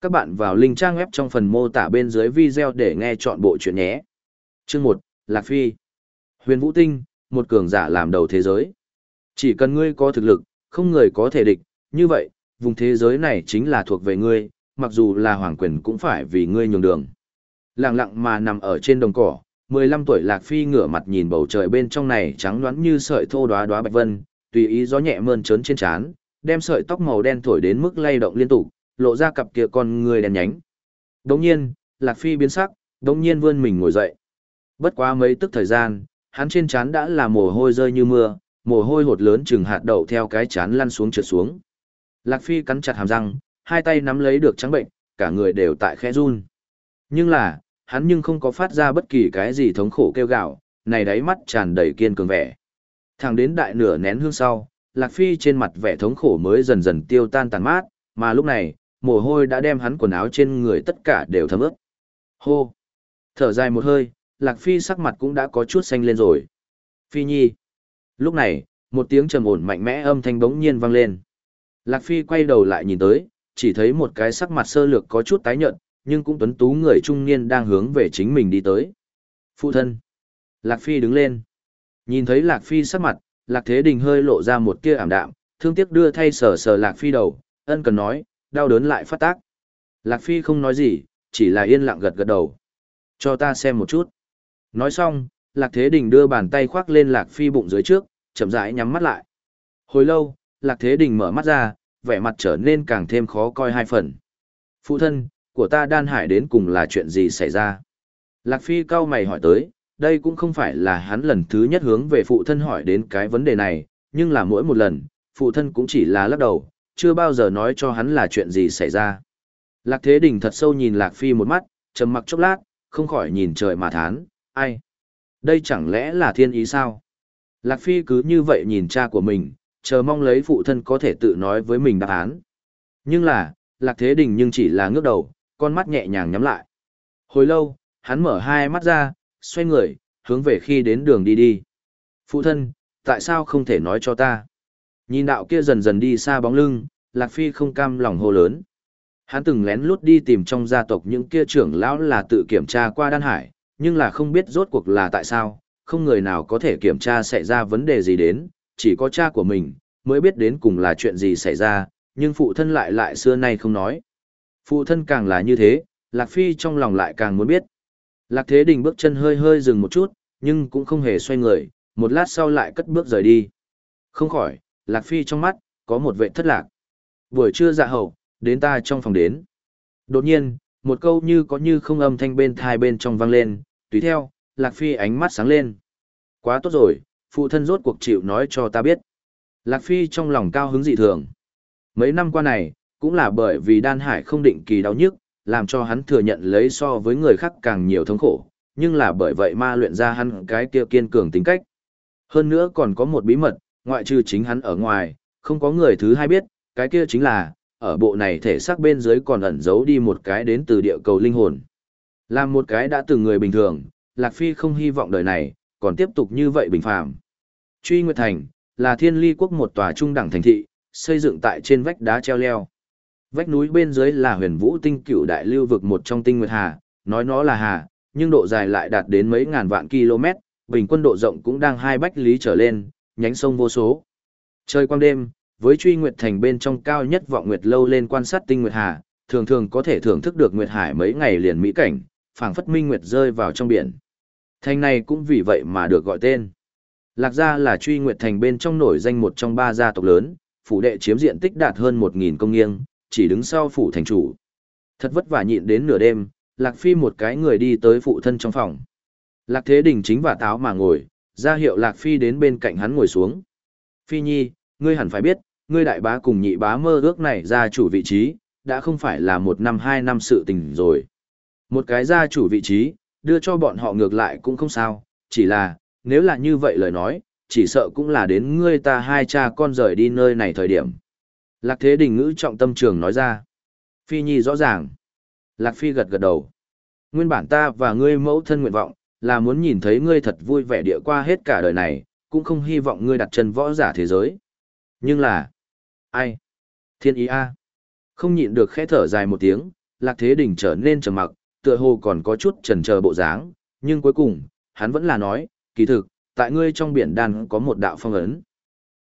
Các bạn vào link trang web trong phần mô tả bên dưới video để nghe chọn bộ chuyện nhé. Chương 1, Lạc Phi. Huyền Vũ Tinh, một cường giả làm đầu thế giới. Chỉ cần ngươi có thực lực, không người có thể địch, như vậy, vùng thế giới này chính là thuộc về ngươi, mặc dù là hoàng quyền cũng phải vì ngươi nhường đường. Lặng lặng mà nằm ở trên đồng cỏ, 15 tuổi Lạc Phi ngửa mặt nhìn bầu trời bên trong này trắng đoán như sợi thô đóa đóa bạch vân, tùy ý gió nhẹ mơn trớn trên trán, đem sợi tóc màu đen thổi đến mức lay động liên tục, lộ ra cặp kia con người đèn nhánh. Đồng nhiên, Lạc Phi biến sắc, đồng nhiên vươn mình ngồi dậy. Bất quá mấy tức thời gian, hắn trên trán đã là mồ hôi rơi như mưa, mồ hôi hột lớn chừng hạt đậu theo cái chán lăn xuống trượt xuống. Lạc Phi cắn chặt hàm răng, hai tay nắm lấy được trắng bệnh, cả người đều tại khẽ run. Nhưng là, hắn nhưng không có phát ra bất kỳ cái gì thống khổ kêu gạo, này đáy mắt tràn đầy kiên cường vẻ. Thẳng đến đại nửa nén hương sau, Lạc Phi trên mặt vẻ thống khổ mới dần dần tiêu tan tàn mát, mà lúc này, mồ hôi đã đem hắn quần áo trên người tất cả đều thấm ướt. Hô! Thở dài một hơi, Lạc Phi sắc mặt cũng đã có chút xanh lên rồi. Phi Nhi! Lúc này, một tiếng trầm ổn mạnh mẽ âm thanh bỗng nhiên vang lên. Lạc Phi quay đầu lại nhìn tới, chỉ thấy một cái sắc mặt sơ lược có chút tái nhợt, nhưng cũng tuấn tú người trung niên đang hướng về chính mình đi tới. Phụ thân! Lạc Phi đứng lên. Nhìn thấy Lạc Phi sắc mặt, Lạc Thế Đình hơi lộ ra một tia ảm đạm, thương tiếc đưa thay sờ sờ Lạc Phi đầu, ân cần nói, đau đớn lại phát tác. Lạc Phi không nói gì, chỉ là yên lặng gật gật đầu. Cho ta xem một chút. Nói xong, Lạc Thế Đình đưa bàn tay khoác lên Lạc Phi bụng dưới trước, chậm rãi nhắm mắt lại. Hồi lâu, Lạc Thế Đình mở mắt ra, vẻ mặt trở nên càng thêm khó coi hai phần. Phụ thân, của ta đan hải đến cùng là chuyện gì xảy ra? Lạc Phi cao mày hỏi tới, đây cũng không phải là hắn lần thứ nhất hướng về phụ thân hỏi đến cái vấn đề này, nhưng là mỗi một lần, phụ thân cũng chỉ là lắc đầu, chưa bao giờ nói cho hắn là chuyện gì xảy ra. Lạc Thế Đình thật sâu nhìn Lạc Phi một mắt, trầm mặc chốc lát, không khỏi nhìn trời mà thán, ai? Đây chẳng lẽ là thiên ý sao? Lạc Phi cứ như vậy nhìn cha của mình, chờ mong lấy phụ thân có thể tự nói với mình đáp án. Nhưng là, Lạc Thế Đình nhưng chỉ là ngước đầu, con mắt nhẹ nhàng nhắm lại. Hồi lâu, hắn mở hai mắt ra, xoay người, hướng về khi đến đường đi đi. Phụ thân, tại sao không thể nói cho ta? Nhìn đạo kia dần dần đi xa bóng lưng, Lạc Phi không cam lòng hô lớn. Hắn từng lén lút đi tìm trong gia tộc những kia trưởng lão là tự kiểm tra qua đan hải, nhưng là không biết rốt cuộc là tại sao, không người nào có thể kiểm tra xảy ra vấn đề gì đến, chỉ có cha của mình, mới biết đến cùng là chuyện gì xảy ra, nhưng phụ thân lại lại xưa nay không nói. Phụ thân càng là như thế, Lạc Phi trong lòng lại càng muốn biết. Lạc Thế Đình bước chân hơi hơi dừng một chút, nhưng cũng không hề xoay người, một lát sau lại cất bước rời đi. Không khỏi, Lạc Phi trong mắt, có một vệ thất lạc. Buổi trưa dạ hậu, đến ta trong phòng đến. Đột nhiên, một câu như có như không âm thanh bên thai bên trong vang lên, tùy theo, Lạc Phi ánh mắt sáng lên. Quá tốt rồi, phụ thân rốt cuộc chịu nói cho ta biết. Lạc Phi trong lòng cao hứng dị thường. Mấy năm qua này, cũng là bởi vì đan hải không định kỳ đau nhức, làm cho hắn thừa nhận lấy so với người khác càng nhiều thống khổ, nhưng là bởi vậy ma luyện ra hắn cái kia kiên cường tính cách. Hơn nữa còn có một bí mật, ngoại trừ chính hắn ở ngoài, không có người thứ hai biết, cái kia chính là, ở bộ này thể xác bên dưới còn ẩn giấu đi một cái đến từ địa cầu linh hồn. Làm một cái đã từng người bình thường, Lạc Phi không hy vọng đời này, còn tiếp tục như vậy bình phàm. Truy Nguyệt Thành, là thiên ly quốc một tòa trung đẳng thành thị, xây dựng tại trên vách đá treo leo. Vách núi bên dưới là huyền vũ tinh cửu đại lưu vực một trong tinh nguyệt hà, nói nó là hà, nhưng độ dài lại đạt đến mấy ngàn vạn km, bình quân độ rộng cũng đang hai bách lý trở lên, nhánh sông vô số. Trời quang đêm, với truy nguyệt thành bên trong cao nhất vọng nguyệt lâu lên quan sát tinh nguyệt hà, thường thường có thể thưởng thức được nguyệt hải mấy ngày liền mỹ cảnh, phảng phất minh nguyệt rơi vào trong biển. Thành này cũng vì vậy mà được gọi tên. Lạc gia là truy nguyệt thành bên trong nổi danh một trong ba gia tộc lớn, phủ đệ chiếm diện tích đạt hơn 1.000 công nghiêng, chỉ đứng sau phủ thành chủ. Thật vất vả nhịn đến nửa đêm, Lạc Phi một cái người đi tới phụ thân trong phòng. Lạc Thế Đình chính và táo mà ngồi, ra hiệu Lạc Phi đến bên cạnh hắn ngồi xuống. Phi Nhi, ngươi hẳn phải biết, ngươi đại bá cùng nhị bá mơ ước này ra chủ vị trí, đã không phải là một năm hai năm sự tình rồi. Một cái gia chủ vị trí, đưa cho bọn họ ngược lại cũng không sao, chỉ là, nếu là như vậy lời nói, chỉ sợ cũng là đến ngươi ta hai cha con rời đi nơi này thời điểm. Lạc Thế Đình ngữ trọng tâm trường nói ra. Phi Nhi rõ ràng. Lạc Phi gật gật đầu. Nguyên bản ta và ngươi mẫu thân nguyện vọng, là muốn nhìn thấy ngươi thật vui vẻ địa qua hết cả đời này, cũng không hy vọng ngươi đặt chân võ giả thế giới. Nhưng là... Ai? Thiên ý A. Không nhịn được khẽ thở dài một tiếng, Lạc Thế Đình trở nên trầm mặc, tựa hồ còn có chút chần chờ bộ dáng, nhưng cuối cùng, hắn vẫn là nói, kỳ thực, tại ngươi trong biển đàn có một đạo phong ấn.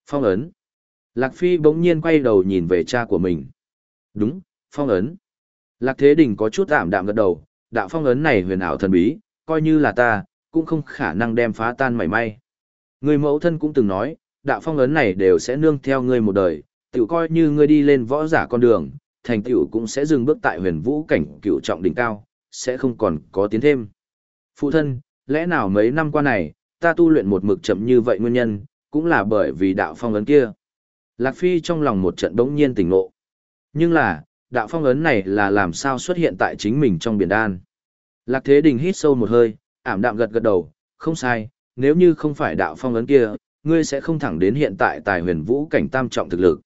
Phong ấn. Lạc Phi bỗng nhiên quay đầu nhìn về cha của mình. Đúng, phong ấn. Lạc Thế Đình có chút ảm đạm gật đầu, đạo phong ấn này huyền ảo thần bí, coi như là ta, cũng không khả năng đem phá tan mảy may. Người mẫu thân cũng từng nói, đạo phong ấn này đều sẽ nương theo ngươi một đời, tiểu coi như ngươi đi lên võ giả con đường, thành tiểu cũng sẽ dừng bước tại huyền vũ cảnh cựu trọng đỉnh cao, sẽ không còn có tiến thêm. Phụ thân, lẽ nào mấy năm qua này, ta tu luyện một mực chậm như vậy nguyên nhân, cũng là bởi vì đạo phong ấn kia. Lạc Phi trong lòng một trận đống nhiên tỉnh ngộ. Nhưng là, đạo phong ấn này là làm sao xuất hiện tại chính mình trong biển đan. Lạc Thế Đình hít sâu một hơi, ảm đạm gật gật đầu, không sai, nếu như không phải đạo phong ấn kia, ngươi sẽ không thẳng đến hiện tại tài huyền vũ cảnh tam trọng thực lực.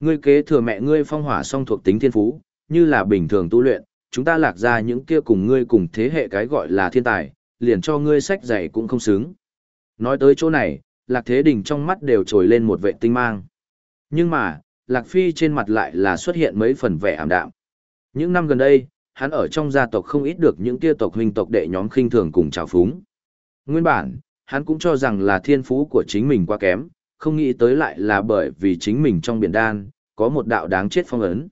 Ngươi kế thừa mẹ ngươi phong hỏa song thuộc tính thiên phú, như là bình thường tu luyện, chúng ta lạc ra những kia cùng ngươi cùng thế hệ cái gọi là thiên tài, liền cho ngươi sách dạy cũng không xứng. Nói tới chỗ này, Lạc Thế Đình trong mắt đều trồi lên một vệ tinh mang. Nhưng mà, Lạc Phi trên mặt lại là xuất hiện mấy phần vẻ ảm đạm. Những năm gần đây, hắn ở trong gia tộc không ít được những kia tộc huynh tộc đệ nhóm khinh thường cùng trào phúng. Nguyên bản, hắn cũng cho rằng là thiên phú của chính mình quá kém, không nghĩ tới lại là bởi vì chính mình trong biển đan, có một đạo đáng chết phong ấn.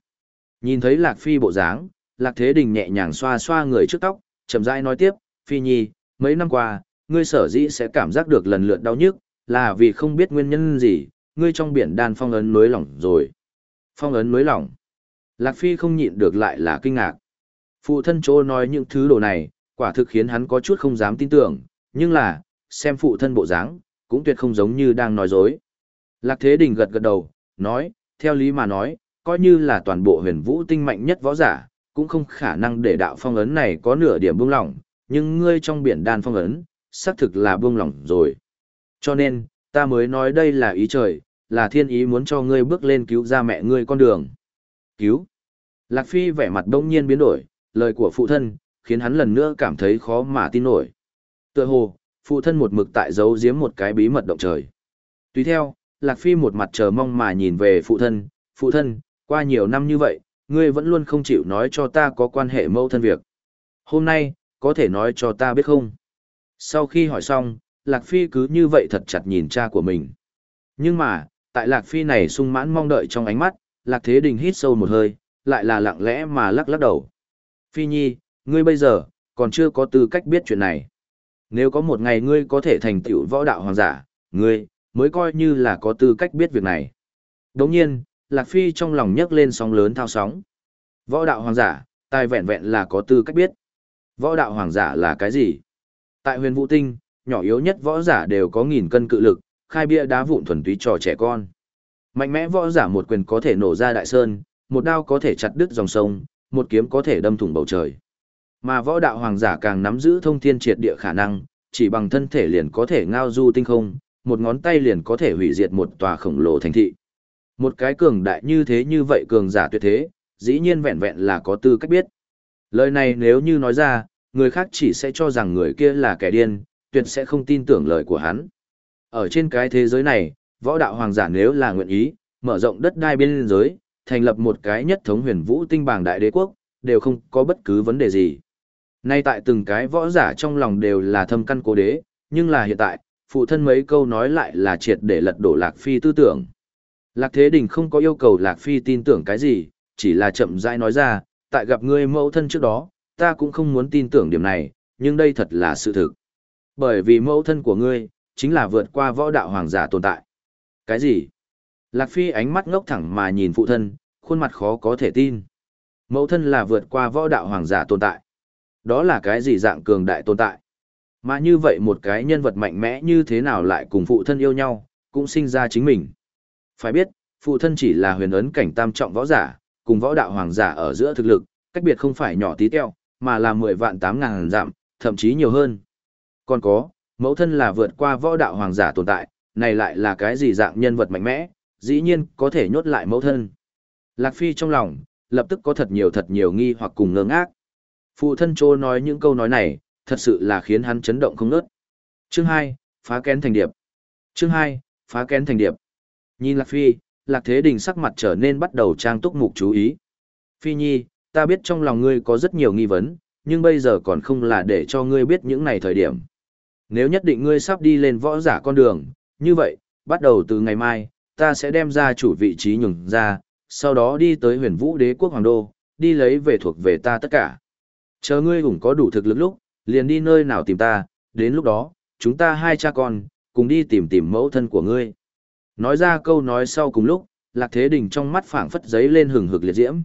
Nhìn thấy Lạc Phi bộ dáng, Lạc Thế Đình nhẹ nhàng xoa xoa người trước tóc, chậm rãi nói tiếp, Phi Nhi, mấy năm qua, ngươi sở dĩ sẽ cảm giác được lần lượt đau nhức, là vì không biết nguyên nhân gì, ngươi trong biển đan phong ấn nối lỏng rồi. Phong ấn nối lỏng. Lạc Phi không nhịn được lại là kinh ngạc. Phụ thân chỗ nói những thứ đồ này, quả thực khiến hắn có chút không dám tin tưởng, nhưng là, xem phụ thân bộ dáng, cũng tuyệt không giống như đang nói dối. Lạc Thế Đình gật gật đầu, nói, theo lý mà nói, coi như là toàn bộ huyền vũ tinh mạnh nhất võ giả, cũng không khả năng để đạo phong ấn này có nửa điểm buông lỏng, nhưng ngươi trong biển đan phong ấn, xác thực là buông lỏng rồi. Cho nên, ta mới nói đây là ý trời, là thiên ý muốn cho ngươi bước lên cứu ra mẹ ngươi con đường. Cứu. Lạc Phi vẻ mặt đông nhiên biến đổi, lời của phụ thân, khiến hắn lần nữa cảm thấy khó mà tin nổi. Tựa hồ, phụ thân một mực tại giấu giếm một cái bí mật động trời. Tùy theo, Lạc Phi một mặt chờ mong mà nhìn về phụ thân, phụ thân, qua nhiều năm như vậy, ngươi vẫn luôn không chịu nói cho ta có quan hệ mâu thân việc. Hôm nay, có thể nói cho ta biết không? Sau khi hỏi xong, Lạc Phi cứ như vậy thật chặt nhìn cha của mình. Nhưng mà, tại Lạc Phi này sung mãn mong đợi trong ánh mắt, Lạc Thế Đình hít sâu một hơi, lại là lặng lẽ mà lắc lắc đầu. Phi Nhi, ngươi bây giờ, còn chưa có tư cách biết chuyện này. Nếu có một ngày ngươi có thể thành tựu võ đạo hoàng giả, ngươi, mới coi như là có tư cách biết việc này. Đồng nhiên, Lạc Phi trong lòng nhấc lên sóng lớn thao sóng. Võ đạo hoàng giả, tài vẹn vẹn là có tư cách biết. Võ đạo hoàng giả là cái gì? Tại huyền vũ tinh, nhỏ yếu nhất võ giả đều có nghìn cân cự lực, khai bia đá vụn thuần túy trò trẻ con. Mạnh mẽ võ giả một quyền có thể nổ ra đại sơn, một đao có thể chặt đứt dòng sông, một kiếm có thể đâm thủng bầu trời. Mà võ đạo hoàng giả càng nắm giữ thông thiên triệt địa khả năng, chỉ bằng thân thể liền có thể ngao du tinh không, một ngón tay liền có thể hủy diệt một tòa khổng lồ thành thị. Một cái cường đại như thế như vậy cường giả tuyệt thế, dĩ nhiên vẹn vẹn là có tư cách biết. Lời này nếu như nói ra, người khác chỉ sẽ cho rằng người kia là kẻ điên, tuyệt sẽ không tin tưởng lời của hắn. Ở trên cái thế giới này, võ đạo hoàng giả nếu là nguyện ý, mở rộng đất đai biên giới, thành lập một cái nhất thống huyền vũ tinh bảng đại đế quốc, đều không có bất cứ vấn đề gì. Nay tại từng cái võ giả trong lòng đều là thâm căn cố đế, nhưng là hiện tại, phụ thân mấy câu nói lại là triệt để lật đổ Lạc Phi tư tưởng. Lạc Thế Đình không có yêu cầu Lạc Phi tin tưởng cái gì, chỉ là chậm rãi nói ra, tại gặp ngươi mẫu thân trước đó, ta cũng không muốn tin tưởng điểm này, nhưng đây thật là sự thực. Bởi vì mẫu thân của ngươi, chính là vượt qua võ đạo hoàng giả tồn tại. Cái gì? Lạc Phi ánh mắt ngốc thẳng mà nhìn phụ thân, khuôn mặt khó có thể tin. Mẫu thân là vượt qua võ đạo hoàng giả tồn tại. Đó là cái gì dạng cường đại tồn tại? Mà như vậy một cái nhân vật mạnh mẽ như thế nào lại cùng phụ thân yêu nhau, cũng sinh ra chính mình. Phải biết, phụ thân chỉ là huyền ấn cảnh tam trọng võ giả, cùng võ đạo hoàng giả ở giữa thực lực, cách biệt không phải nhỏ tí teo, mà là 10 vạn 8 ngàn giảm, thậm chí nhiều hơn. Còn có, mẫu thân là vượt qua võ đạo hoàng giả tồn tại, này lại là cái gì dạng nhân vật mạnh mẽ, dĩ nhiên có thể nhốt lại mẫu thân. Lạc Phi trong lòng, lập tức có thật nhiều thật nhiều nghi hoặc cùng ngơ ngác. Phụ thân trô nói những câu nói này, thật sự là khiến hắn chấn động không nớt. Chương 2, phá kén thành điệp. Chương 2, phá kén thành điệp. Nhìn Lạc Phi, Lạc Thế Đình sắc mặt trở nên bắt đầu trang túc mục chú ý. Phi Nhi, ta biết trong lòng ngươi có rất nhiều nghi vấn, nhưng bây giờ còn không là để cho ngươi biết những này thời điểm. Nếu nhất định ngươi sắp đi lên võ giả con đường, như vậy, bắt đầu từ ngày mai, ta sẽ đem ra chủ vị trí nhường ra, sau đó đi tới huyền vũ đế quốc hoàng đô, đi lấy về thuộc về ta tất cả. Chờ ngươi cũng có đủ thực lực lúc, liền đi nơi nào tìm ta, đến lúc đó, chúng ta hai cha con, cùng đi tìm tìm mẫu thân của ngươi. Nói ra câu nói sau cùng lúc, Lạc Thế Đình trong mắt phảng phất giấy lên hừng hực liệt diễm.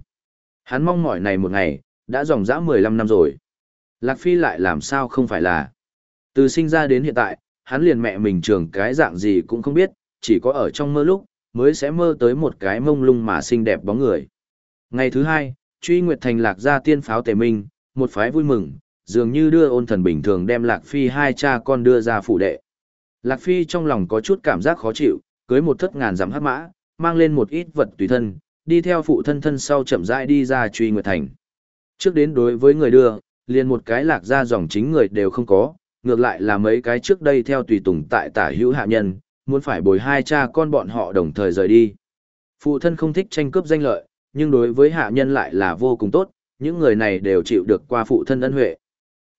Hắn mong mỏi này một ngày, đã dòng dã 15 năm rồi. Lạc Phi lại làm sao không phải là. Từ sinh ra đến hiện tại, hắn liền mẹ mình trường cái dạng gì cũng không biết, chỉ có ở trong mơ lúc, mới sẽ mơ tới một cái mông lung mà xinh đẹp bóng người. Ngày thứ hai, truy nguyệt thành lạc ra tiên pháo tề minh, một phái vui mừng, dường như đưa ôn thần bình thường đem Lạc Phi hai cha con đưa ra phủ đệ. Lạc Phi trong lòng có chút cảm giác khó chịu, cưới một thất ngàn dặm hắc mã, mang lên một ít vật tùy thân, đi theo phụ thân thân sau chậm rãi đi ra truy nguyệt thành. Trước đến đối với người đưa, liền một cái lạc ra dòng chính người đều không có, ngược lại là mấy cái trước đây theo tùy tùng tại tả hữu hạ nhân, muốn phải bồi hai cha con bọn họ đồng thời rời đi. Phụ thân không thích tranh cướp danh lợi, nhưng đối với hạ nhân lại là vô cùng tốt, những người này đều chịu được qua phụ thân ân huệ.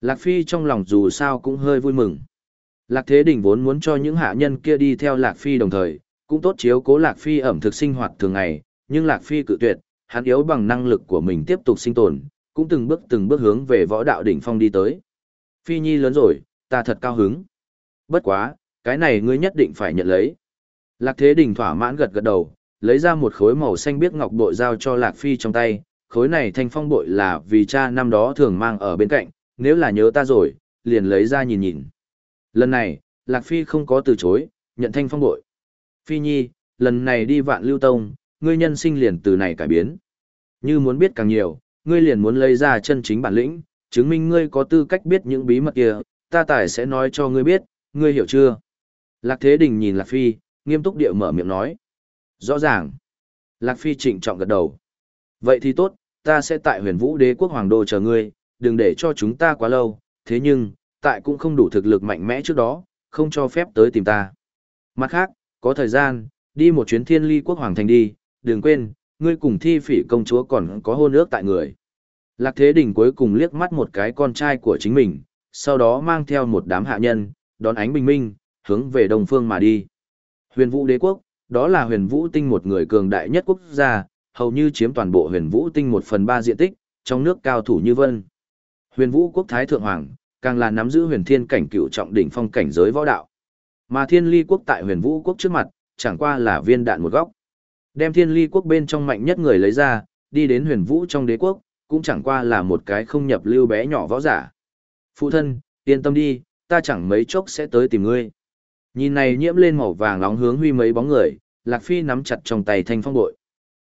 Lạc Phi trong lòng dù sao cũng hơi vui mừng. Lạc Thế Đình vốn muốn cho những hạ nhân kia đi theo Lạc Phi đồng thời, cũng tốt chiếu cố Lạc Phi ẩm thực sinh hoạt thường ngày, nhưng Lạc Phi cự tuyệt, hắn yếu bằng năng lực của mình tiếp tục sinh tồn, cũng từng bước từng bước hướng về võ đạo đỉnh phong đi tới. Phi Nhi lớn rồi, ta thật cao hứng. Bất quá, cái này ngươi nhất định phải nhận lấy. Lạc Thế Đình thỏa mãn gật gật đầu, lấy ra một khối màu xanh biếc ngọc bội giao cho Lạc Phi trong tay, khối này thanh phong bội là vì cha năm đó thường mang ở bên cạnh, nếu là nhớ ta rồi, liền lấy ra nhìn nhìn. Lần này, Lạc Phi không có từ chối, nhận thanh phong bội. Phi Nhi, lần này đi vạn lưu tông, ngươi nhân sinh liền từ này cải biến. Như muốn biết càng nhiều, ngươi liền muốn lấy ra chân chính bản lĩnh, chứng minh ngươi có tư cách biết những bí mật kia, ta tài sẽ nói cho ngươi biết, ngươi hiểu chưa? Lạc Thế Đình nhìn Lạc Phi, nghiêm túc địa mở miệng nói. Rõ ràng. Lạc Phi trịnh trọng gật đầu. Vậy thì tốt, ta sẽ tại huyền vũ đế quốc hoàng đô chờ ngươi, đừng để cho chúng ta quá lâu, thế nhưng, tại cũng không đủ thực lực mạnh mẽ trước đó, không cho phép tới tìm ta. Mặt khác, có thời gian, đi một chuyến thiên ly quốc hoàng thành đi, đừng quên, ngươi cùng thi phỉ công chúa còn có hôn ước tại người. Lạc Thế Đình cuối cùng liếc mắt một cái con trai của chính mình, sau đó mang theo một đám hạ nhân, đón ánh bình minh, hướng về đông phương mà đi. Huyền Vũ Đế quốc, đó là Huyền Vũ Tinh một người cường đại nhất quốc gia, hầu như chiếm toàn bộ Huyền Vũ Tinh một phần ba diện tích, trong nước cao thủ như vân. Huyền Vũ quốc thái thượng hoàng, càng là nắm giữ huyền thiên cảnh cựu trọng đỉnh phong cảnh giới võ đạo. Mà Thiên Ly quốc tại Huyền Vũ quốc trước mặt, chẳng qua là viên đạn một góc. Đem Thiên Ly quốc bên trong mạnh nhất người lấy ra, đi đến Huyền Vũ trong đế quốc, cũng chẳng qua là một cái không nhập lưu bé nhỏ võ giả. Phụ thân, yên tâm đi, ta chẳng mấy chốc sẽ tới tìm ngươi. Nhìn này nhiễm lên màu vàng nóng hướng huy mấy bóng người, Lạc Phi nắm chặt trong tay thanh phong bội.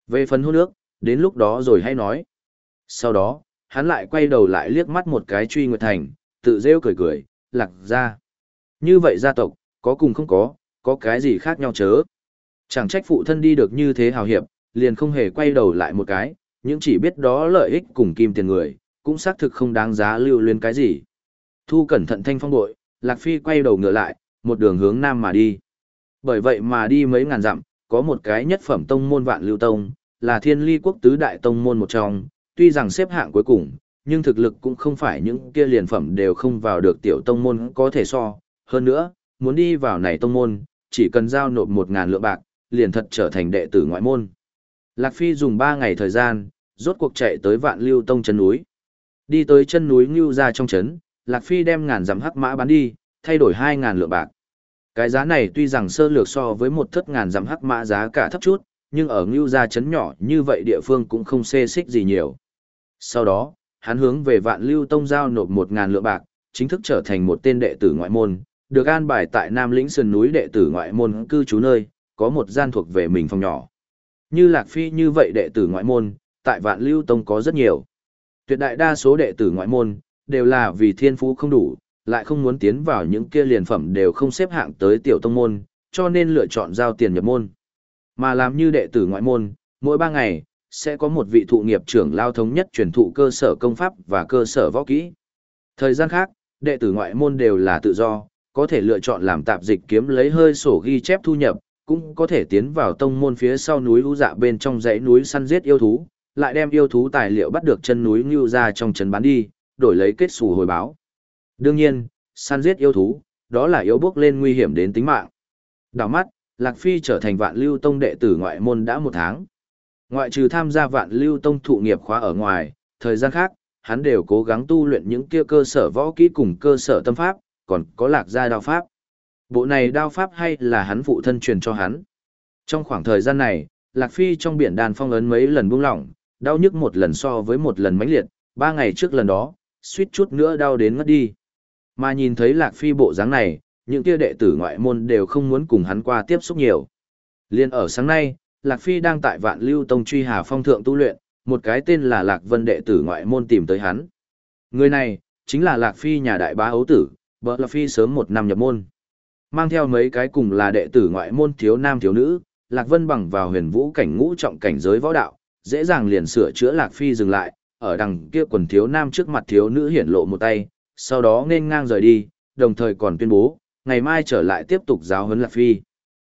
Về phần hôn nước, đến lúc đó rồi hay nói. Sau đó, hắn lại quay đầu lại liếc mắt một cái truy nguyệt thành, tự rêu cười cười, lạc ra. Như vậy gia tộc, có cùng không có, có cái gì khác nhau chớ. Chẳng trách phụ thân đi được như thế hào hiệp, liền không hề quay đầu lại một cái, những chỉ biết đó lợi ích cùng kim tiền người, cũng xác thực không đáng giá lưu luyến cái gì. Thu cẩn thận thanh phong bội, Lạc Phi quay đầu ngựa lại, một đường hướng nam mà đi. Bởi vậy mà đi mấy ngàn dặm, có một cái nhất phẩm tông môn vạn lưu tông, là thiên ly quốc tứ đại tông môn một trong, tuy rằng xếp hạng cuối cùng, nhưng thực lực cũng không phải những kia liền phẩm đều không vào được tiểu tông môn có thể so. Hơn nữa, muốn đi vào này tông môn, chỉ cần giao nộp một ngàn lượng bạc, liền thật trở thành đệ tử ngoại môn. Lạc Phi dùng ba ngày thời gian, rốt cuộc chạy tới vạn lưu tông chân núi. Đi tới chân núi Ngưu ra trong chấn, Lạc Phi đem ngàn dặm hắc mã bán đi, thay đổi hai ngàn lượng bạc. Cái giá này tuy rằng sơ lược so với một thất ngàn giảm hắc mã giá cả thấp chút, nhưng ở Ngưu gia chấn nhỏ như vậy địa phương cũng không xê xích gì nhiều. Sau đó, hắn hướng về vạn lưu tông giao nộp một ngàn lượng bạc, chính thức trở thành một tên đệ tử ngoại môn, được an bài tại Nam Lĩnh Sơn núi đệ tử ngoại môn cư trú nơi, có một gian thuộc về mình phòng nhỏ. Như Lạc Phi như vậy đệ tử ngoại môn, tại Vạn Lưu Tông có rất nhiều. Tuyệt đại đa số đệ tử ngoại môn, đều là vì thiên phú không đủ, lại không muốn tiến vào những kia liền phẩm đều không xếp hạng tới tiểu tông môn, cho nên lựa chọn giao tiền nhập môn. Mà làm như đệ tử ngoại môn, mỗi ba ngày, sẽ có một vị thụ nghiệp trưởng lao thống nhất truyền thụ cơ sở công pháp và cơ sở võ kỹ. Thời gian khác, đệ tử ngoại môn đều là tự do, có thể lựa chọn làm tạp dịch kiếm lấy hơi sổ ghi chép thu nhập, cũng có thể tiến vào tông môn phía sau núi lũ dạ bên trong dãy núi săn giết yêu thú, lại đem yêu thú tài liệu bắt được chân núi Ngưu ra trong trấn bán đi, đổi lấy kết xù hồi báo. Đương nhiên, săn giết yêu thú, đó là yếu bước lên nguy hiểm đến tính mạng. Đảo mắt, Lạc Phi trở thành vạn lưu tông đệ tử ngoại môn đã một tháng. Ngoại trừ tham gia vạn lưu tông thụ nghiệp khóa ở ngoài, thời gian khác, hắn đều cố gắng tu luyện những kia cơ sở võ kỹ cùng cơ sở tâm pháp, còn có lạc gia đao pháp. Bộ này đao pháp hay là hắn phụ thân truyền cho hắn. Trong khoảng thời gian này, Lạc Phi trong biển đàn phong ấn mấy lần buông lỏng, đau nhức một lần so với một lần mãnh liệt, ba ngày trước lần đó, suýt chút nữa đau đến ngất đi. Mà nhìn thấy Lạc Phi bộ dáng này, những kia đệ tử ngoại môn đều không muốn cùng hắn qua tiếp xúc nhiều. Liên ở sáng nay, Lạc Phi đang tại Vạn Lưu Tông truy Hà Phong thượng tu luyện, một cái tên là Lạc Vân đệ tử ngoại môn tìm tới hắn. Người này, chính là Lạc Phi nhà đại bá ấu tử, bờ Lạc Phi sớm một năm nhập môn. Mang theo mấy cái cùng là đệ tử ngoại môn thiếu nam thiếu nữ, Lạc Vân bằng vào huyền vũ cảnh ngũ trọng cảnh giới võ đạo, dễ dàng liền sửa chữa Lạc Phi dừng lại, ở đằng kia quần thiếu nam trước mặt thiếu nữ hiển lộ một tay, sau đó nên ngang rời đi, đồng thời còn tuyên bố, ngày mai trở lại tiếp tục giáo huấn Lạc Phi.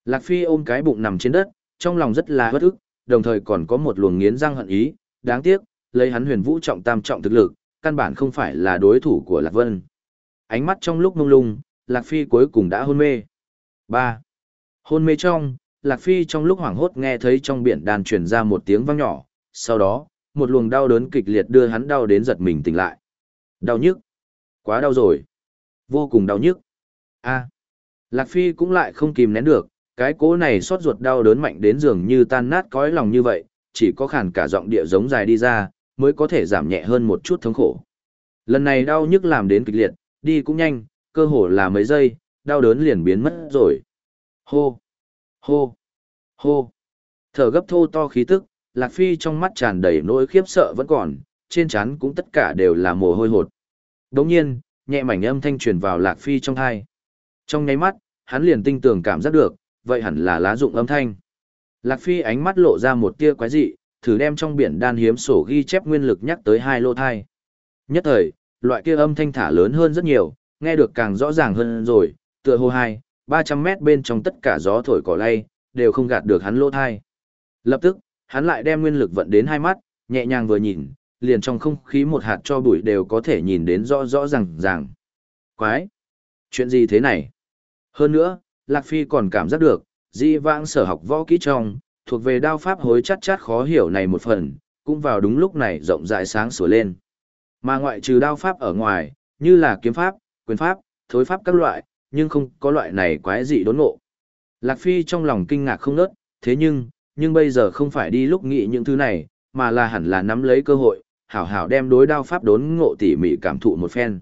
Lạc Phi ôm cái bụng nằm trên đất, trong lòng rất là bất ức, đồng thời còn có một luồng nghiến răng hận ý, đáng tiếc, lấy hắn huyền vũ trọng tam trọng thực lực, căn bản không phải là đối thủ của Lạc Vân. Ánh mắt trong lúc mông lung, Lạc Phi cuối cùng đã hôn mê. 3. Hôn mê trong, Lạc Phi trong lúc hoảng hốt nghe thấy trong biển đàn truyền ra một tiếng vang nhỏ, sau đó, một luồng đau đớn kịch liệt đưa hắn đau đến giật mình tỉnh lại. Đau nhức. Quá đau rồi. Vô cùng đau nhức. A. Lạc Phi cũng lại không kìm nén được, cái cố này xót ruột đau đớn mạnh đến dường như tan nát cõi lòng như vậy, chỉ có khản cả giọng địa giống dài đi ra, mới có thể giảm nhẹ hơn một chút thống khổ. Lần này đau nhức làm đến kịch liệt, đi cũng nhanh, cơ hồ là mấy giây, đau đớn liền biến mất rồi. Hô, hô, hô. Thở gấp thô to khí tức, Lạc Phi trong mắt tràn đầy nỗi khiếp sợ vẫn còn, trên trán cũng tất cả đều là mồ hôi hột. Đồng nhiên, nhẹ mảnh âm thanh truyền vào Lạc Phi trong thai. Trong nháy mắt, hắn liền tinh tường cảm giác được, vậy hẳn là lá dụng âm thanh. Lạc Phi ánh mắt lộ ra một tia quái dị, thử đem trong biển đan hiếm sổ ghi chép nguyên lực nhắc tới hai lô thai. Nhất thời, loại kia âm thanh thả lớn hơn rất nhiều, nghe được càng rõ ràng hơn rồi, tựa hồ hai, 300 mét bên trong tất cả gió thổi cỏ lay, đều không gạt được hắn lô thai. Lập tức, hắn lại đem nguyên lực vận đến hai mắt, nhẹ nhàng vừa nhìn, liền trong không khí một hạt cho bụi đều có thể nhìn đến rõ rõ ràng ràng. Quái! Chuyện gì thế này? Hơn nữa, Lạc Phi còn cảm giác được, di vãng sở học võ kỹ trong, thuộc về đao pháp hối chát chát khó hiểu này một phần, cũng vào đúng lúc này rộng rãi sáng sủa lên. Mà ngoại trừ đao pháp ở ngoài, như là kiếm pháp, quyền pháp, thối pháp các loại, nhưng không có loại này quái dị đốn ngộ. Lạc Phi trong lòng kinh ngạc không nớt, thế nhưng, nhưng bây giờ không phải đi lúc nghĩ những thứ này, mà là hẳn là nắm lấy cơ hội, hảo hảo đem đối đao pháp đốn ngộ tỉ mỉ cảm thụ một phen.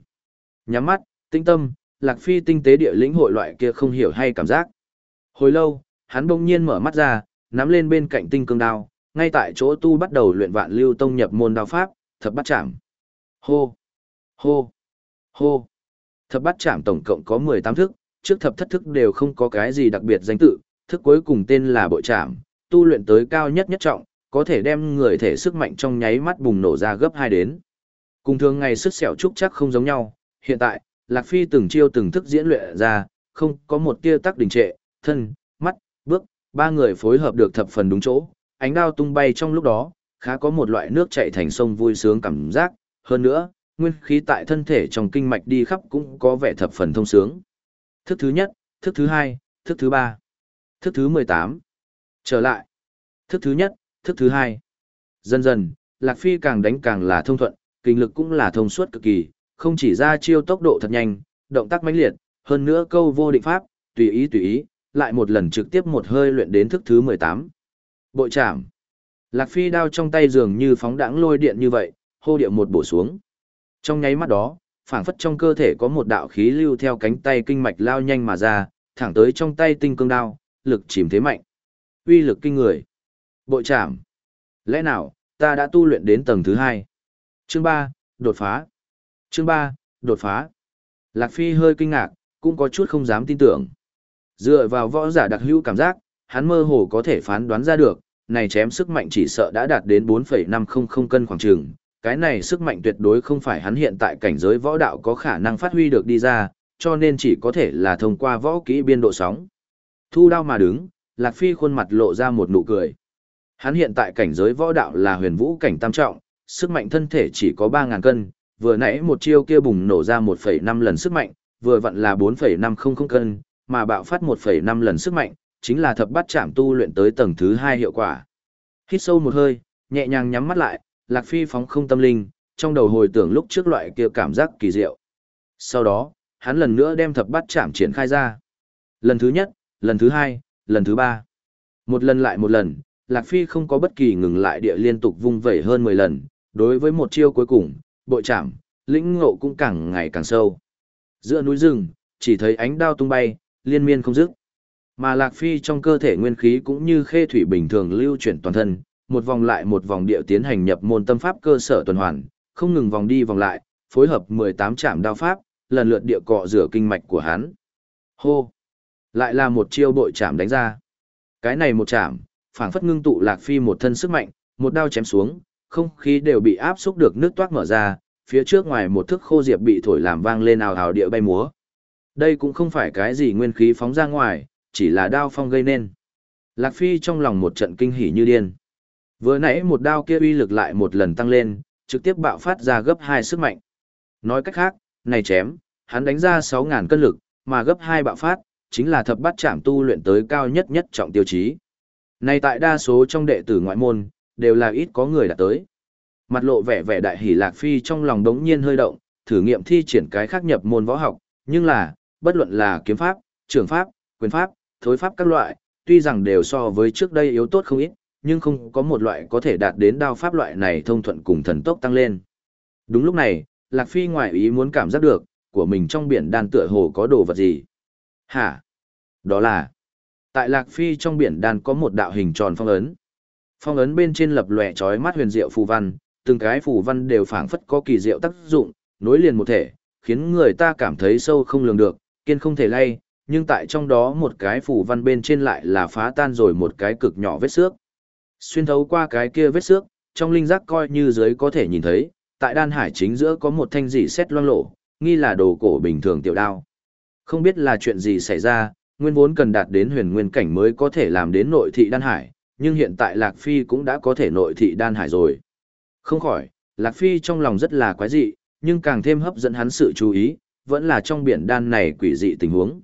Nhắm mắt, tinh tâm, Lạc Phi tinh tế địa lĩnh hội loại kia không hiểu hay cảm giác. Hồi lâu, hắn bỗng nhiên mở mắt ra, nắm lên bên cạnh tinh cương đao, ngay tại chỗ tu bắt đầu luyện vạn lưu tông nhập môn đao pháp, thập bắt chạm. Hô, hô, hô. Thập bắt chạm tổng cộng có 18 thức, trước thập thất thức đều không có cái gì đặc biệt danh tự, thức cuối cùng tên là bội chạm, tu luyện tới cao nhất nhất trọng, có thể đem người thể sức mạnh trong nháy mắt bùng nổ ra gấp 2 đến. Cùng thường ngày sức sẹo trúc chắc không giống nhau, hiện tại, Lạc Phi từng chiêu từng thức diễn luyện ra, không có một tia tắc đình trệ, thân, mắt, bước, ba người phối hợp được thập phần đúng chỗ, ánh đao tung bay trong lúc đó, khá có một loại nước chảy thành sông vui sướng cảm giác, hơn nữa, nguyên khí tại thân thể trong kinh mạch đi khắp cũng có vẻ thập phần thông sướng. Thức thứ nhất, thức thứ hai, thức thứ ba, thức thứ mười tám. Trở lại. Thức thứ nhất, thức thứ hai. Dần dần, Lạc Phi càng đánh càng là thông thuận, kinh lực cũng là thông suốt cực kỳ, không chỉ ra chiêu tốc độ thật nhanh, động tác mãnh liệt, hơn nữa câu vô định pháp, tùy ý tùy ý, lại một lần trực tiếp một hơi luyện đến thức thứ 18. Bội chạm. Lạc Phi đao trong tay dường như phóng đãng lôi điện như vậy, hô điệu một bổ xuống. Trong nháy mắt đó, phảng phất trong cơ thể có một đạo khí lưu theo cánh tay kinh mạch lao nhanh mà ra, thẳng tới trong tay tinh cương đao, lực chìm thế mạnh. Uy lực kinh người. Bội chạm. Lẽ nào, ta đã tu luyện đến tầng thứ hai. Chương 3, đột phá. Chương 3, đột phá. Lạc Phi hơi kinh ngạc, cũng có chút không dám tin tưởng. Dựa vào võ giả đặc hữu cảm giác, hắn mơ hồ có thể phán đoán ra được, này chém sức mạnh chỉ sợ đã đạt đến 4,500 cân khoảng trường. Cái này sức mạnh tuyệt đối không phải hắn hiện tại cảnh giới võ đạo có khả năng phát huy được đi ra, cho nên chỉ có thể là thông qua võ kỹ biên độ sóng. Thu đao mà đứng, Lạc Phi khuôn mặt lộ ra một nụ cười. Hắn hiện tại cảnh giới võ đạo là huyền vũ cảnh tam trọng, sức mạnh thân thể chỉ có 3.000 cân, vừa nãy một chiêu kia bùng nổ ra 1,5 lần sức mạnh, vừa vặn là 4,500 cân, mà bạo phát 1,5 lần sức mạnh, chính là thập bát chạm tu luyện tới tầng thứ 2 hiệu quả. Hít sâu một hơi, nhẹ nhàng nhắm mắt lại, Lạc Phi phóng không tâm linh, trong đầu hồi tưởng lúc trước loại kia cảm giác kỳ diệu. Sau đó, hắn lần nữa đem thập bát chạm triển khai ra. Lần thứ nhất, lần thứ hai, lần thứ ba. Một lần lại một lần, Lạc Phi không có bất kỳ ngừng lại địa liên tục vung vẩy hơn 10 lần, đối với một chiêu cuối cùng, bội chạm, lĩnh ngộ cũng càng ngày càng sâu. Giữa núi rừng, chỉ thấy ánh đao tung bay, liên miên không dứt. Mà Lạc Phi trong cơ thể nguyên khí cũng như khê thủy bình thường lưu chuyển toàn thân, một vòng lại một vòng địa tiến hành nhập môn tâm pháp cơ sở tuần hoàn, không ngừng vòng đi vòng lại, phối hợp 18 trạm đao pháp, lần lượt địa cọ rửa kinh mạch của hắn. Hô! Lại là một chiêu bội chạm đánh ra. Cái này một chạm, phảng phất ngưng tụ Lạc Phi một thân sức mạnh, một đao chém xuống, không khí đều bị áp xúc được nước toát mở ra, phía trước ngoài một thức khô diệp bị thổi làm vang lên ào ào địa bay múa. Đây cũng không phải cái gì nguyên khí phóng ra ngoài, chỉ là đao phong gây nên. Lạc Phi trong lòng một trận kinh hỉ như điên. Vừa nãy một đao kia uy lực lại một lần tăng lên, trực tiếp bạo phát ra gấp hai sức mạnh. Nói cách khác, này chém, hắn đánh ra 6.000 cân lực, mà gấp hai bạo phát, chính là thập bát chạm tu luyện tới cao nhất nhất trọng tiêu chí. Này tại đa số trong đệ tử ngoại môn, đều là ít có người đạt tới. Mặt lộ vẻ vẻ đại hỉ Lạc Phi trong lòng đống nhiên hơi động, thử nghiệm thi triển cái khác nhập môn võ học, nhưng là, bất luận là kiếm pháp, trường pháp, quyền pháp, thối pháp các loại, tuy rằng đều so với trước đây yếu tốt không ít, nhưng không có một loại có thể đạt đến đao pháp loại này thông thuận cùng thần tốc tăng lên. Đúng lúc này, Lạc Phi ngoại ý muốn cảm giác được, của mình trong biển đan tựa hồ có đồ vật gì. Hả? Đó là, tại Lạc Phi trong biển đan có một đạo hình tròn phong ấn. Phong ấn bên trên lập lòe trói mắt huyền diệu phù văn, từng cái phù văn đều phảng phất có kỳ diệu tác dụng, nối liền một thể, khiến người ta cảm thấy sâu không lường được, kiên không thể lay, nhưng tại trong đó một cái phù văn bên trên lại là phá tan rồi một cái cực nhỏ vết xước. Xuyên thấu qua cái kia vết xước, trong linh giác coi như dưới có thể nhìn thấy, tại đan hải chính giữa có một thanh dị xét loang lộ, nghi là đồ cổ bình thường tiểu đao. Không biết là chuyện gì xảy ra, nguyên vốn cần đạt đến huyền nguyên cảnh mới có thể làm đến nội thị đan hải, nhưng hiện tại Lạc Phi cũng đã có thể nội thị đan hải rồi. Không khỏi, Lạc Phi trong lòng rất là quái dị, nhưng càng thêm hấp dẫn hắn sự chú ý, vẫn là trong biển đan này quỷ dị tình huống.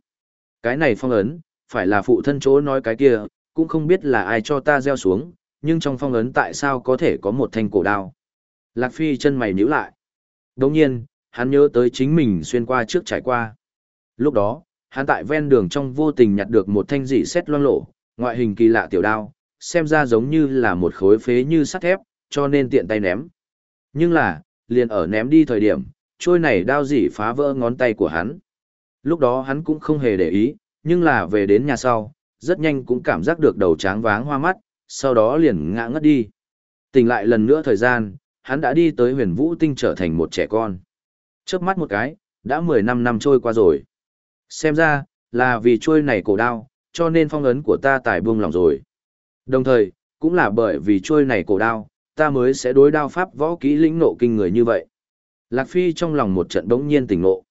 Cái này phong ấn, phải là phụ thân chỗ nói cái kia, cũng không biết là ai cho ta gieo xuống, nhưng trong phong ấn tại sao có thể có một thanh cổ đao. Lạc Phi chân mày nhíu lại. Đồng nhiên, hắn nhớ tới chính mình xuyên qua trước trải qua. Lúc đó, hắn tại ven đường trong vô tình nhặt được một thanh dị xét loang lộ, ngoại hình kỳ lạ tiểu đao, xem ra giống như là một khối phế như sắt thép, cho nên tiện tay ném. Nhưng là, liền ở ném đi thời điểm, trôi này đao dị phá vỡ ngón tay của hắn. Lúc đó hắn cũng không hề để ý, nhưng là về đến nhà sau, rất nhanh cũng cảm giác được đầu tráng váng hoa mắt, sau đó liền ngã ngất đi. Tỉnh lại lần nữa thời gian, hắn đã đi tới huyền vũ tinh trở thành một trẻ con. Chớp mắt một cái, đã 15 năm trôi qua rồi. Xem ra, là vì trôi này cổ đao, cho nên phong ấn của ta tài buông lòng rồi. Đồng thời, cũng là bởi vì trôi này cổ đao, ta mới sẽ đối đao pháp võ kỹ lĩnh nộ kinh người như vậy. Lạc Phi trong lòng một trận đống nhiên tỉnh ngộ.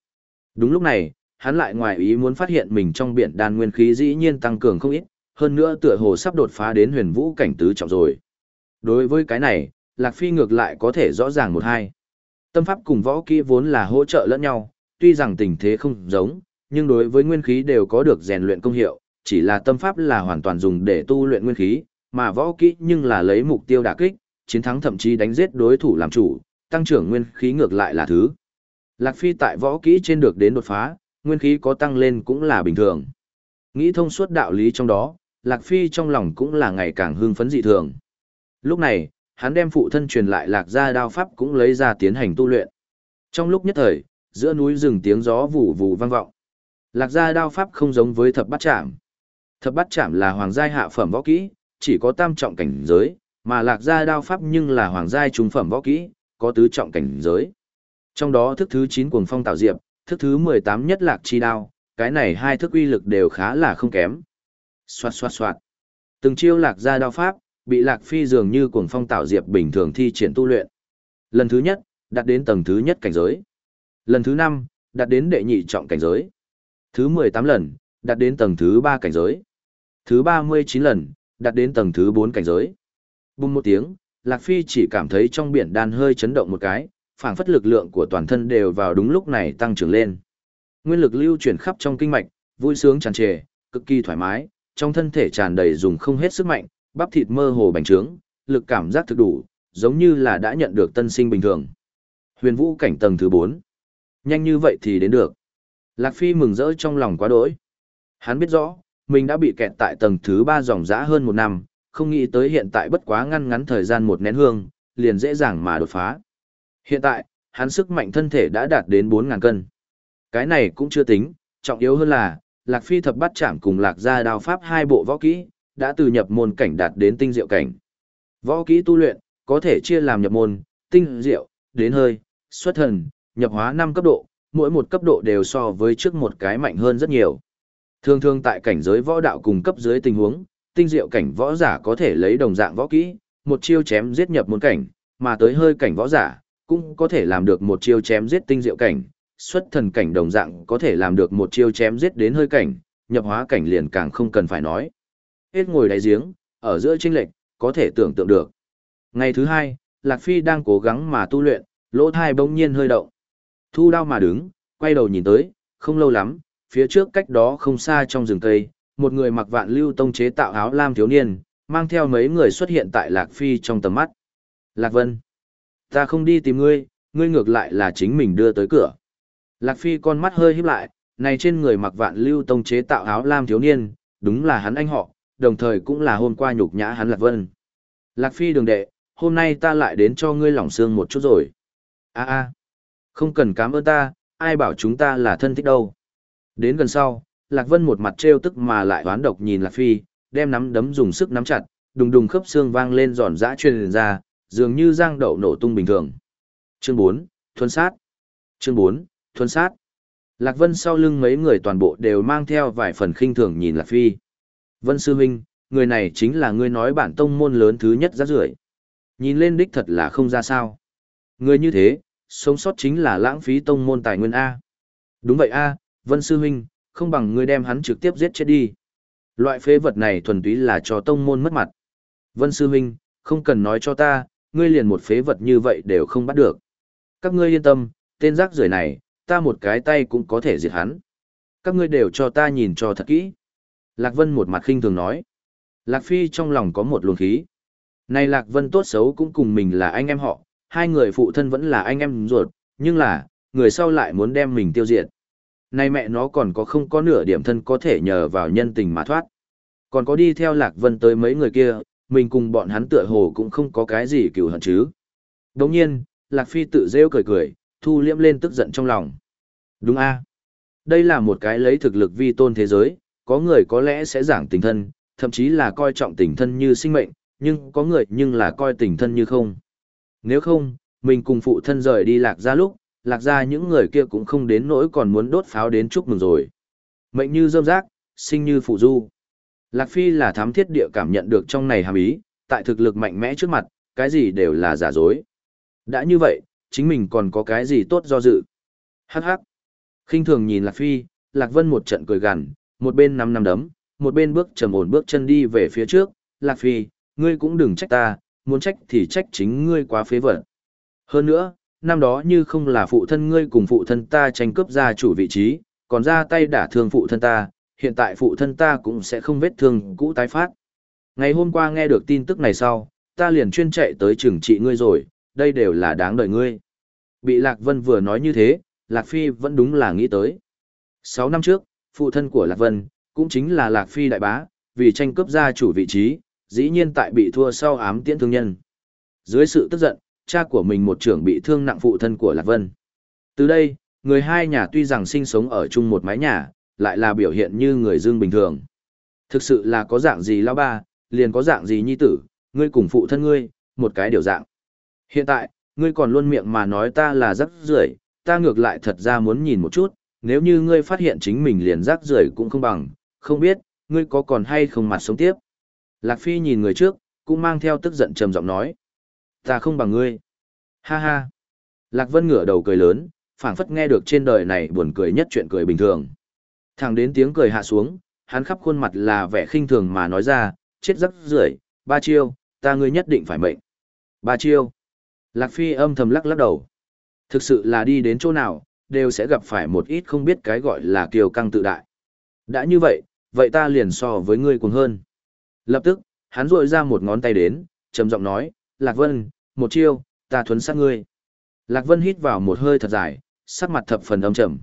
Đúng lúc này, hắn lại ngoài ý muốn phát hiện mình trong biển đan nguyên khí dĩ nhiên tăng cường không ít, hơn nữa tựa hồ sắp đột phá đến huyền vũ cảnh tứ trọng rồi. Đối với cái này, Lạc Phi ngược lại có thể rõ ràng một hai. Tâm pháp cùng võ kỹ vốn là hỗ trợ lẫn nhau, tuy rằng tình thế không giống, nhưng đối với nguyên khí đều có được rèn luyện công hiệu, chỉ là tâm pháp là hoàn toàn dùng để tu luyện nguyên khí, mà võ kỹ nhưng là lấy mục tiêu đả kích, chiến thắng thậm chí đánh giết đối thủ làm chủ, tăng trưởng nguyên khí ngược lại là thứ. Lạc Phi tại võ kỹ trên được đến đột phá, nguyên khí có tăng lên cũng là bình thường. Nghĩ thông suốt đạo lý trong đó, Lạc Phi trong lòng cũng là ngày càng hưng phấn dị thường. Lúc này, hắn đem phụ thân truyền lại Lạc gia đao pháp cũng lấy ra tiến hành tu luyện. Trong lúc nhất thời, giữa núi rừng tiếng gió vù vù vang vọng. Lạc gia đao pháp không giống với thập bát chạm. Thập bát chạm là hoàng giai hạ phẩm võ kỹ, chỉ có tam trọng cảnh giới, mà lạc gia đao pháp nhưng là hoàng giai trung phẩm võ kỹ, có tứ trọng cảnh giới. Trong đó thức thứ 9 cuồng phong tạo diệp, thức thứ 18 nhất lạc chi đao, cái này hai thức uy lực đều khá là không kém. Xoạt xoạt xoạt. Từng chiêu lạc gia đao pháp, bị lạc phi dường như cuồng phong tạo diệp bình thường thi triển tu luyện. Lần thứ nhất, đạt đến tầng thứ nhất cảnh giới. Lần thứ năm đạt đến đệ nhị trọng cảnh giới. Thứ 18 lần, đạt đến tầng thứ 3 cảnh giới. Thứ 39 lần, đạt đến tầng thứ 4 cảnh giới. Bùng một tiếng, Lạc Phi chỉ cảm thấy trong biển đan hơi chấn động một cái, phảng phất lực lượng của toàn thân đều vào đúng lúc này tăng trưởng lên. Nguyên lực lưu chuyển khắp trong kinh mạch, vui sướng tràn trề, cực kỳ thoải mái, trong thân thể tràn đầy dùng không hết sức mạnh, bắp thịt mơ hồ bành trướng, lực cảm giác thực đủ, giống như là đã nhận được tân sinh bình thường. Huyền vũ cảnh tầng thứ 4. Nhanh như vậy thì đến được. Lạc Phi mừng rỡ trong lòng quá đỗi. Hắn biết rõ, mình đã bị kẹt tại tầng thứ ba dòng dã hơn một năm, không nghĩ tới hiện tại bất quá ngăn ngắn thời gian một nén hương, liền dễ dàng mà đột phá. Hiện tại, hắn sức mạnh thân thể đã đạt đến 4.000 cân. Cái này cũng chưa tính, trọng yếu hơn là, Lạc Phi thập bắt chạm cùng Lạc gia đao pháp hai bộ võ kỹ, đã từ nhập môn cảnh đạt đến tinh diệu cảnh. Võ kỹ tu luyện, có thể chia làm nhập môn, tinh diệu, đến hơi, xuất thần, nhập hóa 5 cấp độ, mỗi một cấp độ đều so với trước một cái mạnh hơn rất nhiều. Thường thường tại cảnh giới võ đạo cùng cấp dưới tình huống, tinh diệu cảnh võ giả có thể lấy đồng dạng võ kỹ, một chiêu chém giết nhập môn cảnh, mà tới hơi cảnh võ giả, cũng có thể làm được một chiêu chém giết tinh diệu cảnh, xuất thần cảnh đồng dạng có thể làm được một chiêu chém giết đến hơi cảnh, nhập hóa cảnh liền càng không cần phải nói. Hết ngồi đáy giếng, ở giữa chênh lệch, có thể tưởng tượng được. Ngày thứ hai, Lạc Phi đang cố gắng mà tu luyện, lỗ thai bỗng nhiên hơi động. Thu đao mà đứng, quay đầu nhìn tới, không lâu lắm, phía trước cách đó không xa trong rừng cây, một người mặc vạn lưu tông chế tạo áo lam thiếu niên, mang theo mấy người xuất hiện tại Lạc Phi trong tầm mắt. Lạc Vân, ta không đi tìm ngươi, ngươi ngược lại là chính mình đưa tới cửa. Lạc Phi con mắt hơi híp lại, này trên người mặc vạn lưu tông chế tạo áo lam thiếu niên, đúng là hắn anh họ, đồng thời cũng là hôm qua nhục nhã hắn Lạc Vân. Lạc Phi đường đệ, hôm nay ta lại đến cho ngươi lỏng xương một chút rồi. a a không cần cảm ơn ta, ai bảo chúng ta là thân thích đâu. Đến gần sau, Lạc Vân một mặt trêu tức mà lại oán độc nhìn Lạc Phi, đem nắm đấm dùng sức nắm chặt, đùng đùng khớp xương vang lên giòn giã truyền ra, dường như giang đậu nổ tung bình thường. Chương 4, Thuần sát. Chương 4, Thuần sát. Lạc Vân sau lưng mấy người toàn bộ đều mang theo vài phần khinh thường nhìn Lạc Phi. Vân Sư Minh, người này chính là người nói bản tông môn lớn thứ nhất rác rưởi Nhìn lên đích thật là không ra sao. Người như thế, sống sót chính là lãng phí tông môn tài nguyên A. Đúng vậy A, Vân Sư Huynh, không bằng ngươi đem hắn trực tiếp giết chết đi. Loại phế vật này thuần túy là cho tông môn mất mặt. Vân Sư Huynh, không cần nói cho ta, ngươi liền một phế vật như vậy đều không bắt được. Các ngươi yên tâm, tên rác rưởi này, ta một cái tay cũng có thể diệt hắn. Các ngươi đều cho ta nhìn cho thật kỹ. Lạc Vân một mặt khinh thường nói. Lạc Phi trong lòng có một luồng khí. Này Lạc Vân tốt xấu cũng cùng mình là anh em họ, hai người phụ thân vẫn là anh em ruột, nhưng là, người sau lại muốn đem mình tiêu diệt. nay mẹ nó còn có không có nửa điểm thân có thể nhờ vào nhân tình mà thoát. Còn có đi theo Lạc Vân tới mấy người kia, mình cùng bọn hắn tựa hồ cũng không có cái gì cựu hận chứ. Đồng nhiên, Lạc Phi tự rêu cười cười, thu liễm lên tức giận trong lòng. Đúng a Đây là một cái lấy thực lực vi tôn thế giới, có người có lẽ sẽ giảng tình thân, thậm chí là coi trọng tình thân như sinh mệnh, nhưng có người nhưng là coi tình thân như không. Nếu không, mình cùng phụ thân rời đi lạc ra lúc, lạc ra những người kia cũng không đến nỗi còn muốn đốt pháo đến chúc mừng rồi. Mệnh như dâm rác, sinh như phụ du. Lạc Phi là thám thiết địa cảm nhận được trong này hàm ý, tại thực lực mạnh mẽ trước mặt, cái gì đều là giả dối. Đã như vậy, chính mình còn có cái gì tốt do dự. Hắc hắc. khinh thường nhìn Lạc Phi, Lạc Vân một trận cười gằn, một bên nắm nắm đấm, một bên bước trầm ổn bước chân đi về phía trước. Lạc Phi, ngươi cũng đừng trách ta, muốn trách thì trách chính ngươi quá phế vật. Hơn nữa, năm đó như không là phụ thân ngươi cùng phụ thân ta tranh cướp gia chủ vị trí, còn ra tay đả thương phụ thân ta, hiện tại phụ thân ta cũng sẽ không vết thương cũ tái phát. Ngày hôm qua nghe được tin tức này sau, ta liền chuyên chạy tới trừng trị ngươi rồi, đây đều là đáng đợi ngươi. Bị Lạc Vân vừa nói như thế, Lạc Phi vẫn đúng là nghĩ tới. Sáu năm trước, phụ thân của Lạc Vân, cũng chính là Lạc Phi đại bá, vì tranh cướp gia chủ vị trí, dĩ nhiên tại bị thua sau ám tiễn thương nhân. Dưới sự tức giận, cha của mình một trưởng bị thương nặng phụ thân của Lạc Vân. Từ đây, người hai nhà tuy rằng sinh sống ở chung một mái nhà, lại là biểu hiện như người dương bình thường. Thực sự là có dạng gì lao ba, liền có dạng gì nhi tử, ngươi cùng phụ thân ngươi, một cái điều dạng. Hiện tại, ngươi còn luôn miệng mà nói ta là rắc rưởi, ta ngược lại thật ra muốn nhìn một chút, nếu như ngươi phát hiện chính mình liền rắc rưởi cũng không bằng, không biết, ngươi có còn hay không mặt sống tiếp. Lạc Phi nhìn người trước, cũng mang theo tức giận trầm giọng nói. Ta không bằng ngươi. Ha ha. Lạc Vân ngửa đầu cười lớn, phảng phất nghe được trên đời này buồn cười nhất chuyện cười bình thường. Thẳng đến tiếng cười hạ xuống, hắn khắp khuôn mặt là vẻ khinh thường mà nói ra, chết rắc rưởi, ba chiêu, ta ngươi nhất định phải mệnh. Ba chiêu. Lạc Phi âm thầm lắc lắc đầu. Thực sự là đi đến chỗ nào, đều sẽ gặp phải một ít không biết cái gọi là kiều căng tự đại. Đã như vậy, vậy ta liền so với ngươi cuồng hơn. Lập tức, hắn rội ra một ngón tay đến, trầm giọng nói, Lạc Vân, một chiêu, ta thuấn sát ngươi. Lạc Vân hít vào một hơi thật dài, sắc mặt thập phần âm trầm.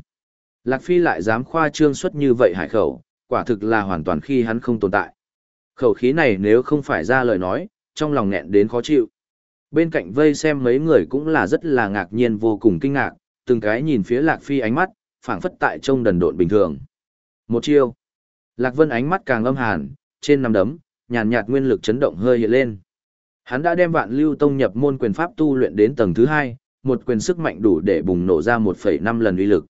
Lạc Phi lại dám khoa trương xuất như vậy hải khẩu, quả thực là hoàn toàn khi hắn không tồn tại. Khẩu khí này nếu không phải ra lời nói, trong lòng nghẹn đến khó chịu. Bên cạnh vây xem mấy người cũng là rất là ngạc nhiên vô cùng kinh ngạc, từng cái nhìn phía Lạc Phi ánh mắt, phảng phất tại trông đần độn bình thường. Một chiêu. Lạc Vân ánh mắt càng âm hàn, trên nằm đấm, nhàn nhạt nguyên lực chấn động hơi hiện lên. Hắn đã đem vạn lưu tông nhập môn quyền pháp tu luyện đến tầng thứ hai, một quyền sức mạnh đủ để bùng nổ ra 1,5 lần uy lực.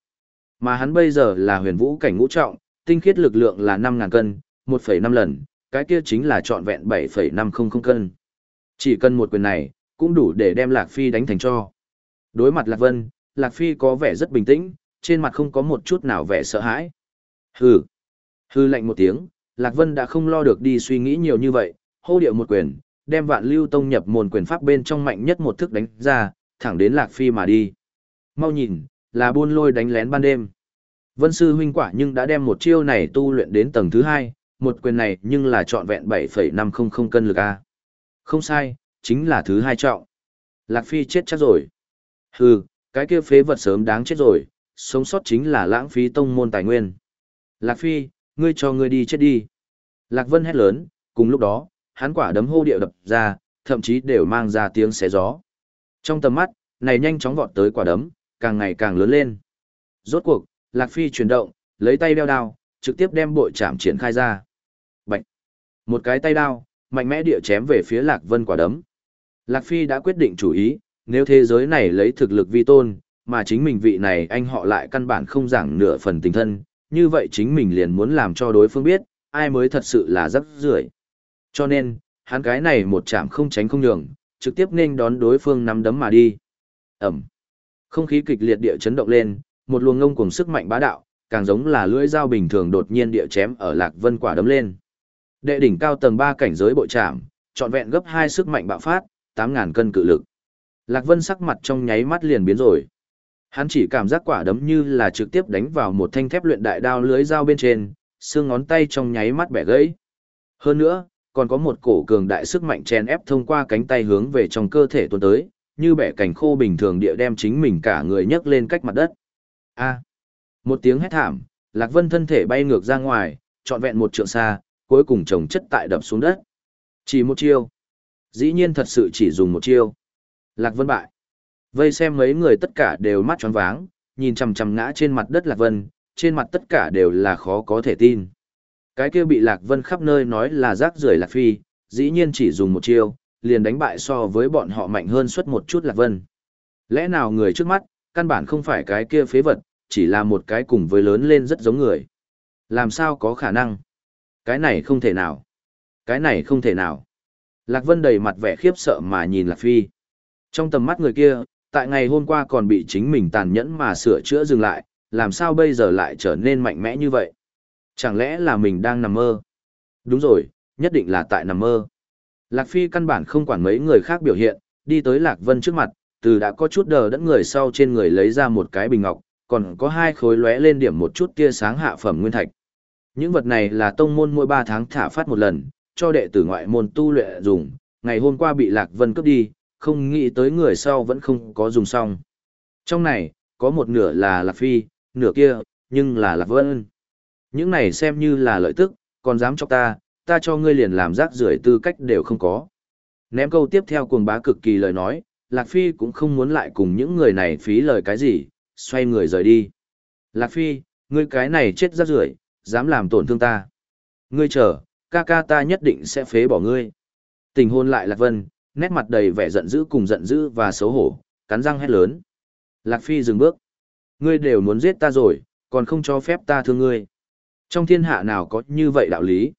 Mà hắn bây giờ là huyền vũ cảnh ngũ trọng, tinh khiết lực lượng là 5.000 cân, 1,5 lần, cái kia chính là trọn vẹn 7,500 cân. Chỉ cần một quyền này, cũng đủ để đem Lạc Phi đánh thành cho. Đối mặt Lạc Vân, Lạc Phi có vẻ rất bình tĩnh, trên mặt không có một chút nào vẻ sợ hãi. Hừ. Hừ lạnh một tiếng, Lạc Vân đã không lo được đi suy nghĩ nhiều như vậy, hô điệu một quyền, đem vạn lưu tông nhập môn quyền pháp bên trong mạnh nhất một thức đánh ra, thẳng đến Lạc Phi mà đi. Mau nhìn, là buôn lôi đánh lén ban đêm. Vân sư huynh quả nhưng đã đem một chiêu này tu luyện đến tầng thứ hai, một quyền này nhưng là trọn vẹn 7,500 cân lực A. Không sai, chính là thứ hai trọng. Lạc Phi chết chắc rồi. Hừ, cái kia phế vật sớm đáng chết rồi, sống sót chính là lãng phí tông môn tài nguyên. Lạc Phi, ngươi cho ngươi đi chết đi. Lạc Vân hét lớn, cùng lúc đó, hắn quả đấm hô điệu đập ra, thậm chí đều mang ra tiếng xé gió. Trong tầm mắt, này nhanh chóng vọt tới quả đấm, càng ngày càng lớn lên. Rốt cuộc, Lạc Phi chuyển động, lấy tay đeo đao, trực tiếp đem bội chạm triển khai ra. Bạch! Một cái tay đao, mạnh mẽ địa chém về phía Lạc Vân quả đấm. Lạc Phi đã quyết định chủ ý, nếu thế giới này lấy thực lực vi tôn, mà chính mình vị này anh họ lại căn bản không giảng nửa phần tình thân, như vậy chính mình liền muốn làm cho đối phương biết, ai mới thật sự là rắc rưởi. Cho nên, hắn cái này một chạm không tránh không nhường, trực tiếp nên đón đối phương nắm đấm mà đi. Ẩm. Không khí kịch liệt địa chấn động lên, một luồng ngông cùng sức mạnh bá đạo, càng giống là lưỡi dao bình thường đột nhiên địa chém ở Lạc Vân quả đấm lên. Đệ đỉnh cao tầng 3 cảnh giới bội trảm, trọn vẹn gấp 2 sức mạnh bạo phát, 8000 cân cự lực. Lạc Vân sắc mặt trong nháy mắt liền biến rồi. Hắn chỉ cảm giác quả đấm như là trực tiếp đánh vào một thanh thép luyện đại đao lưới dao bên trên, xương ngón tay trong nháy mắt bẻ gãy. Hơn nữa, còn có một cổ cường đại sức mạnh chèn ép thông qua cánh tay hướng về trong cơ thể tuôn tới, như bẻ cảnh khô bình thường địa đem chính mình cả người nhấc lên cách mặt đất. A. Một tiếng hét thảm, Lạc Vân thân thể bay ngược ra ngoài, trọn vẹn một trượng xa, cuối cùng chồng chất tại đập xuống đất. Chỉ một chiêu. Dĩ nhiên thật sự chỉ dùng một chiêu. Lạc Vân bại. Vây xem mấy người tất cả đều mắt tròn váng, nhìn chằm chằm ngã trên mặt đất Lạc Vân, trên mặt tất cả đều là khó có thể tin. Cái kia bị Lạc Vân khắp nơi nói là rác rưởi Lạc Phi, dĩ nhiên chỉ dùng một chiêu, liền đánh bại so với bọn họ mạnh hơn suốt một chút Lạc Vân. Lẽ nào người trước mắt, căn bản không phải cái kia phế vật, chỉ là một cái cùng với lớn lên rất giống người. Làm sao có khả năng? Cái này không thể nào. Cái này không thể nào. Lạc Vân đầy mặt vẻ khiếp sợ mà nhìn Lạc Phi. Trong tầm mắt người kia, tại ngày hôm qua còn bị chính mình tàn nhẫn mà sửa chữa dừng lại, làm sao bây giờ lại trở nên mạnh mẽ như vậy? Chẳng lẽ là mình đang nằm mơ? Đúng rồi, nhất định là tại nằm mơ. Lạc Phi căn bản không quản mấy người khác biểu hiện, đi tới Lạc Vân trước mặt, từ đã có chút đờ đẫn người sau trên người lấy ra một cái bình ngọc, còn có hai khối lóe lên điểm một chút tia sáng hạ phẩm nguyên thạch. Những vật này là tông môn mỗi 3 tháng thả phát một lần, cho đệ tử ngoại môn tu luyện dùng, ngày hôm qua bị Lạc Vân cướp đi, không nghĩ tới người sau vẫn không có dùng xong. Trong này, có một nửa là Lạc Phi, nửa kia, nhưng là Lạc Vân. Những này xem như là lợi tức, còn dám cho ta, ta cho ngươi liền làm rác rưởi tư cách đều không có. Ném câu tiếp theo cuồng bá cực kỳ lời nói, Lạc Phi cũng không muốn lại cùng những người này phí lời cái gì, xoay người rời đi. Lạc Phi, ngươi cái này chết rác rưởi, dám làm tổn thương ta. Ngươi chờ, ca ca ta nhất định sẽ phế bỏ ngươi. Tình hôn lại Lạc Vân, nét mặt đầy vẻ giận dữ cùng giận dữ và xấu hổ, cắn răng hét lớn. Lạc Phi dừng bước. Ngươi đều muốn giết ta rồi, còn không cho phép ta thương ngươi. Trong thiên hạ nào có như vậy đạo lý?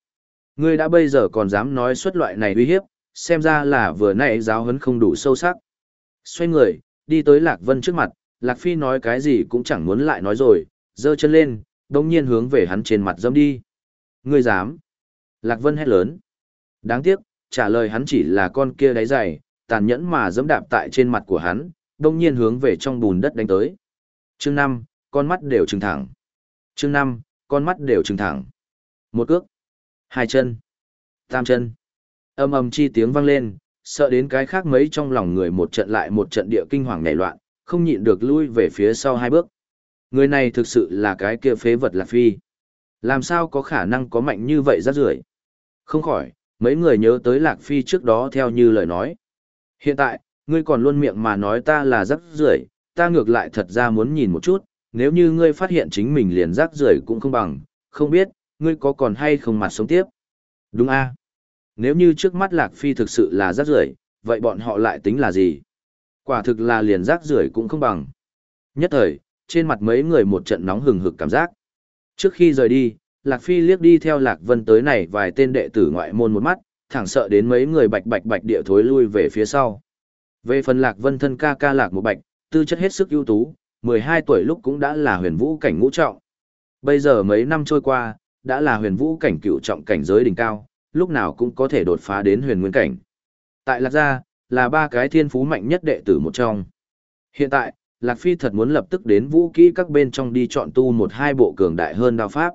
Ngươi đã bây giờ còn dám nói xuất loại này uy hiếp, xem ra là vừa nãy giáo huấn không đủ sâu sắc. Xoay người, đi tới Lạc Vân trước mặt, Lạc Phi nói cái gì cũng chẳng muốn lại nói rồi, giơ chân lên, đồng nhiên hướng về hắn trên mặt dâm đi. Ngươi dám? Lạc Vân hét lớn. Đáng tiếc, trả lời hắn chỉ là con kia đáy dày, tàn nhẫn mà dẫm đạp tại trên mặt của hắn, đông nhiên hướng về trong bùn đất đánh tới. Chương 5, con mắt đều trừng thẳng. Chương 5, con mắt đều trừng thẳng. Một cước, hai chân, tam chân. Âm ầm chi tiếng vang lên, sợ đến cái khác mấy trong lòng người một trận lại một trận địa kinh hoàng nảy loạn, không nhịn được lui về phía sau hai bước. Người này thực sự là cái kia phế vật Lạc Phi. Làm sao có khả năng có mạnh như vậy rát rưởi Không khỏi, mấy người nhớ tới Lạc Phi trước đó theo như lời nói. Hiện tại, ngươi còn luôn miệng mà nói ta là rắc rưởi ta ngược lại thật ra muốn nhìn một chút, nếu như ngươi phát hiện chính mình liền rác rưởi cũng không bằng, không biết, ngươi có còn hay không mặt sống tiếp. Đúng a Nếu như trước mắt Lạc Phi thực sự là rác rưởi vậy bọn họ lại tính là gì? Quả thực là liền rác rưởi cũng không bằng. Nhất thời, trên mặt mấy người một trận nóng hừng hực cảm giác. Trước khi rời đi, Lạc Phi liếc đi theo Lạc Vân tới này vài tên đệ tử ngoại môn một mắt, thẳng sợ đến mấy người bạch bạch bạch địa thối lui về phía sau. Về phần Lạc Vân thân ca ca Lạc một bạch, tư chất hết sức ưu tú, 12 tuổi lúc cũng đã là huyền vũ cảnh ngũ trọng. Bây giờ mấy năm trôi qua, đã là huyền vũ cảnh cựu trọng cảnh giới đỉnh cao, lúc nào cũng có thể đột phá đến huyền nguyên cảnh. Tại Lạc Gia, là ba cái thiên phú mạnh nhất đệ tử một trong. Hiện tại, Lạc Phi thật muốn lập tức đến vũ kỹ các bên trong đi chọn tu một hai bộ cường đại hơn đao pháp.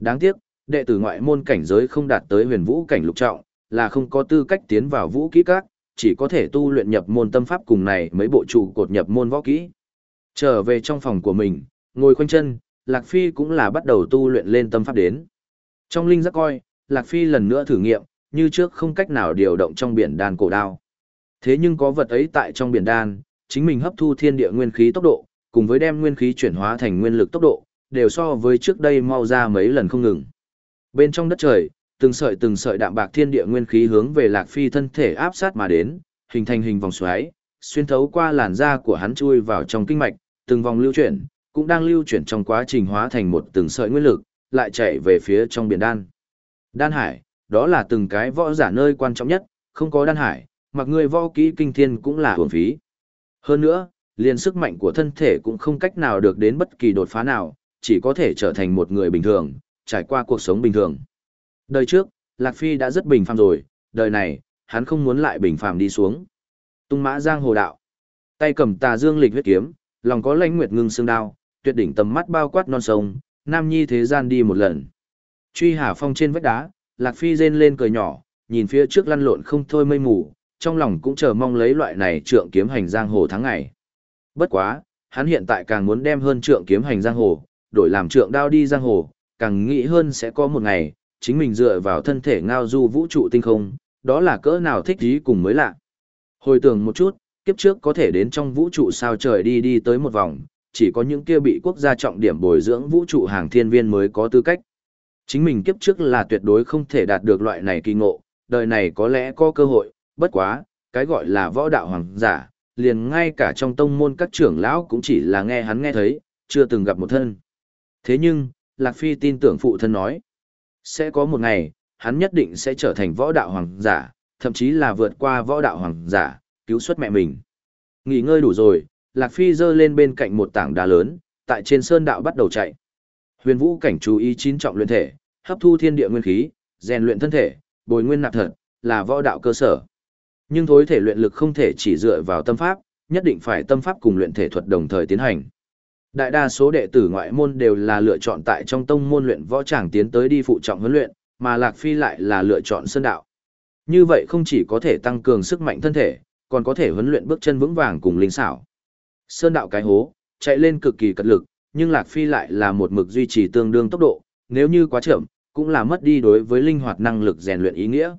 Đáng tiếc, đệ tử ngoại môn cảnh giới không đạt tới huyền vũ cảnh lục trọng, là không có tư cách tiến vào vũ kỹ các, chỉ có thể tu luyện nhập môn tâm pháp cùng này mấy bộ trụ cột nhập môn võ kỹ. Trở về trong phòng của mình, ngồi khoanh chân, Lạc Phi cũng là bắt đầu tu luyện lên tâm pháp đến. Trong linh giác coi, Lạc Phi lần nữa thử nghiệm, như trước không cách nào điều động trong biển đan cổ đao. Thế nhưng có vật ấy tại trong biển đan, chính mình hấp thu thiên địa nguyên khí tốc độ, cùng với đem nguyên khí chuyển hóa thành nguyên lực tốc độ, đều so với trước đây mau ra mấy lần không ngừng. Bên trong đất trời, từng sợi từng sợi đạm bạc thiên địa nguyên khí hướng về Lạc Phi thân thể áp sát mà đến, hình thành hình vòng xoáy, xuyên thấu qua làn da của hắn chui vào trong kinh mạch, từng vòng lưu chuyển, cũng đang lưu chuyển trong quá trình hóa thành một từng sợi nguyên lực, lại chạy về phía trong biển đan. Đan hải, đó là từng cái võ giả nơi quan trọng nhất, không có đan hải, mặc người võ kỹ kinh thiên cũng là uổng phí. Hơn nữa, liền sức mạnh của thân thể cũng không cách nào được đến bất kỳ đột phá nào, chỉ có thể trở thành một người bình thường, trải qua cuộc sống bình thường. Đời trước, Lạc Phi đã rất bình phàm rồi, đời này, hắn không muốn lại bình phàm đi xuống. Tung mã giang hồ đạo. Tay cầm tà dương lịch huyết kiếm, lòng có lãnh nguyệt ngưng xương đao, tuyệt đỉnh tầm mắt bao quát non sông, nam nhi thế gian đi một lần. Truy hà phong trên vách đá, Lạc Phi rên lên cười nhỏ, nhìn phía trước lăn lộn không thôi mây mù, trong lòng cũng chờ mong lấy loại này trượng kiếm hành giang hồ tháng ngày. Bất quá, hắn hiện tại càng muốn đem hơn trượng kiếm hành giang hồ, đổi làm trượng đao đi giang hồ, càng nghĩ hơn sẽ có một ngày, chính mình dựa vào thân thể ngao du vũ trụ tinh không, đó là cỡ nào thích ý cùng mới lạ. Hồi tưởng một chút, kiếp trước có thể đến trong vũ trụ sao trời đi đi tới một vòng, chỉ có những kia bị quốc gia trọng điểm bồi dưỡng vũ trụ hàng thiên viên mới có tư cách. Chính mình kiếp trước là tuyệt đối không thể đạt được loại này kỳ ngộ, đời này có lẽ có cơ hội, bất quá, cái gọi là võ đạo hoàng giả, liền ngay cả trong tông môn các trưởng lão cũng chỉ là nghe hắn nghe thấy, chưa từng gặp một thân. Thế nhưng, Lạc Phi tin tưởng phụ thân nói, sẽ có một ngày, hắn nhất định sẽ trở thành võ đạo hoàng giả, thậm chí là vượt qua võ đạo hoàng giả, cứu xuất mẹ mình. Nghỉ ngơi đủ rồi, Lạc Phi giơ lên bên cạnh một tảng đá lớn, tại trên sơn đạo bắt đầu chạy. Huyền vũ cảnh chú ý chín trọng luyện thể, hấp thu thiên địa nguyên khí, rèn luyện thân thể, bồi nguyên nạp thật, là võ đạo cơ sở. Nhưng thối thể luyện lực không thể chỉ dựa vào tâm pháp, nhất định phải tâm pháp cùng luyện thể thuật đồng thời tiến hành. Đại đa số đệ tử ngoại môn đều là lựa chọn tại trong tông môn luyện võ tràng tiến tới đi phụ trọng huấn luyện, mà Lạc Phi lại là lựa chọn sơn đạo. Như vậy không chỉ có thể tăng cường sức mạnh thân thể, còn có thể huấn luyện bước chân vững vàng cùng linh xảo. Sơn đạo cái hố, chạy lên cực kỳ cật lực, nhưng Lạc Phi lại là một mực duy trì tương đương tốc độ, nếu như quá chậm, cũng là mất đi đối với linh hoạt năng lực rèn luyện ý nghĩa.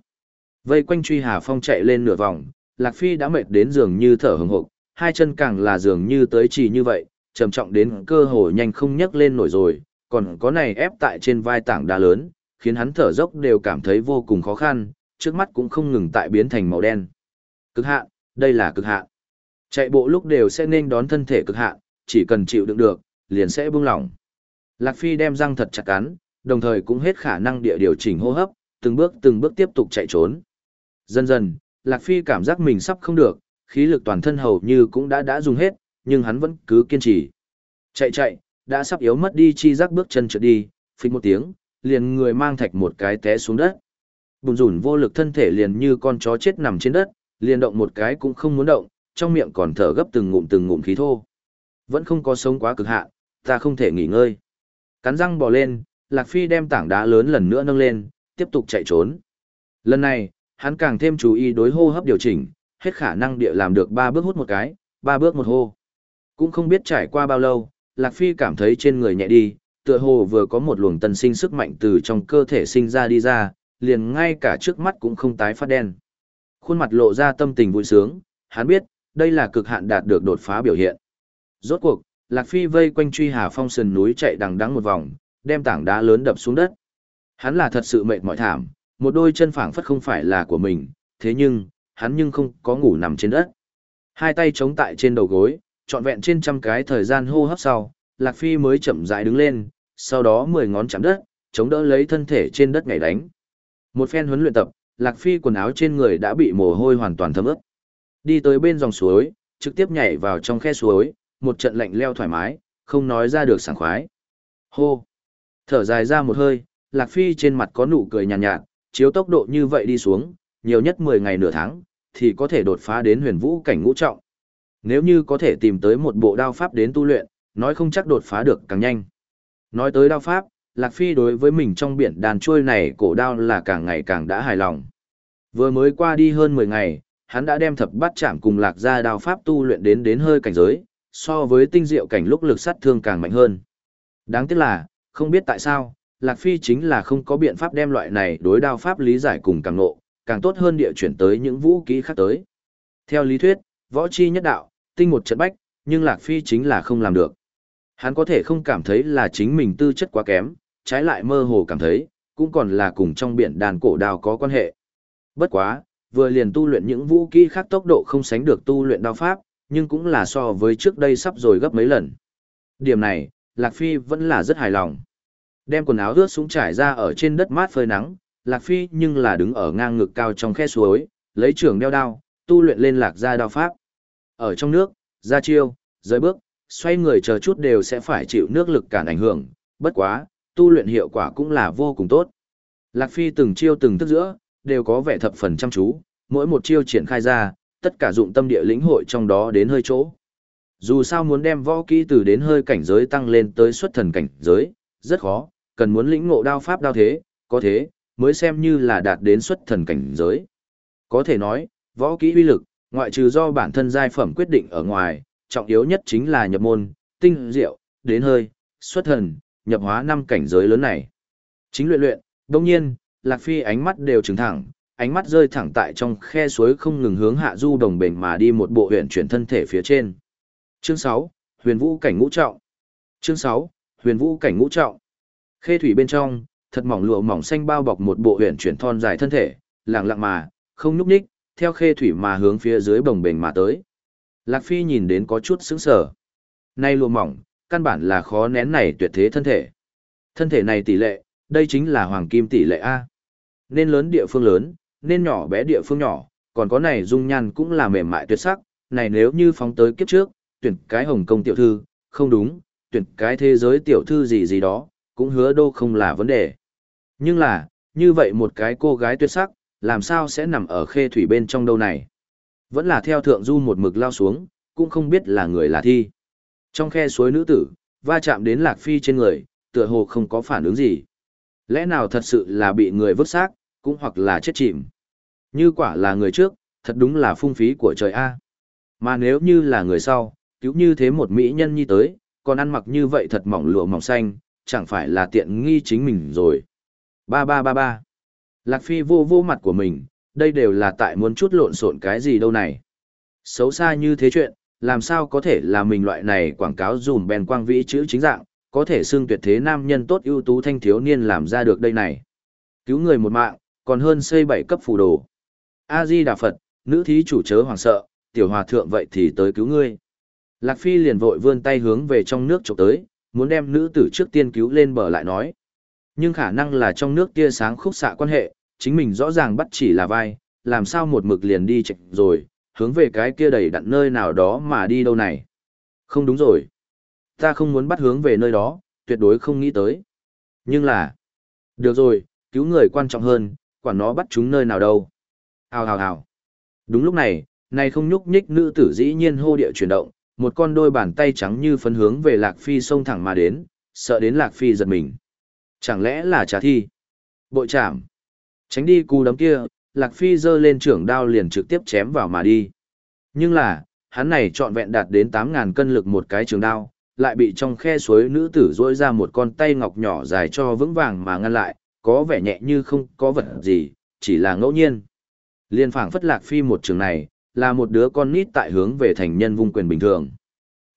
Vây quanh truy Hà Phong chạy lên nửa vòng, Lạc Phi đã mệt đến giường như thở hừng hực, hai chân càng là giường như tới trì như vậy, trầm trọng đến cơ hồ nhanh không nhấc lên nổi rồi, còn có này ép tại trên vai tảng đá lớn, khiến hắn thở dốc đều cảm thấy vô cùng khó khăn, trước mắt cũng không ngừng tại biến thành màu đen. Cực hạn, đây là cực hạn. Chạy bộ lúc đều sẽ nên đón thân thể cực hạn, chỉ cần chịu đựng được, liền sẽ buông lỏng. Lạc Phi đem răng thật chặt cắn, đồng thời cũng hết khả năng địa điều chỉnh hô hấp, từng bước từng bước tiếp tục chạy trốn. Dần dần, Lạc Phi cảm giác mình sắp không được, khí lực toàn thân hầu như cũng đã đã dùng hết, nhưng hắn vẫn cứ kiên trì. Chạy chạy, đã sắp yếu mất đi chi giác bước chân trượt đi, phịch một tiếng, liền người mang thạch một cái té xuống đất. Bùn rủn vô lực thân thể liền như con chó chết nằm trên đất, liền động một cái cũng không muốn động, trong miệng còn thở gấp từng ngụm từng ngụm khí thô. Vẫn không có sống quá cực hạn, ta không thể nghỉ ngơi. Cắn răng bò lên, Lạc Phi đem tảng đá lớn lần nữa nâng lên, tiếp tục chạy trốn. Lần này, hắn càng thêm chú ý đối hô hấp điều chỉnh, hết khả năng địa làm được ba bước hút một cái, ba bước một hô. Cũng không biết trải qua bao lâu, Lạc Phi cảm thấy trên người nhẹ đi, tựa hồ vừa có một luồng tân sinh sức mạnh từ trong cơ thể sinh ra đi ra, liền ngay cả trước mắt cũng không tái phát đen. Khuôn mặt lộ ra tâm tình vui sướng, hắn biết, đây là cực hạn đạt được đột phá biểu hiện. Rốt cuộc, Lạc Phi vây quanh truy hà phong sườn núi chạy đằng đắng một vòng, đem tảng đá lớn đập xuống đất. Hắn là thật sự mệt mỏi thảm, một đôi chân phảng phất không phải là của mình, thế nhưng, hắn nhưng không có ngủ nằm trên đất. Hai tay chống tại trên đầu gối, trọn vẹn trên trăm cái thời gian hô hấp sau, Lạc Phi mới chậm rãi đứng lên, sau đó mười ngón chạm đất, chống đỡ lấy thân thể trên đất nhảy đánh. Một phen huấn luyện tập, Lạc Phi quần áo trên người đã bị mồ hôi hoàn toàn thấm ướt. Đi tới bên dòng suối, trực tiếp nhảy vào trong khe suối, một trận lạnh leo thoải mái, không nói ra được sảng khoái. Hô! Thở dài ra một hơi, Lạc Phi trên mặt có nụ cười nhàn nhạt, nhạt, chiếu tốc độ như vậy đi xuống, nhiều nhất 10 ngày nửa tháng, thì có thể đột phá đến huyền vũ cảnh ngũ trọng. Nếu như có thể tìm tới một bộ đao pháp đến tu luyện, nói không chắc đột phá được càng nhanh. Nói tới đao pháp, Lạc Phi đối với mình trong biển đàn trôi này cổ đao là càng ngày càng đã hài lòng. Vừa mới qua đi hơn 10 ngày, hắn đã đem thập bát chạm cùng Lạc ra đao pháp tu luyện đến đến hơi cảnh giới, so với tinh diệu cảnh lúc lực sát thương càng mạnh hơn. Đáng tiếc là, không biết tại sao, Lạc Phi chính là không có biện pháp đem loại này đối đao pháp lý giải cùng càng nộ, càng tốt hơn địa chuyển tới những vũ khí khác tới. Theo lý thuyết, võ chi nhất đạo, tinh một trận bách, nhưng Lạc Phi chính là không làm được. Hắn có thể không cảm thấy là chính mình tư chất quá kém, trái lại mơ hồ cảm thấy, cũng còn là cùng trong biển đàn cổ đào có quan hệ. Bất quá, vừa liền tu luyện những vũ kỹ khác tốc độ không sánh được tu luyện đao pháp, nhưng cũng là so với trước đây sắp rồi gấp mấy lần. Điểm này, Lạc Phi vẫn là rất hài lòng. Đem quần áo ướt súng trải ra ở trên đất mát phơi nắng, Lạc Phi nhưng là đứng ở ngang ngực cao trong khe suối, lấy trường đeo đao, tu luyện lên lạc ra đao pháp. Ở trong nước, ra chiêu, rơi bước, xoay người chờ chút đều sẽ phải chịu nước lực cản ảnh hưởng, bất quá, tu luyện hiệu quả cũng là vô cùng tốt. Lạc Phi từng chiêu từng thức giữa, đều có vẻ thập phần chăm chú, mỗi một chiêu triển khai ra, tất cả dụng tâm địa lĩnh hội trong đó đến hơi chỗ. Dù sao muốn đem võ kỹ từ đến hơi cảnh giới tăng lên tới xuất thần cảnh giới, rất khó, cần muốn lĩnh ngộ đao pháp đao thế, có thế, mới xem như là đạt đến xuất thần cảnh giới. Có thể nói, võ kỹ uy lực, ngoại trừ do bản thân giai phẩm quyết định ở ngoài, trọng yếu nhất chính là nhập môn, tinh diệu, đến hơi, xuất thần, nhập hóa năm cảnh giới lớn này. Chính luyện luyện, đồng nhiên, Lạc Phi ánh mắt đều trừng thẳng, ánh mắt rơi thẳng tại trong khe suối không ngừng hướng hạ du đồng bền mà đi một bộ huyện chuyển thân thể phía trên. Chương 6, Huyền Vũ cảnh ngũ trọng. Chương 6, Huyền Vũ cảnh ngũ trọng. Khê thủy bên trong, thật mỏng lụa mỏng xanh bao bọc một bộ huyện chuyển thon dài thân thể, lặng lặng mà, không nhúc nhích, theo khê thủy mà hướng phía dưới bồng bềnh mà tới. Lạc Phi nhìn đến có chút sững sờ. Nay lùa mỏng, căn bản là khó nén này tuyệt thế thân thể. Thân thể này tỷ lệ, đây chính là hoàng kim tỷ lệ A. Nên lớn địa phương lớn, nên nhỏ bé địa phương nhỏ, còn có này dung nhan cũng là mềm mại tuyệt sắc, này nếu như phóng tới kiếp trước, tuyển cái hồng công tiểu thư, không đúng, tuyển cái thế giới tiểu thư gì gì đó, cũng hứa đô không là vấn đề. Nhưng là, như vậy một cái cô gái tuyệt sắc, làm sao sẽ nằm ở khê thủy bên trong đâu này? Vẫn là theo thượng du một mực lao xuống, cũng không biết là người là thi. Trong khe suối nữ tử, va chạm đến lạc phi trên người, tựa hồ không có phản ứng gì. Lẽ nào thật sự là bị người vứt xác, cũng hoặc là chết chìm. Như quả là người trước, thật đúng là phung phí của trời A. Mà nếu như là người sau, cứu như thế một mỹ nhân như tới, còn ăn mặc như vậy thật mỏng lụa mỏng xanh, chẳng phải là tiện nghi chính mình rồi. Ba ba ba ba. Lạc Phi vô vô mặt của mình, đây đều là tại muốn chút lộn xộn cái gì đâu này. Xấu xa như thế chuyện, làm sao có thể là mình loại này quảng cáo dùm bèn quang vĩ chữ chính dạng, có thể xưng tuyệt thế nam nhân tốt ưu tú thanh thiếu niên làm ra được đây này. Cứu người một mạng, còn hơn xây bảy cấp phù đồ. A-di Đà Phật, nữ thí chủ chớ hoàng sợ, tiểu hòa thượng vậy thì tới cứu ngươi. Lạc Phi liền vội vươn tay hướng về trong nước chụp tới, muốn đem nữ tử trước tiên cứu lên bờ lại nói. Nhưng khả năng là trong nước tia sáng khúc xạ quan hệ, chính mình rõ ràng bắt chỉ là vai, làm sao một mực liền đi chạy rồi, hướng về cái kia đầy đặn nơi nào đó mà đi đâu này. Không đúng rồi. Ta không muốn bắt hướng về nơi đó, tuyệt đối không nghĩ tới. Nhưng là, được rồi, cứu người quan trọng hơn, quản nó bắt chúng nơi nào đâu. Hào hào hào. Đúng lúc này, này không nhúc nhích nữ tử dĩ nhiên hô địa chuyển động, một con đôi bàn tay trắng như phấn hướng về Lạc Phi xông thẳng mà đến, sợ đến Lạc Phi giật mình. Chẳng lẽ là trả thi? Bội chạm. Tránh đi cú đấm kia, Lạc Phi giơ lên trưởng đao liền trực tiếp chém vào mà đi. Nhưng là, hắn này trọn vẹn đạt đến 8.000 cân lực một cái trường đao, lại bị trong khe suối nữ tử dỗi ra một con tay ngọc nhỏ dài cho vững vàng mà ngăn lại, có vẻ nhẹ như không có vật gì, chỉ là ngẫu nhiên. Liên phảng phất lạc phi một trường này, là một đứa con nít tại hướng về thành nhân vung quyền bình thường.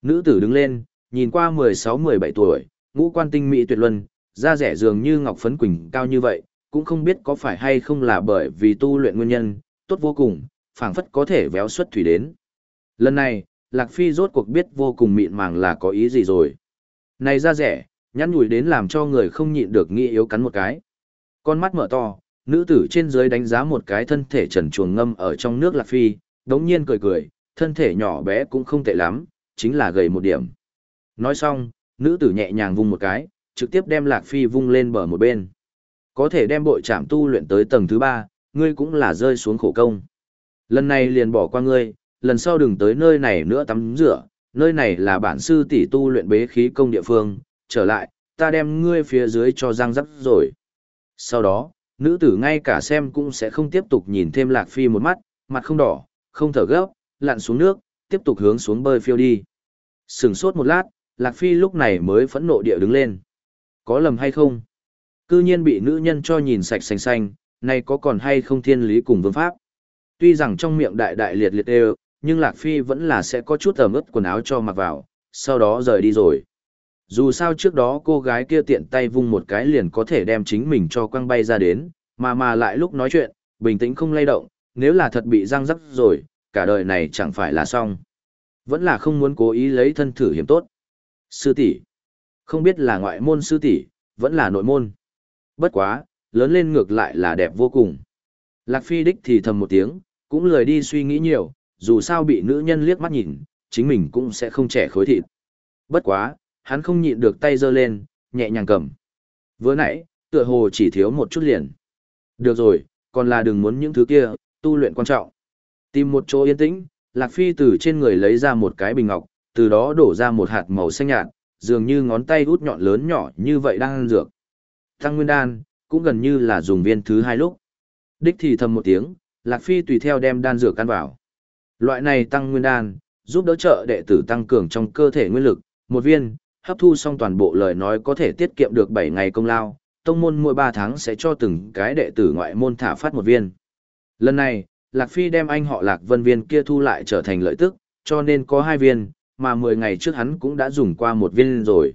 Nữ tử đứng lên, nhìn qua 16-17 tuổi, ngũ quan tinh mỹ tuyệt luân, da rẻ dường như ngọc phấn quỳnh cao như vậy, cũng không biết có phải hay không là bởi vì tu luyện nguyên nhân, tốt vô cùng, phảng phất có thể véo xuất thủy đến. Lần này, Lạc Phi rốt cuộc biết vô cùng mịn màng là có ý gì rồi. Này da rẻ, nhăn nhủi đến làm cho người không nhịn được nghĩ yếu cắn một cái. Con mắt mở to, nữ tử trên dưới đánh giá một cái thân thể trần chuồng ngâm ở trong nước Lạc Phi, đống nhiên cười cười, thân thể nhỏ bé cũng không tệ lắm, chính là gầy một điểm. Nói xong, nữ tử nhẹ nhàng vung một cái, trực tiếp đem Lạc Phi vung lên bờ một bên. Có thể đem bội trảm tu luyện tới tầng thứ ba, ngươi cũng là rơi xuống khổ công. Lần này liền bỏ qua ngươi, lần sau đừng tới nơi này nữa tắm rửa, nơi này là bản sư tỷ tu luyện bế khí công địa phương, trở lại, ta đem ngươi phía dưới cho răng rắc rồi. Sau đó, nữ tử ngay cả xem cũng sẽ không tiếp tục nhìn thêm Lạc Phi một mắt, mặt không đỏ, không thở gấp, lặn xuống nước, tiếp tục hướng xuống bơi phiêu đi. Sừng sốt một lát, Lạc Phi lúc này mới phẫn nộ địa đứng lên. Có lầm hay không? Cư nhiên bị nữ nhân cho nhìn sạch xanh xanh, này có còn hay không thiên lý cùng vương pháp? Tuy rằng trong miệng đại đại liệt liệt đều, nhưng Lạc Phi vẫn là sẽ có chút ẩm ướt quần áo cho mặc vào, sau đó rời đi rồi. Dù sao trước đó cô gái kia tiện tay vung một cái liền có thể đem chính mình cho quăng bay ra đến, mà mà lại lúc nói chuyện, bình tĩnh không lay động, nếu là thật bị răng rắc rồi, cả đời này chẳng phải là xong. Vẫn là không muốn cố ý lấy thân thử hiểm tốt. Sư tỷ không biết là ngoại môn sư tỷ vẫn là nội môn. Bất quá, lớn lên ngược lại là đẹp vô cùng. Lạc Phi đích thì thầm một tiếng, cũng lười đi suy nghĩ nhiều, dù sao bị nữ nhân liếc mắt nhìn, chính mình cũng sẽ không trẻ khối thịt. Bất quá, hắn không nhịn được tay giơ lên, nhẹ nhàng cầm. Vừa nãy, tựa hồ chỉ thiếu một chút liền. Được rồi, còn là đừng muốn những thứ kia, tu luyện quan trọng. Tìm một chỗ yên tĩnh, Lạc Phi từ trên người lấy ra một cái bình ngọc, từ đó đổ ra một hạt màu xanh nhạt, dường như ngón tay út nhọn lớn nhỏ như vậy đang ăn dược. Tăng Nguyên Đan, cũng gần như là dùng viên thứ hai lúc. Đích thì thầm một tiếng, Lạc Phi tùy theo đem đan dược căn vào. Loại này tăng nguyên đan, giúp đỡ trợ đệ tử tăng cường trong cơ thể nguyên lực, một viên, hấp thu xong toàn bộ lời nói có thể tiết kiệm được 7 ngày công lao, tông môn mỗi 3 tháng sẽ cho từng cái đệ tử ngoại môn thả phát một viên. Lần này, Lạc Phi đem anh họ Lạc Vân Viên kia thu lại trở thành lợi tức, cho nên có hai viên, mà 10 ngày trước hắn cũng đã dùng qua một viên rồi.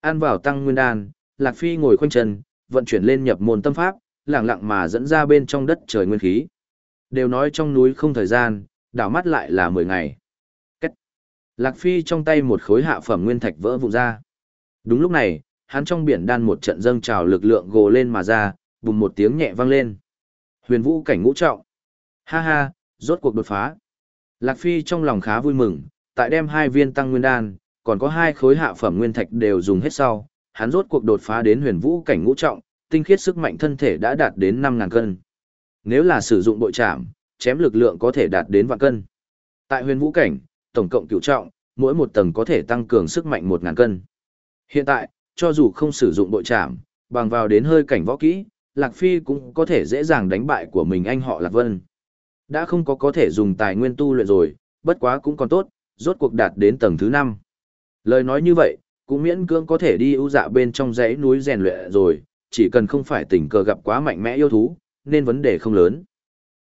Ăn vào tăng nguyên đan, Lạc Phi ngồi khoanh chân, vận chuyển lên nhập môn tâm pháp, lặng lặng mà dẫn ra bên trong đất trời nguyên khí. Đều nói trong núi không thời gian, đảo mắt lại là 10 ngày. Cách. Lạc Phi trong tay một khối hạ phẩm nguyên thạch vỡ vụn ra. Đúng lúc này, hắn trong biển đan một trận dâng trào lực lượng gồ lên mà ra, bùng một tiếng nhẹ vang lên. Huyền vũ cảnh ngũ trọng. Ha ha, rốt cuộc đột phá. Lạc Phi trong lòng khá vui mừng, tại đem hai viên tăng nguyên đan, còn có hai khối hạ phẩm nguyên thạch đều dùng hết sau, hắn rốt cuộc đột phá đến huyền vũ cảnh ngũ trọng, tinh khiết sức mạnh thân thể đã đạt đến năm ngàn cân. Nếu là sử dụng bội trảm, chém lực lượng có thể đạt đến vạn cân. Tại huyền vũ cảnh, tổng cộng cửu trọng, mỗi một tầng có thể tăng cường sức mạnh một ngàn cân. Hiện tại, cho dù không sử dụng bội trảm, bằng vào đến hơi cảnh võ kỹ, Lạc Phi cũng có thể dễ dàng đánh bại của mình anh họ Lạc Vân. Đã không có có thể dùng tài nguyên tu luyện rồi, bất quá cũng còn tốt, rốt cuộc đạt đến tầng thứ 5. Lời nói như vậy, cũng miễn cưỡng có thể đi ưu dạ bên trong dãy núi rèn luyện rồi, chỉ cần không phải tình cờ gặp quá mạnh mẽ yêu thú, nên vấn đề không lớn.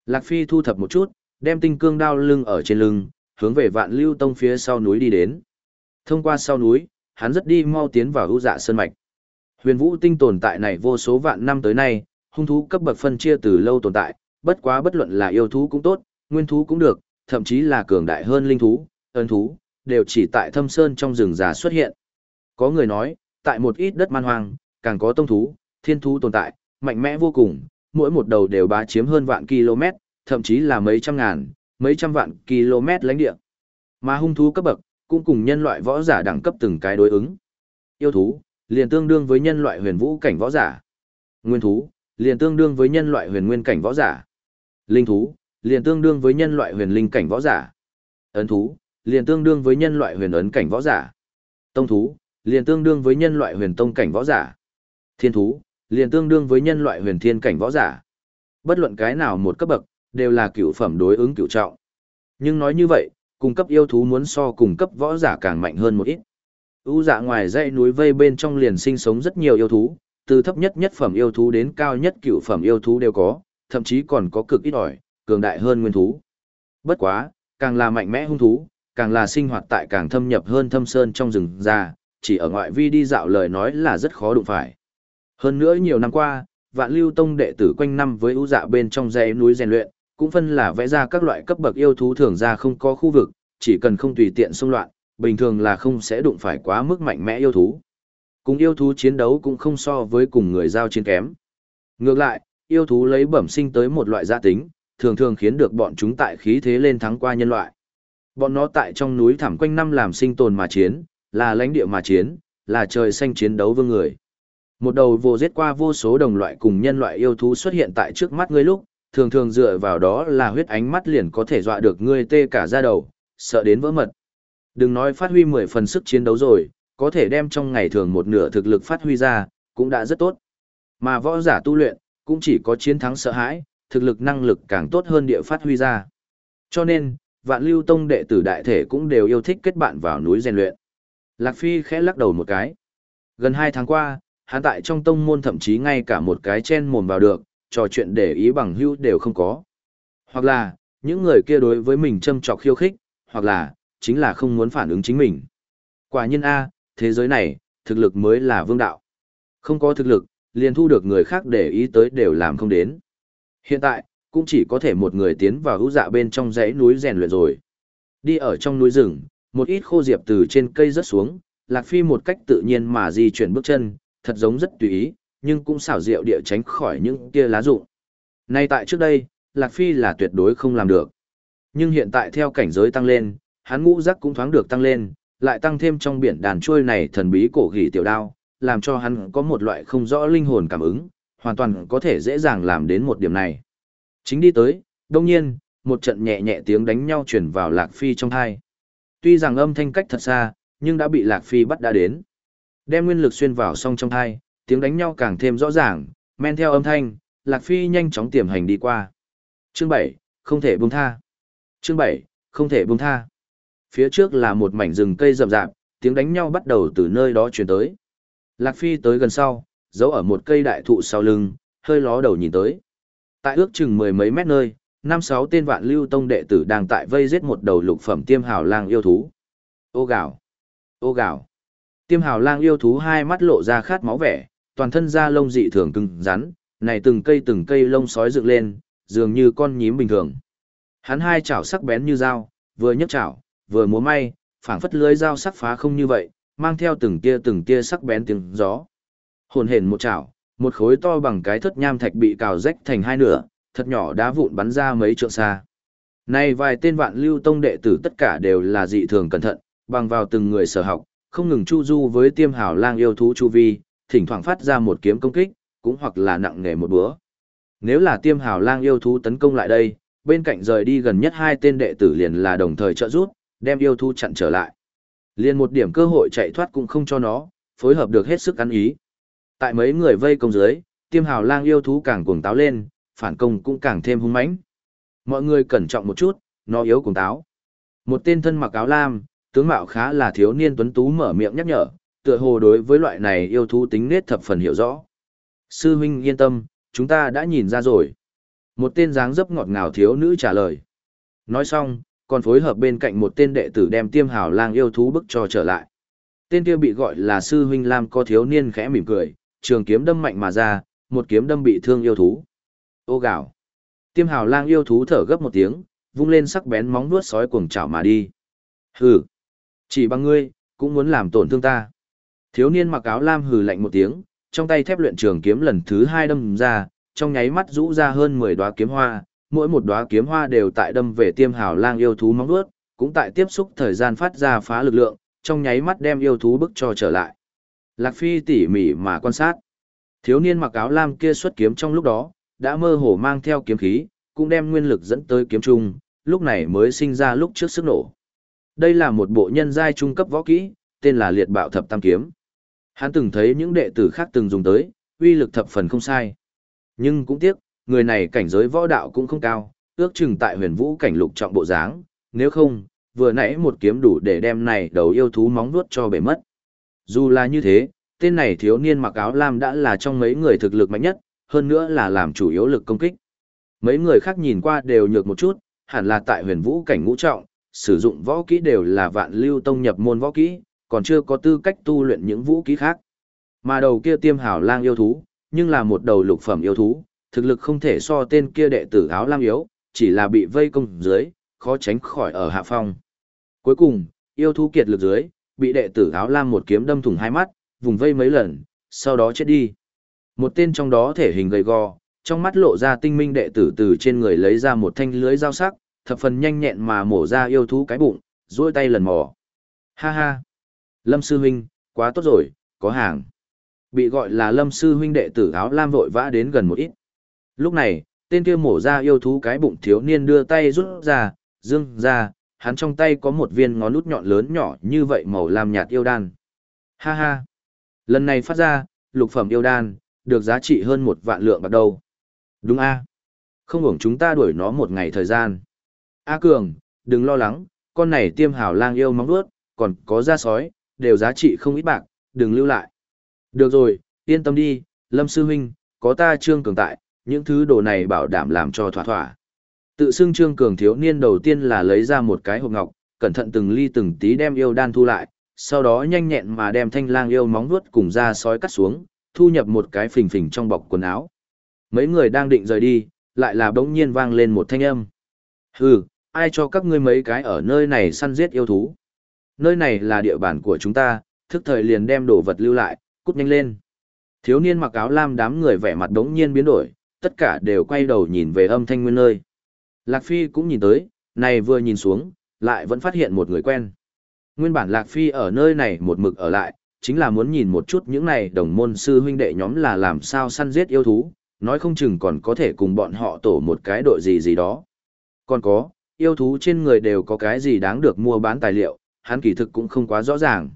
Lạc Phi thu thập một chút, đem tinh cương đao lưng ở trên lưng, hướng về vạn lưu tông phía sau núi đi đến. Thông qua sau núi, hắn rất đi mau tiến vào ưu dạ sơn mạch. Huyền vũ tinh tồn tại này vô số vạn năm tới nay, hung thú cấp bậc phân chia từ lâu tồn tại, bất quá bất luận là yêu thú cũng tốt, nguyên thú cũng được, thậm chí là cường đại hơn linh thú, ân thú, đều chỉ tại thâm sơn trong rừng già xuất hiện. Có người nói, tại một ít đất man hoang, càng có tông thú, thiên thú tồn tại, mạnh mẽ vô cùng, mỗi một đầu đều bá chiếm hơn vạn km, thậm chí là mấy trăm ngàn, mấy trăm vạn km lãnh địa. Mà hung thú cấp bậc, cũng cùng nhân loại võ giả đẳng cấp từng cái đối ứng. Yêu thú, liền tương đương với nhân loại huyền vũ cảnh võ giả. Nguyên thú, liền tương đương với nhân loại huyền nguyên cảnh võ giả. Linh thú, liền tương đương với nhân loại huyền linh cảnh võ giả. Ấn thú, liền tương đương với nhân loại huyền ấn cảnh võ giả. Tông thú, liền tương đương với nhân loại huyền tông cảnh võ giả. Thiên thú, liền tương đương với nhân loại huyền thiên cảnh võ giả. Bất luận cái nào một cấp bậc, đều là cựu phẩm đối ứng cựu trọng. Nhưng nói như vậy, cung cấp yêu thú muốn so cung cấp võ giả càng mạnh hơn một ít. U dạ ngoài dãy núi vây bên trong liền sinh sống rất nhiều yêu thú, từ thấp nhất nhất phẩm yêu thú đến cao nhất cựu phẩm yêu thú đều có, thậm chí còn có cực ít ỏi, cường đại hơn nguyên thú. Bất quá, càng là mạnh mẽ hung thú, càng là sinh hoạt tại càng thâm nhập hơn thâm sơn trong rừng già, chỉ ở ngoại vi đi dạo lời nói là rất khó đụng phải. Hơn nữa nhiều năm qua, vạn lưu tông đệ tử quanh năm với ưu dạ bên trong dãy núi rèn luyện, cũng phân là vẽ ra các loại cấp bậc yêu thú thường ra không có khu vực, chỉ cần không tùy tiện xung loạn, bình thường là không sẽ đụng phải quá mức mạnh mẽ yêu thú. Cùng yêu thú chiến đấu cũng không so với cùng người giao chiến kém. Ngược lại, yêu thú lấy bẩm sinh tới một loại gia tính, thường thường khiến được bọn chúng tại khí thế lên thắng qua nhân loại. Bọn nó tại trong núi thẳm quanh năm làm sinh tồn mà chiến, là lãnh địa mà chiến, là trời xanh chiến đấu vương người. Một đầu vô giết qua vô số đồng loại cùng nhân loại yêu thú xuất hiện tại trước mắt ngươi lúc, thường thường dựa vào đó là huyết ánh mắt liền có thể dọa được ngươi tê cả da đầu, sợ đến vỡ mật. Đừng nói phát huy 10 phần sức chiến đấu rồi, có thể đem trong ngày thường một nửa thực lực phát huy ra, cũng đã rất tốt. Mà võ giả tu luyện, cũng chỉ có chiến thắng sợ hãi, thực lực năng lực càng tốt hơn địa phát huy ra. Cho nên, vạn lưu tông đệ tử đại thể cũng đều yêu thích kết bạn vào núi rèn luyện. Lạc Phi khẽ lắc đầu một cái. Gần hai tháng qua, hắn tại trong tông môn thậm chí ngay cả một cái chen mồm vào được, trò chuyện để ý bằng hữu đều không có. Hoặc là, những người kia đối với mình châm trọc khiêu khích, hoặc là, chính là không muốn phản ứng chính mình. Quả nhân A, thế giới này, thực lực mới là vương đạo. Không có thực lực, liền thu được người khác để ý tới đều làm không đến. Hiện tại, cũng chỉ có thể một người tiến vào hữu dạ bên trong dãy núi rèn luyện rồi. Đi ở trong núi rừng, một ít khô diệp từ trên cây rớt xuống, Lạc Phi một cách tự nhiên mà di chuyển bước chân, thật giống rất tùy ý, nhưng cũng xảo diệu địa tránh khỏi những kia lá rụng. Nay tại trước đây, Lạc Phi là tuyệt đối không làm được. Nhưng hiện tại theo cảnh giới tăng lên, hắn ngũ giác cũng thoáng được tăng lên, lại tăng thêm trong biển đàn trôi này thần bí cổ gỉ tiểu đao, làm cho hắn có một loại không rõ linh hồn cảm ứng, hoàn toàn có thể dễ dàng làm đến một điểm này. Chính đi tới, đông nhiên, một trận nhẹ nhẹ tiếng đánh nhau chuyển vào Lạc Phi trong thai. Tuy rằng âm thanh cách thật xa, nhưng đã bị Lạc Phi bắt đã đến. Đem nguyên lực xuyên vào song trong thai, tiếng đánh nhau càng thêm rõ ràng, men theo âm thanh, Lạc Phi nhanh chóng tiềm hành đi qua. Chương 7, không thể buông tha. Chương 7, không thể buông tha. Phía trước là một mảnh rừng cây rậm rạp, tiếng đánh nhau bắt đầu từ nơi đó truyền tới. Lạc Phi tới gần sau, giấu ở một cây đại thụ sau lưng, hơi ló đầu nhìn tới. Tại ước chừng mười mấy mét nơi, năm sáu tên vạn lưu tông đệ tử đang tại vây giết một đầu lục phẩm tiêm hào lang yêu thú. Ô gạo! Ô gạo! Tiêm hào lang yêu thú hai mắt lộ ra khát máu vẻ, toàn thân da lông dị thường cứng rắn, này từng cây từng cây lông sói dựng lên, dường như con nhím bình thường. Hắn hai chảo sắc bén như dao, vừa nhấc chảo, vừa múa may, phảng phất lưới dao sắc phá không như vậy, mang theo từng tia từng tia sắc bén tiếng gió. Hồn hển một chảo, một khối to bằng cái thất nham thạch bị cào rách thành hai nửa, thật nhỏ đá vụn bắn ra mấy trượng xa. nay vài tên vạn lưu tông đệ tử tất cả đều là dị thường cẩn thận, bằng vào từng người sở học, không ngừng chu du với tiêm hào lang yêu thú chu vi, thỉnh thoảng phát ra một kiếm công kích, cũng hoặc là nặng nghề một búa. Nếu là tiêm hào lang yêu thú tấn công lại đây, bên cạnh rời đi gần nhất hai tên đệ tử liền là đồng thời trợ rút, đem yêu thú chặn trở lại. Liền một điểm cơ hội chạy thoát cũng không cho nó, phối hợp được hết sức ăn ý. Tại mấy người vây công dưới, tiêm hào lang yêu thú càng cuồng táo lên, phản công cũng càng thêm hung mãnh. Mọi người cẩn trọng một chút, nó yếu cuồng táo. Một tên thân mặc áo lam, tướng mạo khá là thiếu niên tuấn tú mở miệng nhắc nhở, tựa hồ đối với loại này yêu thú tính nết thập phần hiểu rõ. Sư huynh yên tâm, chúng ta đã nhìn ra rồi. Một tên dáng dấp ngọt ngào thiếu nữ trả lời. Nói xong, còn phối hợp bên cạnh một tên đệ tử đem tiêm hào lang yêu thú bức cho trở lại. Tên kia bị gọi là sư huynh lam có thiếu niên khẽ mỉm cười, trường kiếm đâm mạnh mà ra, một kiếm đâm bị thương yêu thú. Ô gạo. Tiêm hào lang yêu thú thở gấp một tiếng, vung lên sắc bén móng vuốt sói cuồng chảo mà đi. Hừ. Chỉ bằng ngươi, cũng muốn làm tổn thương ta. Thiếu niên mặc áo lam hừ lạnh một tiếng, trong tay thép luyện trường kiếm lần thứ hai đâm ra, trong nháy mắt rũ ra hơn 10 đóa kiếm hoa, mỗi một đóa kiếm hoa đều tại đâm về tiêm hào lang yêu thú móng vuốt, cũng tại tiếp xúc thời gian phát ra phá lực lượng, trong nháy mắt đem yêu thú bức cho trở lại. Lạc Phi tỉ mỉ mà quan sát. Thiếu niên mặc áo lam kia xuất kiếm trong lúc đó, đã mơ hồ mang theo kiếm khí, cũng đem nguyên lực dẫn tới kiếm trung, lúc này mới sinh ra lúc trước sức nổ. Đây là một bộ nhân giai trung cấp võ kỹ, tên là Liệt Bạo Thập Tam Kiếm. Hắn từng thấy những đệ tử khác từng dùng tới, uy lực thập phần không sai. Nhưng cũng tiếc, người này cảnh giới võ đạo cũng không cao, ước chừng tại huyền vũ cảnh lục trọng bộ dáng, nếu không, vừa nãy một kiếm đủ để đem này đầu yêu thú móng vuốt cho bể mất. Dù là như thế, tên này thiếu niên mặc áo lam đã là trong mấy người thực lực mạnh nhất, hơn nữa là làm chủ yếu lực công kích. Mấy người khác nhìn qua đều nhược một chút, hẳn là tại huyền vũ cảnh ngũ trọng, sử dụng võ kỹ đều là vạn lưu tông nhập môn võ kỹ, còn chưa có tư cách tu luyện những vũ kỹ khác. Mà đầu kia tiêm hảo lang yêu thú, nhưng là một đầu lục phẩm yêu thú, thực lực không thể so tên kia đệ tử áo lam yếu, chỉ là bị vây công dưới, khó tránh khỏi ở hạ phong. Cuối cùng, yêu thú kiệt lực dưới, bị đệ tử áo lam một kiếm đâm thủng hai mắt, vùng vây mấy lần, sau đó chết đi. Một tên trong đó thể hình gầy gò, trong mắt lộ ra tinh minh đệ tử từ trên người lấy ra một thanh lưới dao sắc, thập phần nhanh nhẹn mà mổ ra yêu thú cái bụng, duỗi tay lần mò. Ha ha! Lâm sư huynh, quá tốt rồi, có hàng. Bị gọi là lâm sư huynh đệ tử áo lam vội vã đến gần một ít. Lúc này, tên kia mổ ra yêu thú cái bụng thiếu niên đưa tay rút ra, dương ra, hắn trong tay có một viên ngón nút nhọn lớn nhỏ như vậy màu lam nhạt yêu đan. Ha ha! Lần này phát ra, lục phẩm yêu đan, được giá trị hơn một vạn lượng bạc đầu. Đúng a Không hưởng chúng ta đuổi nó một ngày thời gian. A Cường, đừng lo lắng, con này tiêm hào lang yêu móng đuốt, còn có da sói, đều giá trị không ít bạc, đừng lưu lại. Được rồi, yên tâm đi, Lâm Sư Huynh, có ta Trương Cường tại, những thứ đồ này bảo đảm làm cho thỏa thỏa. Tự xưng Trương Cường thiếu niên đầu tiên là lấy ra một cái hộp ngọc, cẩn thận từng ly từng tí đem yêu đan thu lại, sau đó nhanh nhẹn mà đem thanh lang yêu móng vuốt cùng ra sói cắt xuống, thu nhập một cái phình phình trong bọc quần áo. Mấy người đang định rời đi, lại là bỗng nhiên vang lên một thanh âm. Hừ, ai cho các ngươi mấy cái ở nơi này săn giết yêu thú? Nơi này là địa bàn của chúng ta, thức thời liền đem đồ vật lưu lại, cút nhanh lên. Thiếu niên mặc áo lam đám người vẻ mặt đống nhiên biến đổi, tất cả đều quay đầu nhìn về âm thanh nguyên nơi. Lạc Phi cũng nhìn tới, này vừa nhìn xuống, lại vẫn phát hiện một người quen. Nguyên bản Lạc Phi ở nơi này một mực ở lại, chính là muốn nhìn một chút những này đồng môn sư huynh đệ nhóm là làm sao săn giết yêu thú, nói không chừng còn có thể cùng bọn họ tổ một cái đội gì gì đó. Còn có, yêu thú trên người đều có cái gì đáng được mua bán tài liệu, hắn kỳ thực cũng không quá rõ ràng.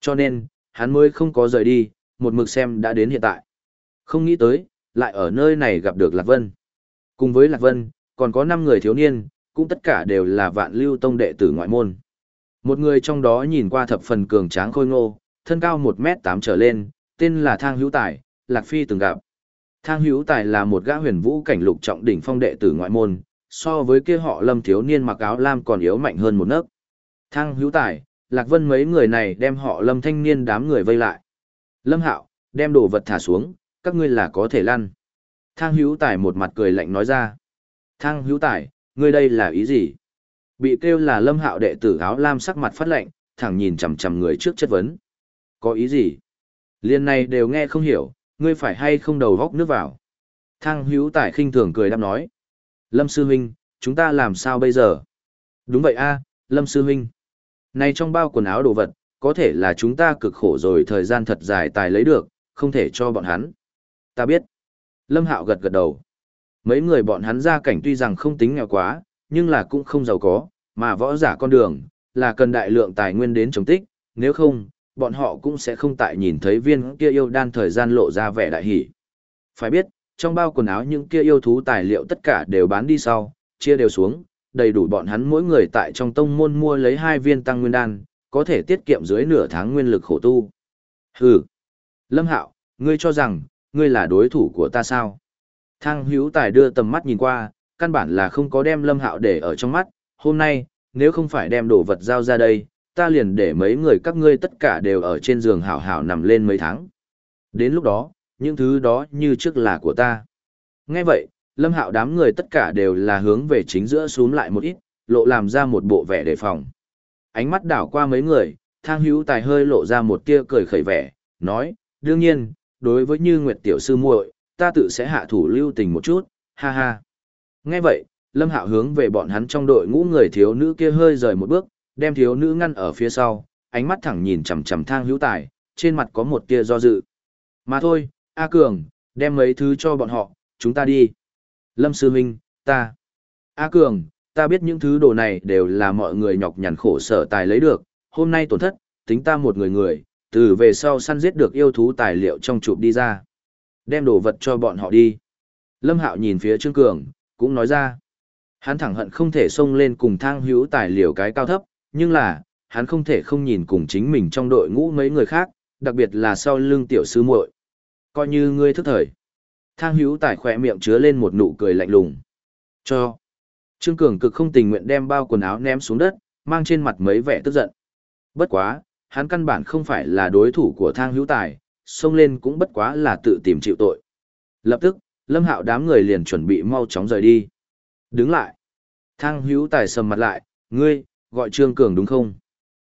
Cho nên, hắn mới không có rời đi, một mực xem đã đến hiện tại. Không nghĩ tới, lại ở nơi này gặp được Lạc Vân. Cùng với Lạc Vân, còn có 5 người thiếu niên, cũng tất cả đều là vạn lưu tông đệ tử ngoại môn. Một người trong đó nhìn qua thập phần cường tráng khôi ngô, thân cao 1m8 trở lên, tên là Thang Hữu Tài, Lạc Phi từng gặp. Thang Hữu Tài là một gã huyền vũ cảnh lục trọng đỉnh phong đệ tử ngoại môn, so với kia họ lâm thiếu niên mặc áo lam còn yếu mạnh hơn một nấc. Thang Hữu Tài, Lạc Vân mấy người này đem họ lâm thanh niên đám người vây lại. Lâm Hạo, đem đồ vật thả xuống, các ngươi là có thể lăn. Thang Hữu Tài một mặt cười lạnh nói ra. Thang Hữu Tài, ngươi đây là ý gì? Bị kêu là Lâm Hạo đệ tử áo lam sắc mặt phát lạnh, thẳng nhìn chằm chằm người trước chất vấn. Có ý gì? Liên này đều nghe không hiểu, ngươi phải hay không đầu góc nước vào. Thang Hữu Tài khinh thường cười đáp nói. Lâm Sư Huynh, chúng ta làm sao bây giờ? Đúng vậy a, Lâm Sư Huynh. Này trong bao quần áo đồ vật, có thể là chúng ta cực khổ rồi thời gian thật dài tài lấy được, không thể cho bọn hắn. Ta biết. Lâm Hạo gật gật đầu. Mấy người bọn hắn ra cảnh tuy rằng không tính nghèo quá, nhưng là cũng không giàu có, mà võ giả con đường, là cần đại lượng tài nguyên đến chống tích, nếu không, bọn họ cũng sẽ không tại nhìn thấy viên kia yêu đan thời gian lộ ra vẻ đại hỷ. Phải biết, trong bao quần áo những kia yêu thú tài liệu tất cả đều bán đi sau, chia đều xuống, đầy đủ bọn hắn mỗi người tại trong tông môn mua lấy hai viên tăng nguyên đan, có thể tiết kiệm dưới nửa tháng nguyên lực khổ tu. Hừ. Lâm Hạo, ngươi cho rằng, ngươi là đối thủ của ta sao? Thang hữu tài đưa tầm mắt nhìn qua, căn bản là không có đem Lâm Hạo để ở trong mắt, hôm nay, nếu không phải đem đồ vật giao ra đây, ta liền để mấy người các ngươi tất cả đều ở trên giường hảo hảo nằm lên mấy tháng. Đến lúc đó, những thứ đó như trước là của ta. Nghe vậy, lâm hạo đám người tất cả đều là hướng về chính giữa xuống lại một ít, lộ làm ra một bộ vẻ đề phòng. Ánh mắt đảo qua mấy người, thang hữu tài hơi lộ ra một tia cười khẩy vẻ, nói, đương nhiên, đối với như Nguyệt Tiểu Sư muội ta tự sẽ hạ thủ lưu tình một chút, ha ha. Nghe vậy, lâm hạo hướng về bọn hắn trong đội ngũ người thiếu nữ kia hơi rời một bước, đem thiếu nữ ngăn ở phía sau, ánh mắt thẳng nhìn chằm chằm thang hữu tài, trên mặt có một tia do dự. Mà thôi, A Cường, đem mấy thứ cho bọn họ, chúng ta đi. Lâm Sư Minh, ta. A Cường, ta biết những thứ đồ này đều là mọi người nhọc nhằn khổ sở tài lấy được, hôm nay tổn thất, tính ta một người người, từ về sau săn giết được yêu thú tài liệu trong chụp đi ra. Đem đồ vật cho bọn họ đi. Lâm Hạo nhìn phía Trương Cường, cũng nói ra. Hắn thẳng hận không thể xông lên cùng thang hữu tài liệu cái cao thấp, nhưng là, hắn không thể không nhìn cùng chính mình trong đội ngũ mấy người khác, đặc biệt là sau lưng tiểu sư muội. Coi như ngươi thức thời. Thang hữu tài khỏe miệng chứa lên một nụ cười lạnh lùng. Cho. Trương Cường cực không tình nguyện đem bao quần áo ném xuống đất, mang trên mặt mấy vẻ tức giận. Bất quá, hắn căn bản không phải là đối thủ của thang hữu tài, xông lên cũng bất quá là tự tìm chịu tội. Lập tức, lâm hạo đám người liền chuẩn bị mau chóng rời đi. Đứng lại. Thang hữu tài sầm mặt lại, ngươi, gọi Trương Cường đúng không?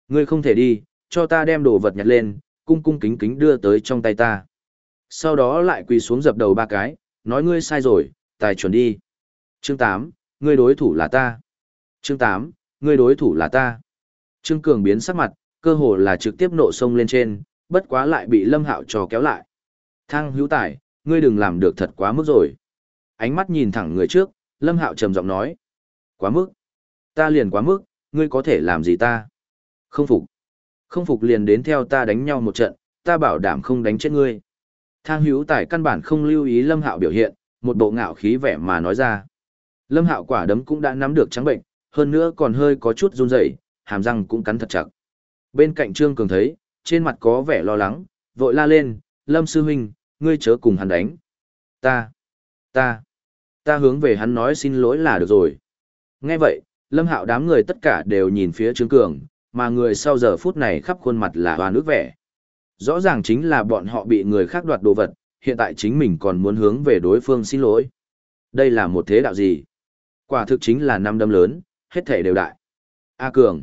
Ngươi không thể đi, cho ta đem đồ vật nhặt lên, cung cung kính kính đưa tới trong tay ta. Sau đó lại quỳ xuống dập đầu ba cái, nói ngươi sai rồi, tài chuẩn đi. Chương 8, ngươi đối thủ là ta. Chương 8, ngươi đối thủ là ta. Trương Cường biến sắc mặt, cơ hồ là trực tiếp nộ sông lên trên, bất quá lại bị Lâm Hạo trò kéo lại. Thang hữu tài, ngươi đừng làm được thật quá mức rồi. Ánh mắt nhìn thẳng người trước, Lâm Hạo trầm giọng nói. Quá mức. Ta liền quá mức, ngươi có thể làm gì ta? Không phục. Không phục liền đến theo ta đánh nhau một trận, ta bảo đảm không đánh chết ngươi. Thang hữu tài căn bản không lưu ý Lâm Hạo biểu hiện, một bộ ngạo khí vẻ mà nói ra. Lâm Hạo quả đấm cũng đã nắm được trắng bệnh, hơn nữa còn hơi có chút run rẩy, hàm răng cũng cắn thật chặt. Bên cạnh Trương Cường thấy, trên mặt có vẻ lo lắng, vội la lên, Lâm Sư Huynh, ngươi chớ cùng hắn đánh. Ta, ta, ta hướng về hắn nói xin lỗi là được rồi. Nghe vậy, Lâm Hạo đám người tất cả đều nhìn phía Trương Cường, mà người sau giờ phút này khắp khuôn mặt là hoa nước vẻ. Rõ ràng chính là bọn họ bị người khác đoạt đồ vật, hiện tại chính mình còn muốn hướng về đối phương xin lỗi. Đây là một thế đạo gì? Quả thực chính là năm đâm lớn, hết thể đều đại. A Cường.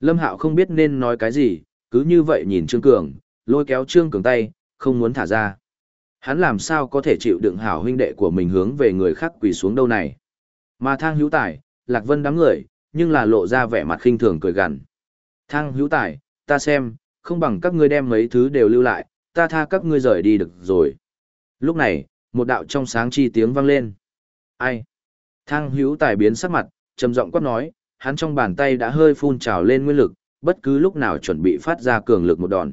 Lâm Hạo không biết nên nói cái gì, cứ như vậy nhìn Trương Cường, lôi kéo Trương Cường tay, không muốn thả ra. Hắn làm sao có thể chịu đựng hảo huynh đệ của mình hướng về người khác quỳ xuống đâu này. Mà thang hữu tài, Lạc Vân đám người, nhưng là lộ ra vẻ mặt khinh thường cười gằn. Thang hữu tài, ta xem, không bằng các ngươi đem mấy thứ đều lưu lại, ta tha các ngươi rời đi được rồi. Lúc này, một đạo trong sáng chi tiếng vang lên. Ai? Thang hữu tài biến sắc mặt, trầm giọng quát nói, hắn trong bàn tay đã hơi phun trào lên nguyên lực, bất cứ lúc nào chuẩn bị phát ra cường lực một đòn.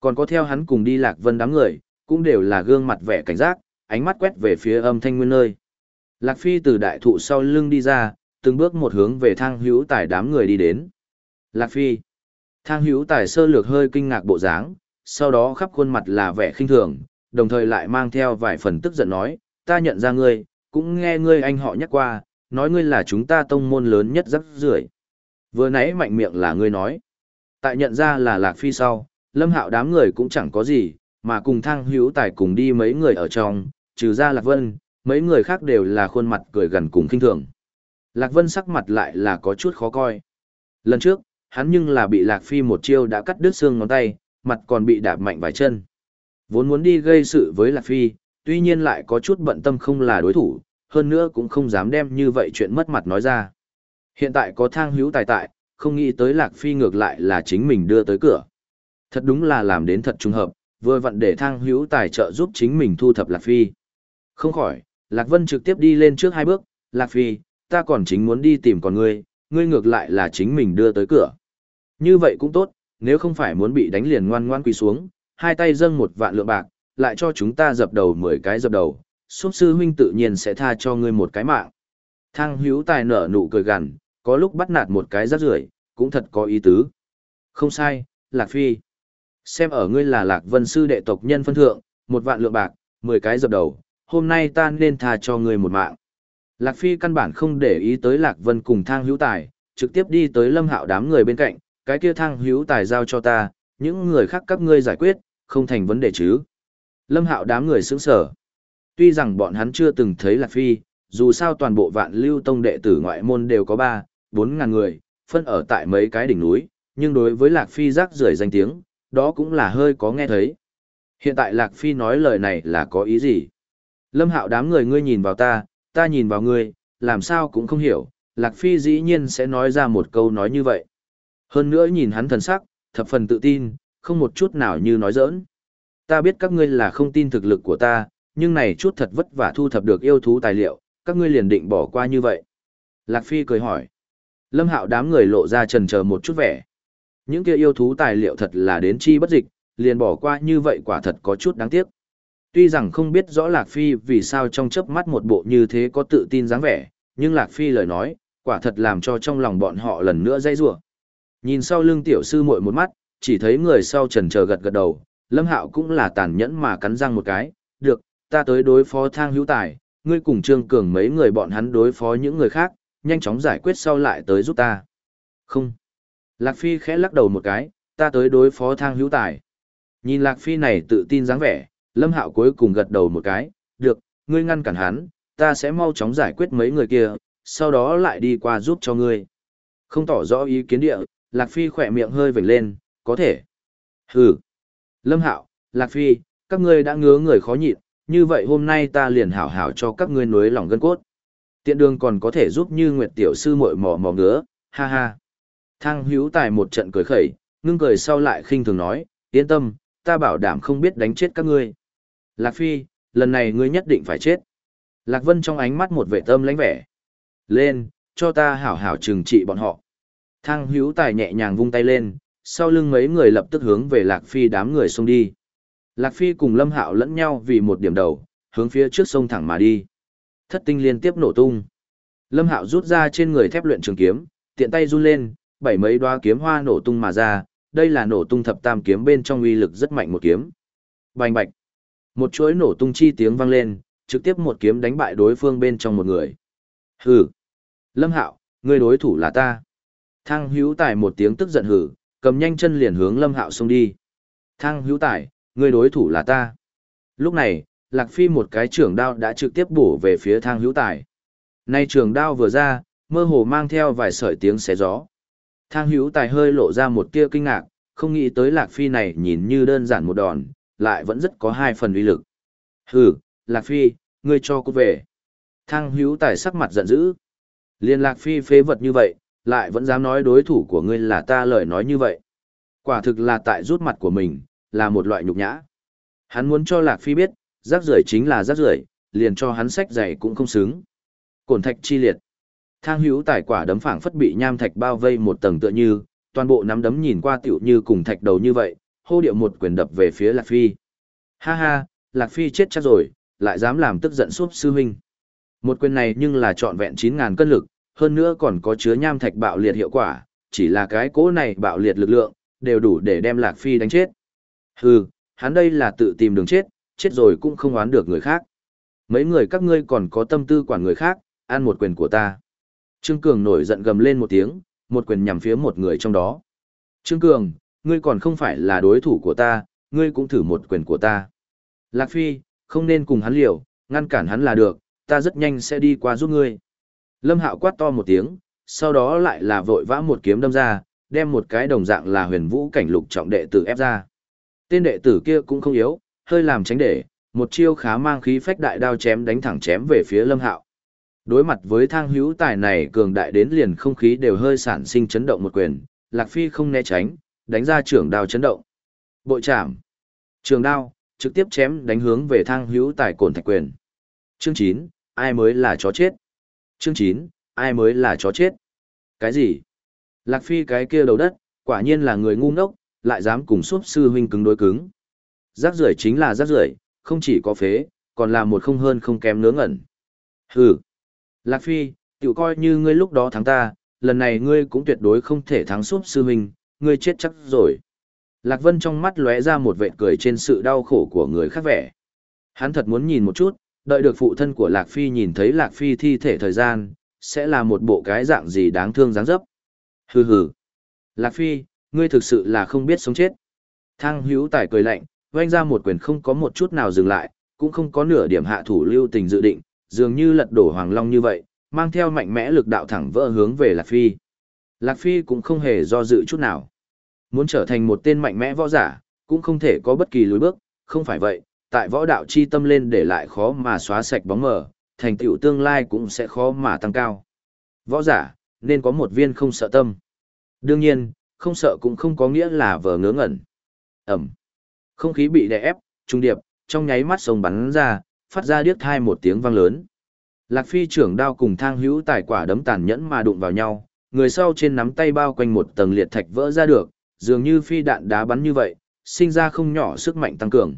Còn có theo hắn cùng đi lạc vân đám người, cũng đều là gương mặt vẻ cảnh giác, ánh mắt quét về phía âm thanh nguyên nơi. Lạc Phi từ đại thụ sau lưng đi ra, từng bước một hướng về thang hữu tài đám người đi đến. Lạc Phi. Thang hữu tài sơ lược hơi kinh ngạc bộ dáng, sau đó khắp khuôn mặt là vẻ khinh thường, đồng thời lại mang theo vài phần tức giận nói, ta nhận ra ngươi, cũng nghe ngươi anh họ nhắc qua, nói ngươi là chúng ta tông môn lớn nhất rắc rưởi. Vừa nãy mạnh miệng là ngươi nói. Tại nhận ra là Lạc Phi sau, lâm hạo đám người cũng chẳng có gì, mà cùng thang hữu tài cùng đi mấy người ở trong, trừ ra Lạc Vân, mấy người khác đều là khuôn mặt cười gần cùng khinh thường. Lạc Vân sắc mặt lại là có chút khó coi. Lần trước, hắn nhưng là bị Lạc Phi một chiêu đã cắt đứt xương ngón tay, mặt còn bị đạp mạnh vài chân. Vốn muốn đi gây sự với Lạc Phi, tuy nhiên lại có chút bận tâm không là đối thủ, hơn nữa cũng không dám đem như vậy chuyện mất mặt nói ra. Hiện tại có thang hữu tài tại, không nghĩ tới Lạc Phi ngược lại là chính mình đưa tới cửa. Thật đúng là làm đến thật trùng hợp, vừa vặn để thang hữu tài trợ giúp chính mình thu thập Lạc Phi. Không khỏi, Lạc Vân trực tiếp đi lên trước hai bước, Lạc Phi, ta còn chính muốn đi tìm con ngươi, ngươi ngược lại là chính mình đưa tới cửa. Như vậy cũng tốt, nếu không phải muốn bị đánh liền ngoan ngoan quỳ xuống, hai tay dâng một vạn lượng bạc, lại cho chúng ta dập đầu mười cái dập đầu, xúc sư huynh tự nhiên sẽ tha cho ngươi một cái mạng. Thang hữu tài nở nụ cười gằn, có lúc bắt nạt một cái rác rưởi cũng thật có ý tứ. Không sai, Lạc Phi. Xem ở ngươi là Lạc Vân sư đệ tộc nhân phân thượng, một vạn lượng bạc, mười cái dập đầu, hôm nay ta nên tha cho ngươi một mạng. Lạc Phi căn bản không để ý tới Lạc Vân cùng thang hữu tài, trực tiếp đi tới lâm hạo đám người bên cạnh, cái kia thang hữu tài giao cho ta, những người khác các ngươi giải quyết, không thành vấn đề chứ. Lâm hạo đám người sững sở. Tuy rằng bọn hắn chưa từng thấy Lạc Phi, dù sao toàn bộ vạn lưu tông đệ tử ngoại môn đều có ba bốn ngàn người, phân ở tại mấy cái đỉnh núi, nhưng đối với Lạc Phi rác rưởi danh tiếng, đó cũng là hơi có nghe thấy. Hiện tại Lạc Phi nói lời này là có ý gì? Lâm hạo đám người ngươi nhìn vào ta, ta nhìn vào ngươi, làm sao cũng không hiểu, Lạc Phi dĩ nhiên sẽ nói ra một câu nói như vậy. Hơn nữa nhìn hắn thần sắc, thập phần tự tin, không một chút nào như nói giỡn. Ta biết các ngươi là không tin thực lực của ta, nhưng này chút thật vất vả thu thập được yêu thú tài liệu, các ngươi liền định bỏ qua như vậy. Lạc Phi cười hỏi. Lâm Hạo đám người lộ ra trần chờ một chút vẻ. Những kia yêu thú tài liệu thật là đến chi bất dịch, liền bỏ qua như vậy quả thật có chút đáng tiếc. Tuy rằng không biết rõ Lạc Phi vì sao trong chớp mắt một bộ như thế có tự tin dáng vẻ, nhưng Lạc Phi lời nói, quả thật làm cho trong lòng bọn họ lần nữa dây rủa. Nhìn sau lưng tiểu sư muội một mắt, chỉ thấy người sau trần chờ gật gật đầu, Lâm Hạo cũng là tàn nhẫn mà cắn răng một cái, được, ta tới đối phó thang hữu tài, ngươi cùng Trương Cường mấy người bọn hắn đối phó những người khác, nhanh chóng giải quyết sau lại tới giúp ta. Không. Lạc Phi khẽ lắc đầu một cái, ta tới đối phó thang hữu tài. Nhìn Lạc Phi này tự tin dáng vẻ, Lâm Hạo cuối cùng gật đầu một cái, được, ngươi ngăn cản hắn, ta sẽ mau chóng giải quyết mấy người kia, sau đó lại đi qua giúp cho ngươi. Không tỏ rõ ý kiến địa, Lạc Phi khỏe miệng hơi vểnh lên, có thể. Hừ. Lâm Hạo, Lạc Phi, các ngươi đã ngứa người khó nhịn, như vậy hôm nay ta liền hảo hảo cho các ngươi nối lòng gân cốt. Tiện đường còn có thể giúp như Nguyệt Tiểu Sư mội mò mò ngứa, ha ha. Thang hữu tài một trận cười khẩy, ngưng cười sau lại khinh thường nói, yên tâm, ta bảo đảm không biết đánh chết các ngươi. Lạc Phi, lần này ngươi nhất định phải chết. Lạc Vân trong ánh mắt một vệ tâm lãnh vẻ. Lên, cho ta hảo hảo trừng trị bọn họ. Thang hữu tài nhẹ nhàng vung tay lên, sau lưng mấy người lập tức hướng về Lạc Phi đám người xông đi. Lạc Phi cùng Lâm Hạo lẫn nhau vì một điểm đầu, hướng phía trước sông thẳng mà đi. Thất tinh liên tiếp nổ tung. Lâm Hạo rút ra trên người thép luyện trường kiếm, tiện tay run lên, bảy mấy đoá kiếm hoa nổ tung mà ra, đây là nổ tung thập tam kiếm bên trong uy lực rất mạnh một kiếm. Bành bạch. Một chuỗi nổ tung chi tiếng vang lên, trực tiếp một kiếm đánh bại đối phương bên trong một người. Hừ. Lâm Hạo, người đối thủ là ta. Thang hữu tài một tiếng tức giận hừ, cầm nhanh chân liền hướng Lâm Hạo xông đi. Thang hữu tài, người đối thủ là ta. Lúc này, Lạc Phi một cái trường đao đã trực tiếp bổ về phía thang hữu tài. Nay trường đao vừa ra, mơ hồ mang theo vài sợi tiếng xé gió. Thang hữu tài hơi lộ ra một tia kinh ngạc, không nghĩ tới Lạc Phi này nhìn như đơn giản một đòn, lại vẫn rất có hai phần uy lực. Hừ, Lạc Phi, ngươi cho cô về. Thang hữu tài sắc mặt giận dữ. Liên Lạc Phi phế vật như vậy, lại vẫn dám nói đối thủ của ngươi là ta lời nói như vậy. Quả thực là tại rút mặt của mình, là một loại nhục nhã. Hắn muốn cho Lạc Phi biết, rác rưởi chính là rác rưởi, liền cho hắn sách giày cũng không xứng. Cổn thạch chi liệt. Thang hữu tài quả đấm phảng phất bị nham thạch bao vây một tầng tựa như, toàn bộ nắm đấm nhìn qua tiểu như cùng thạch đầu như vậy, hô điệu một quyền đập về phía Lạc Phi. Ha ha, Lạc Phi chết chắc rồi, lại dám làm tức giận suốt sư huynh. Một quyền này nhưng là trọn vẹn 9.000 cân lực, hơn nữa còn có chứa nham thạch bạo liệt hiệu quả, chỉ là cái cỗ này bạo liệt lực lượng, đều đủ để đem Lạc Phi đánh chết. Hừ, hắn đây là tự tìm đường chết, chết rồi cũng không oán được người khác. Mấy người các ngươi còn có tâm tư quản người khác, ăn một quyền của ta. Trương Cường nổi giận gầm lên một tiếng, một quyền nhằm phía một người trong đó. Trương Cường, ngươi còn không phải là đối thủ của ta, ngươi cũng thử một quyền của ta. Lạc Phi, không nên cùng hắn liều, ngăn cản hắn là được, ta rất nhanh sẽ đi qua giúp ngươi. Lâm Hạo quát to một tiếng, sau đó lại là vội vã một kiếm đâm ra, đem một cái đồng dạng là huyền vũ cảnh lục trọng đệ tử ép ra. Tên đệ tử kia cũng không yếu, hơi làm tránh để, một chiêu khá mang khí phách đại đao chém đánh thẳng chém về phía Lâm Hạo. Đối mặt với thang hữu tài này cường đại đến liền không khí đều hơi sản sinh chấn động một quyền, Lạc Phi không né tránh, đánh ra trưởng đao chấn động. Bội chạm. Trường đao, trực tiếp chém đánh hướng về thang hữu tài cổn thạch quyền. Chương 9, ai mới là chó chết? Chương 9, ai mới là chó chết? Cái gì? Lạc Phi cái kia đầu đất, quả nhiên là người ngu ngốc, lại dám cùng suốt sư huynh cứng đối cứng. Rác rưởi chính là rác rưởi, không chỉ có phế, còn là một không hơn không kém nướng ẩn. Hừ. Lạc Phi, tiểu coi như ngươi lúc đó thắng ta, lần này ngươi cũng tuyệt đối không thể thắng suốt sư huynh, ngươi chết chắc rồi. Lạc Vân trong mắt lóe ra một vệt cười trên sự đau khổ của người khác vẻ. Hắn thật muốn nhìn một chút, đợi được phụ thân của Lạc Phi nhìn thấy Lạc Phi thi thể thời gian, sẽ là một bộ cái dạng gì đáng thương dáng dấp. Hừ hừ. Lạc Phi, ngươi thực sự là không biết sống chết. Thang hữu tài cười lạnh, vanh ra một quyền không có một chút nào dừng lại, cũng không có nửa điểm hạ thủ lưu tình dự định, dường như lật đổ Hoàng Long như vậy, mang theo mạnh mẽ lực đạo thẳng vỡ hướng về Lạc Phi. Lạc Phi cũng không hề do dự chút nào. Muốn trở thành một tên mạnh mẽ võ giả, cũng không thể có bất kỳ lối bước, không phải vậy, tại võ đạo chi tâm lên để lại khó mà xóa sạch bóng mờ, thành tựu tương lai cũng sẽ khó mà tăng cao. Võ giả, nên có một viên không sợ tâm. Đương nhiên, không sợ cũng không có nghĩa là vờ ngớ ngẩn. Ẩm. Không khí bị đè ép, trung điệp, trong nháy mắt sông bắn ra, phát ra điếc thai một tiếng vang lớn. Lạc Phi trưởng đao cùng thang hữu tài quả đấm tàn nhẫn mà đụng vào nhau, người sau trên nắm tay bao quanh một tầng liệt thạch vỡ ra được, dường như phi đạn đá bắn như vậy, sinh ra không nhỏ sức mạnh tăng cường.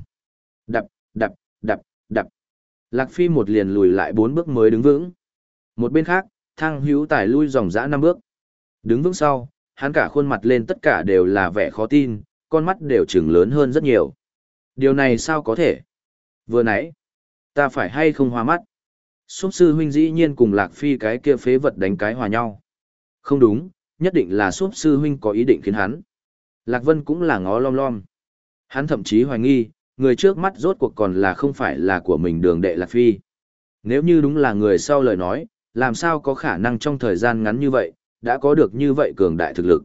Đập, đập, đập, đập. Lạc Phi một liền lùi lại bốn bước mới đứng vững. Một bên khác, thang hữu tài lui dòng dã năm bước. Đứng vững sau, hắn cả khuôn mặt lên tất cả đều là vẻ khó tin, con mắt đều chừng lớn hơn rất nhiều. Điều này sao có thể? Vừa nãy, ta phải hay không hoa mắt? Xúc sư huynh dĩ nhiên cùng Lạc Phi cái kia phế vật đánh cái hòa nhau. Không đúng, nhất định là xúc sư huynh có ý định khiến hắn. Lạc Vân cũng là ngó lom lom. Hắn thậm chí hoài nghi, người trước mắt rốt cuộc còn là không phải là của mình đường đệ Lạc Phi. Nếu như đúng là người sau lời nói, làm sao có khả năng trong thời gian ngắn như vậy, đã có được như vậy cường đại thực lực.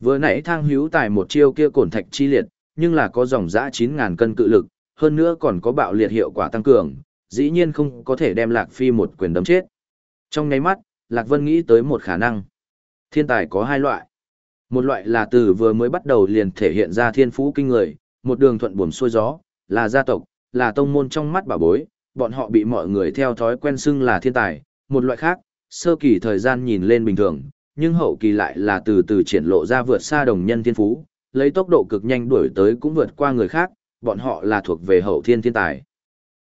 Vừa nãy thang hữu tài một chiêu kia cổn thạch chi liệt, nhưng là có dòng dã 9.000 cân cự lực, hơn nữa còn có bạo liệt hiệu quả tăng cường, dĩ nhiên không có thể đem Lạc Phi một quyền đấm chết. Trong ngay mắt, Lạc Vân nghĩ tới một khả năng. Thiên tài có hai loại. Một loại là từ vừa mới bắt đầu liền thể hiện ra thiên phú kinh người, một đường thuận buồm xuôi gió, là gia tộc, là tông môn trong mắt bà bối, bọn họ bị mọi người theo thói quen xưng là thiên tài. Một loại khác, sơ kỳ thời gian nhìn lên bình thường, nhưng hậu kỳ lại là từ từ triển lộ ra vượt xa đồng nhân thiên phú, lấy tốc độ cực nhanh đuổi tới cũng vượt qua người khác, bọn họ là thuộc về hậu thiên thiên tài.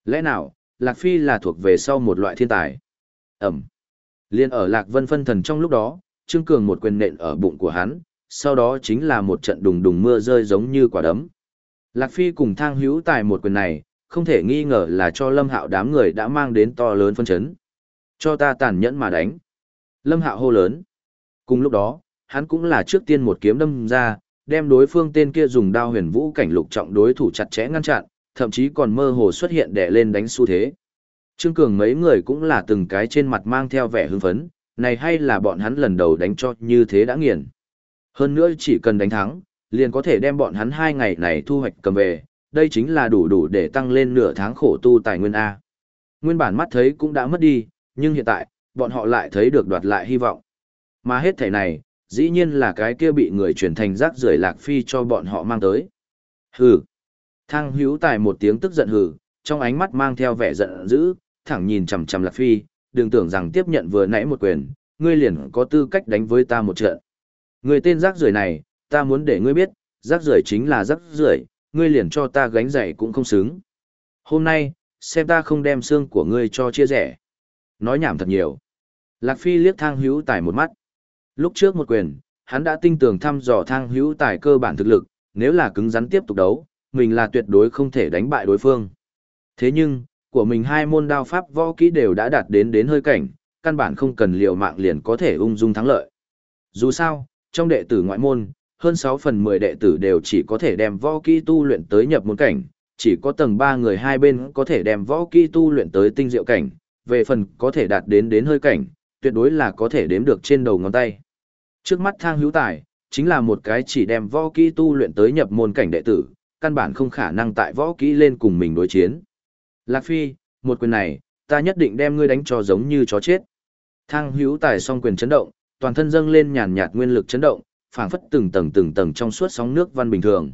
Lẽ nào, Lạc Phi là thuộc về sau một loại thiên tài? Ẩm. Liên ở Lạc Vân phân thần trong lúc đó, Trương Cường một quyền nện ở bụng của hắn, sau đó chính là một trận đùng đùng mưa rơi giống như quả đấm. Lạc Phi cùng thang hữu tài một quyền này, không thể nghi ngờ là cho Lâm Hạo đám người đã mang đến to lớn phân chấn. Cho ta tàn nhẫn mà đánh. Lâm Hạo hô lớn. Cùng lúc đó, hắn cũng là trước tiên một kiếm đâm ra, đem đối phương tên kia dùng đao huyền vũ cảnh lục trọng đối thủ chặt chẽ ngăn chặn, thậm chí còn mơ hồ xuất hiện đè lên đánh xu thế. Trương Cường mấy người cũng là từng cái trên mặt mang theo vẻ hưng phấn, này hay là bọn hắn lần đầu đánh cho như thế đã nghiền. Hơn nữa chỉ cần đánh thắng, liền có thể đem bọn hắn hai ngày này thu hoạch cầm về, đây chính là đủ đủ để tăng lên nửa tháng khổ tu tài nguyên A. Nguyên bản mắt thấy cũng đã mất đi, nhưng hiện tại, bọn họ lại thấy được đoạt lại hy vọng. Mà hết thể này, dĩ nhiên là cái kia bị người chuyển thành rác rưởi lạc phi cho bọn họ mang tới. Hừ. Thang hữu tài một tiếng tức giận hừ, trong ánh mắt mang theo vẻ giận dữ, thẳng nhìn chằm chằm lạc phi, đừng tưởng rằng tiếp nhận vừa nãy một quyền, ngươi liền có tư cách đánh với ta một trận. Người tên rác rưởi này, ta muốn để ngươi biết, rác rưởi chính là rác rưởi, ngươi liền cho ta gánh dậy cũng không xứng. Hôm nay, xem ta không đem xương của ngươi cho chia rẻ. Nói nhảm thật nhiều. Lạc Phi liếc thang hữu tài một mắt. Lúc trước một quyền, hắn đã tinh tường thăm dò thang hữu tài cơ bản thực lực, nếu là cứng rắn tiếp tục đấu, mình là tuyệt đối không thể đánh bại đối phương. Thế nhưng, của mình hai môn đao pháp võ kỹ đều đã đạt đến đến hơi cảnh, căn bản không cần liều mạng liền có thể ung dung thắng lợi. Dù sao, trong đệ tử ngoại môn, hơn 6 phần 10 đệ tử đều chỉ có thể đem võ kỹ tu luyện tới nhập môn cảnh, chỉ có tầng 3 người hai bên có thể đem võ kỹ tu luyện tới tinh diệu cảnh, về phần có thể đạt đến đến hơi cảnh, tuyệt đối là có thể đếm được trên đầu ngón tay. Trước mắt thang hữu tài, chính là một cái chỉ đem võ kỹ tu luyện tới nhập môn cảnh đệ tử, căn bản không khả năng tại võ kỹ lên cùng mình đối chiến. Lạc Phi, một quyền này, ta nhất định đem ngươi đánh cho giống như chó chết. Thang hữu tài song quyền chấn động, toàn thân dâng lên nhàn nhạt nguyên lực chấn động, phảng phất từng tầng từng tầng trong suốt sóng nước văn bình thường.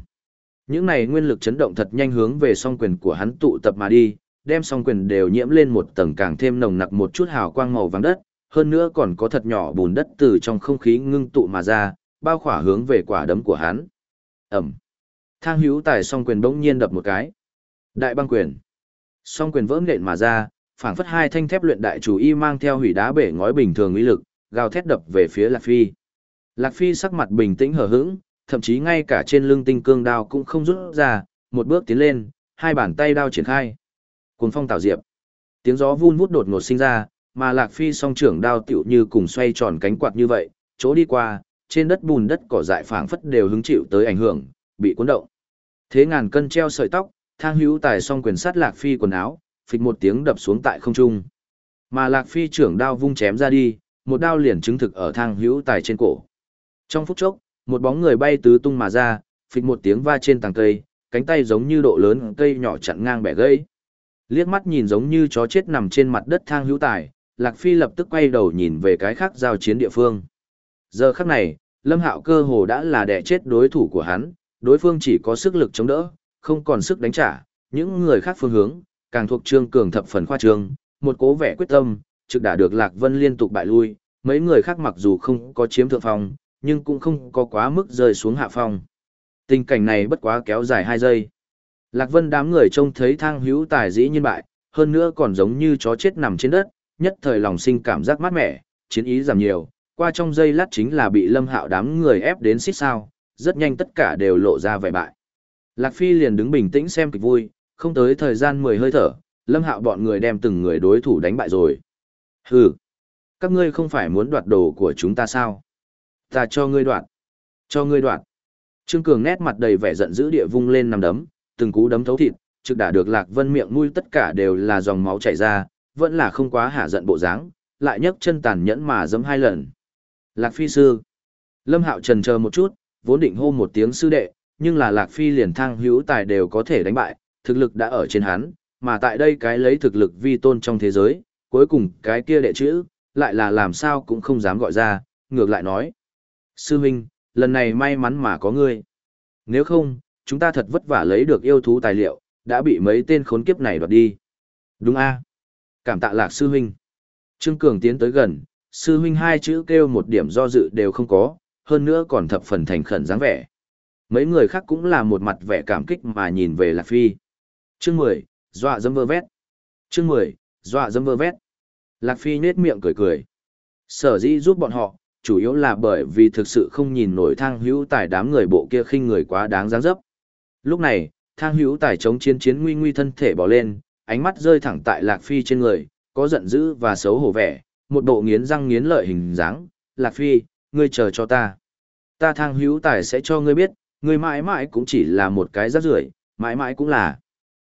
Những này nguyên lực chấn động thật nhanh hướng về song quyền của hắn tụ tập mà đi, đem song quyền đều nhiễm lên một tầng càng thêm nồng nặc một chút hào quang màu vàng đất, hơn nữa còn có thật nhỏ bùn đất từ trong không khí ngưng tụ mà ra, bao khỏa hướng về quả đấm của hắn. Ẩm. Thang hữu tài song quyền bỗng nhiên đập một cái. Đại băng quyền. Song quyền vỡ nện mà ra, phảng phất hai thanh thép luyện đại chủ y mang theo hủy đá bể ngói bình thường uy lực, gào thét đập về phía Lạc Phi. Lạc Phi sắc mặt bình tĩnh hờ hững, thậm chí ngay cả trên lưng tinh cương đao cũng không rút ra, một bước tiến lên, hai bàn tay đao triển khai. Cuồng phong tạo diệp. Tiếng gió vun vút đột ngột sinh ra, mà Lạc Phi song trưởng đao tựu như cùng xoay tròn cánh quạt như vậy, chỗ đi qua, trên đất bùn đất cỏ dại phảng phất đều hứng chịu tới ảnh hưởng, bị cuốn động. Thế ngàn cân treo sợi tóc, thang hữu tài song quyền sát Lạc Phi quần áo, phịch một tiếng đập xuống tại không trung. Mà Lạc Phi trưởng đao vung chém ra đi, một đao liền chứng thực ở thang hữu tài trên cổ. Trong phút chốc, một bóng người bay tứ tung mà ra, phịch một tiếng va trên tàng cây, cánh tay giống như độ lớn cây nhỏ chặn ngang bẻ gãy. Liếc mắt nhìn giống như chó chết nằm trên mặt đất thang hữu tài, Lạc Phi lập tức quay đầu nhìn về cái khác giao chiến địa phương. Giờ khắc này, Lâm Hạo cơ hồ đã là đẻ chết đối thủ của hắn, đối phương chỉ có sức lực chống đỡ, không còn sức đánh trả, Những người khác phương hướng, càng thuộc trương cường thập phần khoa trương, một cố vẻ quyết tâm, trực đã được Lạc Vân liên tục bại lui, mấy người khác mặc dù không có chiếm thượng phong, nhưng cũng không có quá mức rơi xuống hạ phong. Tình cảnh này bất quá kéo dài 2 giây. Lạc Vân đám người trông thấy thang hữu tài dĩ nhiên bại, hơn nữa còn giống như chó chết nằm trên đất, nhất thời lòng sinh cảm giác mát mẻ, chiến ý giảm nhiều, qua trong giây lát chính là bị lâm hạo đám người ép đến xích sao, rất nhanh tất cả đều lộ ra vẻ bại. Lạc Phi liền đứng bình tĩnh xem kịch vui, không tới thời gian 10 hơi thở, lâm hạo bọn người đem từng người đối thủ đánh bại rồi. Hừ, các ngươi không phải muốn đoạt đồ của chúng ta sao? Ta cho ngươi đoạt, cho ngươi đoạt. Trương Cường nét mặt đầy vẻ giận dữ địa vung lên nằm đấm, từng cú đấm thấu thịt, trực đã được Lạc Vân miệng mũi tất cả đều là dòng máu chảy ra, vẫn là không quá hạ giận bộ dáng, lại nhấc chân tàn nhẫn mà giẫm hai lần. Lạc Phi sư. Lâm Hạo trần chờ một chút, vốn định hô một tiếng sư đệ, nhưng là Lạc Phi liền thang hữu tài đều có thể đánh bại, thực lực đã ở trên hắn, mà tại đây cái lấy thực lực vi tôn trong thế giới, cuối cùng cái kia đệ chữ, lại là làm sao cũng không dám gọi ra, ngược lại nói. Sư huynh, lần này may mắn mà có ngươi. Nếu không, chúng ta thật vất vả lấy được yêu thú tài liệu, đã bị mấy tên khốn kiếp này đoạt đi. Đúng a Cảm tạ lạc sư huynh. Trương Cường tiến tới gần, sư huynh hai chữ kêu một điểm do dự đều không có, hơn nữa còn thập phần thành khẩn dáng vẻ. Mấy người khác cũng là một mặt vẻ cảm kích mà nhìn về Lạc Phi. Chương 10, dọa dâm vơ vét. Chương 10, dọa dâm vơ vét. Lạc Phi nết miệng cười cười. Sở dĩ giúp bọn họ, chủ yếu là bởi vì thực sự không nhìn nổi thang hữu tài đám người bộ kia khinh người quá đáng dáng dấp. Lúc này, thang hữu tài chống chiến chiến nguy nguy thân thể bỏ lên, ánh mắt rơi thẳng tại Lạc Phi trên người, có giận dữ và xấu hổ vẻ, một bộ nghiến răng nghiến lợi hình dáng. Lạc Phi, ngươi chờ cho ta. Ta thang hữu tài sẽ cho ngươi biết, ngươi mãi mãi cũng chỉ là một cái rác rưởi, mãi mãi cũng là.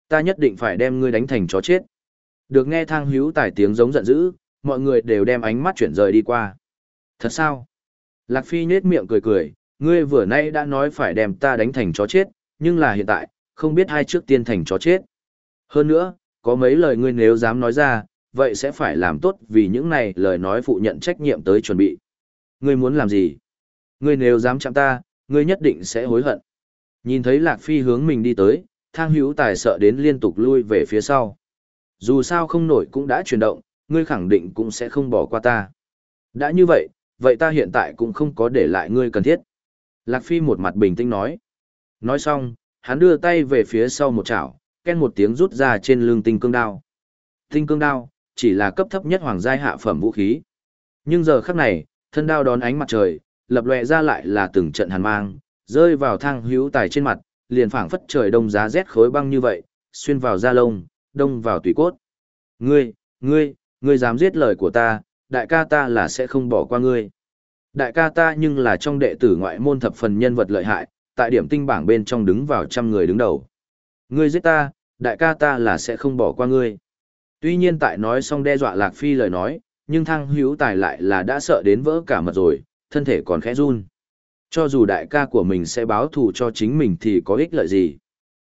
Ta nhất định phải đem ngươi đánh thành chó chết. Được nghe thang hữu tài tiếng giống giận dữ, mọi người đều đem ánh mắt chuyển rời đi qua. Thật sao? Lạc Phi nhết miệng cười cười, ngươi vừa nay đã nói phải đem ta đánh thành chó chết, nhưng là hiện tại, không biết hai trước tiên thành chó chết. Hơn nữa, có mấy lời ngươi nếu dám nói ra, vậy sẽ phải làm tốt vì những này lời nói phụ nhận trách nhiệm tới chuẩn bị. Ngươi muốn làm gì? Ngươi nếu dám chạm ta, ngươi nhất định sẽ hối hận. Nhìn thấy Lạc Phi hướng mình đi tới, thang hữu tài sợ đến liên tục lui về phía sau. Dù sao không nổi cũng đã chuyển động, ngươi khẳng định cũng sẽ không bỏ qua ta. Đã như vậy, vậy ta hiện tại cũng không có để lại ngươi cần thiết. Lạc Phi một mặt bình tĩnh nói. Nói xong, hắn đưa tay về phía sau một chảo, ken một tiếng rút ra trên lưng tinh cương đao. Tinh cương đao, chỉ là cấp thấp nhất hoàng giai hạ phẩm vũ khí. Nhưng giờ khắc này, thân đao đón ánh mặt trời, lập lòe ra lại là từng trận hàn mang, rơi vào thang hữu tài trên mặt, liền phảng phất trời đông giá rét khối băng như vậy, xuyên vào da lông, đông vào tùy cốt. Ngươi, ngươi, ngươi dám giết lời của ta, đại ca ta là sẽ không bỏ qua ngươi. Đại ca ta nhưng là trong đệ tử ngoại môn thập phần nhân vật lợi hại, tại điểm tinh bảng bên trong đứng vào trăm người đứng đầu. Ngươi giết ta, đại ca ta là sẽ không bỏ qua ngươi. Tuy nhiên tại nói xong đe dọa Lạc Phi lời nói, nhưng thăng hữu tài lại là đã sợ đến vỡ cả mật rồi, thân thể còn khẽ run. Cho dù đại ca của mình sẽ báo thù cho chính mình thì có ích lợi gì.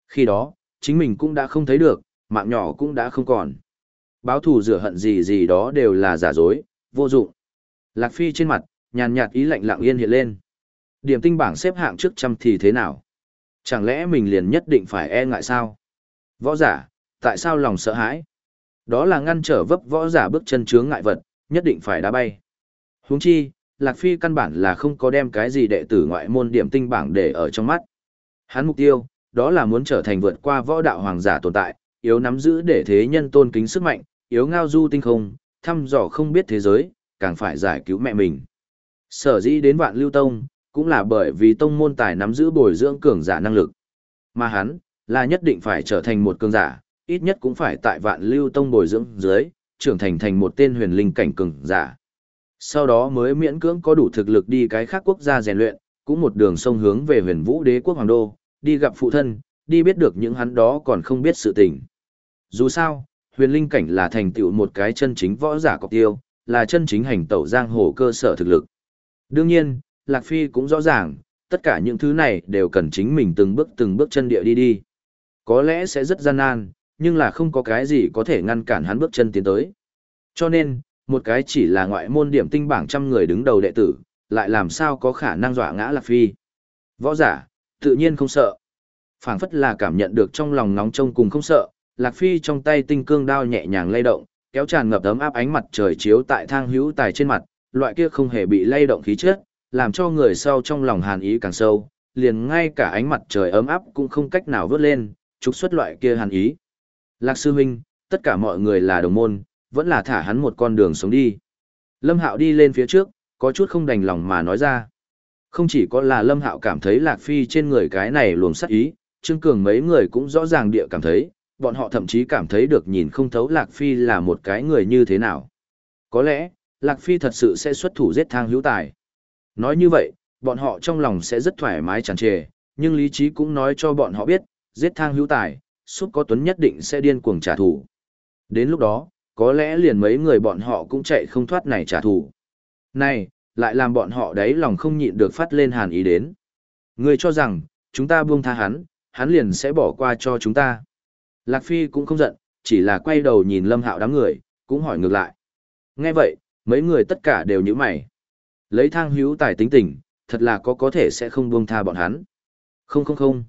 Khi đó, chính mình cũng đã không thấy được, mạng nhỏ cũng đã không còn. Báo thù rửa hận gì gì đó đều là giả dối, vô dụng. Lạc Phi trên mặt, nhàn nhạt ý lạnh lặng yên hiện lên. Điểm tinh bảng xếp hạng trước trăm thì thế nào? Chẳng lẽ mình liền nhất định phải e ngại sao? Võ giả, tại sao lòng sợ hãi? Đó là ngăn trở vấp võ giả bước chân chướng ngại vật, nhất định phải đá bay. Huống chi, Lạc Phi căn bản là không có đem cái gì đệ tử ngoại môn điểm tinh bảng để ở trong mắt. Hắn mục tiêu, đó là muốn trở thành vượt qua võ đạo hoàng giả tồn tại, yếu nắm giữ để thế nhân tôn kính sức mạnh, yếu ngao du tinh không, thăm dò không biết thế giới, càng phải giải cứu mẹ mình. Sở dĩ đến vạn lưu tông, cũng là bởi vì tông môn tài nắm giữ bồi dưỡng cường giả năng lực. Mà hắn, là nhất định phải trở thành một cường giả, ít nhất cũng phải tại vạn lưu tông bồi dưỡng dưới, trưởng thành thành một tên huyền linh cảnh cường giả. Sau đó mới miễn cưỡng có đủ thực lực đi cái khác quốc gia rèn luyện, cũng một đường sông hướng về huyền vũ đế quốc hoàng đô, đi gặp phụ thân, đi biết được những hắn đó còn không biết sự tình. Dù sao, huyền linh cảnh là thành tựu một cái chân chính võ giả cọc tiêu, là chân chính hành tẩu giang hồ cơ sở thực lực. Đương nhiên, Lạc Phi cũng rõ ràng, tất cả những thứ này đều cần chính mình từng bước từng bước chân địa đi đi. Có lẽ sẽ rất gian nan, nhưng là không có cái gì có thể ngăn cản hắn bước chân tiến tới. Cho nên, một cái chỉ là ngoại môn điểm tinh bảng trăm người đứng đầu đệ tử, lại làm sao có khả năng dọa ngã Lạc Phi. Võ giả, tự nhiên không sợ. phảng phất là cảm nhận được trong lòng nóng trông cùng không sợ, Lạc Phi trong tay tinh cương đao nhẹ nhàng lay động, kéo tràn ngập ấm áp ánh mặt trời chiếu tại thang hữu tài trên mặt, loại kia không hề bị lay động khí chất, làm cho người sau trong lòng hàn ý càng sâu, liền ngay cả ánh mặt trời ấm áp cũng không cách nào vớt lên, trục xuất loại kia hàn ý. Lạc sư huynh, tất cả mọi người là đồng môn, vẫn là thả hắn một con đường sống đi. Lâm Hạo đi lên phía trước, có chút không đành lòng mà nói ra. Không chỉ có là Lâm Hạo cảm thấy Lạc Phi trên người cái này luồng sắc ý, Trương Cường mấy người cũng rõ ràng địa cảm thấy, bọn họ thậm chí cảm thấy được nhìn không thấu Lạc Phi là một cái người như thế nào. Có lẽ, Lạc Phi thật sự sẽ xuất thủ giết thang hữu tài. Nói như vậy, bọn họ trong lòng sẽ rất thoải mái tràn trề, nhưng lý trí cũng nói cho bọn họ biết, giết thang hữu tài, suốt có tuấn nhất định sẽ điên cuồng trả thù. Đến lúc đó, có lẽ liền mấy người bọn họ cũng chạy không thoát này trả thù. Này, lại làm bọn họ đấy lòng không nhịn được phát lên hàn ý đến. Người cho rằng, chúng ta buông tha hắn, hắn liền sẽ bỏ qua cho chúng ta. Lạc Phi cũng không giận, chỉ là quay đầu nhìn Lâm Hạo đám người, cũng hỏi ngược lại. Nghe vậy, mấy người tất cả đều như mày. Lấy thang hữu tài tính tình, thật là có có thể sẽ không buông tha bọn hắn. Không không không.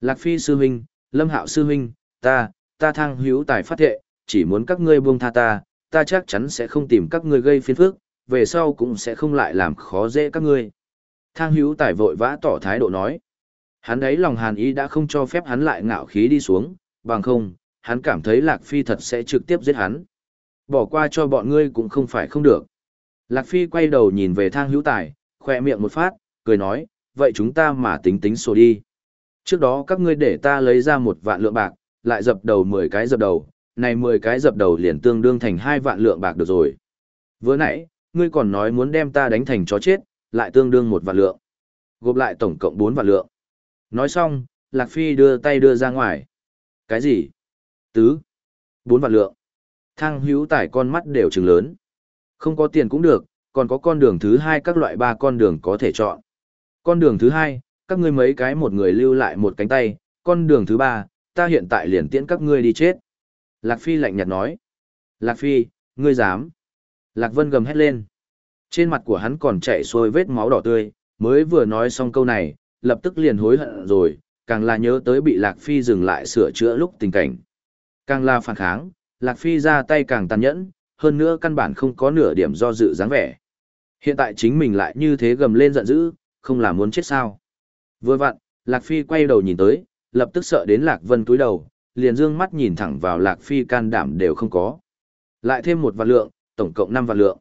Lạc Phi sư huynh, Lâm Hạo sư huynh, ta, ta thang hữu tài phát thệ, chỉ muốn các ngươi buông tha ta, ta chắc chắn sẽ không tìm các ngươi gây phiền phức, về sau cũng sẽ không lại làm khó dễ các ngươi. Thang hữu tài vội vã tỏ thái độ nói. Hắn ấy lòng hàn ý đã không cho phép hắn lại ngạo khí đi xuống, bằng không, hắn cảm thấy Lạc Phi thật sẽ trực tiếp giết hắn. Bỏ qua cho bọn ngươi cũng không phải không được. Lạc Phi quay đầu nhìn về thang hữu tài, khoe miệng một phát, cười nói, vậy chúng ta mà tính tính sổ đi. Trước đó các ngươi để ta lấy ra một vạn lượng bạc, lại dập đầu 10 cái dập đầu, này 10 cái dập đầu liền tương đương thành hai vạn lượng bạc được rồi. Vừa nãy, ngươi còn nói muốn đem ta đánh thành chó chết, lại tương đương một vạn lượng. Gộp lại tổng cộng 4 vạn lượng. Nói xong, Lạc Phi đưa tay đưa ra ngoài. Cái gì? Tứ. 4 vạn lượng. Thang hữu tải con mắt đều trừng lớn. Không có tiền cũng được, còn có con đường thứ hai các loại ba con đường có thể chọn. Con đường thứ hai, các ngươi mấy cái một người lưu lại một cánh tay, con đường thứ ba, ta hiện tại liền tiễn các ngươi đi chết. Lạc Phi lạnh nhạt nói. Lạc Phi, ngươi dám. Lạc Vân gầm hét lên. Trên mặt của hắn còn chạy xuôi vết máu đỏ tươi, mới vừa nói xong câu này, lập tức liền hối hận rồi, càng là nhớ tới bị Lạc Phi dừng lại sửa chữa lúc tình cảnh. Càng là phản kháng, Lạc Phi ra tay càng tàn nhẫn, hơn nữa căn bản không có nửa điểm do dự dáng vẻ. Hiện tại chính mình lại như thế gầm lên giận dữ, không là muốn chết sao. Vừa vặn, Lạc Phi quay đầu nhìn tới, lập tức sợ đến Lạc Vân túi đầu, liền dương mắt nhìn thẳng vào Lạc Phi can đảm đều không có. Lại thêm một vạn lượng, tổng cộng 5 vạn lượng.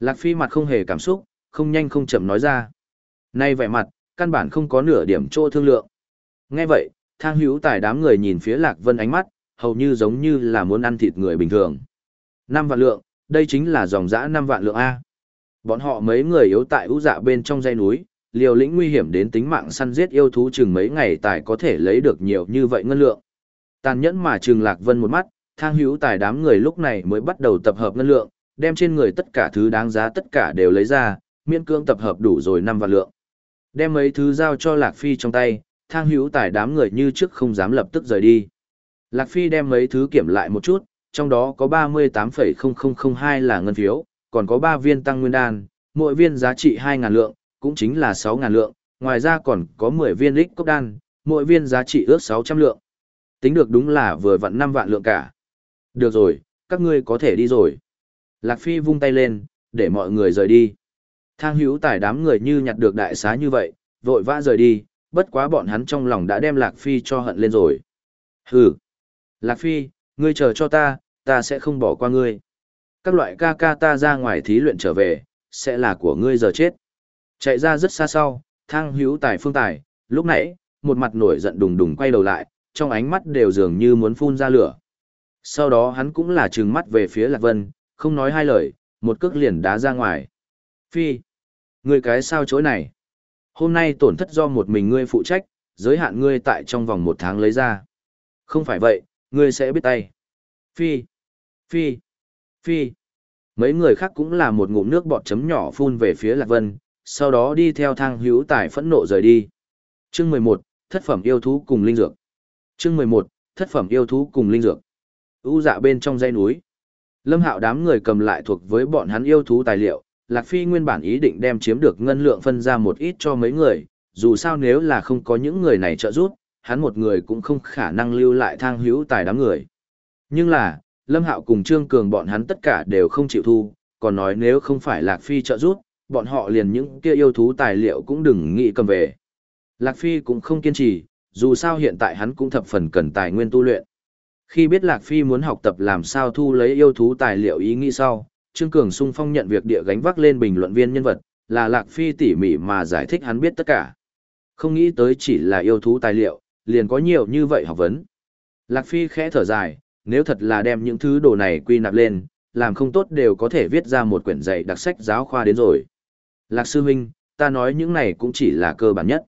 Lạc Phi mặt không hề cảm xúc, không nhanh không chậm nói ra. Nay vẻ mặt, căn bản không có nửa điểm chỗ thương lượng. Nghe vậy, thang hữu tài đám người nhìn phía Lạc Vân ánh mắt, hầu như giống như là muốn ăn thịt người bình thường. 5 vạn lượng, đây chính là dòng dã 5 vạn lượng A. Bọn họ mấy người yếu tại ưu dạ bên trong dãy núi, liều lĩnh nguy hiểm đến tính mạng săn giết yêu thú chừng mấy ngày tài có thể lấy được nhiều như vậy ngân lượng. Tàn nhẫn mà trừng Lạc Vân một mắt, thang hữu tài đám người lúc này mới bắt đầu tập hợp ngân lượng, đem trên người tất cả thứ đáng giá tất cả đều lấy ra, miễn cưỡng tập hợp đủ rồi năm vạn lượng. Đem mấy thứ giao cho Lạc Phi trong tay, thang hữu tài đám người như trước không dám lập tức rời đi. Lạc Phi đem mấy thứ kiểm lại một chút, trong đó có 38,0002 là ngân phiếu, còn có 3 viên tăng nguyên đan, mỗi viên giá trị 2.000 lượng, cũng chính là 6.000 lượng, ngoài ra còn có 10 viên lích cốc đan, mỗi viên giá trị ước 600 lượng. Tính được đúng là vừa vặn 5 vạn lượng cả. Được rồi, các ngươi có thể đi rồi. Lạc Phi vung tay lên, để mọi người rời đi. Thang hữu tải đám người như nhặt được đại xá như vậy, vội vã rời đi, bất quá bọn hắn trong lòng đã đem Lạc Phi cho hận lên rồi. Hừ! Lạc Phi, ngươi chờ cho ta, ta sẽ không bỏ qua ngươi. Các loại ca ca ta ra ngoài thí luyện trở về, sẽ là của ngươi giờ chết. Chạy ra rất xa sau, thang hữu tài phương tài, lúc nãy, một mặt nổi giận đùng đùng quay đầu lại, trong ánh mắt đều dường như muốn phun ra lửa. Sau đó hắn cũng là trừng mắt về phía Lạc Vân, không nói hai lời, một cước liền đá ra ngoài. Phi, ngươi cái sao chối này? Hôm nay tổn thất do một mình ngươi phụ trách, giới hạn ngươi tại trong vòng một tháng lấy ra. Không phải vậy, ngươi sẽ biết tay. Phi, phi, phi. Mấy người khác cũng là một ngụm nước bọt chấm nhỏ phun về phía Lạc Vân, sau đó đi theo thang hữu tài phẫn nộ rời đi. Chương 11, thất phẩm yêu thú cùng linh dược. Chương 11, thất phẩm yêu thú cùng linh dược. U dạ bên trong dãy núi. Lâm Hạo đám người cầm lại thuộc với bọn hắn yêu thú tài liệu, Lạc Phi nguyên bản ý định đem chiếm được ngân lượng phân ra một ít cho mấy người, dù sao nếu là không có những người này trợ giúp, hắn một người cũng không khả năng lưu lại thang hữu tài đám người. Nhưng là, Lâm Hạo cùng Trương Cường bọn hắn tất cả đều không chịu thu, còn nói nếu không phải Lạc Phi trợ giúp, bọn họ liền những kia yêu thú tài liệu cũng đừng nghĩ cầm về. Lạc Phi cũng không kiên trì, dù sao hiện tại hắn cũng thập phần cần tài nguyên tu luyện. Khi biết Lạc Phi muốn học tập làm sao thu lấy yêu thú tài liệu ý nghĩ sau, Trương Cường sung phong nhận việc địa gánh vác lên bình luận viên nhân vật, là Lạc Phi tỉ mỉ mà giải thích hắn biết tất cả. Không nghĩ tới chỉ là yêu thú tài liệu, liền có nhiều như vậy học vấn. Lạc Phi khẽ thở dài, nếu thật là đem những thứ đồ này quy nạp lên, làm không tốt đều có thể viết ra một quyển dạy đặc sách giáo khoa đến rồi. Lạc sư Minh, ta nói những này cũng chỉ là cơ bản nhất.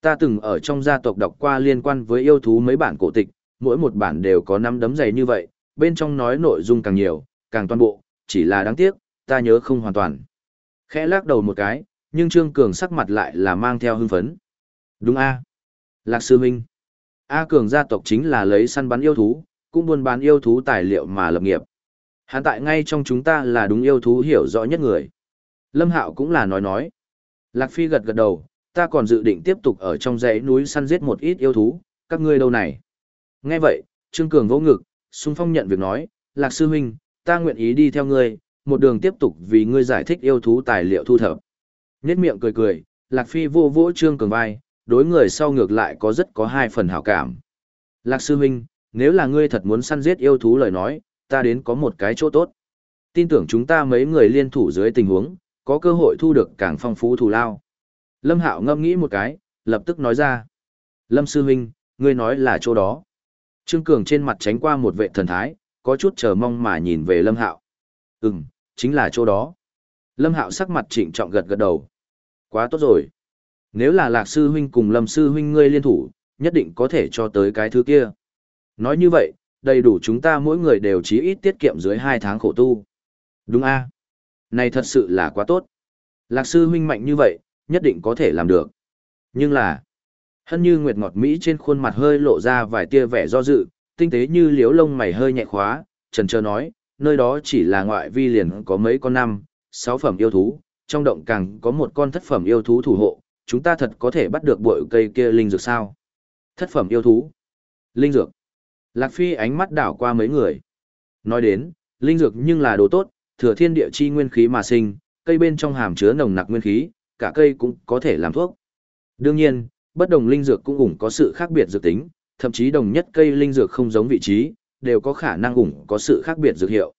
Ta từng ở trong gia tộc đọc qua liên quan với yêu thú mấy bản cổ tịch, mỗi một bản đều có năm đấm dày như vậy, bên trong nói nội dung càng nhiều, càng toàn bộ, chỉ là đáng tiếc, ta nhớ không hoàn toàn. Khẽ lắc đầu một cái, nhưng Trương Cường sắc mặt lại là mang theo hưng phấn. Đúng a Lạc sư Minh. A Cường gia tộc chính là lấy săn bắn yêu thú, cũng buôn bán yêu thú tài liệu mà lập nghiệp. Hắn tại ngay trong chúng ta là đúng yêu thú hiểu rõ nhất người. Lâm Hạo cũng là nói nói. Lạc Phi gật gật đầu, ta còn dự định tiếp tục ở trong dãy núi săn giết một ít yêu thú, các ngươi đâu này. Nghe vậy, Trương Cường vỗ ngực, xung phong nhận việc nói, Lạc Sư Huynh, ta nguyện ý đi theo ngươi, một đường tiếp tục vì ngươi giải thích yêu thú tài liệu thu thập. Nhết miệng cười cười, Lạc Phi vô vỗ Trương Cường vai, đối người sau ngược lại có rất có hai phần hảo cảm. Lạc Sư Huynh, nếu là ngươi thật muốn săn giết yêu thú lời nói, ta đến có một cái chỗ tốt. Tin tưởng chúng ta mấy người liên thủ dưới tình huống, có cơ hội thu được càng phong phú thù lao. Lâm Hạo ngâm nghĩ một cái, lập tức nói ra. Lâm Sư Huynh, ngươi nói là chỗ đó. Trương Cường trên mặt tránh qua một vệ thần thái, có chút chờ mong mà nhìn về Lâm Hạo. Ừm, chính là chỗ đó. Lâm Hạo sắc mặt trịnh trọng gật gật đầu. Quá tốt rồi. Nếu là Lạc Sư Huynh cùng Lâm Sư Huynh ngươi liên thủ, nhất định có thể cho tới cái thứ kia. Nói như vậy, đầy đủ chúng ta mỗi người đều chí ít tiết kiệm dưới 2 tháng khổ tu. Đúng a Này thật sự là quá tốt. Lạc Sư Huynh mạnh như vậy, nhất định có thể làm được. Nhưng là, hân như nguyệt ngọt Mỹ trên khuôn mặt hơi lộ ra vài tia vẻ do dự, tinh tế như liếu lông mày hơi nhẹ khóa, trần trơ nói, nơi đó chỉ là ngoại vi liền có mấy con năm, sáu phẩm yêu thú, trong động càng có một con thất phẩm yêu thú thủ hộ, chúng ta thật có thể bắt được bội cây kia linh dược sao? Thất phẩm yêu thú. Linh dược. Lạc Phi ánh mắt đảo qua mấy người. Nói đến, linh dược nhưng là đồ tốt, thừa thiên địa chi nguyên khí mà sinh, cây bên trong hàm chứa nồng nặc nguyên khí, cả cây cũng có thể làm thuốc. Đương nhiên, bất đồng linh dược cũng ủng có sự khác biệt dược tính, thậm chí đồng nhất cây linh dược không giống vị trí, đều có khả năng ủng có sự khác biệt dược hiệu.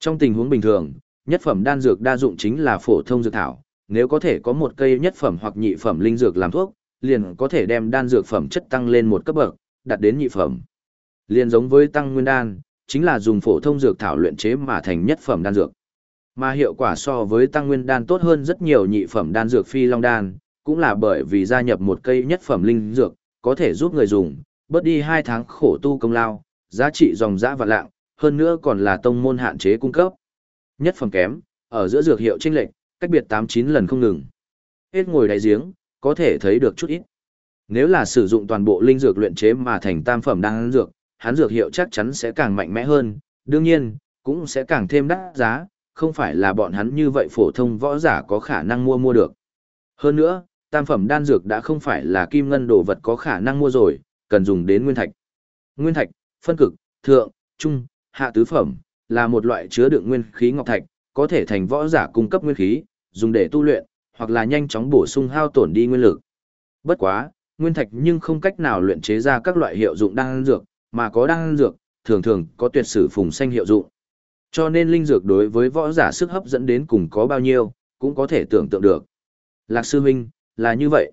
Trong tình huống bình thường, nhất phẩm đan dược đa dụng chính là phổ thông dược thảo, nếu có thể có một cây nhất phẩm hoặc nhị phẩm linh dược làm thuốc, liền có thể đem đan dược phẩm chất tăng lên một cấp bậc, đạt đến nhị phẩm. Liền giống với tăng nguyên đan, chính là dùng phổ thông dược thảo luyện chế mà thành nhất phẩm đan dược. Mà hiệu quả so với tăng nguyên đan tốt hơn rất nhiều nhị phẩm đan dược phi long đan, cũng là bởi vì gia nhập một cây nhất phẩm linh dược, có thể giúp người dùng, bớt đi hai tháng khổ tu công lao, giá trị dòng dã và lạng, hơn nữa còn là tông môn hạn chế cung cấp. Nhất phẩm kém, ở giữa dược hiệu chênh lệch, cách biệt 8-9 lần không ngừng. Hết ngồi đáy giếng, có thể thấy được chút ít. Nếu là sử dụng toàn bộ linh dược luyện chế mà thành tam phẩm đan dược, hắn dược hiệu chắc chắn sẽ càng mạnh mẽ hơn, đương nhiên, cũng sẽ càng thêm đắt giá, không phải là bọn hắn như vậy phổ thông võ giả có khả năng mua mua được. Hơn nữa, tam phẩm đan dược đã không phải là kim ngân đồ vật có khả năng mua rồi, cần dùng đến nguyên thạch. Nguyên thạch, phân cực, thượng, trung, hạ tứ phẩm, là một loại chứa đựng nguyên khí ngọc thạch, có thể thành võ giả cung cấp nguyên khí, dùng để tu luyện, hoặc là nhanh chóng bổ sung hao tổn đi nguyên lực. Bất quá, nguyên thạch nhưng không cách nào luyện chế ra các loại hiệu dụng đan dược, mà có đan dược, thường thường có tuyệt sử phùng xanh hiệu dụng. Cho nên linh dược đối với võ giả sức hấp dẫn đến cùng có bao nhiêu, cũng có thể tưởng tượng được. Lạc sư huynh, là như vậy.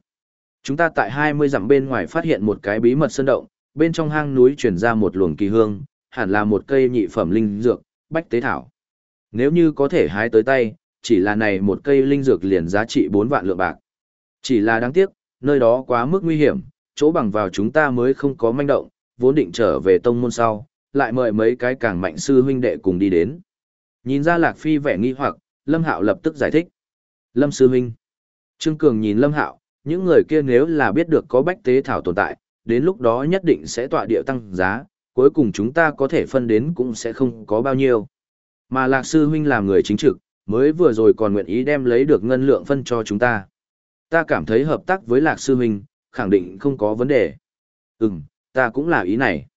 Chúng ta tại 20 dặm bên ngoài phát hiện một cái bí mật sơn động, bên trong hang núi truyền ra một luồng kỳ hương, hẳn là một cây nhị phẩm linh dược, bách tế thảo. Nếu như có thể hái tới tay, chỉ là này một cây linh dược liền giá trị 4 vạn lượng bạc. Chỉ là đáng tiếc, nơi đó quá mức nguy hiểm, chỗ bằng vào chúng ta mới không có manh động, vốn định trở về tông môn sau, lại mời mấy cái càng mạnh sư huynh đệ cùng đi đến. Nhìn ra Lạc Phi vẻ nghi hoặc, Lâm Hạo lập tức giải thích. Lâm sư huynh. Trương Cường nhìn Lâm Hạo, những người kia nếu là biết được có bách tế thảo tồn tại, đến lúc đó nhất định sẽ tọa địa tăng giá, cuối cùng chúng ta có thể phân đến cũng sẽ không có bao nhiêu. Mà Lạc sư huynh làm người chính trực, mới vừa rồi còn nguyện ý đem lấy được ngân lượng phân cho chúng ta. Ta cảm thấy hợp tác với Lạc sư huynh, khẳng định không có vấn đề. Ừm, ta cũng là ý này.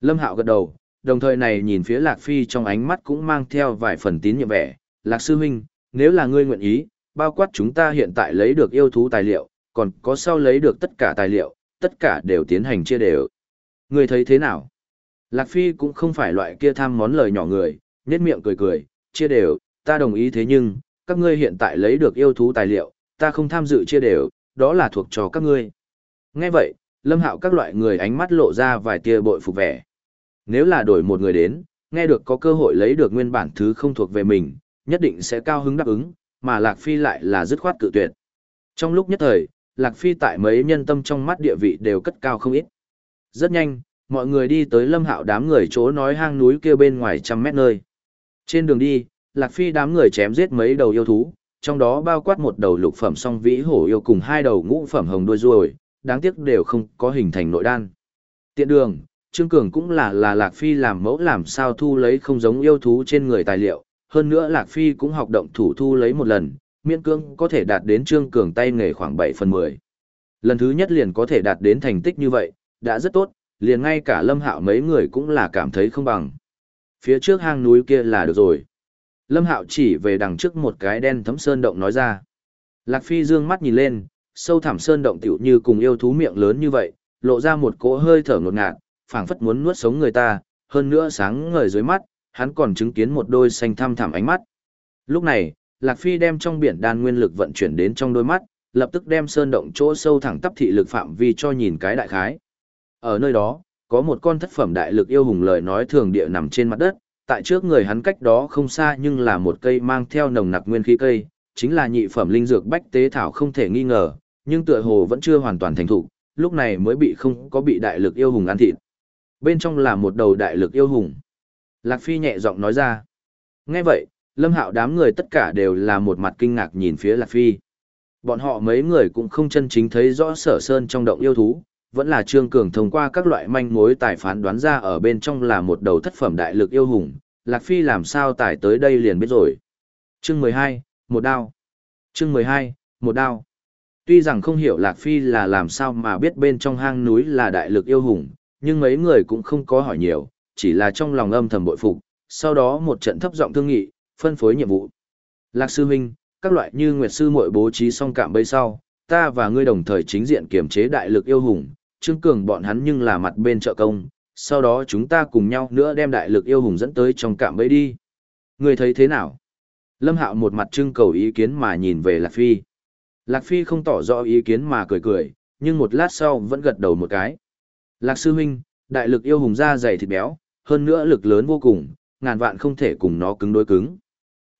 Lâm Hạo gật đầu, đồng thời này nhìn phía Lạc Phi trong ánh mắt cũng mang theo vài phần tín nhiệm vẻ. Lạc Sư Huynh, nếu là ngươi nguyện ý, bao quát chúng ta hiện tại lấy được yêu thú tài liệu, còn có sau lấy được tất cả tài liệu, tất cả đều tiến hành chia đều. Ngươi thấy thế nào? Lạc Phi cũng không phải loại kia tham món lời nhỏ người, nhét miệng cười cười, chia đều, ta đồng ý thế nhưng, các ngươi hiện tại lấy được yêu thú tài liệu, ta không tham dự chia đều, đó là thuộc cho các ngươi. Nghe vậy, lâm hạo các loại người ánh mắt lộ ra vài tia bội phục vẻ. Nếu là đổi một người đến, nghe được có cơ hội lấy được nguyên bản thứ không thuộc về mình, nhất định sẽ cao hứng đáp ứng, mà Lạc Phi lại là dứt khoát cự tuyệt. Trong lúc nhất thời, Lạc Phi tại mấy nhân tâm trong mắt địa vị đều cất cao không ít. Rất nhanh, mọi người đi tới lâm hạo đám người chỗ nói hang núi kia bên ngoài trăm mét nơi. Trên đường đi, Lạc Phi đám người chém giết mấy đầu yêu thú, trong đó bao quát một đầu lục phẩm song vĩ hổ yêu cùng hai đầu ngũ phẩm hồng đuôi ruồi, đáng tiếc đều không có hình thành nội đan. Tiện đường, Trương Cường cũng là là Lạc Phi làm mẫu làm sao thu lấy không giống yêu thú trên người tài liệu, hơn nữa Lạc Phi cũng học động thủ thu lấy một lần, miễn cương có thể đạt đến Trương Cường tay nghề khoảng 7 phần 10. Lần thứ nhất liền có thể đạt đến thành tích như vậy, đã rất tốt, liền ngay cả Lâm Hạo mấy người cũng là cảm thấy không bằng. Phía trước hang núi kia là được rồi. Lâm Hạo chỉ về đằng trước một cái đen thấm sơn động nói ra. Lạc Phi dương mắt nhìn lên, sâu thẳm sơn động tiểu như cùng yêu thú miệng lớn như vậy, lộ ra một cỗ hơi thở ngột ngạt, phảng phất muốn nuốt sống người ta, hơn nữa sáng ngời dưới mắt, hắn còn chứng kiến một đôi xanh thăm thẳm ánh mắt. Lúc này, Lạc Phi đem trong biển đan nguyên lực vận chuyển đến trong đôi mắt, lập tức đem sơn động chỗ sâu thẳng tắp thị lực phạm vi cho nhìn cái đại khái. Ở nơi đó, có một con thất phẩm đại lực yêu hùng lời nói thường địa nằm trên mặt đất, tại trước người hắn cách đó không xa nhưng là một cây mang theo nồng nặc nguyên khí cây, chính là nhị phẩm linh dược bách tế thảo không thể nghi ngờ, nhưng tựa hồ vẫn chưa hoàn toàn thành thục, lúc này mới bị không có bị đại lực yêu hùng ăn thịt. Bên trong là một đầu đại lực yêu hùng. Lạc Phi nhẹ giọng nói ra. Nghe vậy, lâm hạo đám người tất cả đều là một mặt kinh ngạc nhìn phía Lạc Phi. Bọn họ mấy người cũng không chân chính thấy rõ sở sơn trong động yêu thú, vẫn là Trương Cường thông qua các loại manh mối tài phán đoán ra ở bên trong là một đầu thất phẩm đại lực yêu hùng, Lạc Phi làm sao tải tới đây liền biết rồi. Chương 12, một đao. Chương 12, một đao. Tuy rằng không hiểu Lạc Phi là làm sao mà biết bên trong hang núi là đại lực yêu hùng, nhưng mấy người cũng không có hỏi nhiều, chỉ là trong lòng âm thầm bội phục, sau đó một trận thấp giọng thương nghị, phân phối nhiệm vụ. Lạc Sư Minh, các loại như Nguyệt Sư muội bố trí xong cạm bây sau, ta và ngươi đồng thời chính diện kiểm chế đại lực yêu hùng, Trương Cường bọn hắn nhưng là mặt bên trợ công, sau đó chúng ta cùng nhau nữa đem đại lực yêu hùng dẫn tới trong cạm bẫy đi. người thấy thế nào? Lâm Hạo một mặt trưng cầu ý kiến mà nhìn về Lạc Phi. Lạc Phi không tỏ rõ ý kiến mà cười cười, nhưng một lát sau vẫn gật đầu một cái. Lạc Sư Huynh, đại lực yêu hùng da dày thịt béo, hơn nữa lực lớn vô cùng, ngàn vạn không thể cùng nó cứng đối cứng.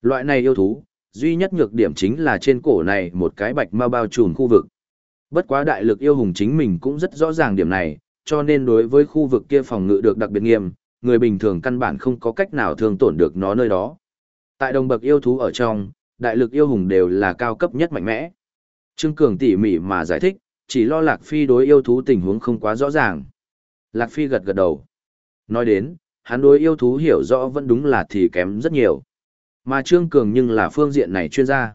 Loại này yêu thú, duy nhất nhược điểm chính là trên cổ này một cái bạch ma bao trùm khu vực. Bất quá đại lực yêu hùng chính mình cũng rất rõ ràng điểm này, cho nên đối với khu vực kia phòng ngự được đặc biệt nghiêm, người bình thường căn bản không có cách nào thương tổn được nó nơi đó. Tại đồng bậc yêu thú ở trong, đại lực yêu hùng đều là cao cấp nhất mạnh mẽ. Trương Cường tỉ mỉ mà giải thích, chỉ lo Lạc Phi đối yêu thú tình huống không quá rõ ràng. Lạc Phi gật gật đầu. Nói đến, hắn đối yêu thú hiểu rõ vẫn đúng là thì kém rất nhiều. Mà Trương Cường nhưng là phương diện này chuyên gia.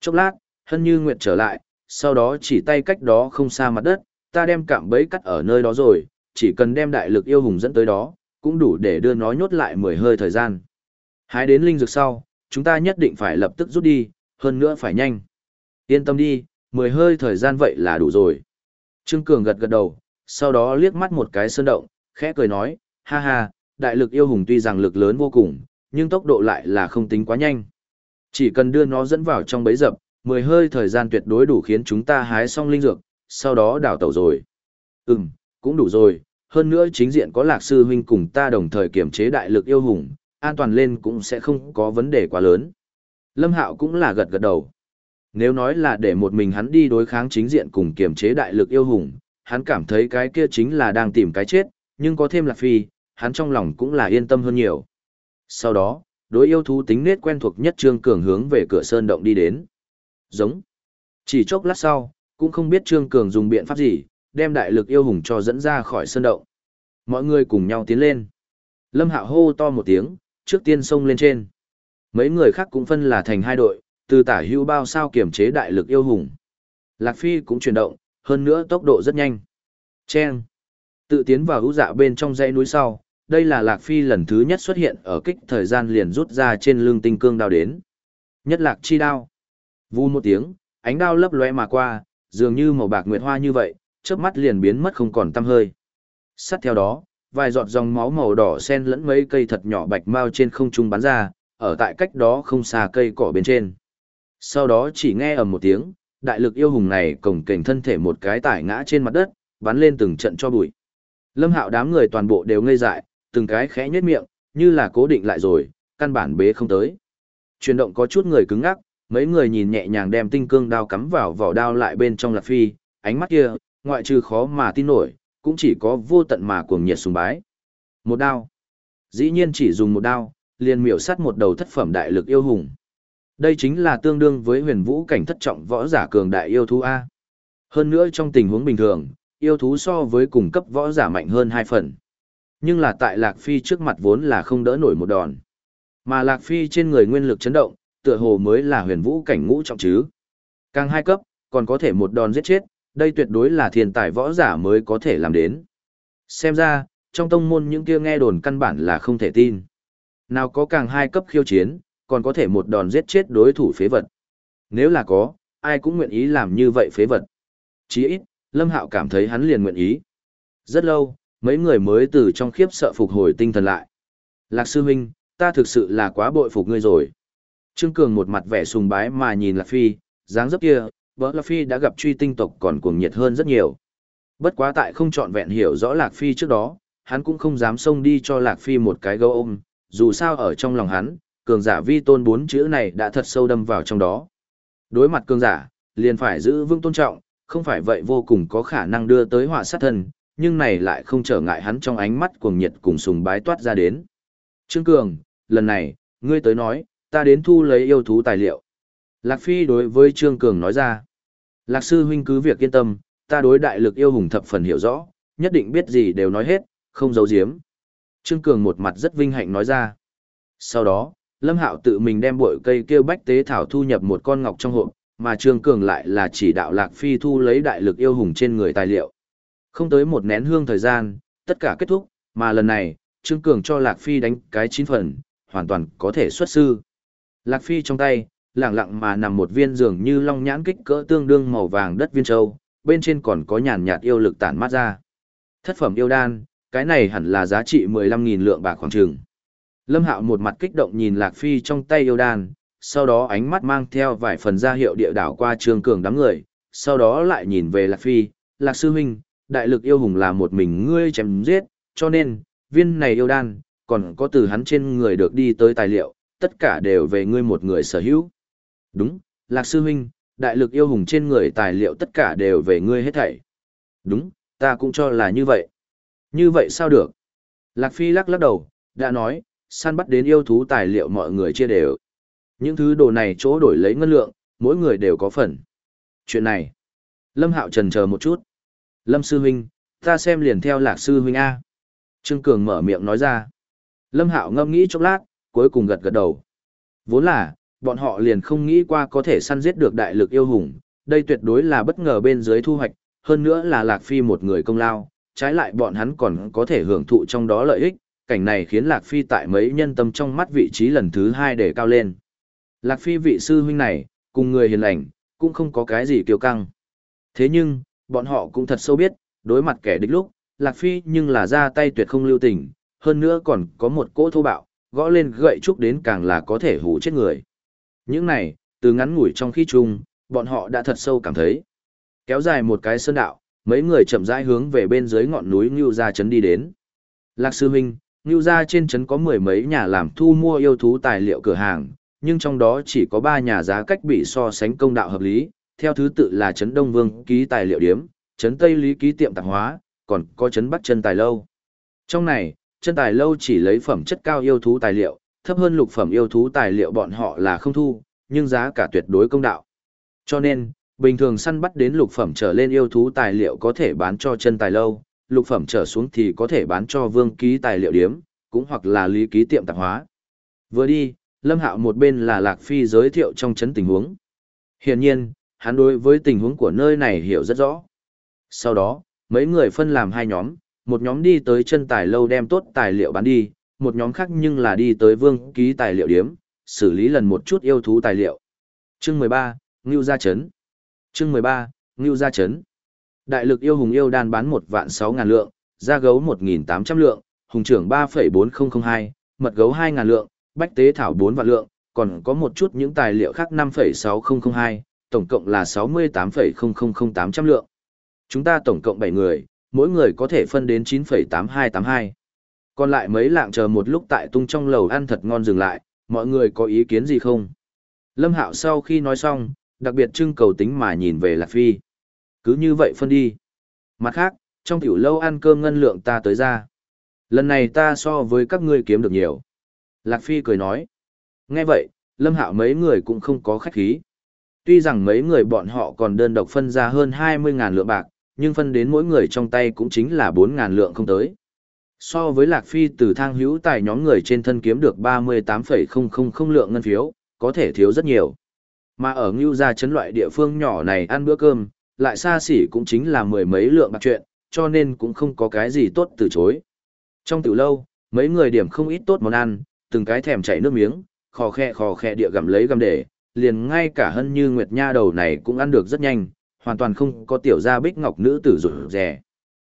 Chốc lát, Hân Như Nguyệt trở lại, sau đó chỉ tay cách đó không xa mặt đất, ta đem cạm bẫy cắt ở nơi đó rồi, chỉ cần đem đại lực yêu hùng dẫn tới đó, cũng đủ để đưa nó nhốt lại mười hơi thời gian. Hái đến linh dược sau, chúng ta nhất định phải lập tức rút đi, hơn nữa phải nhanh. Yên tâm đi, mười hơi thời gian vậy là đủ rồi. Trương Cường gật gật đầu, sau đó liếc mắt một cái sơn động, khẽ cười nói, ha ha, đại lực yêu hùng tuy rằng lực lớn vô cùng, nhưng tốc độ lại là không tính quá nhanh. Chỉ cần đưa nó dẫn vào trong bấy dập, mười hơi thời gian tuyệt đối đủ khiến chúng ta hái xong linh dược, sau đó đào tẩu rồi. Ừm, cũng đủ rồi, hơn nữa chính diện có lạc sư huynh cùng ta đồng thời kiểm chế đại lực yêu hùng, an toàn lên cũng sẽ không có vấn đề quá lớn. Lâm Hạo cũng là gật gật đầu. Nếu nói là để một mình hắn đi đối kháng chính diện cùng kiểm chế đại lực yêu hùng, hắn cảm thấy cái kia chính là đang tìm cái chết, nhưng có thêm lạc phi, hắn trong lòng cũng là yên tâm hơn nhiều. Sau đó, đối yêu thú tính nết quen thuộc nhất Trương Cường hướng về cửa sơn động đi đến. Giống. Chỉ chốc lát sau, cũng không biết Trương Cường dùng biện pháp gì, đem đại lực yêu hùng cho dẫn ra khỏi sân động. Mọi người cùng nhau tiến lên. Lâm Hạo hô to một tiếng, trước tiên xông lên trên. Mấy người khác cũng phân là thành hai đội, từ tả hưu bao sao kiểm chế đại lực yêu hùng. Lạc Phi cũng chuyển động, hơn nữa tốc độ rất nhanh. Chen. Tự tiến vào hữu dạ bên trong dãy núi sau, đây là Lạc Phi lần thứ nhất xuất hiện ở kích thời gian liền rút ra trên lưng tinh cương đao đến. Nhất lạc chi đao. Vu một tiếng, ánh đao lấp lóe mà qua, dường như màu bạc nguyệt hoa như vậy, chớp mắt liền biến mất không còn tăm hơi. Sát theo đó, vài giọt dòng máu màu đỏ xen lẫn mấy cây thật nhỏ bạch mau trên không trung bắn ra, ở tại cách đó không xa cây cỏ bên trên. Sau đó chỉ nghe ầm một tiếng, đại lực yêu hùng này cổng kềnh thân thể một cái tải ngã trên mặt đất, bắn lên từng trận cho bụi. Lâm Hạo đám người toàn bộ đều ngây dại, từng cái khẽ nhếch miệng, như là cố định lại rồi, căn bản bế không tới. Chuyển động có chút người cứng ngắc, mấy người nhìn nhẹ nhàng đem tinh cương đao cắm vào vỏ đao lại bên trong Lạc Phi, ánh mắt kia, ngoại trừ khó mà tin nổi, cũng chỉ có vô tận mà cuồng nhiệt sùng bái. Một đao. Dĩ nhiên chỉ dùng một đao, liền miểu sát một đầu thất phẩm đại lực yêu hùng. Đây chính là tương đương với huyền vũ cảnh thất trọng võ giả cường đại yêu thú A. Hơn nữa trong tình huống bình thường, yêu thú so với cùng cấp võ giả mạnh hơn hai phần. Nhưng là tại Lạc Phi trước mặt vốn là không đỡ nổi một đòn. Mà Lạc Phi trên người nguyên lực chấn động, tựa hồ mới là huyền vũ cảnh ngũ trọng chứ. Càng hai cấp, còn có thể một đòn giết chết, đây tuyệt đối là thiên tài võ giả mới có thể làm đến. Xem ra, trong tông môn những kia nghe đồn căn bản là không thể tin. Nào có càng hai cấp khiêu chiến, còn có thể một đòn giết chết đối thủ phế vật. Nếu là có, ai cũng nguyện ý làm như vậy phế vật. Chỉ ít, Lâm Hạo cảm thấy hắn liền nguyện ý. Rất lâu, mấy người mới từ trong khiếp sợ phục hồi tinh thần lại. Lạc sư huynh, ta thực sự là quá bội phục ngươi rồi. Trương Cường một mặt vẻ sùng bái mà nhìn Lạc Phi, dáng dấp kia, vợ Lạc Phi đã gặp truy tinh tộc còn cuồng nhiệt hơn rất nhiều. Bất quá tại không chọn vẹn hiểu rõ Lạc Phi trước đó, hắn cũng không dám xông đi cho Lạc Phi một cái gấu ôm, dù sao ở trong lòng hắn, cường giả vi tôn bốn chữ này đã thật sâu đâm vào trong đó. Đối mặt cường giả, liền phải giữ vững tôn trọng, không phải vậy vô cùng có khả năng đưa tới họa sát thân, nhưng này lại không trở ngại hắn trong ánh mắt cuồng nhiệt cùng sùng bái toát ra đến. Trương Cường, lần này, ngươi tới nói, ta đến thu lấy yêu thú tài liệu. Lạc Phi đối với Trương Cường nói ra. Lạc sư huynh cứ việc yên tâm, ta đối đại lực yêu hùng thập phần hiểu rõ, nhất định biết gì đều nói hết, không giấu giếm. Trương Cường một mặt rất vinh hạnh nói ra. Sau đó, Lâm Hạo tự mình đem bội cây kêu bách tế thảo thu nhập một con ngọc trong hộp, mà Trương Cường lại là chỉ đạo Lạc Phi thu lấy đại lực yêu hùng trên người tài liệu. Không tới một nén hương thời gian, tất cả kết thúc, mà lần này, Trương Cường cho Lạc Phi đánh cái chín phần, hoàn toàn có thể xuất sư. Lạc Phi trong tay, lẳng lặng mà nằm một viên dường như long nhãn kích cỡ tương đương màu vàng đất viên châu, bên trên còn có nhàn nhạt yêu lực tản mát ra. Thất phẩm yêu đan, cái này hẳn là giá trị 15.000 lượng bạc khoảng trường. Lâm Hạo một mặt kích động nhìn Lạc Phi trong tay yêu đan, sau đó ánh mắt mang theo vài phần ra hiệu địa đảo qua Trương Cường đám người, sau đó lại nhìn về Lạc Phi, Lạc Sư Huynh, đại lực yêu hùng là một mình ngươi chém giết, cho nên, viên này yêu đan, còn có từ hắn trên người được đi tới tài liệu, tất cả đều về ngươi một người sở hữu. Đúng, Lạc Sư Huynh, đại lực yêu hùng trên người tài liệu tất cả đều về ngươi hết thảy. Đúng, ta cũng cho là như vậy. Như vậy sao được? Lạc Phi lắc lắc đầu, đã nói, săn bắt đến yêu thú tài liệu mọi người chia đều. Những thứ đồ này chỗ đổi lấy ngân lượng, mỗi người đều có phần. Chuyện này, Lâm Hạo trần chờ một chút. Lâm Sư Huynh, ta xem liền theo Lạc Sư Huynh A. Trương Cường mở miệng nói ra. Lâm Hạo ngâm nghĩ chốc lát, cuối cùng gật gật đầu. Vốn là, bọn họ liền không nghĩ qua có thể săn giết được đại lực yêu hùng, đây tuyệt đối là bất ngờ bên dưới thu hoạch, hơn nữa là Lạc Phi một người công lao, trái lại bọn hắn còn có thể hưởng thụ trong đó lợi ích, cảnh này khiến Lạc Phi tại mấy nhân tâm trong mắt vị trí lần thứ hai để cao lên. Lạc Phi vị sư huynh này, cùng người hiền lành, cũng không có cái gì kiêu căng. Thế nhưng, bọn họ cũng thật sâu biết, đối mặt kẻ địch lúc, Lạc Phi nhưng là ra tay tuyệt không lưu tình, hơn nữa còn có một cỗ thô bạo, gõ lên gậy trúc đến càng là có thể hủ chết người. Những này, từ ngắn ngủi trong khi chung, bọn họ đã thật sâu cảm thấy. Kéo dài một cái sơn đạo, mấy người chậm rãi hướng về bên dưới ngọn núi Ngưu Gia Trấn đi đến. Lạc Sư Minh, Ngưu Gia trên trấn có mười mấy nhà làm thu mua yêu thú tài liệu cửa hàng, nhưng trong đó chỉ có ba nhà giá cách bị so sánh công đạo hợp lý, theo thứ tự là trấn Đông Vương ký tài liệu điếm, trấn Tây Lý ký tiệm tạp hóa, còn có trấn Bắc chân tài lâu. Trong này, chân tài lâu chỉ lấy phẩm chất cao yêu thú tài liệu, thấp hơn lục phẩm yêu thú tài liệu bọn họ là không thu, nhưng giá cả tuyệt đối công đạo. Cho nên, bình thường săn bắt đến lục phẩm trở lên yêu thú tài liệu có thể bán cho chân tài lâu, lục phẩm trở xuống thì có thể bán cho vương ký tài liệu điếm, cũng hoặc là lý ký tiệm tạp hóa. Vừa đi, Lâm Hạo một bên là Lạc Phi giới thiệu trong chấn tình huống. Hiển nhiên, hắn đối với tình huống của nơi này hiểu rất rõ. Sau đó, mấy người phân làm hai nhóm, một nhóm đi tới chân tài lâu đem tốt tài liệu bán đi, một nhóm khác nhưng là đi tới vương ký tài liệu điếm, xử lý lần một chút yêu thú tài liệu. Chương 13, Ngưu Gia Trấn Chương 13, Ngưu Gia Trấn Đại lực yêu hùng yêu đan bán một vạn sáu ngàn lượng, da gấu một nghìn tám trăm lượng, hùng trưởng ba phẩy bốn không không hai, mật gấu hai ngàn lượng, bách tế thảo bốn vạn lượng, còn có một chút những tài liệu khác năm phẩy sáu không không hai, tổng cộng là sáu mươi tám phẩy không không không tám trăm lượng. Chúng ta tổng cộng bảy người, mỗi người có thể phân đến chín phẩy tám hai tám hai. Còn lại mấy lạng chờ một lúc tại tung trong lầu ăn thật ngon dừng lại, mọi người có ý kiến gì không? Lâm Hạo sau khi nói xong, đặc biệt trưng cầu tính mà nhìn về Lạc Phi. Cứ như vậy phân đi. Mặt khác, trong tiểu lâu ăn cơm ngân lượng ta tới ra. Lần này ta so với các ngươi kiếm được nhiều. Lạc Phi cười nói. Nghe vậy, Lâm Hạo mấy người cũng không có khách khí. Tuy rằng mấy người bọn họ còn đơn độc phân ra hơn 20.000 lượng bạc, nhưng phân đến mỗi người trong tay cũng chính là 4.000 lượng không tới. So với Lạc Phi từ thang hữu tài nhóm người trên thân kiếm được 38,000 lượng ngân phiếu, có thể thiếu rất nhiều. Mà ở Ngưu Gia chấn loại địa phương nhỏ này ăn bữa cơm, lại xa xỉ cũng chính là mười mấy lượng bạc chuyện, cho nên cũng không có cái gì tốt từ chối. Trong tiểu lâu, mấy người điểm không ít tốt món ăn, từng cái thèm chảy nước miếng, khò khe khò khe địa gặm lấy gặm để, liền ngay cả hân như Nguyệt Nha đầu này cũng ăn được rất nhanh, hoàn toàn không có tiểu gia bích ngọc nữ tử rủ rẻ.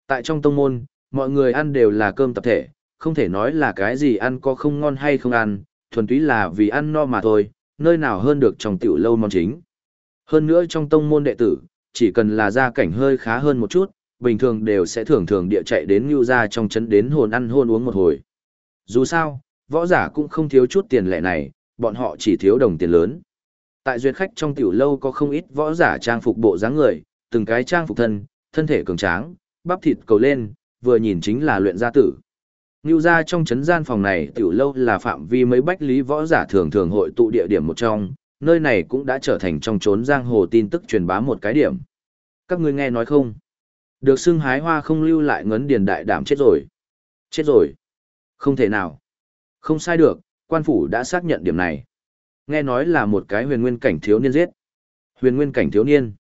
Tại trong tông môn, mọi người ăn đều là cơm tập thể, không thể nói là cái gì ăn có không ngon hay không ăn, thuần túy là vì ăn no mà thôi, nơi nào hơn được trong tiểu lâu món chính. Hơn nữa trong tông môn đệ tử, chỉ cần là gia cảnh hơi khá hơn một chút, bình thường đều sẽ thường thường địa chạy đến Ngưu gia trong trấn đến hồn ăn hôn uống một hồi. Dù sao, võ giả cũng không thiếu chút tiền lệ này, bọn họ chỉ thiếu đồng tiền lớn. Tại duyệt khách trong tiểu lâu có không ít võ giả trang phục bộ dáng người, từng cái trang phục thân, thân thể cường tráng, bắp thịt cầu lên, vừa nhìn chính là luyện gia tử. Nưu gia trong trấn gian phòng này tiểu lâu là phạm vi mấy bách lý võ giả thường thường hội tụ địa điểm một trong, nơi này cũng đã trở thành trong trốn giang hồ tin tức truyền bá một cái điểm. Các ngươi nghe nói không? Được xưng hái hoa không lưu lại ngấn điền đại đảm chết rồi. Chết rồi. Không thể nào. Không sai được, quan phủ đã xác nhận điểm này. Nghe nói là một cái huyền nguyên cảnh thiếu niên giết. Huyền nguyên cảnh thiếu niên.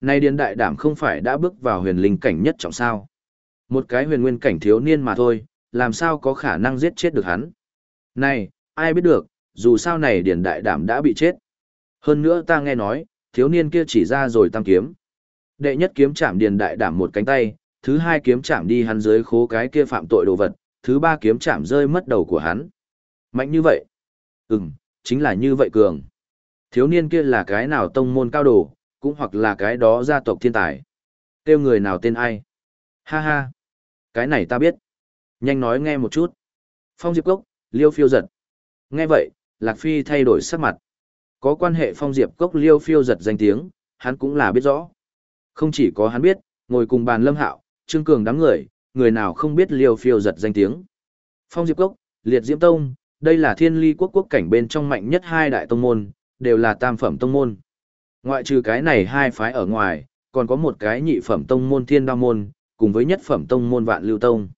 Nay điền đại đảm không phải đã bước vào huyền linh cảnh nhất trọng sao. Một cái huyền nguyên cảnh thiếu niên mà thôi, làm sao có khả năng giết chết được hắn. Này, ai biết được, dù sao này điền đại đảm đã bị chết. Hơn nữa ta nghe nói, thiếu niên kia chỉ ra rồi tam kiếm. Đệ nhất kiếm chạm điền đại đảm một cánh tay, thứ hai kiếm chạm đi hắn dưới khố cái kia phạm tội đồ vật, thứ ba kiếm chạm rơi mất đầu của hắn. Mạnh như vậy? Ừm, chính là như vậy cường. Thiếu niên kia là cái nào tông môn cao đồ, cũng hoặc là cái đó gia tộc thiên tài. Tiêu người nào tên ai? Ha ha, cái này ta biết. Nhanh nói nghe một chút. Phong Diệp Cốc, Liêu phiêu giật. Nghe vậy, Lạc Phi thay đổi sắc mặt. Có quan hệ Phong Diệp Cốc Liêu phiêu giật danh tiếng, hắn cũng là biết rõ. Không chỉ có hắn biết, ngồi cùng bàn lâm hạo, trương cường đám người, người nào không biết liêu phiêu giật danh tiếng. Phong Diệp Cốc, Liệt Diễm Tông, đây là thiên ly quốc quốc cảnh bên trong mạnh nhất hai đại tông môn, đều là tam phẩm tông môn. Ngoại trừ cái này hai phái ở ngoài, còn có một cái nhị phẩm tông môn thiên đao môn, cùng với nhất phẩm tông môn vạn lưu tông.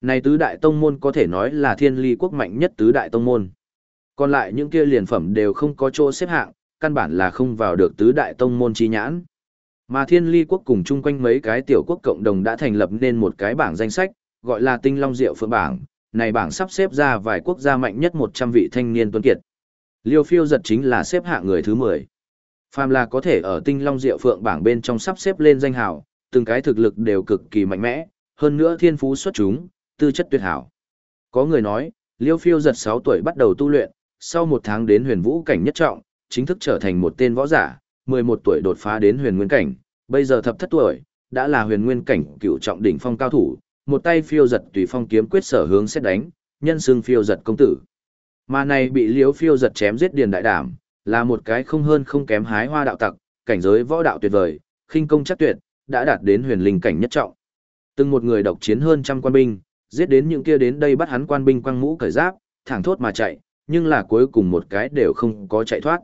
Này tứ đại tông môn có thể nói là thiên ly quốc mạnh nhất tứ đại tông môn. Còn lại những kia liền phẩm đều không có chỗ xếp hạng, căn bản là không vào được tứ đại tông môn chi nhãn. Mà thiên ly quốc cùng chung quanh mấy cái tiểu quốc cộng đồng đã thành lập nên một cái bảng danh sách, gọi là tinh long diệu phượng bảng, này bảng sắp xếp ra vài quốc gia mạnh nhất 100 vị thanh niên tuấn kiệt. Liêu phiêu giật chính là xếp hạng người thứ 10. Phàm là có thể ở tinh long diệu phượng bảng bên trong sắp xếp lên danh hào, từng cái thực lực đều cực kỳ mạnh mẽ, hơn nữa thiên phú xuất chúng, tư chất tuyệt hảo. Có người nói, Liêu phiêu giật 6 tuổi bắt đầu tu luyện, sau một tháng đến huyền vũ cảnh nhất trọng, chính thức trở thành một tên võ giả, 11 tuổi đột phá đến huyền nguyên cảnh, bây giờ thập thất tuổi, đã là huyền nguyên cảnh cựu trọng đỉnh phong cao thủ, một tay phiêu giật tùy phong kiếm quyết sở hướng xét đánh, nhân xương phiêu giật công tử. Mà này bị liếu phiêu giật chém giết điền đại đảm, là một cái không hơn không kém hái hoa đạo tặc, cảnh giới võ đạo tuyệt vời, khinh công chắc tuyệt, đã đạt đến huyền linh cảnh nhất trọng. Từng một người độc chiến hơn trăm quan binh, giết đến những kia đến đây bắt hắn quan binh quăng mũ cởi giáp, thẳng thốt mà chạy, nhưng là cuối cùng một cái đều không có chạy thoát.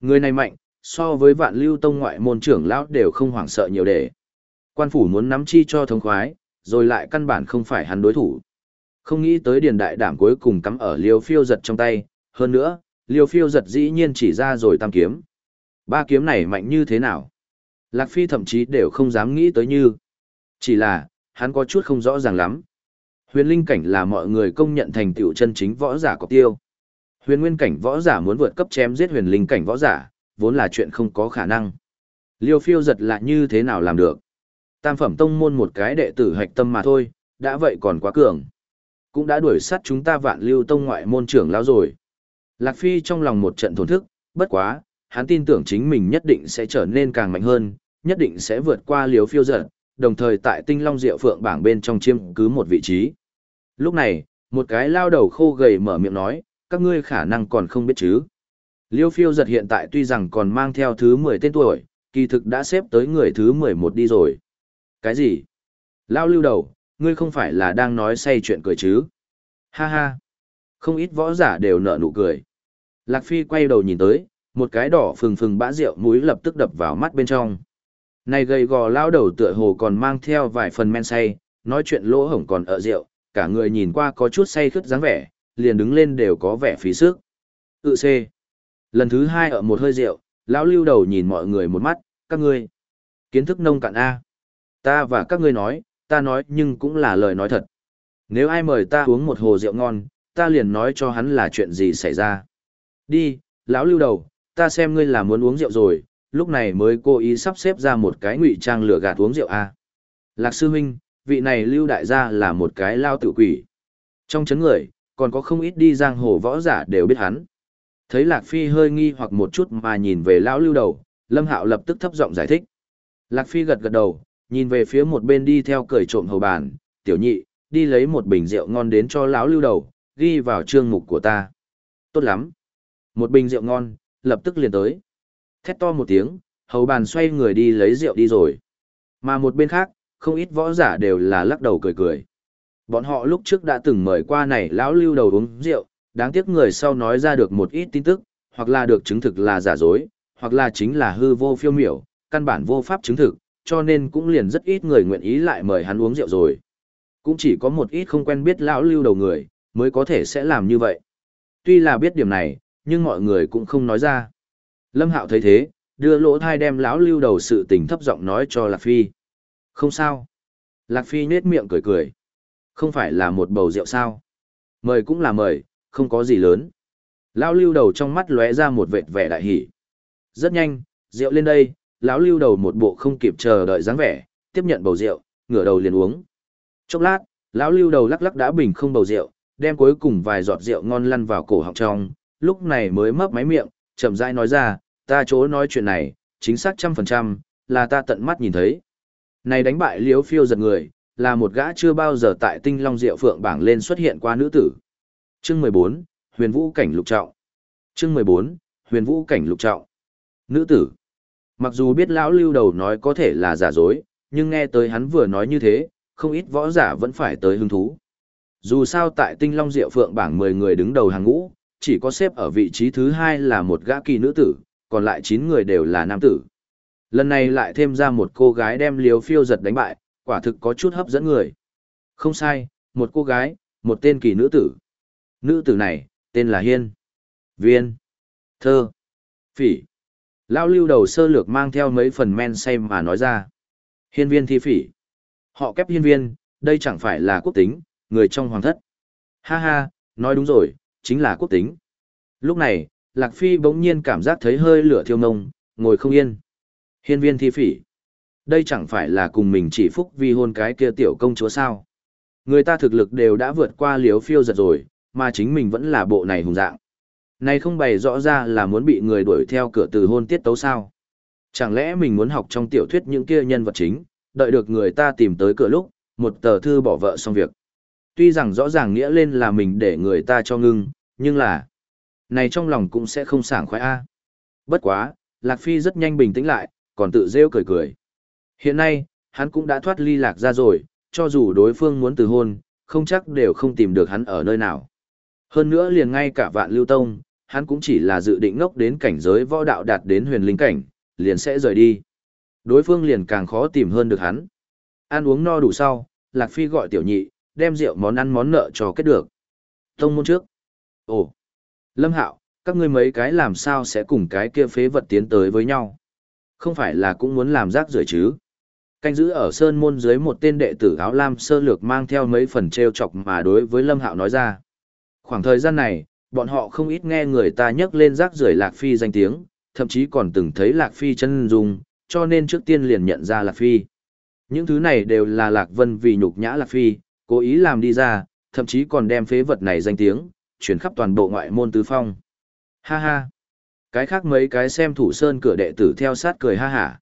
Người này mạnh, so với vạn lưu tông ngoại môn trưởng lão đều không hoảng sợ nhiều để. Quan phủ muốn nắm chi cho thống khoái, rồi lại căn bản không phải hắn đối thủ. Không nghĩ tới điền đại đảm cuối cùng cắm ở liêu phiêu giật trong tay, hơn nữa, liêu phiêu giật dĩ nhiên chỉ ra rồi tam kiếm. Ba kiếm này mạnh như thế nào? Lạc Phi thậm chí đều không dám nghĩ tới như. Chỉ là, hắn có chút không rõ ràng lắm. Huyền linh cảnh là mọi người công nhận thành tựu chân chính võ giả có tiêu. Huyền nguyên cảnh võ giả muốn vượt cấp chém giết huyền linh cảnh võ giả, vốn là chuyện không có khả năng. Liêu phiêu giật là như thế nào làm được? Tam phẩm tông môn một cái đệ tử hạch tâm mà thôi, đã vậy còn quá cường. Cũng đã đuổi sát chúng ta vạn lưu tông ngoại môn trưởng lão rồi. Lạc Phi trong lòng một trận thổn thức, bất quá, hắn tin tưởng chính mình nhất định sẽ trở nên càng mạnh hơn, nhất định sẽ vượt qua liếu phiêu giật, đồng thời tại tinh long diệu phượng bảng bên trong chiêm cứ một vị trí. Lúc này, một cái lao đầu khô gầy mở miệng nói, các ngươi khả năng còn không biết chứ. Liêu phiêu giật hiện tại tuy rằng còn mang theo thứ 10 tên tuổi, kỳ thực đã xếp tới người thứ 11 đi rồi. Cái gì? Lao lưu đầu, ngươi không phải là đang nói say chuyện cười chứ? Ha ha! Không ít võ giả đều nở nụ cười. Lạc Phi quay đầu nhìn tới, một cái đỏ phừng phừng bã rượu mũi lập tức đập vào mắt bên trong. Này gầy gò lao đầu tựa hồ còn mang theo vài phần men say, nói chuyện lỗ hổng còn ở rượu, cả người nhìn qua có chút say khướt dáng vẻ, liền đứng lên đều có vẻ phí sức. Tự C. Lần thứ hai ở một hơi rượu, lão lưu đầu nhìn mọi người một mắt, các ngươi. Kiến thức nông cạn A. Ta và các ngươi nói, ta nói nhưng cũng là lời nói thật. Nếu ai mời ta uống một hồ rượu ngon, ta liền nói cho hắn là chuyện gì xảy ra. Đi, lão lưu đầu, ta xem ngươi là muốn uống rượu rồi, lúc này mới cố ý sắp xếp ra một cái ngụy trang lửa gạt uống rượu A. Lạc sư huynh, vị này lưu đại gia là một cái lao tự quỷ. Trong chấn người, còn có không ít đi giang hồ võ giả đều biết hắn. Thấy Lạc Phi hơi nghi hoặc một chút mà nhìn về lão lưu đầu, Lâm Hạo lập tức thấp giọng giải thích. Lạc Phi gật gật đầu, nhìn về phía một bên đi theo cởi trộm hầu bàn, tiểu nhị, đi lấy một bình rượu ngon đến cho lão lưu đầu, ghi vào chương mục của ta. Tốt lắm. Một bình rượu ngon, lập tức liền tới. Thét to một tiếng, hầu bàn xoay người đi lấy rượu đi rồi. Mà một bên khác, không ít võ giả đều là lắc đầu cười cười. Bọn họ lúc trước đã từng mời qua này lão lưu đầu uống rượu, đáng tiếc người sau nói ra được một ít tin tức, hoặc là được chứng thực là giả dối, hoặc là chính là hư vô phiêu miểu, căn bản vô pháp chứng thực, cho nên cũng liền rất ít người nguyện ý lại mời hắn uống rượu rồi. Cũng chỉ có một ít không quen biết lão lưu đầu người, mới có thể sẽ làm như vậy. Tuy là biết điểm này, nhưng mọi người cũng không nói ra. Lâm Hạo thấy thế, đưa lỗ thai đem lão lưu đầu sự tình thấp giọng nói cho Lạc Phi. Không sao. Lạc Phi nết miệng cười cười. Không phải là một bầu rượu sao. Mời cũng là mời, không có gì lớn. Lão lưu đầu trong mắt lóe ra một vệt vẻ đại hỉ. Rất nhanh, rượu lên đây, lão lưu đầu một bộ không kịp chờ đợi dáng vẻ, tiếp nhận bầu rượu, ngửa đầu liền uống. Chốc lát, lão lưu đầu lắc lắc đã bình không bầu rượu, đem cuối cùng vài giọt rượu ngon lăn vào cổ họng trong, lúc này mới mấp máy miệng, chậm rãi nói ra, ta chỗ nói chuyện này, chính xác trăm phần trăm, là ta tận mắt nhìn thấy. Này đánh bại liếu phiêu giật người, là một gã chưa bao giờ tại tinh long diệu phượng bảng lên xuất hiện qua nữ tử. Chương 14, huyền vũ cảnh lục trọng. Chương 14, huyền vũ cảnh lục trọng. Nữ tử. Mặc dù biết lão lưu đầu nói có thể là giả dối, nhưng nghe tới hắn vừa nói như thế, không ít võ giả vẫn phải tới hứng thú. Dù sao tại tinh long diệu phượng bảng 10 người đứng đầu hàng ngũ, chỉ có xếp ở vị trí thứ hai là một gã kỳ nữ tử, còn lại 9 người đều là nam tử. Lần này lại thêm ra một cô gái đem liều phiêu giật đánh bại, quả thực có chút hấp dẫn người. Không sai, một cô gái, một tên kỳ nữ tử. Nữ tử này, tên là Hiên. Viên. Thơ. Phỉ. Lao lưu đầu sơ lược mang theo mấy phần men say mà nói ra. Hiên viên thi phỉ. Họ kép hiên viên, đây chẳng phải là quốc tính, người trong hoàng thất. Ha ha, nói đúng rồi, chính là quốc tính. Lúc này, Lạc Phi bỗng nhiên cảm giác thấy hơi lửa thiêu nông, ngồi không yên. Hiên viên thi phỉ. Đây chẳng phải là cùng mình chỉ phúc vì hôn cái kia tiểu công chúa sao. Người ta thực lực đều đã vượt qua liếu phiêu giật rồi, mà chính mình vẫn là bộ này hùng dạng. Này không bày rõ ra là muốn bị người đuổi theo cửa từ hôn tiết tấu sao. Chẳng lẽ mình muốn học trong tiểu thuyết những kia nhân vật chính, đợi được người ta tìm tới cửa lúc, một tờ thư bỏ vợ xong việc. Tuy rằng rõ ràng nghĩa lên là mình để người ta cho ngưng, nhưng là... Này trong lòng cũng sẽ không sảng khoái a. Bất quá, Lạc Phi rất nhanh bình tĩnh lại, còn tự rêu cười cười. Hiện nay, hắn cũng đã thoát ly lạc ra rồi, cho dù đối phương muốn từ hôn, không chắc đều không tìm được hắn ở nơi nào. Hơn nữa liền ngay cả vạn lưu tông, hắn cũng chỉ là dự định ngốc đến cảnh giới võ đạo đạt đến huyền linh cảnh, liền sẽ rời đi. Đối phương liền càng khó tìm hơn được hắn. Ăn uống no đủ sau, Lạc Phi gọi tiểu nhị, đem rượu món ăn món nợ cho kết được. Tông môn trước. Ồ, Lâm Hạo, các ngươi mấy cái làm sao sẽ cùng cái kia phế vật tiến tới với nhau? Không phải là cũng muốn làm rác rưởi chứ? Canh giữ ở sơn môn dưới một tên đệ tử áo lam sơ lược mang theo mấy phần treo chọc mà đối với Lâm Hạo nói ra. Khoảng thời gian này, bọn họ không ít nghe người ta nhắc lên rác rưởi Lạc Phi danh tiếng, thậm chí còn từng thấy Lạc Phi chân dung, cho nên trước tiên liền nhận ra Lạc Phi. Những thứ này đều là Lạc Vân vì nhục nhã Lạc Phi, cố ý làm đi ra, thậm chí còn đem phế vật này danh tiếng, chuyển khắp toàn bộ ngoại môn tứ phong. Ha ha! Cái khác mấy cái xem thủ sơn cửa đệ tử theo sát cười ha hả.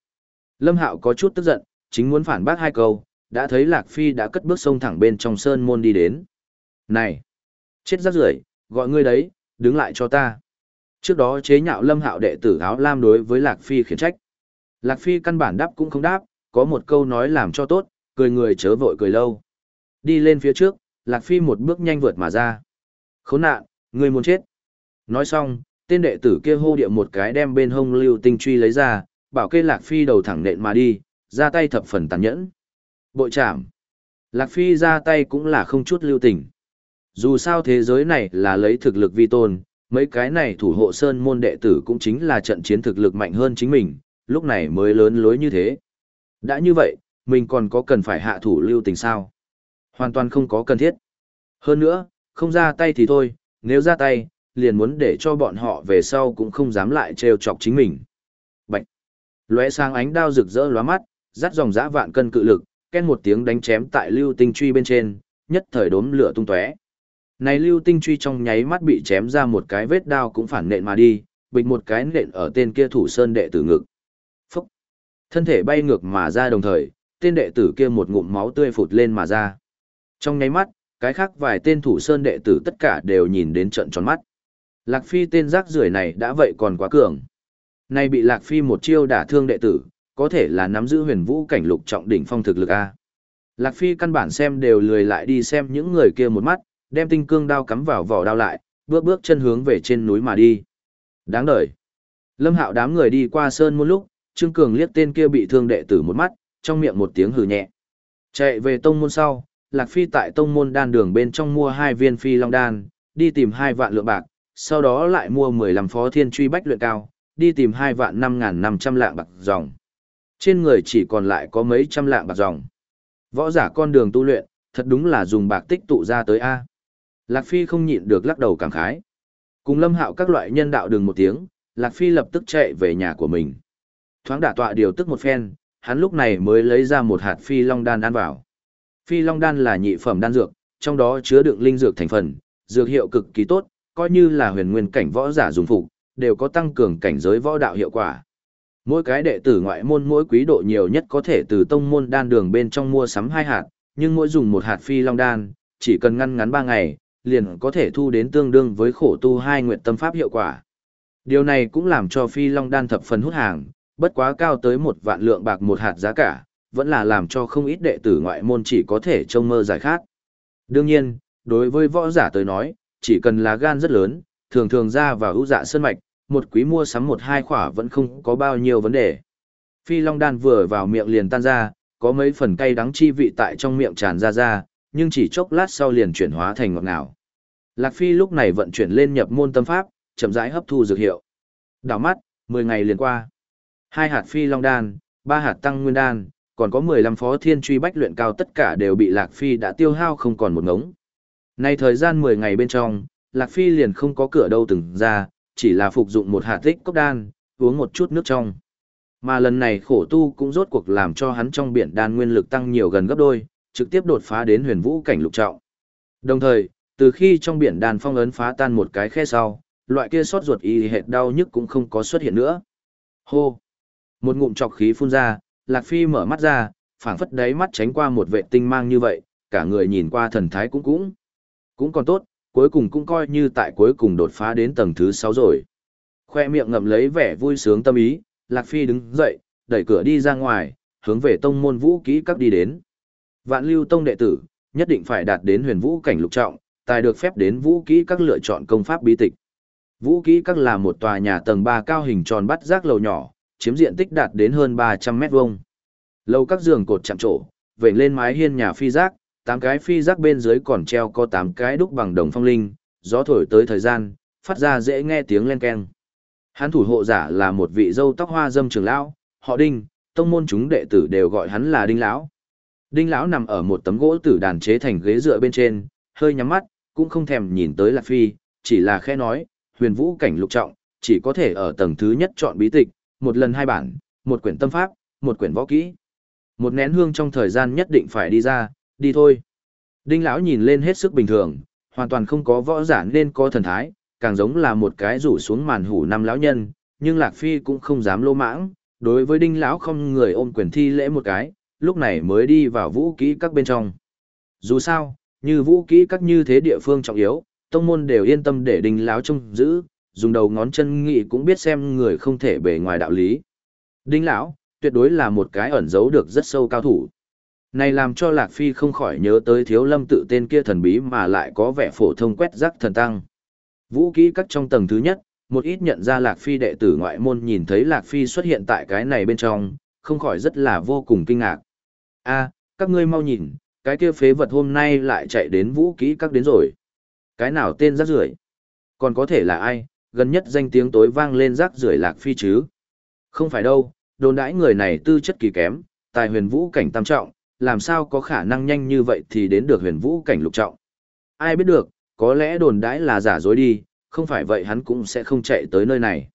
Lâm Hạo có chút tức giận, chính muốn phản bác hai câu, đã thấy Lạc Phi đã cất bước sông thẳng bên trong sơn môn đi đến. Này! Chết rác rưởi, gọi ngươi đấy, đứng lại cho ta. Trước đó chế nhạo Lâm Hạo đệ tử áo lam đối với Lạc Phi khiển trách. Lạc Phi căn bản đáp cũng không đáp, có một câu nói làm cho tốt, cười người chớ vội cười lâu. Đi lên phía trước, Lạc Phi một bước nhanh vượt mà ra. Khốn nạn, ngươi muốn chết. Nói xong, tên đệ tử kia hô địa một cái đem bên hông lưu tinh truy lấy ra, bảo kê Lạc Phi đầu thẳng nện mà đi, ra tay thập phần tàn nhẫn. Bội chạm. Lạc Phi ra tay cũng là không chút lưu tình. Dù sao thế giới này là lấy thực lực vi tôn, mấy cái này thủ hộ sơn môn đệ tử cũng chính là trận chiến thực lực mạnh hơn chính mình, lúc này mới lớn lối như thế. Đã như vậy, mình còn có cần phải hạ thủ lưu tình sao? Hoàn toàn không có cần thiết. Hơn nữa, không ra tay thì thôi, nếu ra tay, liền muốn để cho bọn họ về sau cũng không dám lại trêu chọc chính mình. Bạch! Lóe sang ánh đao rực rỡ lóa mắt, dắt dòng dã vạn cân cự lực, ken một tiếng đánh chém tại lưu tinh truy bên trên, nhất thời đốm lửa tung tóe. Này lưu tinh truy trong nháy mắt bị chém ra một cái vết đao cũng phản nện mà đi, bịch một cái nện ở tên kia thủ sơn đệ tử ngực. Phúc! Thân thể bay ngược mà ra đồng thời, tên đệ tử kia một ngụm máu tươi phụt lên mà ra. Trong nháy mắt, cái khác vài tên thủ sơn đệ tử tất cả đều nhìn đến trận tròn mắt. Lạc Phi tên rác rưởi này đã vậy còn quá cường. Nay bị Lạc Phi một chiêu đả thương đệ tử, có thể là nắm giữ huyền vũ cảnh lục trọng đỉnh phong thực lực A. Lạc Phi căn bản xem đều lười lại đi xem những người kia một mắt, đem tinh cương đao cắm vào vỏ đao lại, bước bước chân hướng về trên núi mà đi. Đáng đời. Lâm Hạo đám người đi qua sơn một lúc, Trương Cường liếc tên kia bị thương đệ tử một mắt, trong miệng một tiếng hừ nhẹ. Chạy về tông môn sau, Lạc Phi tại tông môn đan đường bên trong mua hai viên phi long đan, đi tìm hai vạn lượng bạc, sau đó lại mua 15 phó thiên truy bách luyện cao, đi tìm hai vạn 5500 lạng bạc dòng. Trên người chỉ còn lại có mấy trăm lạng bạc dòng. Võ giả con đường tu luyện, thật đúng là dùng bạc tích tụ ra tới A. Lạc Phi không nhịn được lắc đầu cảm khái. Cùng lâm hạo các loại nhân đạo đường một tiếng, Lạc Phi lập tức chạy về nhà của mình. Thoáng đả tọa điều tức một phen, hắn lúc này mới lấy ra một hạt phi long đan ăn vào. Phi long đan là nhị phẩm đan dược, trong đó chứa đựng linh dược thành phần, dược hiệu cực kỳ tốt, coi như là huyền nguyên cảnh võ giả dùng phục, đều có tăng cường cảnh giới võ đạo hiệu quả. Mỗi cái đệ tử ngoại môn mỗi quý độ nhiều nhất có thể từ tông môn đan đường bên trong mua sắm hai hạt, nhưng mỗi dùng một hạt phi long đan, chỉ cần ngăn ngắn ba ngày, liền có thể thu đến tương đương với khổ tu hai nguyện tâm pháp hiệu quả. Điều này cũng làm cho phi long đan thập phần hút hàng, bất quá cao tới một vạn lượng bạc một hạt giá cả, vẫn là làm cho không ít đệ tử ngoại môn chỉ có thể trông mơ giải khát. Đương nhiên, đối với võ giả tới nói, chỉ cần là gan rất lớn, thường thường ra vào hữu dạ sơn mạch, một quý mua sắm một hai khỏa vẫn không có bao nhiêu vấn đề. Phi Long Đan vừa vào miệng liền tan ra, có mấy phần cay đắng chi vị tại trong miệng tràn ra ra, nhưng chỉ chốc lát sau liền chuyển hóa thành ngọt ngào. Lạc Phi lúc này vận chuyển lên nhập môn tâm pháp, chậm rãi hấp thu dược hiệu. Đảo mắt, 10 ngày liền qua. Hai hạt Phi Long Đan, ba hạt Tăng Nguyên Đan, còn có 15 phó thiên truy bách luyện cao tất cả đều bị Lạc Phi đã tiêu hao không còn một ngống. Nay thời gian 10 ngày bên trong, Lạc Phi liền không có cửa đâu từng ra, chỉ là phục dụng một hạt tích cốc đan, uống một chút nước trong. Mà lần này khổ tu cũng rốt cuộc làm cho hắn trong biển đan nguyên lực tăng nhiều gần gấp đôi, trực tiếp đột phá đến huyền vũ cảnh lục trọng. Đồng thời, từ khi trong biển đan phong ấn phá tan một cái khe sau, loại kia sót ruột y hệt đau nhức cũng không có xuất hiện nữa. Hô! Một ngụm trọc khí phun ra, Lạc Phi mở mắt ra, phảng phất đáy mắt tránh qua một vệ tinh mang như vậy, cả người nhìn qua thần thái cũng cũng. Cũng còn tốt, cuối cùng cũng coi như tại cuối cùng đột phá đến tầng thứ 6 rồi. Khoe miệng ngậm lấy vẻ vui sướng tâm ý, Lạc Phi đứng dậy, đẩy cửa đi ra ngoài, hướng về tông môn vũ kỹ các đi đến. Vạn lưu tông đệ tử, nhất định phải đạt đến huyền vũ cảnh lục trọng, tài được phép đến vũ kỹ các lựa chọn công pháp bí tịch. Vũ kỹ các là một tòa nhà tầng 3 cao hình tròn bắt rác lầu nhỏ, chiếm diện tích đạt đến hơn 300 mét vuông. Lầu các giường cột chạm trổ, vểnh lên mái hiên nhà phi rác, tám cái phi rác bên dưới còn treo có tám cái đúc bằng đồng phong linh, gió thổi tới thời gian, phát ra dễ nghe tiếng len keng. Hắn thủ hộ giả là một vị dâu tóc hoa dâm trưởng lão, họ Đinh, tông môn chúng đệ tử đều gọi hắn là Đinh lão. Đinh lão nằm ở một tấm gỗ tử đàn chế thành ghế dựa bên trên, hơi nhắm mắt, cũng không thèm nhìn tới Lạc Phi, chỉ là khẽ nói, huyền vũ cảnh lục trọng, chỉ có thể ở tầng thứ nhất chọn bí tịch, một lần hai bản, một quyển tâm pháp, một quyển võ kỹ. Một nén hương trong thời gian nhất định phải đi ra, đi thôi. Đinh lão nhìn lên hết sức bình thường, hoàn toàn không có võ giả nên có thần thái, càng giống là một cái rủ xuống màn hủ năm lão nhân, nhưng Lạc Phi cũng không dám lô mãng, đối với Đinh lão không người ôm quyền thi lễ một cái, lúc này mới đi vào vũ kỹ các bên trong. Dù sao, như vũ kỹ các như thế địa phương trọng yếu, tông môn đều yên tâm để Đinh lão trông giữ, dùng đầu ngón chân nghị cũng biết xem người không thể bề ngoài đạo lý. Đinh lão, tuyệt đối là một cái ẩn giấu được rất sâu cao thủ. Này làm cho Lạc Phi không khỏi nhớ tới thiếu lâm tự tên kia thần bí mà lại có vẻ phổ thông quét rắc thần tăng. Vũ kỹ các trong tầng thứ nhất, một ít nhận ra Lạc Phi đệ tử ngoại môn nhìn thấy Lạc Phi xuất hiện tại cái này bên trong, không khỏi rất là vô cùng kinh ngạc a các ngươi mau nhìn, cái kia phế vật hôm nay lại chạy đến vũ kỹ các đến rồi. Cái nào tên rác rưởi Còn có thể là ai, gần nhất danh tiếng tối vang lên rác rưởi Lạc Phi chứ? Không phải đâu, đồn đãi người này tư chất kỳ kém, tài huyền vũ cảnh tam trọng, làm sao có khả năng nhanh như vậy thì đến được huyền vũ cảnh lục trọng. Ai biết được, có lẽ đồn đãi là giả dối đi, không phải vậy hắn cũng sẽ không chạy tới nơi này.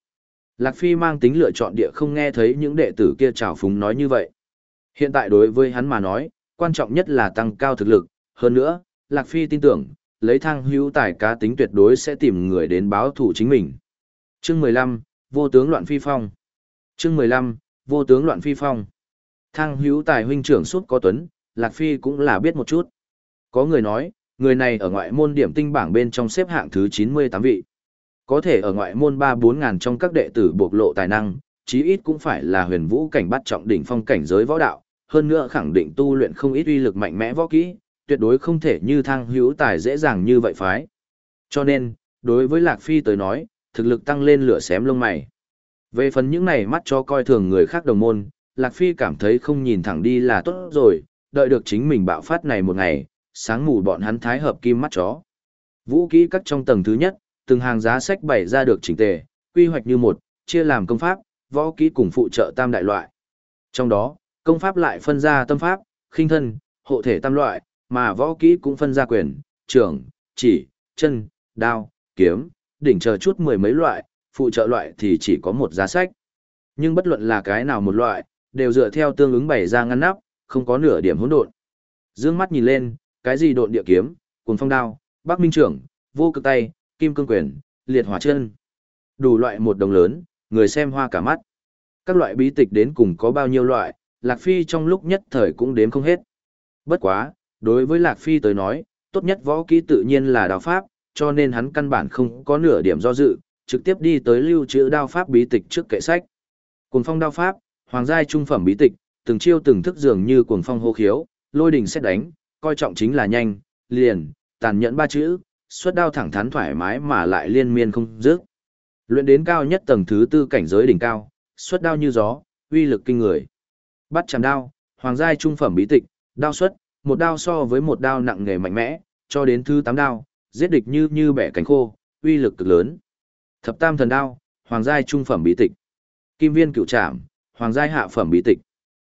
Lạc Phi mang tính lựa chọn địa không nghe thấy những đệ tử kia trào phúng nói như vậy. Hiện tại đối với hắn mà nói, quan trọng nhất là tăng cao thực lực, hơn nữa, Lạc Phi tin tưởng, lấy thang hữu tài cá tính tuyệt đối sẽ tìm người đến báo thủ chính mình. Chương 15, Vô tướng loạn phi phong. Chương 15, Vô tướng loạn phi phong. Thang hữu tài huynh trưởng suốt có tuấn, Lạc Phi cũng là biết một chút. Có người nói, người này ở ngoại môn điểm tinh bảng bên trong xếp hạng thứ 98 vị. Có thể ở ngoại môn 3-4 ngàn trong các đệ tử bộc lộ tài năng, chí ít cũng phải là huyền vũ cảnh bắt trọng đỉnh phong cảnh giới võ đạo, hơn nữa khẳng định tu luyện không ít uy lực mạnh mẽ võ kỹ, tuyệt đối không thể như thang hữu tài dễ dàng như vậy phái. Cho nên, đối với Lạc Phi tới nói, thực lực tăng lên lửa xém lông mày. Về phần những này mắt cho coi thường người khác đồng môn, Lạc Phi cảm thấy không nhìn thẳng đi là tốt rồi, đợi được chính mình bạo phát này một ngày, sáng mù bọn hắn thái hợp kim mắt chó. Vũ kỹ cắt trong tầng thứ nhất, từng hàng giá sách bày ra được chỉnh tề, quy hoạch như một, chia làm công pháp, võ kỹ cùng phụ trợ tam đại loại. Trong đó, công pháp lại phân ra tâm pháp, khinh thân, hộ thể tam loại, mà võ kỹ cũng phân ra quyền, trưởng, chỉ, chân, đao, kiếm, đỉnh chờ chút mười mấy loại, phụ trợ loại thì chỉ có một giá sách. Nhưng bất luận là cái nào một loại, đều dựa theo tương ứng bày ra ngăn nắp, không có nửa điểm hỗn độn. Dương mắt nhìn lên, cái gì độn địa kiếm, cuồng phong đao, bắc minh trưởng, vô cực tay, kim cương quyền, liệt hỏa chân. Đủ loại một đồng lớn, người xem hoa cả mắt. Các loại bí tịch đến cùng có bao nhiêu loại, Lạc Phi trong lúc nhất thời cũng đếm không hết. Bất quá, đối với Lạc Phi tới nói, tốt nhất võ kỹ tự nhiên là đao pháp, cho nên hắn căn bản không có nửa điểm do dự, trực tiếp đi tới lưu trữ đao pháp bí tịch trước kệ sách. Cuồng phong đao pháp, hoàng giai trung phẩm bí tịch, từng chiêu từng thức dường như cuồng phong hô khiếu, lôi đình xét đánh, coi trọng chính là nhanh, liền, tàn nhẫn ba chữ, xuất đao thẳng thắn thoải mái mà lại liên miên không dứt. Luyện đến cao nhất tầng thứ tư cảnh giới đỉnh cao, xuất đao như gió, uy lực kinh người. Bắt chạm đao, hoàng giai trung phẩm bí tịch, đao xuất, một đao so với một đao nặng nghề mạnh mẽ, cho đến thứ tám đao, giết địch như như bẻ cánh khô, uy lực cực lớn. Thập tam thần đao, hoàng giai trung phẩm bí tịch. Kim viên cựu trảm, hoàng giai hạ phẩm bí tịch.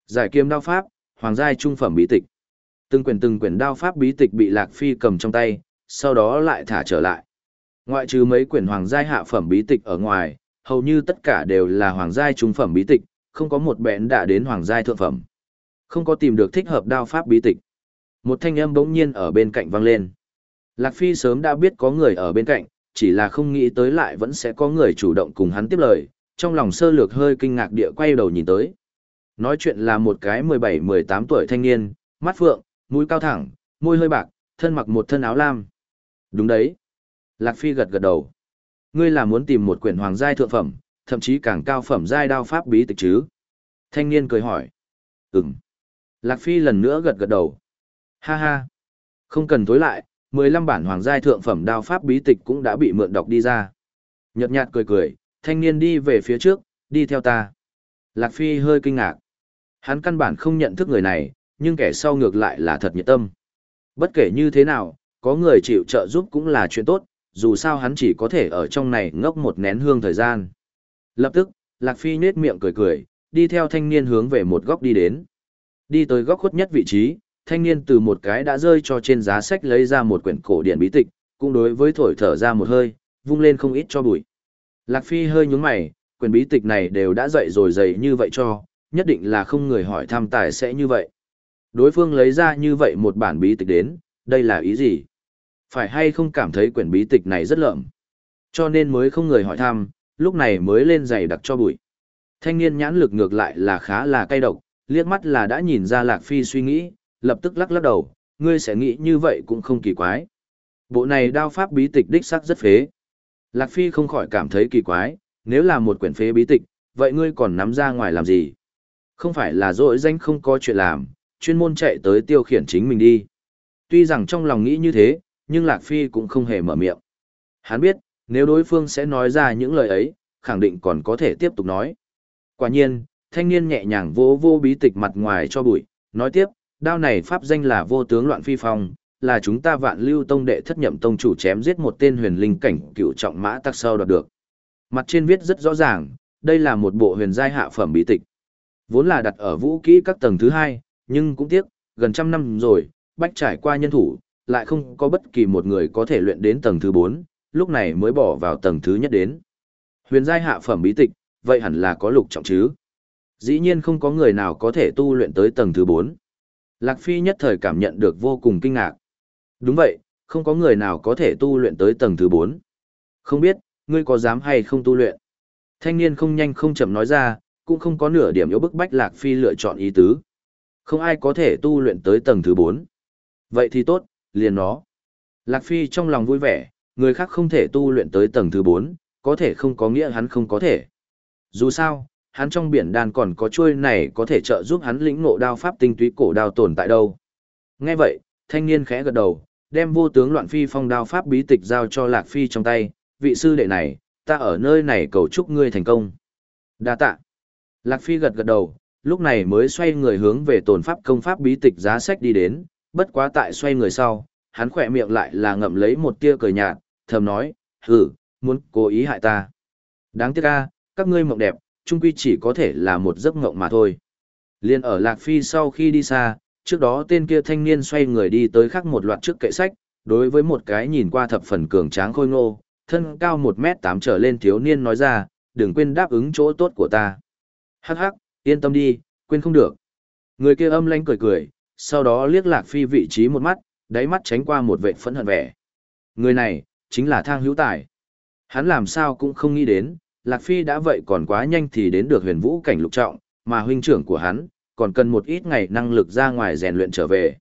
Giải kiếm đao pháp, hoàng giai trung phẩm bí tịch. Từng quyển từng quyển đao pháp bí tịch bị Lạc Phi cầm trong tay, sau đó lại thả trở lại. Ngoại trừ mấy quyển hoàng giai hạ phẩm bí tịch ở ngoài, hầu như tất cả đều là hoàng giai trung phẩm bí tịch, không có một bẹn đã đến hoàng giai thượng phẩm. Không có tìm được thích hợp đao pháp bí tịch. Một thanh âm bỗng nhiên ở bên cạnh vang lên. Lạc Phi sớm đã biết có người ở bên cạnh, chỉ là không nghĩ tới lại vẫn sẽ có người chủ động cùng hắn tiếp lời, trong lòng sơ lược hơi kinh ngạc địa quay đầu nhìn tới. Nói chuyện là một cái 17-18 tuổi thanh niên, mắt phượng, mũi cao thẳng, môi hơi bạc, thân mặc một thân áo lam. Đúng đấy. Lạc Phi gật gật đầu. Ngươi là muốn tìm một quyển hoàng giai thượng phẩm, thậm chí càng cao phẩm giai đao pháp bí tịch chứ? Thanh niên cười hỏi. Ừm. Lạc Phi lần nữa gật gật đầu. Ha ha. Không cần tối lại, 15 bản hoàng giai thượng phẩm đao pháp bí tịch cũng đã bị mượn đọc đi ra. Nhật nhạt cười cười, thanh niên đi về phía trước, đi theo ta. Lạc Phi hơi kinh ngạc. Hắn căn bản không nhận thức người này, nhưng kẻ sau ngược lại là thật nhiệt tâm. Bất kể như thế nào, có người chịu trợ giúp cũng là chuyện tốt, dù sao hắn chỉ có thể ở trong này ngốc một nén hương thời gian. Lập tức, Lạc Phi nết miệng cười cười, đi theo thanh niên hướng về một góc đi đến. Đi tới góc khuất nhất vị trí, thanh niên từ một cái đã rơi cho trên giá sách lấy ra một quyển cổ điển bí tịch, cũng đối với thổi thở ra một hơi, vung lên không ít cho bụi. Lạc Phi hơi nhúng mày, quyển bí tịch này đều đã dậy rồi dày như vậy cho, nhất định là không người hỏi thăm tài sẽ như vậy. Đối phương lấy ra như vậy một bản bí tịch đến, đây là ý gì? Phải hay không cảm thấy quyển bí tịch này rất lợm? Cho nên mới không người hỏi thăm, lúc này mới lên giày đặc cho bụi. Thanh niên nhãn lực ngược lại là khá là cay độc, liếc mắt là đã nhìn ra Lạc Phi suy nghĩ, lập tức lắc lắc đầu, ngươi sẽ nghĩ như vậy cũng không kỳ quái. Bộ này đao pháp bí tịch đích sắc rất phế. Lạc Phi không khỏi cảm thấy kỳ quái, nếu là một quyển phế bí tịch, vậy ngươi còn nắm ra ngoài làm gì? Không phải là dội danh không có chuyện làm, chuyên môn chạy tới tiêu khiển chính mình đi. Tuy rằng trong lòng nghĩ như thế, nhưng Lạc Phi cũng không hề mở miệng. Hắn biết, nếu đối phương sẽ nói ra những lời ấy, khẳng định còn có thể tiếp tục nói. Quả nhiên, thanh niên nhẹ nhàng vô vô bí tịch mặt ngoài cho bụi, nói tiếp, đao này pháp danh là vô tướng loạn phi phong, là chúng ta vạn lưu tông đệ thất nhậm tông chủ chém giết một tên huyền linh cảnh cựu trọng mã tắc sâu đoạt được. Mặt trên viết rất rõ ràng, đây là một bộ huyền giai hạ phẩm bí tịch. Vốn là đặt ở vũ kỹ các tầng thứ hai, nhưng cũng tiếc, gần trăm năm rồi, bách trải qua nhân thủ, lại không có bất kỳ một người có thể luyện đến tầng thứ bốn, lúc này mới bỏ vào tầng thứ nhất đến. Huyền giai hạ phẩm bí tịch, vậy hẳn là có lục trọng chứ. Dĩ nhiên không có người nào có thể tu luyện tới tầng thứ bốn. Lạc Phi nhất thời cảm nhận được vô cùng kinh ngạc. Đúng vậy, không có người nào có thể tu luyện tới tầng thứ bốn. Không biết, ngươi có dám hay không tu luyện? Thanh niên không nhanh không chậm nói ra, cũng không có nửa điểm yếu bức bách Lạc Phi lựa chọn ý tứ. Không ai có thể tu luyện tới tầng thứ bốn. Vậy thì tốt, liền nó. Lạc Phi trong lòng vui vẻ, người khác không thể tu luyện tới tầng thứ bốn, có thể không có nghĩa hắn không có thể. Dù sao, hắn trong biển đàn còn có chuôi này có thể trợ giúp hắn lĩnh ngộ đao pháp tinh túy cổ đao tồn tại đâu. Nghe vậy, thanh niên khẽ gật đầu, đem vô tướng loạn phi phong đao pháp bí tịch giao cho Lạc Phi trong tay, vị sư đệ này, ta ở nơi này cầu chúc ngươi thành công. Đa tạ. Lạc Phi gật gật đầu, lúc này mới xoay người hướng về tồn pháp công pháp bí tịch giá sách đi đến, bất quá tại xoay người sau, hắn khỏe miệng lại là ngậm lấy một tia cười nhạt, thầm nói, hử, muốn cố ý hại ta. Đáng tiếc a, các ngươi mộng đẹp, chung quy chỉ có thể là một giấc mộng mà thôi. Liên ở Lạc Phi sau khi đi xa, trước đó tên kia thanh niên xoay người đi tới khắc một loạt trước kệ sách, đối với một cái nhìn qua thập phần cường tráng khôi ngô, thân cao 1 mét 8 trở lên thiếu niên nói ra, đừng quên đáp ứng chỗ tốt của ta. Hắc hắc, yên tâm đi, quên không được. Người kia âm lanh cười cười, sau đó liếc Lạc Phi vị trí một mắt, đáy mắt tránh qua một vệ phẫn hận vẻ. Người này, chính là thang hữu tài. Hắn làm sao cũng không nghĩ đến, Lạc Phi đã vậy còn quá nhanh thì đến được huyền vũ cảnh lục trọng, mà huynh trưởng của hắn, còn cần một ít ngày năng lực ra ngoài rèn luyện trở về.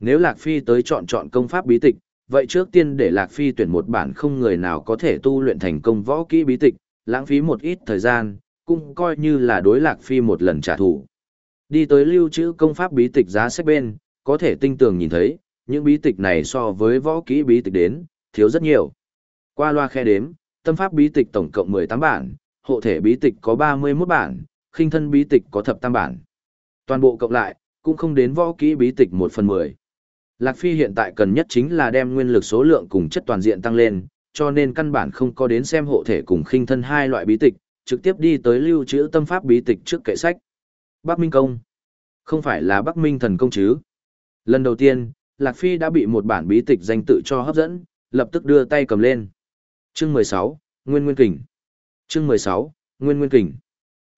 Nếu Lạc Phi tới chọn chọn công pháp bí tịch, vậy trước tiên để Lạc Phi tuyển một bản không người nào có thể tu luyện thành công võ kỹ bí tịch, lãng phí một ít thời gian, cũng coi như là đối Lạc Phi một lần trả thù. Đi tới lưu trữ công pháp bí tịch giá sách bên, có thể tinh tường nhìn thấy, những bí tịch này so với võ kỹ bí tịch đến, thiếu rất nhiều. Qua loa khe đếm, tâm pháp bí tịch tổng cộng 18 bản, hộ thể bí tịch có 31 bản, khinh thân bí tịch có thập tam bản. Toàn bộ cộng lại, cũng không đến võ kỹ bí tịch 1 phần 10. Lạc Phi hiện tại cần nhất chính là đem nguyên lực số lượng cùng chất toàn diện tăng lên, cho nên căn bản không có đến xem hộ thể cùng khinh thân hai loại bí tịch, trực tiếp đi tới lưu trữ tâm pháp bí tịch trước kệ sách. Bắc Minh Công. Không phải là Bắc Minh Thần Công chứ. Lần đầu tiên, Lạc Phi đã bị một bản bí tịch danh tự cho hấp dẫn, lập tức đưa tay cầm lên. Chương 16, Nguyên Nguyên Kình. Chương 16, Nguyên Nguyên Kình.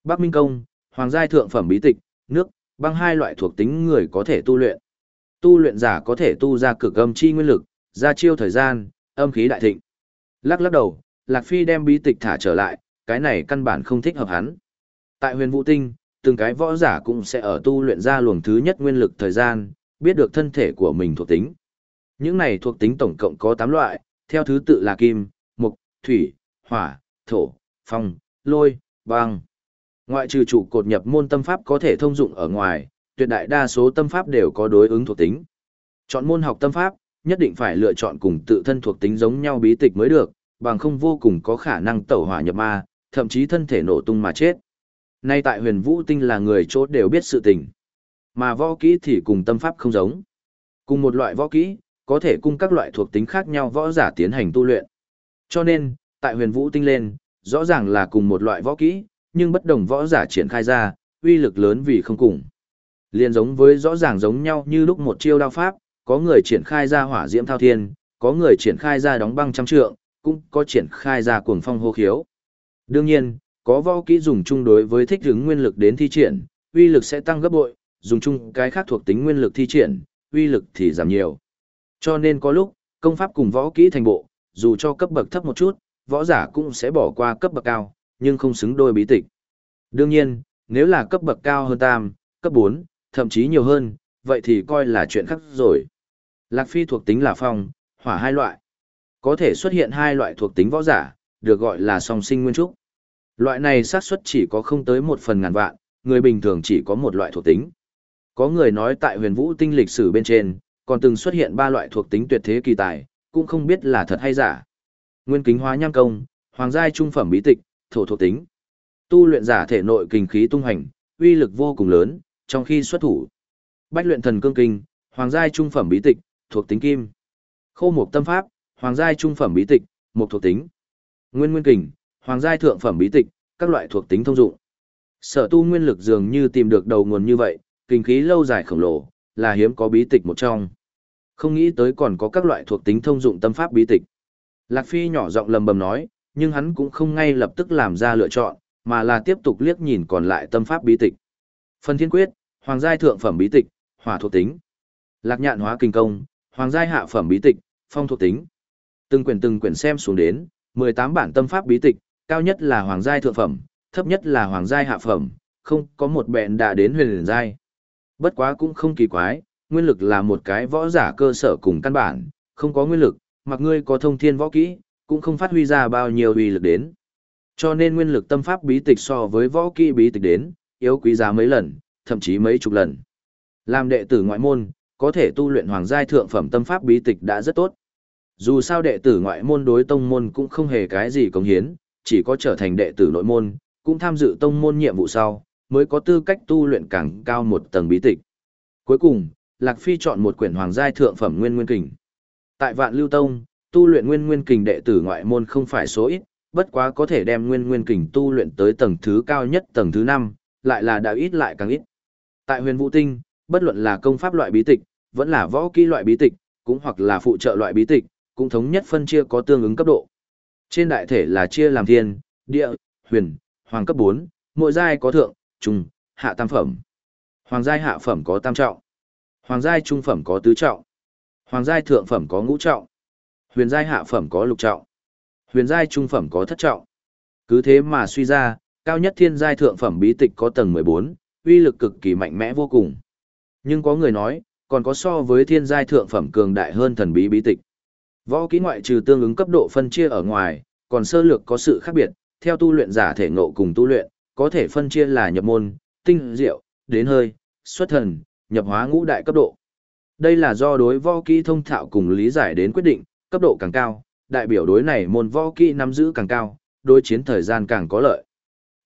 Bắc Minh Công, Hoàng giai thượng phẩm bí tịch, nước, băng hai loại thuộc tính người có thể tu luyện. Tu luyện giả có thể tu ra cực âm chi nguyên lực, ra chiêu thời gian, âm khí đại thịnh. Lắc lắc đầu, Lạc Phi đem bí tịch thả trở lại, cái này căn bản không thích hợp hắn. Tại huyền vũ tinh, từng cái võ giả cũng sẽ ở tu luyện ra luồng thứ nhất nguyên lực thời gian, biết được thân thể của mình thuộc tính. Những này thuộc tính tổng cộng có 8 loại, theo thứ tự là kim, mục, thủy, hỏa, thổ, phong, lôi, băng. Ngoại trừ trụ cột nhập môn tâm pháp có thể thông dụng ở ngoài, tuyệt đại đa số tâm pháp đều có đối ứng thuộc tính. Chọn môn học tâm pháp, nhất định phải lựa chọn cùng tự thân thuộc tính giống nhau bí tịch mới được, bằng không vô cùng có khả năng tẩu hỏa nhập ma, thậm chí thân thể nổ tung mà chết. Nay tại huyền vũ tinh là người chốt đều biết sự tình. Mà võ kỹ thì cùng tâm pháp không giống. Cùng một loại võ kỹ, có thể cung các loại thuộc tính khác nhau võ giả tiến hành tu luyện. Cho nên, tại huyền vũ tinh lên, rõ ràng là cùng một loại võ kỹ, nhưng bất đồng võ giả triển khai ra, uy lực lớn vì không cùng. Liên giống với rõ ràng giống nhau như lúc một chiêu đao pháp, có người triển khai ra hỏa diễm thao thiên, có người triển khai ra đóng băng trăm trượng, cũng có triển khai ra cuồng phong hô khiếu. Đương nhiên, có võ kỹ dùng chung đối với thích ứng nguyên lực đến thi triển, uy lực sẽ tăng gấp bội, dùng chung cái khác thuộc tính nguyên lực thi triển, uy lực thì giảm nhiều. Cho nên có lúc, công pháp cùng võ kỹ thành bộ, dù cho cấp bậc thấp một chút, võ giả cũng sẽ bỏ qua cấp bậc cao, nhưng không xứng đôi bí tịch. Đương nhiên, nếu là cấp bậc cao hơn tam, cấp 4, thậm chí nhiều hơn, vậy thì coi là chuyện khác rồi. Lạc phi thuộc tính là phong, hỏa hai loại. Có thể xuất hiện hai loại thuộc tính võ giả, được gọi là song sinh nguyên trúc. Loại này xác suất chỉ có không tới một phần ngàn vạn, người bình thường chỉ có một loại thuộc tính. Có người nói tại huyền vũ tinh lịch sử bên trên, còn từng xuất hiện ba loại thuộc tính tuyệt thế kỳ tài, cũng không biết là thật hay giả. Nguyên kính hóa nham công, hoàng giai trung phẩm bí tịch, thổ thuộc tính. Tu luyện giả thể nội kinh khí tung hành, uy lực vô cùng lớn, trong khi xuất thủ. Bách luyện thần cương kinh, hoàng giai trung phẩm bí tịch, thuộc tính kim. Khô mục tâm pháp, hoàng giai trung phẩm bí tịch, mục thuộc tính. Nguyên nguyên kình, hoàng giai thượng phẩm bí tịch, các loại thuộc tính thông dụng. Sở tu nguyên lực dường như tìm được đầu nguồn như vậy, kinh khí lâu dài khổng lồ, là hiếm có bí tịch một trong. Không nghĩ tới còn có các loại thuộc tính thông dụng tâm pháp bí tịch. Lạc Phi nhỏ giọng lầm bầm nói, nhưng hắn cũng không ngay lập tức làm ra lựa chọn, mà là tiếp tục liếc nhìn còn lại tâm pháp bí tịch. Phần Thiên Quyết, Hoàng giai thượng phẩm bí tịch, hỏa thuộc tính. Lạc Nhạn Hóa Kinh Công, Hoàng giai hạ phẩm bí tịch, phong thuộc tính. Từng quyển từng quyển xem xuống đến, 18 bản tâm pháp bí tịch, cao nhất là hoàng giai thượng phẩm, thấp nhất là hoàng giai hạ phẩm, không có một bẹn đã đến huyền giai. Bất quá cũng không kỳ quái, nguyên lực là một cái võ giả cơ sở cùng căn bản, không có nguyên lực, mặc ngươi có thông thiên võ kỹ, cũng không phát huy ra bao nhiêu uy lực đến. Cho nên nguyên lực tâm pháp bí tịch so với võ kỹ bí tịch đến, yếu quý giá mấy lần, thậm chí mấy chục lần. Làm đệ tử ngoại môn, có thể tu luyện hoàng giai thượng phẩm tâm pháp bí tịch đã rất tốt. Dù sao đệ tử ngoại môn đối tông môn cũng không hề cái gì cống hiến, chỉ có trở thành đệ tử nội môn, cũng tham dự tông môn nhiệm vụ sau, mới có tư cách tu luyện càng cao một tầng bí tịch. Cuối cùng, Lạc Phi chọn một quyển hoàng giai thượng phẩm Nguyên Nguyên Kình. Tại Vạn Lưu Tông, tu luyện Nguyên Nguyên Kình đệ tử ngoại môn không phải số ít, bất quá có thể đem Nguyên Nguyên Kình tu luyện tới tầng thứ cao nhất tầng thứ 5, lại là đã ít lại càng ít. Tại Huyền Vũ Tinh, bất luận là công pháp loại bí tịch, vẫn là võ kỹ loại bí tịch, cũng hoặc là phụ trợ loại bí tịch, cũng thống nhất phân chia có tương ứng cấp độ. Trên đại thể là chia làm thiên, địa, huyền, hoàng cấp 4, mỗi giai có thượng, trung, hạ tam phẩm. Hoàng giai hạ phẩm có tam trọng. Hoàng giai trung phẩm có tứ trọng. Hoàng giai thượng phẩm có ngũ trọng. Huyền giai hạ phẩm có lục trọng. Huyền giai trung phẩm có thất trọng. Cứ thế mà suy ra, cao nhất thiên giai thượng phẩm bí tịch có tầng 14, uy lực cực kỳ mạnh mẽ vô cùng. Nhưng có người nói, còn có so với thiên giai thượng phẩm cường đại hơn thần bí bí tịch. Võ kỹ ngoại trừ tương ứng cấp độ phân chia ở ngoài, còn sơ lược có sự khác biệt, theo tu luyện giả thể ngộ cùng tu luyện, có thể phân chia là nhập môn, tinh diệu, đến hơi, xuất thần, nhập hóa ngũ đại cấp độ. Đây là do đối võ kỹ thông thạo cùng lý giải đến quyết định, cấp độ càng cao, đại biểu đối này môn võ kỹ nắm giữ càng cao, đối chiến thời gian càng có lợi.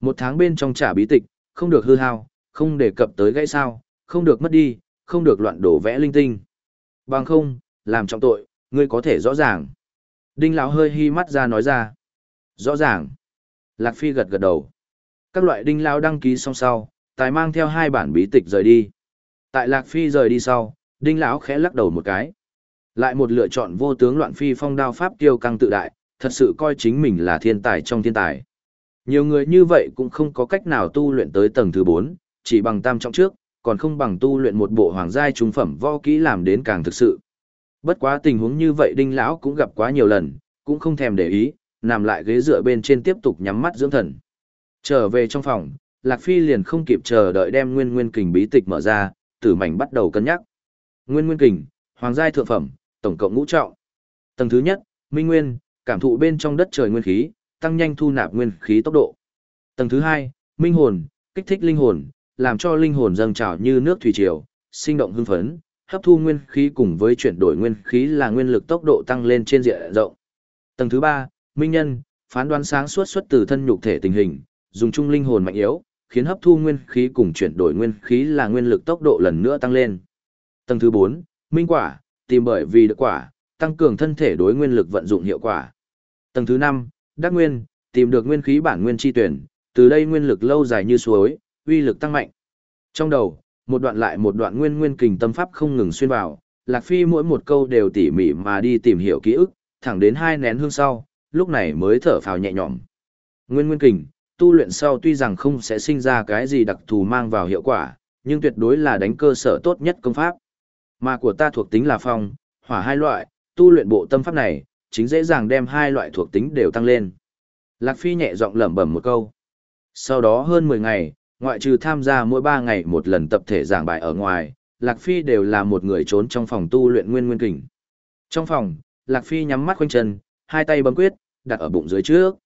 Một tháng bên trong trả bí tịch, không được hư hao, không đề cập tới gãy sao, không được mất đi, không được loạn đổ vẽ linh tinh. Bằng không, làm trọng tội, ngươi có thể rõ ràng. Đinh lão hơi hi mắt ra nói ra. Rõ ràng. Lạc Phi gật gật đầu. Các loại đinh lão đăng ký xong sau, tài mang theo hai bản bí tịch rời đi. Tại Lạc Phi rời đi sau, đinh lão khẽ lắc đầu một cái. Lại một lựa chọn vô tướng loạn phi phong đao pháp tiêu căng tự đại, thật sự coi chính mình là thiên tài trong thiên tài. Nhiều người như vậy cũng không có cách nào tu luyện tới tầng thứ 4, chỉ bằng tam trọng trước, còn không bằng tu luyện một bộ hoàng giai trung phẩm võ kỹ làm đến càng thực sự. Bất quá tình huống như vậy đinh lão cũng gặp quá nhiều lần, cũng không thèm để ý, nằm lại ghế dựa bên trên tiếp tục nhắm mắt dưỡng thần. Trở về trong phòng, Lạc Phi liền không kịp chờ đợi đem nguyên nguyên kình bí tịch mở ra, tử mảnh bắt đầu cân nhắc. Nguyên nguyên kình, hoàng giai thượng phẩm, tổng cộng ngũ trọng. Tầng thứ nhất, minh nguyên, cảm thụ bên trong đất trời nguyên khí, tăng nhanh thu nạp nguyên khí tốc độ. Tầng thứ hai, minh hồn, kích thích linh hồn, làm cho linh hồn dâng trào như nước thủy triều, sinh động hưng phấn, hấp thu nguyên khí cùng với chuyển đổi nguyên khí là nguyên lực tốc độ tăng lên trên diện rộng. Tầng thứ ba, minh nhân, phán đoán sáng suốt xuất từ thân nhục thể tình hình, dùng chung linh hồn mạnh yếu, khiến hấp thu nguyên khí cùng chuyển đổi nguyên khí là nguyên lực tốc độ lần nữa tăng lên. Tầng thứ bốn, minh quả, tìm bởi vì được quả, tăng cường thân thể đối nguyên lực vận dụng hiệu quả. Tầng thứ năm, đắc nguyên, tìm được nguyên khí bản nguyên chi tuyển, từ đây nguyên lực lâu dài như suối, uy lực tăng mạnh. Trong đầu, một đoạn lại một đoạn nguyên nguyên kình tâm pháp không ngừng xuyên vào, Lạc Phi mỗi một câu đều tỉ mỉ mà đi tìm hiểu ký ức, thẳng đến hai nén hương sau, lúc này mới thở phào nhẹ nhõm. Nguyên nguyên kình, tu luyện sau tuy rằng không sẽ sinh ra cái gì đặc thù mang vào hiệu quả, nhưng tuyệt đối là đánh cơ sở tốt nhất công pháp. Mà của ta thuộc tính là phong, hỏa hai loại, tu luyện bộ tâm pháp này, chính dễ dàng đem hai loại thuộc tính đều tăng lên. Lạc Phi nhẹ giọng lẩm bẩm một câu. Sau đó hơn 10 ngày, ngoại trừ tham gia mỗi 3 ngày một lần tập thể giảng bài ở ngoài, Lạc Phi đều là một người trốn trong phòng tu luyện nguyên nguyên kình. Trong phòng, Lạc Phi nhắm mắt quanh chân, hai tay bấm quyết, đặt ở bụng dưới trước.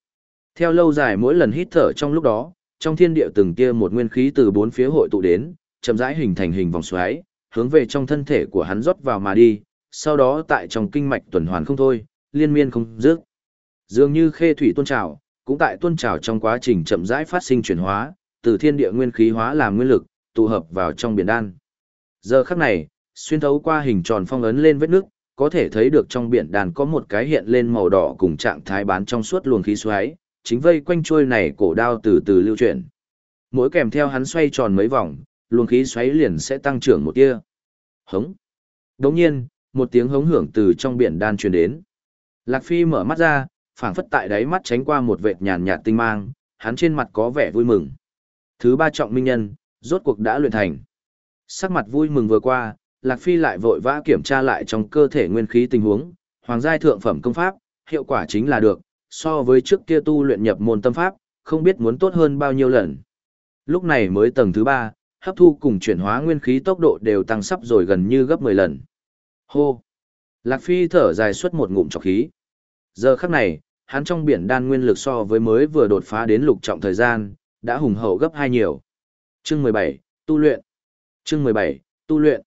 Theo lâu dài mỗi lần hít thở trong lúc đó, trong thiên địa từng kia một nguyên khí từ bốn phía hội tụ đến, chậm rãi hình thành hình vòng xoáy, hướng về trong thân thể của hắn rót vào mà đi, sau đó tại trong kinh mạch tuần hoàn không thôi, liên miên không dứt. Dường như khê thủy tuôn trào, cũng tại tuôn trào trong quá trình chậm rãi phát sinh chuyển hóa, từ thiên địa nguyên khí hóa làm nguyên lực, tụ hợp vào trong biển đan. Giờ khắc này, xuyên thấu qua hình tròn phong ấn lên vết nước, có thể thấy được trong biển đàn có một cái hiện lên màu đỏ cùng trạng thái bán trong suốt luồng khí xoáy, chính vây quanh trôi này cổ đao từ từ lưu chuyển. Mỗi kèm theo hắn xoay tròn mấy vòng, luồng khí xoáy liền sẽ tăng trưởng một tia. Hống. Đồng nhiên, một tiếng hống hưởng từ trong biển đan truyền đến. Lạc Phi mở mắt ra, phảng phất tại đáy mắt tránh qua một vệt nhàn nhạt tinh mang, hắn trên mặt có vẻ vui mừng. Thứ ba trọng minh nhân, rốt cuộc đã luyện thành. Sắc mặt vui mừng vừa qua, Lạc Phi lại vội vã kiểm tra lại trong cơ thể nguyên khí tình huống, hoàng giai thượng phẩm công pháp, hiệu quả chính là được, so với trước kia tu luyện nhập môn tâm pháp, không biết muốn tốt hơn bao nhiêu lần. Lúc này mới tầng thứ ba, hấp thu cùng chuyển hóa nguyên khí tốc độ đều tăng sắp rồi gần như gấp 10 lần. Hô! Lạc Phi thở dài suốt một ngụm trọc khí. Giờ khắc này, hắn trong biển đan nguyên lực so với mới vừa đột phá đến lục trọng thời gian, đã hùng hậu gấp hai nhiều. Chương 17, tu luyện. Chương 17, tu luyện.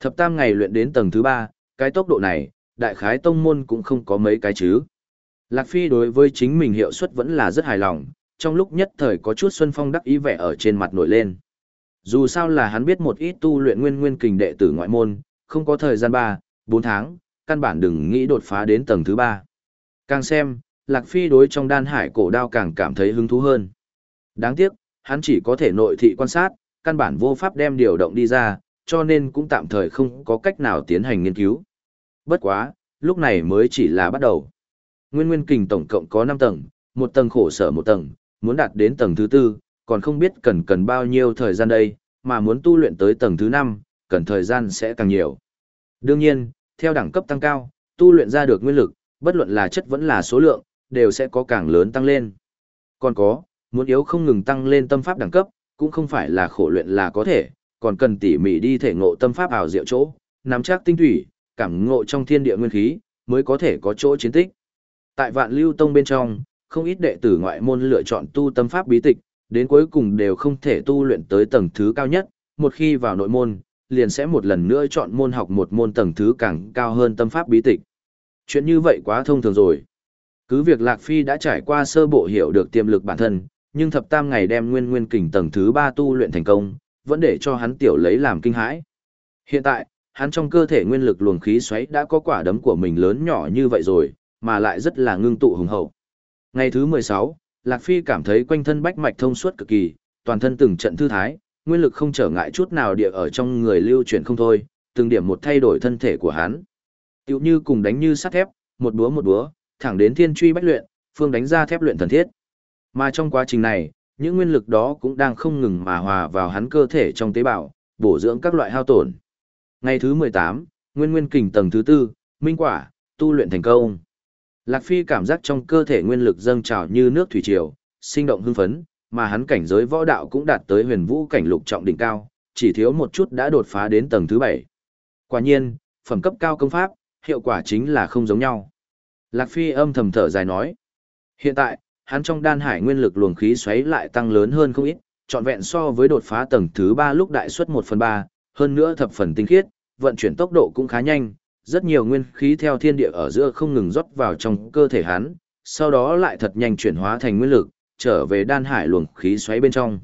Thập tam ngày luyện đến tầng thứ ba, cái tốc độ này, đại khái tông môn cũng không có mấy cái chứ. Lạc Phi đối với chính mình hiệu suất vẫn là rất hài lòng, trong lúc nhất thời có chút xuân phong đắc ý vẻ ở trên mặt nổi lên. Dù sao là hắn biết một ít tu luyện nguyên nguyên kình đệ tử ngoại môn, không có thời gian 3, 4 tháng, căn bản đừng nghĩ đột phá đến tầng thứ 3. Càng xem, Lạc Phi đối trong đan hải cổ đao càng cảm thấy hứng thú hơn. Đáng tiếc, hắn chỉ có thể nội thị quan sát, căn bản vô pháp đem điều động đi ra, cho nên cũng tạm thời không có cách nào tiến hành nghiên cứu. Bất quá, lúc này mới chỉ là bắt đầu. Nguyên nguyên kình tổng cộng có 5 tầng, một tầng khổ sở một tầng, muốn đạt đến tầng thứ tư, còn không biết cần cần bao nhiêu thời gian đây, mà muốn tu luyện tới tầng thứ 5, cần thời gian sẽ càng nhiều. Đương nhiên, theo đẳng cấp tăng cao, tu luyện ra được nguyên lực, bất luận là chất vẫn là số lượng, đều sẽ có càng lớn tăng lên. Còn có, muốn yếu không ngừng tăng lên tâm pháp đẳng cấp, cũng không phải là khổ luyện là có thể, còn cần tỉ mỉ đi thể ngộ tâm pháp ảo diệu chỗ, nắm chắc tinh thủy, cảm ngộ trong thiên địa nguyên khí, mới có thể có chỗ chiến tích. Tại Vạn Lưu Tông bên trong, không ít đệ tử ngoại môn lựa chọn tu tâm pháp bí tịch, đến cuối cùng đều không thể tu luyện tới tầng thứ cao nhất, một khi vào nội môn, liền sẽ một lần nữa chọn môn học một môn tầng thứ càng cao hơn tâm pháp bí tịch. Chuyện như vậy quá thông thường rồi. Cứ việc Lạc Phi đã trải qua sơ bộ hiểu được tiềm lực bản thân, nhưng thập tam ngày đem nguyên nguyên kình tầng thứ ba tu luyện thành công, vẫn để cho hắn tiểu lấy làm kinh hãi. Hiện tại, hắn trong cơ thể nguyên lực luồng khí xoáy đã có quả đấm của mình lớn nhỏ như vậy rồi, mà lại rất là ngưng tụ hùng hậu. Ngày thứ 16, Lạc Phi cảm thấy quanh thân bách mạch thông suốt cực kỳ, toàn thân từng trận thư thái, nguyên lực không trở ngại chút nào địa ở trong người lưu chuyển không thôi, từng điểm một thay đổi thân thể của hắn. Tiểu như cùng đánh như sắt thép, một búa một búa, thẳng đến thiên truy bách luyện, phương đánh ra thép luyện thần thiết. Mà trong quá trình này, những nguyên lực đó cũng đang không ngừng mà hòa vào hắn cơ thể trong tế bào, bổ dưỡng các loại hao tổn. Ngày thứ 18, nguyên nguyên kình tầng thứ tư minh quả, tu luyện thành công. Lạc Phi cảm giác trong cơ thể nguyên lực dâng trào như nước thủy triều, sinh động hưng phấn, mà hắn cảnh giới võ đạo cũng đạt tới huyền vũ cảnh lục trọng đỉnh cao, chỉ thiếu một chút đã đột phá đến tầng thứ bảy. Quả nhiên, phẩm cấp cao công pháp, hiệu quả chính là không giống nhau. Lạc Phi âm thầm thở dài nói. Hiện tại, hắn trong đan hải nguyên lực luồng khí xoáy lại tăng lớn hơn không ít, trọn vẹn so với đột phá tầng thứ ba lúc đại suất 1 phần 3, hơn nữa thập phần tinh khiết, vận chuyển tốc độ cũng khá nhanh, rất nhiều nguyên khí theo thiên địa ở giữa không ngừng rót vào trong cơ thể hắn, sau đó lại thật nhanh chuyển hóa thành nguyên lực, trở về đan hải luồng khí xoáy bên trong.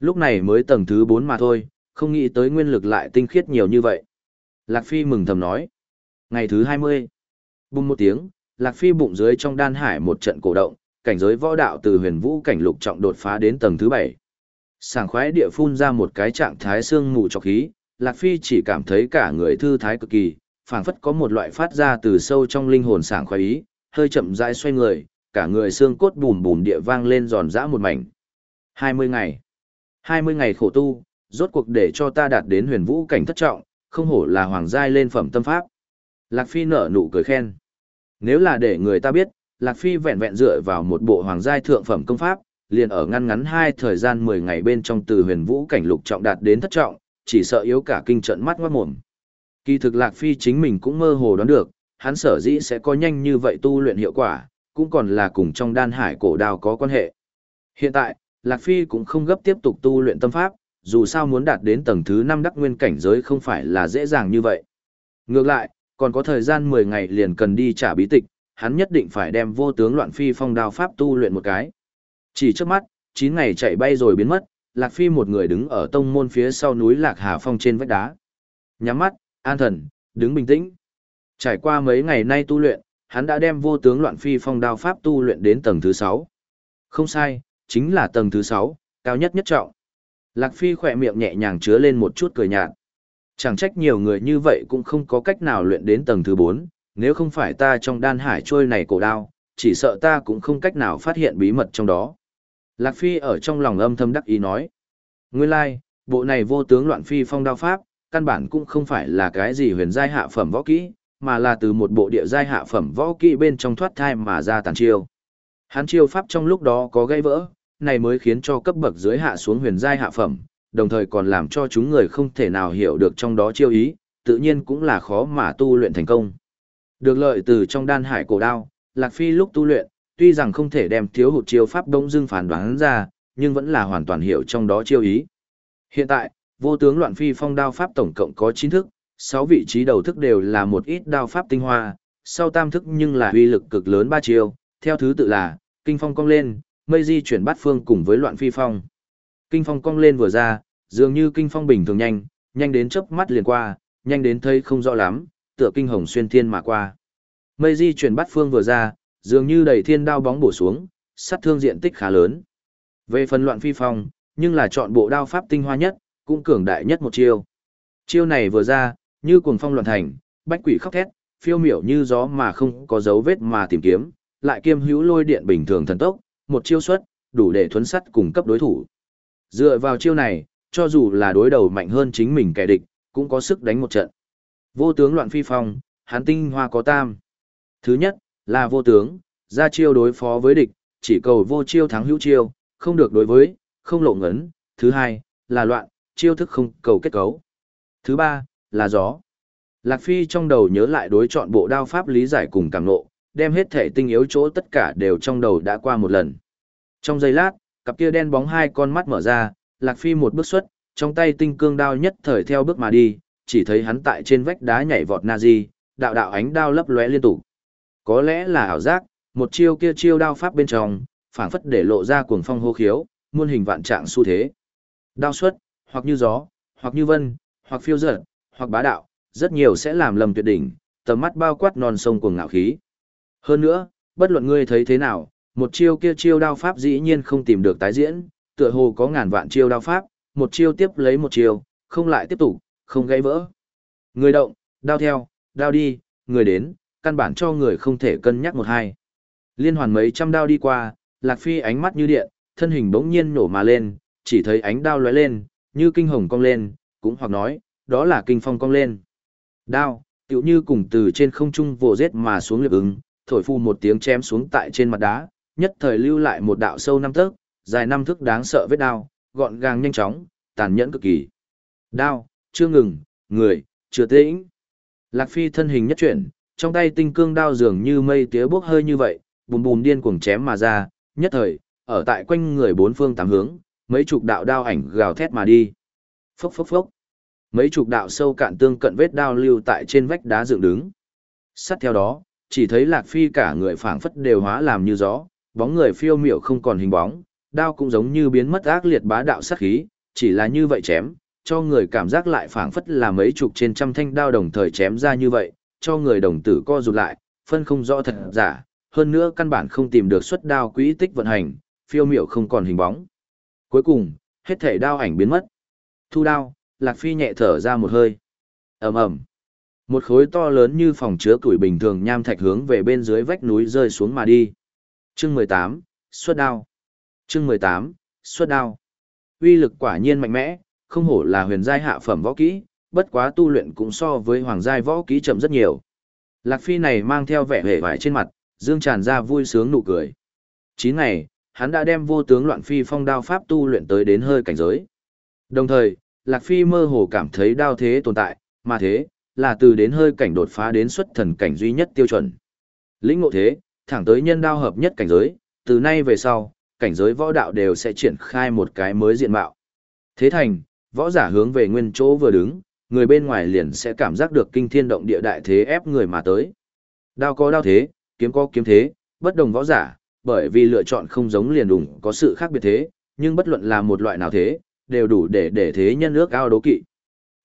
Lúc này mới tầng thứ 4 mà thôi, không nghĩ tới nguyên lực lại tinh khiết nhiều như vậy. Lạc Phi mừng thầm nói. Ngày thứ 20. Bùng một tiếng, Lạc Phi bụng dưới trong đan hải một trận cổ động, cảnh giới võ đạo từ huyền vũ cảnh lục trọng đột phá đến tầng thứ bảy. Sảng khoái địa phun ra một cái trạng thái xương mù cho khí, Lạc Phi chỉ cảm thấy cả người thư thái cực kỳ, phảng phất có một loại phát ra từ sâu trong linh hồn sảng khoái ý, hơi chậm rãi xoay người, cả người xương cốt bùm bùm địa vang lên giòn giã một mảnh. 20 ngày. 20 ngày khổ tu, rốt cuộc để cho ta đạt đến huyền vũ cảnh thất trọng, không hổ là hoàng giai lên phẩm tâm pháp. Lạc Phi nở nụ cười khen. Nếu là để người ta biết, Lạc Phi vẹn vẹn dựa vào một bộ hoàng giai thượng phẩm công pháp, liền ở ngăn ngắn hai thời gian 10 ngày bên trong từ huyền vũ cảnh lục trọng đạt đến thất trọng, chỉ sợ yếu cả kinh trận mắt ngoát mồm. Kỳ thực Lạc Phi chính mình cũng mơ hồ đoán được, hắn sở dĩ sẽ có nhanh như vậy tu luyện hiệu quả, cũng còn là cùng trong đan hải cổ đào có quan hệ. Hiện tại, Lạc Phi cũng không gấp tiếp tục tu luyện tâm pháp, dù sao muốn đạt đến tầng thứ 5 đắc nguyên cảnh giới không phải là dễ dàng như vậy. Ngược lại, còn có thời gian 10 ngày liền cần đi trả bí tịch, hắn nhất định phải đem vô tướng loạn phi phong đao pháp tu luyện một cái. Chỉ trước mắt, 9 ngày chạy bay rồi biến mất, Lạc Phi một người đứng ở tông môn phía sau núi Lạc Hà Phong trên vách đá. Nhắm mắt, an thần, đứng bình tĩnh. Trải qua mấy ngày nay tu luyện, hắn đã đem vô tướng loạn phi phong đao pháp tu luyện đến tầng thứ 6. Không sai, chính là tầng thứ 6, cao nhất nhất trọng. Lạc Phi khỏe miệng nhẹ nhàng chứa lên một chút cười nhạt. Chẳng trách nhiều người như vậy cũng không có cách nào luyện đến tầng thứ 4, nếu không phải ta trong đan hải trôi này cổ đao, chỉ sợ ta cũng không cách nào phát hiện bí mật trong đó. Lạc Phi ở trong lòng âm thầm đắc ý nói. Nguyên lai, like, bộ này vô tướng loạn phi phong đao pháp, căn bản cũng không phải là cái gì huyền giai hạ phẩm võ kỹ, mà là từ một bộ địa giai hạ phẩm võ kỹ bên trong thoát thai mà ra tàn chiêu. Hắn chiêu pháp trong lúc đó có gây vỡ, này mới khiến cho cấp bậc dưới hạ xuống huyền giai hạ phẩm, đồng thời còn làm cho chúng người không thể nào hiểu được trong đó chiêu ý, tự nhiên cũng là khó mà tu luyện thành công. Được lợi từ trong đan hải cổ đao, Lạc Phi lúc tu luyện, tuy rằng không thể đem thiếu hụt chiêu pháp đông dưng phản đoán ra, nhưng vẫn là hoàn toàn hiểu trong đó chiêu ý. Hiện tại, vô tướng loạn phi phong đao pháp tổng cộng có 9 thức, 6 vị trí đầu thức đều là một ít đao pháp tinh hoa, sau tam thức nhưng là uy lực cực lớn ba chiêu, theo thứ tự là kinh phong cong lên, mây di chuyển bát phương cùng với loạn phi phong. Kinh phong cong lên vừa ra, dường như kinh phong bình thường nhanh, nhanh đến chớp mắt liền qua, nhanh đến thấy không rõ lắm, tựa kinh hồng xuyên thiên mà qua. Mây di chuyển bát phương vừa ra, dường như đầy thiên đao bóng bổ xuống, sát thương diện tích khá lớn. Về phần loạn phi phong, nhưng là chọn bộ đao pháp tinh hoa nhất, cũng cường đại nhất một chiêu. Chiêu này vừa ra, như cuồng phong loạn thành, bách quỷ khóc thét, phiêu miểu như gió mà không có dấu vết mà tìm kiếm, lại kiêm hữu lôi điện bình thường thần tốc, một chiêu xuất, đủ để thuấn sắt cùng cấp đối thủ. Dựa vào chiêu này, cho dù là đối đầu mạnh hơn chính mình kẻ địch, cũng có sức đánh một trận. Vô tướng loạn phi phong, hán tinh hoa có tam. Thứ nhất, là vô tướng, ra chiêu đối phó với địch, chỉ cầu vô chiêu thắng hữu chiêu, không được đối với, không lộ ngấn. Thứ hai, là loạn, chiêu thức không cầu kết cấu. Thứ ba, là gió. Lạc Phi trong đầu nhớ lại đối chọn bộ đao pháp lý giải cùng càng nộ, đem hết thể tinh yếu chỗ tất cả đều trong đầu đã qua một lần. Trong giây lát, cặp kia đen bóng hai con mắt mở ra, Lạc Phi một bước xuất, trong tay tinh cương đao nhất thời theo bước mà đi, chỉ thấy hắn tại trên vách đá nhảy vọt Nazi, đạo đạo ánh đao lấp lóe liên tục. Có lẽ là ảo giác, một chiêu kia chiêu đao pháp bên trong, phảng phất để lộ ra cuồng phong hô khiếu, muôn hình vạn trạng xu thế. Đao xuất, hoặc như gió, hoặc như vân, hoặc phiêu dật, hoặc bá đạo, rất nhiều sẽ làm lầm tuyệt đỉnh, tầm mắt bao quát non sông cuồng ngạo khí. Hơn nữa, bất luận ngươi thấy thế nào, một chiêu kia chiêu đao pháp dĩ nhiên không tìm được tái diễn, tựa hồ có ngàn vạn chiêu đao pháp, một chiêu tiếp lấy một chiêu, không lại tiếp tục, không gãy vỡ. Người động, đao theo, đao đi, người đến, căn bản cho người không thể cân nhắc một hai. Liên hoàn mấy trăm đao đi qua, Lạc Phi ánh mắt như điện, thân hình bỗng nhiên nổ mà lên, chỉ thấy ánh đao lóe lên, như kinh hồng cong lên, cũng hoặc nói, đó là kinh phong cong lên. Đao, tựu như cùng từ trên không trung vồ rết mà xuống liệp ứng, thổi phu một tiếng chém xuống tại trên mặt đá, nhất thời lưu lại một đạo sâu năm thước, dài năm thước đáng sợ vết đao, gọn gàng nhanh chóng, tàn nhẫn cực kỳ. Đao, chưa ngừng, người, chưa tĩnh. Lạc Phi thân hình nhất chuyển, trong tay tinh cương đao dường như mây tía bốc hơi như vậy, bùm bùm điên cuồng chém mà ra, nhất thời, ở tại quanh người bốn phương tám hướng, mấy chục đạo đao ảnh gào thét mà đi. Phốc phốc phốc. Mấy chục đạo sâu cạn tương cận vết đao lưu tại trên vách đá dựng đứng. Sát theo đó, chỉ thấy Lạc Phi cả người phảng phất đều hóa làm như gió, bóng người phiêu miểu không còn hình bóng, đao cũng giống như biến mất ác liệt bá đạo sát khí, chỉ là như vậy chém, cho người cảm giác lại phảng phất là mấy chục trên trăm thanh đao đồng thời chém ra như vậy, cho người đồng tử co rụt lại, phân không rõ thật giả, hơn nữa căn bản không tìm được xuất đao quỹ tích vận hành, phiêu miểu không còn hình bóng. Cuối cùng, hết thể đao ảnh biến mất. Thu đao, Lạc Phi nhẹ thở ra một hơi. ầm ầm Một khối to lớn như phòng chứa củi bình thường nham thạch hướng về bên dưới vách núi rơi xuống mà đi. Chương 18, xuất đao. Chương 18, xuất đao. Uy lực quả nhiên mạnh mẽ, không hổ là huyền giai hạ phẩm võ kỹ, bất quá tu luyện cũng so với hoàng giai võ kỹ chậm rất nhiều. Lạc Phi này mang theo vẻ hề vải trên mặt, dương tràn ra vui sướng nụ cười. Chín ngày, hắn đã đem vô tướng loạn phi phong đao pháp tu luyện tới đến hơi cảnh giới. Đồng thời, Lạc Phi mơ hồ cảm thấy đao thế tồn tại, mà thế, là từ đến hơi cảnh đột phá đến xuất thần cảnh duy nhất tiêu chuẩn. Lĩnh ngộ thế, thẳng tới nhân đao hợp nhất cảnh giới, từ nay về sau, cảnh giới võ đạo đều sẽ triển khai một cái mới diện mạo. Thế thành, võ giả hướng về nguyên chỗ vừa đứng, người bên ngoài liền sẽ cảm giác được kinh thiên động địa đại thế ép người mà tới. Đao có đao thế, kiếm có kiếm thế, bất đồng võ giả, bởi vì lựa chọn không giống liền đủng có sự khác biệt thế, nhưng bất luận là một loại nào thế, đều đủ để để thế nhân ước ao đố kỵ.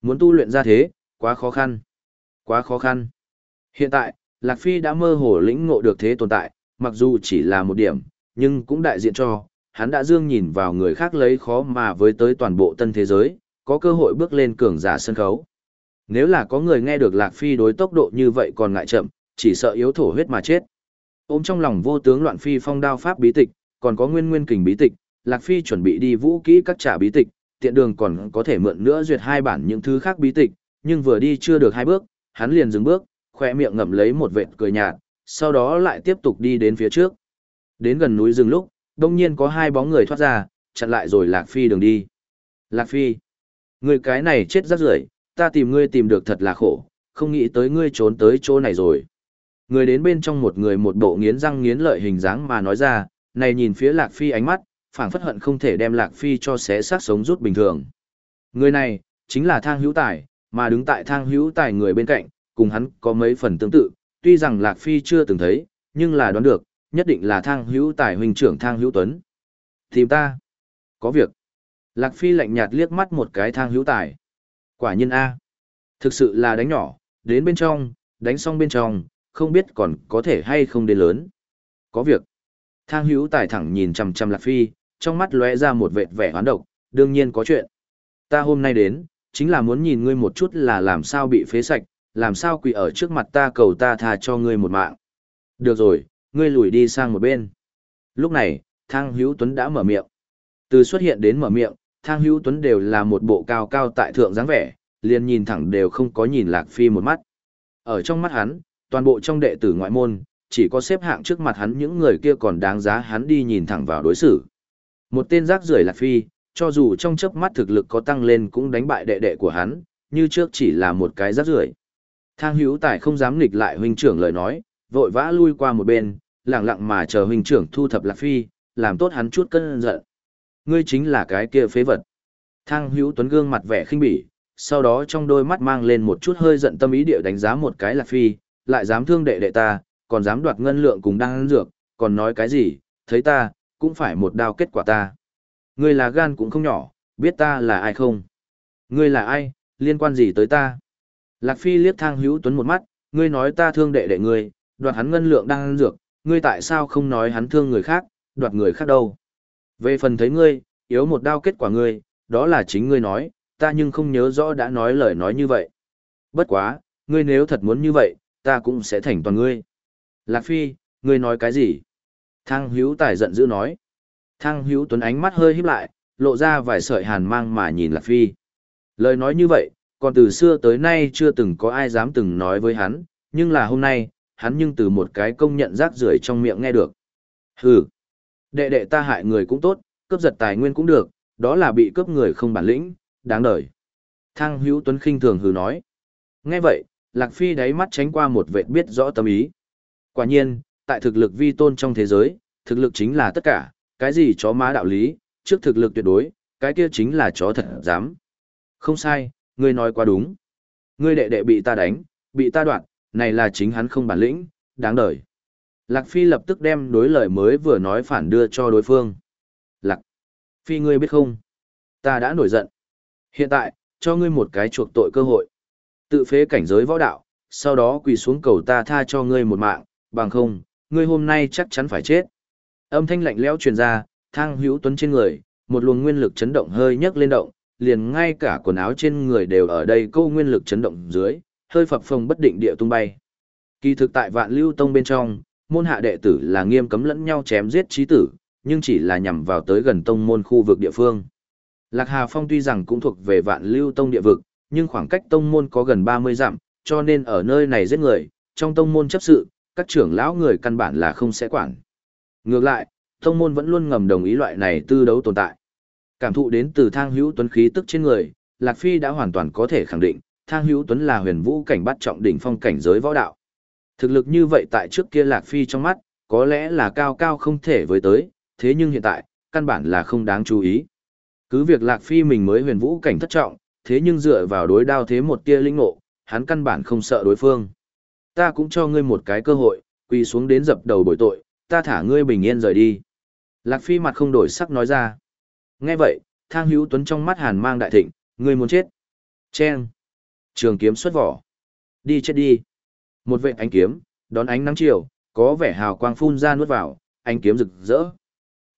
Muốn tu luyện ra thế, quá khó khăn. Quá khó khăn. Hiện tại, Lạc Phi đã mơ hồ lĩnh ngộ được thế tồn tại, mặc dù chỉ là một điểm, nhưng cũng đại diện cho, hắn đã dương nhìn vào người khác lấy khó mà với tới toàn bộ tân thế giới, có cơ hội bước lên cường giả sân khấu. Nếu là có người nghe được Lạc Phi đối tốc độ như vậy còn ngại chậm, chỉ sợ yếu thổ huyết mà chết. Ôm trong lòng vô tướng loạn phi phong đao pháp bí tịch, còn có nguyên nguyên kình bí tịch, Lạc Phi chuẩn bị đi vũ kỹ các trả bí tịch, tiện đường còn có thể mượn nữa duyệt hai bản những thứ khác bí tịch, nhưng vừa đi chưa được hai bước, hắn liền dừng bước, khỏe miệng ngậm lấy một vệt cười nhạt, sau đó lại tiếp tục đi đến phía trước. Đến gần núi rừng lúc, đông nhiên có hai bóng người thoát ra, chặn lại rồi Lạc Phi đường đi. Lạc Phi, người cái này chết rất rưởi, ta tìm ngươi tìm được thật là khổ, không nghĩ tới ngươi trốn tới chỗ này rồi. Người đến bên trong một người một bộ nghiến răng nghiến lợi hình dáng mà nói ra, này nhìn phía Lạc Phi ánh mắt, phảng phất hận không thể đem Lạc Phi cho xé xác sống rút bình thường. Người này, chính là thang hữu tài, mà đứng tại thang hữu tài người bên cạnh, cùng hắn có mấy phần tương tự, tuy rằng Lạc Phi chưa từng thấy, nhưng là đoán được, nhất định là thang hữu tài huynh trưởng thang hữu tuấn. Tìm ta. Có việc. Lạc Phi lạnh nhạt liếc mắt một cái thang hữu tài. Quả nhiên A. Thực sự là đánh nhỏ, đến bên trong, đánh xong bên trong, không biết còn có thể hay không đến lớn. Có việc. Thang hữu tài thẳng nhìn chằm chằm Lạc Phi, trong mắt lóe ra một vệt vẻ hoán độc, đương nhiên có chuyện. Ta hôm nay đến, chính là muốn nhìn ngươi một chút là làm sao bị phế sạch, làm sao quỳ ở trước mặt ta cầu ta tha cho ngươi một mạng. Được rồi, ngươi lùi đi sang một bên. Lúc này, Thang Hữu Tuấn đã mở miệng. Từ xuất hiện đến mở miệng, Thang Hữu Tuấn đều là một bộ cao cao tại thượng dáng vẻ, liền nhìn thẳng đều không có nhìn Lạc Phi một mắt. Ở trong mắt hắn, toàn bộ trong đệ tử ngoại môn, chỉ có xếp hạng trước mặt hắn những người kia còn đáng giá hắn đi nhìn thẳng vào đối xử. Một tên rác rưởi Lạc Phi, cho dù trong chớp mắt thực lực có tăng lên cũng đánh bại đệ đệ của hắn, như trước chỉ là một cái rác rưởi. Thang hữu tài không dám nghịch lại huynh trưởng lời nói, vội vã lui qua một bên, lặng lặng mà chờ huynh trưởng thu thập Lạc Phi, làm tốt hắn chút cơn giận. Ngươi chính là cái kia phế vật. Thang hữu tuấn gương mặt vẻ khinh bỉ, sau đó trong đôi mắt mang lên một chút hơi giận tâm ý địa đánh giá một cái Lạc Phi, lại dám thương đệ đệ ta, còn dám đoạt ngân lượng cùng đang dược, còn nói cái gì, thấy ta, cũng phải một đao kết quả ta. Ngươi là gan cũng không nhỏ, biết ta là ai không? Ngươi là ai, liên quan gì tới ta? Lạc Phi liếc thang hữu tuấn một mắt, ngươi nói ta thương đệ đệ ngươi, đoạt hắn ngân lượng đang ăn dược, ngươi tại sao không nói hắn thương người khác, đoạt người khác đâu? Về phần thấy ngươi, yếu một đao kết quả ngươi, đó là chính ngươi nói, ta nhưng không nhớ rõ đã nói lời nói như vậy. Bất quá, ngươi nếu thật muốn như vậy, ta cũng sẽ thành toàn ngươi. Lạc Phi, ngươi nói cái gì? Thang hữu tài giận dữ nói. Thang hữu tuấn ánh mắt hơi híp lại, lộ ra vài sợi hàn mang mà nhìn Lạc Phi. Lời nói như vậy, còn từ xưa tới nay chưa từng có ai dám từng nói với hắn, nhưng là hôm nay, hắn nhưng từ một cái công nhận rác rưởi trong miệng nghe được. Hừ, đệ đệ ta hại người cũng tốt, cướp giật tài nguyên cũng được, đó là bị cướp người không bản lĩnh, đáng đời. Thang hữu tuấn khinh thường hừ nói. Nghe vậy, Lạc Phi đáy mắt tránh qua một vệ biết rõ tâm ý. Quả nhiên, tại thực lực vi tôn trong thế giới, thực lực chính là tất cả, cái gì chó má đạo lý, trước thực lực tuyệt đối, cái kia chính là chó thật dám. Không sai, ngươi nói quá đúng. Ngươi đệ đệ bị ta đánh, bị ta đoạn, này là chính hắn không bản lĩnh, đáng đời. Lạc Phi lập tức đem đối lời mới vừa nói phản đưa cho đối phương. Lạc Phi ngươi biết không? Ta đã nổi giận. Hiện tại, cho ngươi một cái chuộc tội cơ hội. Tự phế cảnh giới võ đạo, sau đó quỳ xuống cầu ta tha cho ngươi một mạng, bằng không, ngươi hôm nay chắc chắn phải chết. Âm thanh lạnh lẽo truyền ra, thang hữu tuấn trên người, một luồng nguyên lực chấn động hơi nhấc lên động, liền ngay cả quần áo trên người đều ở đây câu nguyên lực chấn động dưới, hơi phập phồng bất định địa tung bay. Kỳ thực tại vạn lưu tông bên trong, môn hạ đệ tử là nghiêm cấm lẫn nhau chém giết trí tử, nhưng chỉ là nhằm vào tới gần tông môn khu vực địa phương. Lạc Hà Phong tuy rằng cũng thuộc về vạn lưu tông địa vực, nhưng khoảng cách tông môn có gần 30 dặm, cho nên ở nơi này giết người, trong tông môn chấp sự, các trưởng lão người căn bản là không sẽ quản. Ngược lại, tông môn vẫn luôn ngầm đồng ý loại này tư đấu tồn tại. Cảm thụ đến từ thang hữu tuấn khí tức trên người, Lạc Phi đã hoàn toàn có thể khẳng định, thang hữu tuấn là huyền vũ cảnh bắt trọng đỉnh phong cảnh giới võ đạo. Thực lực như vậy tại trước kia Lạc Phi trong mắt, có lẽ là cao cao không thể với tới, thế nhưng hiện tại, căn bản là không đáng chú ý. Cứ việc Lạc Phi mình mới huyền vũ cảnh thất trọng, thế nhưng dựa vào đối đao thế một tia linh ngộ, hắn căn bản không sợ đối phương. Ta cũng cho ngươi một cái cơ hội, quỳ xuống đến dập đầu bồi tội, ta thả ngươi bình yên rời đi. Lạc Phi mặt không đổi sắc nói ra. Nghe vậy, thang hữu tuấn trong mắt hàn mang đại thịnh, ngươi muốn chết. Chen. Trường kiếm xuất vỏ. Đi chết đi. Một vệ ánh kiếm, đón ánh nắng chiều, có vẻ hào quang phun ra nuốt vào, ánh kiếm rực rỡ.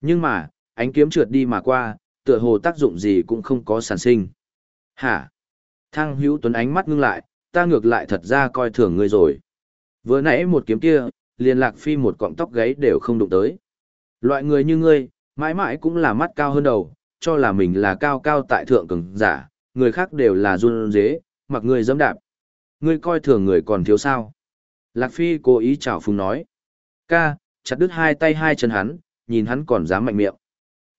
Nhưng mà, ánh kiếm trượt đi mà qua, tựa hồ tác dụng gì cũng không có sản sinh. Hả? Thang hữu tuấn ánh mắt ngưng lại, ta ngược lại thật ra coi thường ngươi rồi. Vừa nãy một kiếm kia, liền lạc phi một cọng tóc gáy đều không đụng tới. Loại người như ngươi, mãi mãi cũng là mắt cao hơn đầu, cho là mình là cao cao tại thượng cường giả, người khác đều là run dế, mặc ngươi dẫm đạp. Ngươi coi thường người còn thiếu sao. Lạc Phi cố ý chào phúng nói. Ca, chặt đứt hai tay hai chân hắn, nhìn hắn còn dám mạnh miệng.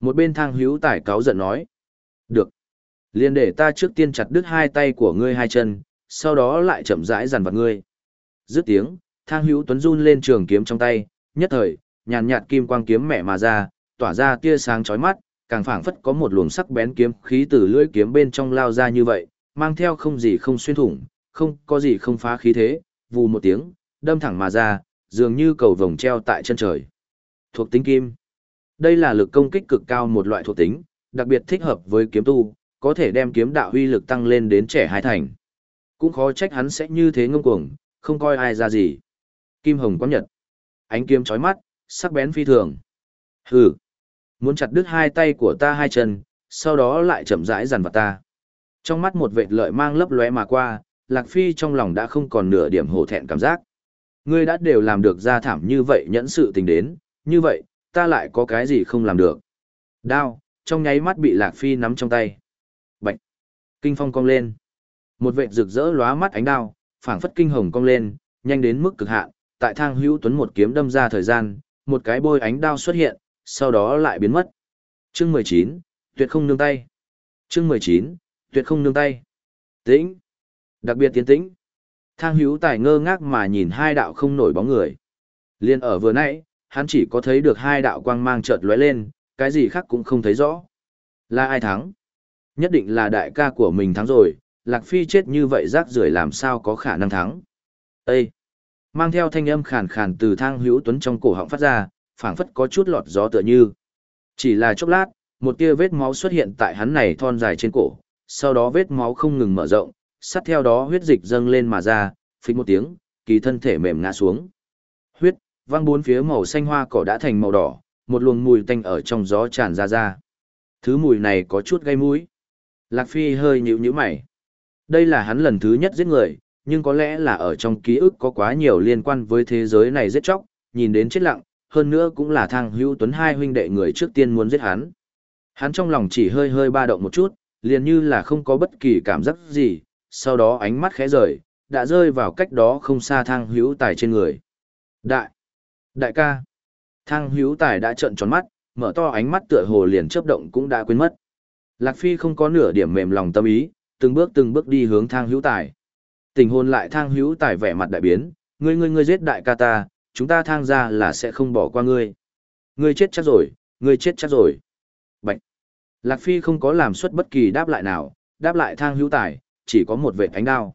Một bên thang hữu tải cáo giận nói. Được. Liên để ta trước tiên chặt đứt hai tay của ngươi hai chân, sau đó lại chậm rãi dằn vặt ngươi. Dứt tiếng, thang hữu tuấn run lên trường kiếm trong tay, nhất thời, nhàn nhạt kim quang kiếm mẹ mà ra, tỏa ra tia sáng chói mắt, càng phảng phất có một luồng sắc bén kiếm khí từ lưỡi kiếm bên trong lao ra như vậy, mang theo không gì không xuyên thủng, không có gì không phá khí thế, vù một tiếng, đâm thẳng mà ra, dường như cầu vồng treo tại chân trời. Thuộc tính kim. Đây là lực công kích cực cao một loại thuộc tính, đặc biệt thích hợp với kiếm tu, có thể đem kiếm đạo uy lực tăng lên đến trẻ hai thành. Cũng khó trách hắn sẽ như thế ngông cuồng, không coi ai ra gì. Kim hồng quan nhật. Ánh kiếm chói mắt, sắc bén phi thường. Hừ. Muốn chặt đứt hai tay của ta hai chân, sau đó lại chậm rãi dằn vào ta. Trong mắt một vệt lợi mang lấp lóe mà qua, Lạc Phi trong lòng đã không còn nửa điểm hổ thẹn cảm giác. Ngươi đã đều làm được ra thảm như vậy nhẫn sự tình đến, như vậy, ta lại có cái gì không làm được. Đao, trong nháy mắt bị Lạc Phi nắm trong tay. Kinh phong cong lên. Một vệt rực rỡ lóa mắt ánh đao, phảng phất kinh hồng cong lên, nhanh đến mức cực hạn, tại thang hữu tuấn một kiếm đâm ra thời gian, một cái bôi ánh đao xuất hiện, sau đó lại biến mất. Chương 19, tuyệt không nương tay. Chương 19, tuyệt không nương tay. Tĩnh. Đặc biệt tiến tĩnh. Thang hữu tài ngơ ngác mà nhìn hai đạo không nổi bóng người. Liên ở vừa nãy, hắn chỉ có thấy được hai đạo quang mang chợt lóe lên, cái gì khác cũng không thấy rõ. Là ai thắng? Nhất định là đại ca của mình thắng rồi, Lạc Phi chết như vậy rác rưởi làm sao có khả năng thắng. Ê! Mang theo thanh âm khàn khàn từ thang hữu tuấn trong cổ họng phát ra, phảng phất có chút lọt gió tựa như. Chỉ là chốc lát, một tia vết máu xuất hiện tại hắn này thon dài trên cổ, sau đó vết máu không ngừng mở rộng, sát theo đó huyết dịch dâng lên mà ra, phích một tiếng, kỳ thân thể mềm ngã xuống. Huyết, văng bốn phía màu xanh hoa cỏ đã thành màu đỏ, một luồng mùi tanh ở trong gió tràn ra ra. Thứ mùi này có chút gây mũi. Lạc Phi hơi nhíu nhíu mày. Đây là hắn lần thứ nhất giết người, nhưng có lẽ là ở trong ký ức có quá nhiều liên quan với thế giới này giết chóc, nhìn đến chết lặng, hơn nữa cũng là thang hữu tuấn hai huynh đệ người trước tiên muốn giết hắn. Hắn trong lòng chỉ hơi hơi ba động một chút, liền như là không có bất kỳ cảm giác gì, sau đó ánh mắt khẽ rời, đã rơi vào cách đó không xa thang hữu tài trên người. Đại! Đại ca! Thang hữu tài đã trợn tròn mắt, mở to ánh mắt tựa hồ liền chớp động cũng đã quên mất. Lạc Phi không có nửa điểm mềm lòng tâm ý, từng bước từng bước đi hướng thang hữu tài. Tình hồn lại thang hữu tài vẻ mặt đại biến, ngươi ngươi ngươi giết đại ca ta, chúng ta thang ra là sẽ không bỏ qua ngươi. Ngươi chết chắc rồi, ngươi chết chắc rồi. Bạch. Lạc Phi không có làm suất bất kỳ đáp lại nào, đáp lại thang hữu tài, chỉ có một vệ ánh đao.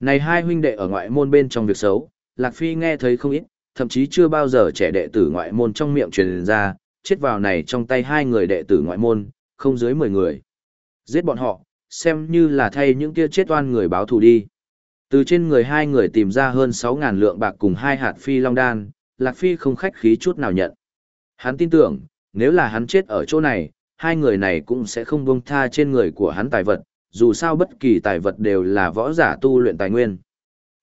Này hai huynh đệ ở ngoại môn bên trong việc xấu, Lạc Phi nghe thấy không ít, thậm chí chưa bao giờ trẻ đệ tử ngoại môn trong miệng truyền ra, chết vào này trong tay hai người đệ tử ngoại môn, không dưới 10 người. Giết bọn họ, xem như là thay những kia chết oan người báo thù đi. Từ trên người hai người tìm ra hơn 6.000 lượng bạc cùng hai hạt phi long đan, Lạc Phi không khách khí chút nào nhận. Hắn tin tưởng, nếu là hắn chết ở chỗ này, hai người này cũng sẽ không buông tha trên người của hắn tài vật, dù sao bất kỳ tài vật đều là võ giả tu luyện tài nguyên.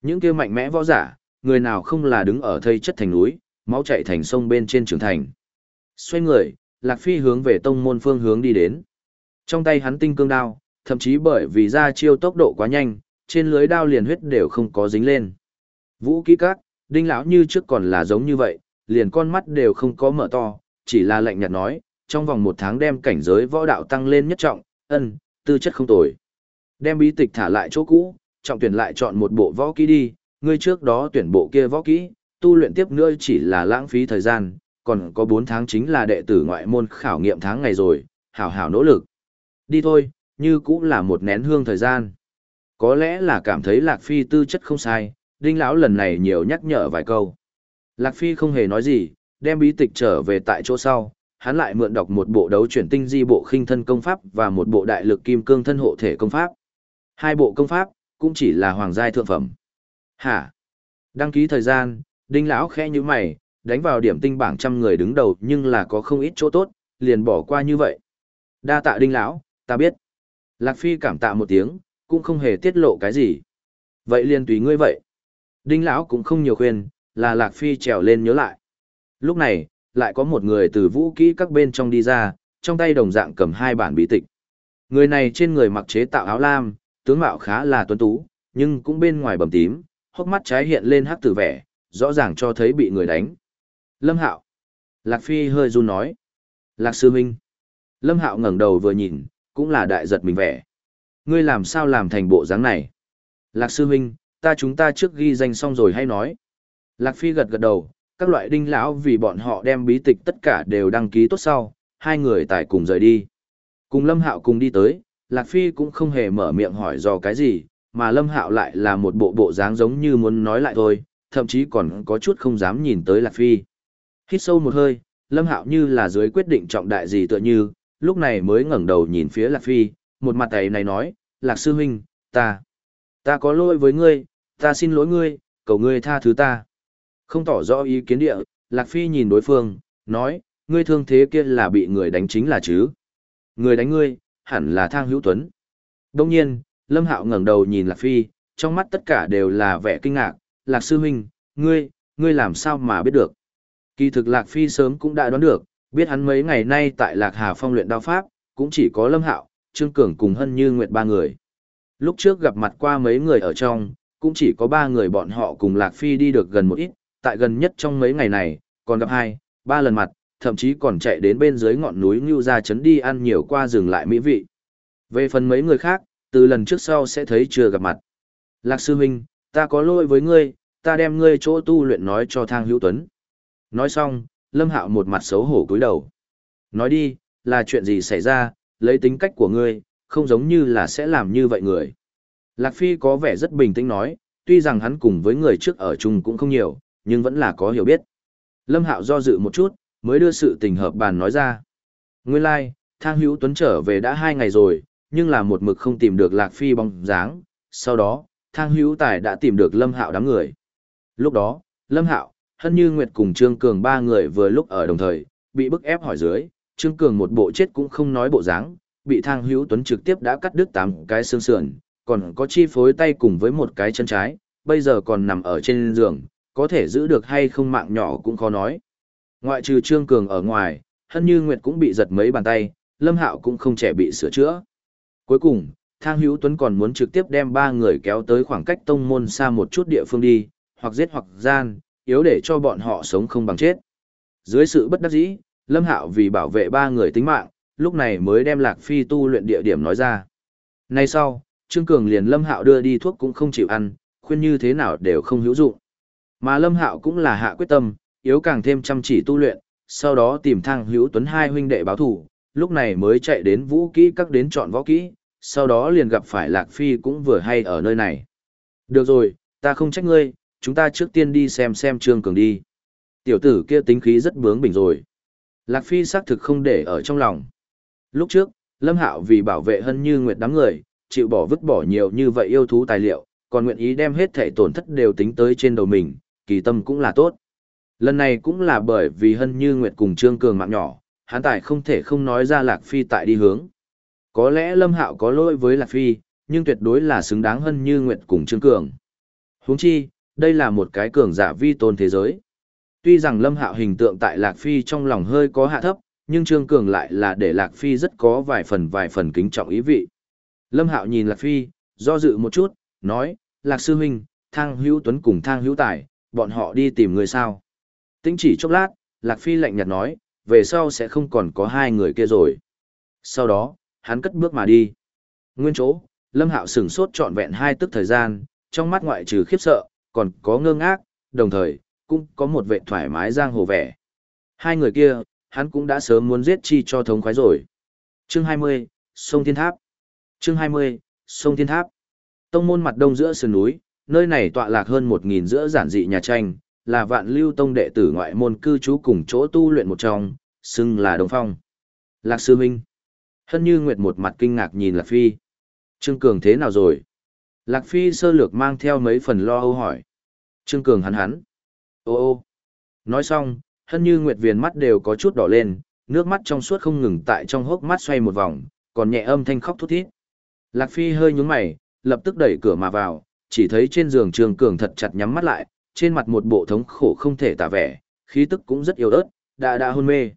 Những kia mạnh mẽ võ giả, người nào không là đứng ở thây chất thành núi, máu chảy thành sông bên trên trường thành. Xoay người, Lạc Phi hướng về tông môn phương hướng đi đến. Trong tay hắn tinh cương đao, thậm chí bởi vì ra chiêu tốc độ quá nhanh, trên lưới đao liền huyết đều không có dính lên. Vũ kỹ các, đinh lão như trước còn là giống như vậy, liền con mắt đều không có mở to, chỉ là lạnh nhạt nói, trong vòng một tháng đem cảnh giới võ đạo tăng lên nhất trọng, ân, tư chất không tồi. Đem bí tịch thả lại chỗ cũ, trọng tuyển lại chọn một bộ võ kỹ đi, ngươi trước đó tuyển bộ kia võ kỹ, tu luyện tiếp nữa chỉ là lãng phí thời gian, còn có 4 tháng chính là đệ tử ngoại môn khảo nghiệm tháng ngày rồi, hảo hảo nỗ lực. Đi thôi, như cũng là một nén hương thời gian. Có lẽ là cảm thấy Lạc Phi tư chất không sai, Đinh lão lần này nhiều nhắc nhở vài câu. Lạc Phi không hề nói gì, đem bí tịch trở về tại chỗ sau, hắn lại mượn đọc một bộ đấu chuyển tinh di bộ khinh thân công pháp và một bộ đại lực kim cương thân hộ thể công pháp. Hai bộ công pháp cũng chỉ là hoàng giai thượng phẩm. Hả? Đăng ký thời gian, Đinh lão khẽ như mày, đánh vào điểm tinh bảng trăm người đứng đầu nhưng là có không ít chỗ tốt, liền bỏ qua như vậy. Đa tạ Đinh lão, ta biết. Lạc Phi cảm tạ một tiếng, cũng không hề tiết lộ cái gì. Vậy liền tùy ngươi vậy. Đinh lão cũng không nhiều khuyên, là Lạc Phi trèo lên nhớ lại. Lúc này, lại có một người từ vũ kỹ các bên trong đi ra, trong tay đồng dạng cầm hai bản bí tịch. Người này trên người mặc chế tạo áo lam, tướng mạo khá là tuấn tú, nhưng cũng bên ngoài bầm tím, hốc mắt trái hiện lên hắc tử vẻ, rõ ràng cho thấy bị người đánh. Lâm Hạo. Lạc Phi hơi run nói. Lạc Sư Minh. Lâm Hạo ngẩng đầu vừa nhìn, cũng là đại giật mình vẻ. Ngươi làm sao làm thành bộ dáng này? Lạc Sư Minh, ta chúng ta trước ghi danh xong rồi hay nói. Lạc Phi gật gật đầu, các loại đinh lão vì bọn họ đem bí tịch tất cả đều đăng ký tốt sau, hai người tài cùng rời đi. Cùng Lâm Hạo cùng đi tới, Lạc Phi cũng không hề mở miệng hỏi do cái gì, mà Lâm Hạo lại là một bộ bộ dáng giống như muốn nói lại thôi, thậm chí còn có chút không dám nhìn tới Lạc Phi. Hít sâu một hơi, Lâm Hạo như là dưới quyết định trọng đại gì tựa như, lúc này mới ngẩng đầu nhìn phía Lạc Phi, một mặt ấy này nói, Lạc Sư Huynh, ta, ta có lỗi với ngươi, ta xin lỗi ngươi, cầu ngươi tha thứ ta. Không tỏ rõ ý kiến địa, Lạc Phi nhìn đối phương, nói, ngươi thương thế kia là bị người đánh chính là chứ. Người đánh ngươi, hẳn là Thang Hữu Tuấn. Đông nhiên, Lâm Hạo ngẩng đầu nhìn Lạc Phi, trong mắt tất cả đều là vẻ kinh ngạc, Lạc Sư Huynh, ngươi, ngươi làm sao mà biết được. Kỳ thực Lạc Phi sớm cũng đã đoán được, biết hắn mấy ngày nay tại Lạc Hà Phong luyện đao pháp, cũng chỉ có Lâm Hạo, Trương Cường cùng Hân Như Nguyệt ba người. Lúc trước gặp mặt qua mấy người ở trong, cũng chỉ có ba người bọn họ cùng Lạc Phi đi được gần một ít, tại gần nhất trong mấy ngày này, còn gặp hai, ba lần mặt, thậm chí còn chạy đến bên dưới ngọn núi Ngưu Gia Trấn đi ăn nhiều qua dừng lại mỹ vị. Về phần mấy người khác, từ lần trước sau sẽ thấy chưa gặp mặt. Lạc Sư Minh, ta có lỗi với ngươi, ta đem ngươi chỗ tu luyện nói cho Thang Hữu Tuấn. Nói xong, Lâm Hạo một mặt xấu hổ cúi đầu. Nói đi, là chuyện gì xảy ra, lấy tính cách của ngươi, không giống như là sẽ làm như vậy người. Lạc Phi có vẻ rất bình tĩnh nói, tuy rằng hắn cùng với người trước ở chung cũng không nhiều, nhưng vẫn là có hiểu biết. Lâm Hạo do dự một chút, mới đưa sự tình hợp bàn nói ra. Nguyên lai, like, Thang Hữu Tuấn trở về đã hai ngày rồi, nhưng là một mực không tìm được Lạc Phi bóng dáng. Sau đó, Thang Hữu Tài đã tìm được Lâm Hạo đám người. Lúc đó, Lâm Hạo, Hân Như Nguyệt cùng Trương Cường ba người vừa lúc ở đồng thời, bị bức ép hỏi dưới, Trương Cường một bộ chết cũng không nói bộ dáng, bị Thang Hữu Tuấn trực tiếp đã cắt đứt tám cái xương sườn, còn có chi phối tay cùng với một cái chân trái, bây giờ còn nằm ở trên giường, có thể giữ được hay không mạng nhỏ cũng khó nói. Ngoại trừ Trương Cường ở ngoài, Hân Như Nguyệt cũng bị giật mấy bàn tay, Lâm Hạo cũng không trẻ bị sửa chữa. Cuối cùng, Thang Hữu Tuấn còn muốn trực tiếp đem ba người kéo tới khoảng cách tông môn xa một chút địa phương đi, hoặc giết hoặc gian, yếu để cho bọn họ sống không bằng chết. Dưới sự bất đắc dĩ, Lâm Hạo vì bảo vệ ba người tính mạng, lúc này mới đem Lạc Phi tu luyện địa điểm nói ra. Nay sau, Trương Cường liền Lâm Hạo đưa đi thuốc cũng không chịu ăn, khuyên như thế nào đều không hữu dụng. Mà Lâm Hạo cũng là hạ quyết tâm, yếu càng thêm chăm chỉ tu luyện, sau đó tìm thang hữu tuấn hai huynh đệ báo thủ, lúc này mới chạy đến vũ kỹ các đến chọn võ kỹ, sau đó liền gặp phải Lạc Phi cũng vừa hay ở nơi này. Được rồi, ta không trách ngươi, chúng ta trước tiên đi xem xem Trương Cường đi. Tiểu tử kia tính khí rất bướng bỉnh rồi. Lạc Phi xác thực không để ở trong lòng. Lúc trước, Lâm Hạo vì bảo vệ hân như nguyệt đám người, chịu bỏ vứt bỏ nhiều như vậy yêu thú tài liệu, còn nguyện ý đem hết thể tổn thất đều tính tới trên đầu mình, kỳ tâm cũng là tốt. Lần này cũng là bởi vì Hân Như Nguyệt cùng Trương Cường mạng nhỏ, hắn tài không thể không nói ra Lạc Phi tại đi hướng. Có lẽ Lâm Hạo có lỗi với Lạc Phi, nhưng tuyệt đối là xứng đáng Hân Như Nguyệt cùng Trương Cường. Huống chi, đây là một cái cường giả vi tôn thế giới. Tuy rằng Lâm Hạo hình tượng tại Lạc Phi trong lòng hơi có hạ thấp, nhưng Trương Cường lại là để Lạc Phi rất có vài phần vài phần kính trọng ý vị. Lâm Hạo nhìn Lạc Phi, do dự một chút, nói, Lạc Sư Huynh, Thang Hữu Tuấn cùng Thang Hữu Tài, bọn họ đi tìm người sao. Tính chỉ chốc lát, Lạc Phi lạnh nhạt nói, về sau sẽ không còn có hai người kia rồi. Sau đó, hắn cất bước mà đi. Nguyên chỗ, Lâm Hạo sửng sốt trọn vẹn hai tức thời gian, trong mắt ngoại trừ khiếp sợ, còn có ngơ ngác, đồng thời, cũng có một vệ thoải mái giang hồ vẻ. Hai người kia, hắn cũng đã sớm muốn giết chi cho thống khoái rồi. Chương 20, Sông Thiên Tháp. Chương 20, Sông Thiên Tháp. Tông môn mặt đông giữa sườn núi, nơi này tọa lạc hơn 1000 giữa giản dị nhà tranh, là Vạn Lưu Tông đệ tử ngoại môn cư trú cùng chỗ tu luyện một trong, xưng là đồng Phong. Lạc sư minh. Hân Như Nguyệt một mặt kinh ngạc nhìn Lạc Phi. Trương Cường thế nào rồi? Lạc Phi sơ lược mang theo mấy phần lo âu hỏi. Trương Cường hắn hắn. Ô ô. Nói xong, hân như nguyệt viền mắt đều có chút đỏ lên, nước mắt trong suốt không ngừng tại trong hốc mắt xoay một vòng, còn nhẹ âm thanh khóc thút thít. Lạc Phi hơi nhúng mày, lập tức đẩy cửa mà vào, chỉ thấy trên giường Trương Cường thật chặt nhắm mắt lại, trên mặt một bộ thống khổ không thể tả vẻ, khí tức cũng rất yếu ớt, đã đã hôn mê.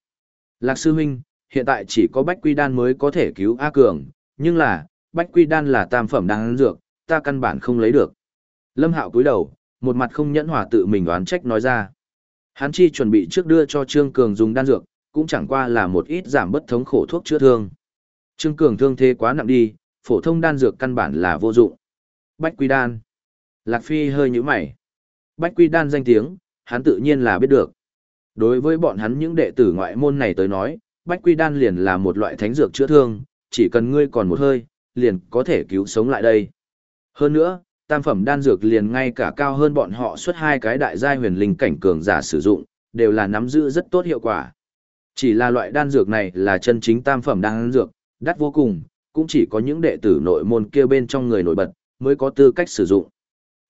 Lạc sư huynh, hiện tại chỉ có Bách Quy Đan mới có thể cứu A Cường, nhưng là, Bách Quy Đan là tam phẩm đan dược, ta căn bản không lấy được. Lâm Hạo cúi đầu, một mặt không nhẫn hòa tự mình oán trách nói ra. Hắn chi chuẩn bị trước đưa cho Trương Cường dùng đan dược, cũng chẳng qua là một ít giảm bất thống khổ thuốc chữa thương. Trương Cường thương thế quá nặng đi, phổ thông đan dược căn bản là vô dụng. Bách Quy Đan. Lạc Phi hơi nhíu mày. Bách Quy Đan danh tiếng, hắn tự nhiên là biết được. Đối với bọn hắn những đệ tử ngoại môn này tới nói, Bách Quy Đan liền là một loại thánh dược chữa thương, chỉ cần ngươi còn một hơi, liền có thể cứu sống lại đây. Hơn nữa, tam phẩm đan dược liền ngay cả cao hơn bọn họ xuất hai cái đại giai huyền linh cảnh cường giả sử dụng, đều là nắm giữ rất tốt hiệu quả. Chỉ là loại đan dược này là chân chính tam phẩm đan dược, đắt vô cùng, cũng chỉ có những đệ tử nội môn kia bên trong người nổi bật, mới có tư cách sử dụng.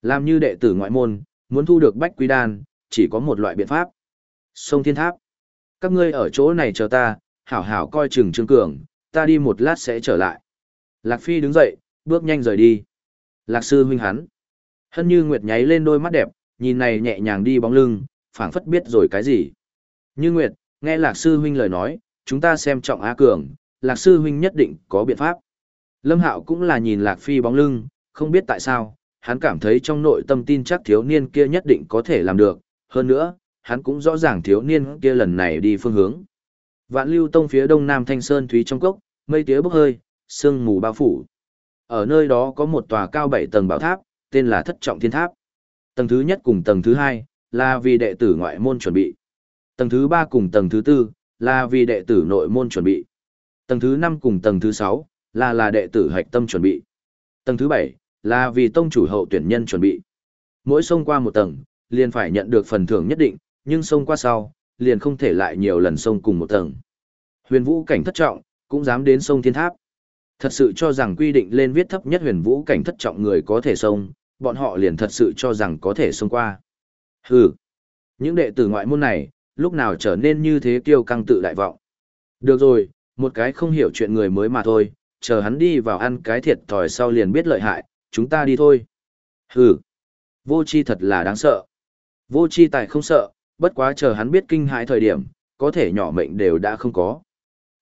Làm như đệ tử ngoại môn, muốn thu được bách quý đan, chỉ có một loại biện pháp. Sông Thiên Tháp. Các ngươi ở chỗ này chờ ta, hảo hảo coi chừng Trương Cường, ta đi một lát sẽ trở lại. Lạc Phi đứng dậy, bước nhanh rời đi. Lạc sư huynh hắn. Hân như Nguyệt nháy lên đôi mắt đẹp, nhìn này nhẹ nhàng đi bóng lưng, phảng phất biết rồi cái gì. Như Nguyệt, nghe Lạc sư huynh lời nói, chúng ta xem trọng Á Cường, Lạc sư huynh nhất định có biện pháp. Lâm Hạo cũng là nhìn Lạc Phi bóng lưng, không biết tại sao, hắn cảm thấy trong nội tâm tin chắc thiếu niên kia nhất định có thể làm được, hơn nữa, hắn cũng rõ ràng thiếu niên kia lần này đi phương hướng. Vạn lưu tông phía đông nam thanh sơn thúy trong cốc, mây tía bốc hơi, sương mù bao phủ. Ở nơi đó có một tòa cao bảy tầng bảo tháp, tên là Thất Trọng Thiên Tháp. Tầng thứ nhất cùng tầng thứ hai, là vì đệ tử ngoại môn chuẩn bị. Tầng thứ ba cùng tầng thứ tư, là vì đệ tử nội môn chuẩn bị. Tầng thứ năm cùng tầng thứ sáu, là là đệ tử hạch tâm chuẩn bị. Tầng thứ bảy, là vì tông chủ hậu tuyển nhân chuẩn bị. Mỗi xông qua một tầng, liền phải nhận được phần thưởng nhất định, nhưng xông qua sau, liền không thể lại nhiều lần xông cùng một tầng. Huyền vũ cảnh thất trọng, cũng dám đến sông thiên tháp. Thật sự cho rằng quy định lên viết thấp nhất huyền vũ cảnh thất trọng người có thể xông, bọn họ liền thật sự cho rằng có thể xông qua. Hừ, những đệ tử ngoại môn này, lúc nào trở nên như thế kiêu căng tự đại vọng. Được rồi, một cái không hiểu chuyện người mới mà thôi, chờ hắn đi vào ăn cái thiệt thòi sau liền biết lợi hại, chúng ta đi thôi. Hừ, vô chi thật là đáng sợ. Vô chi tại không sợ, bất quá chờ hắn biết kinh hãi thời điểm, có thể nhỏ mệnh đều đã không có.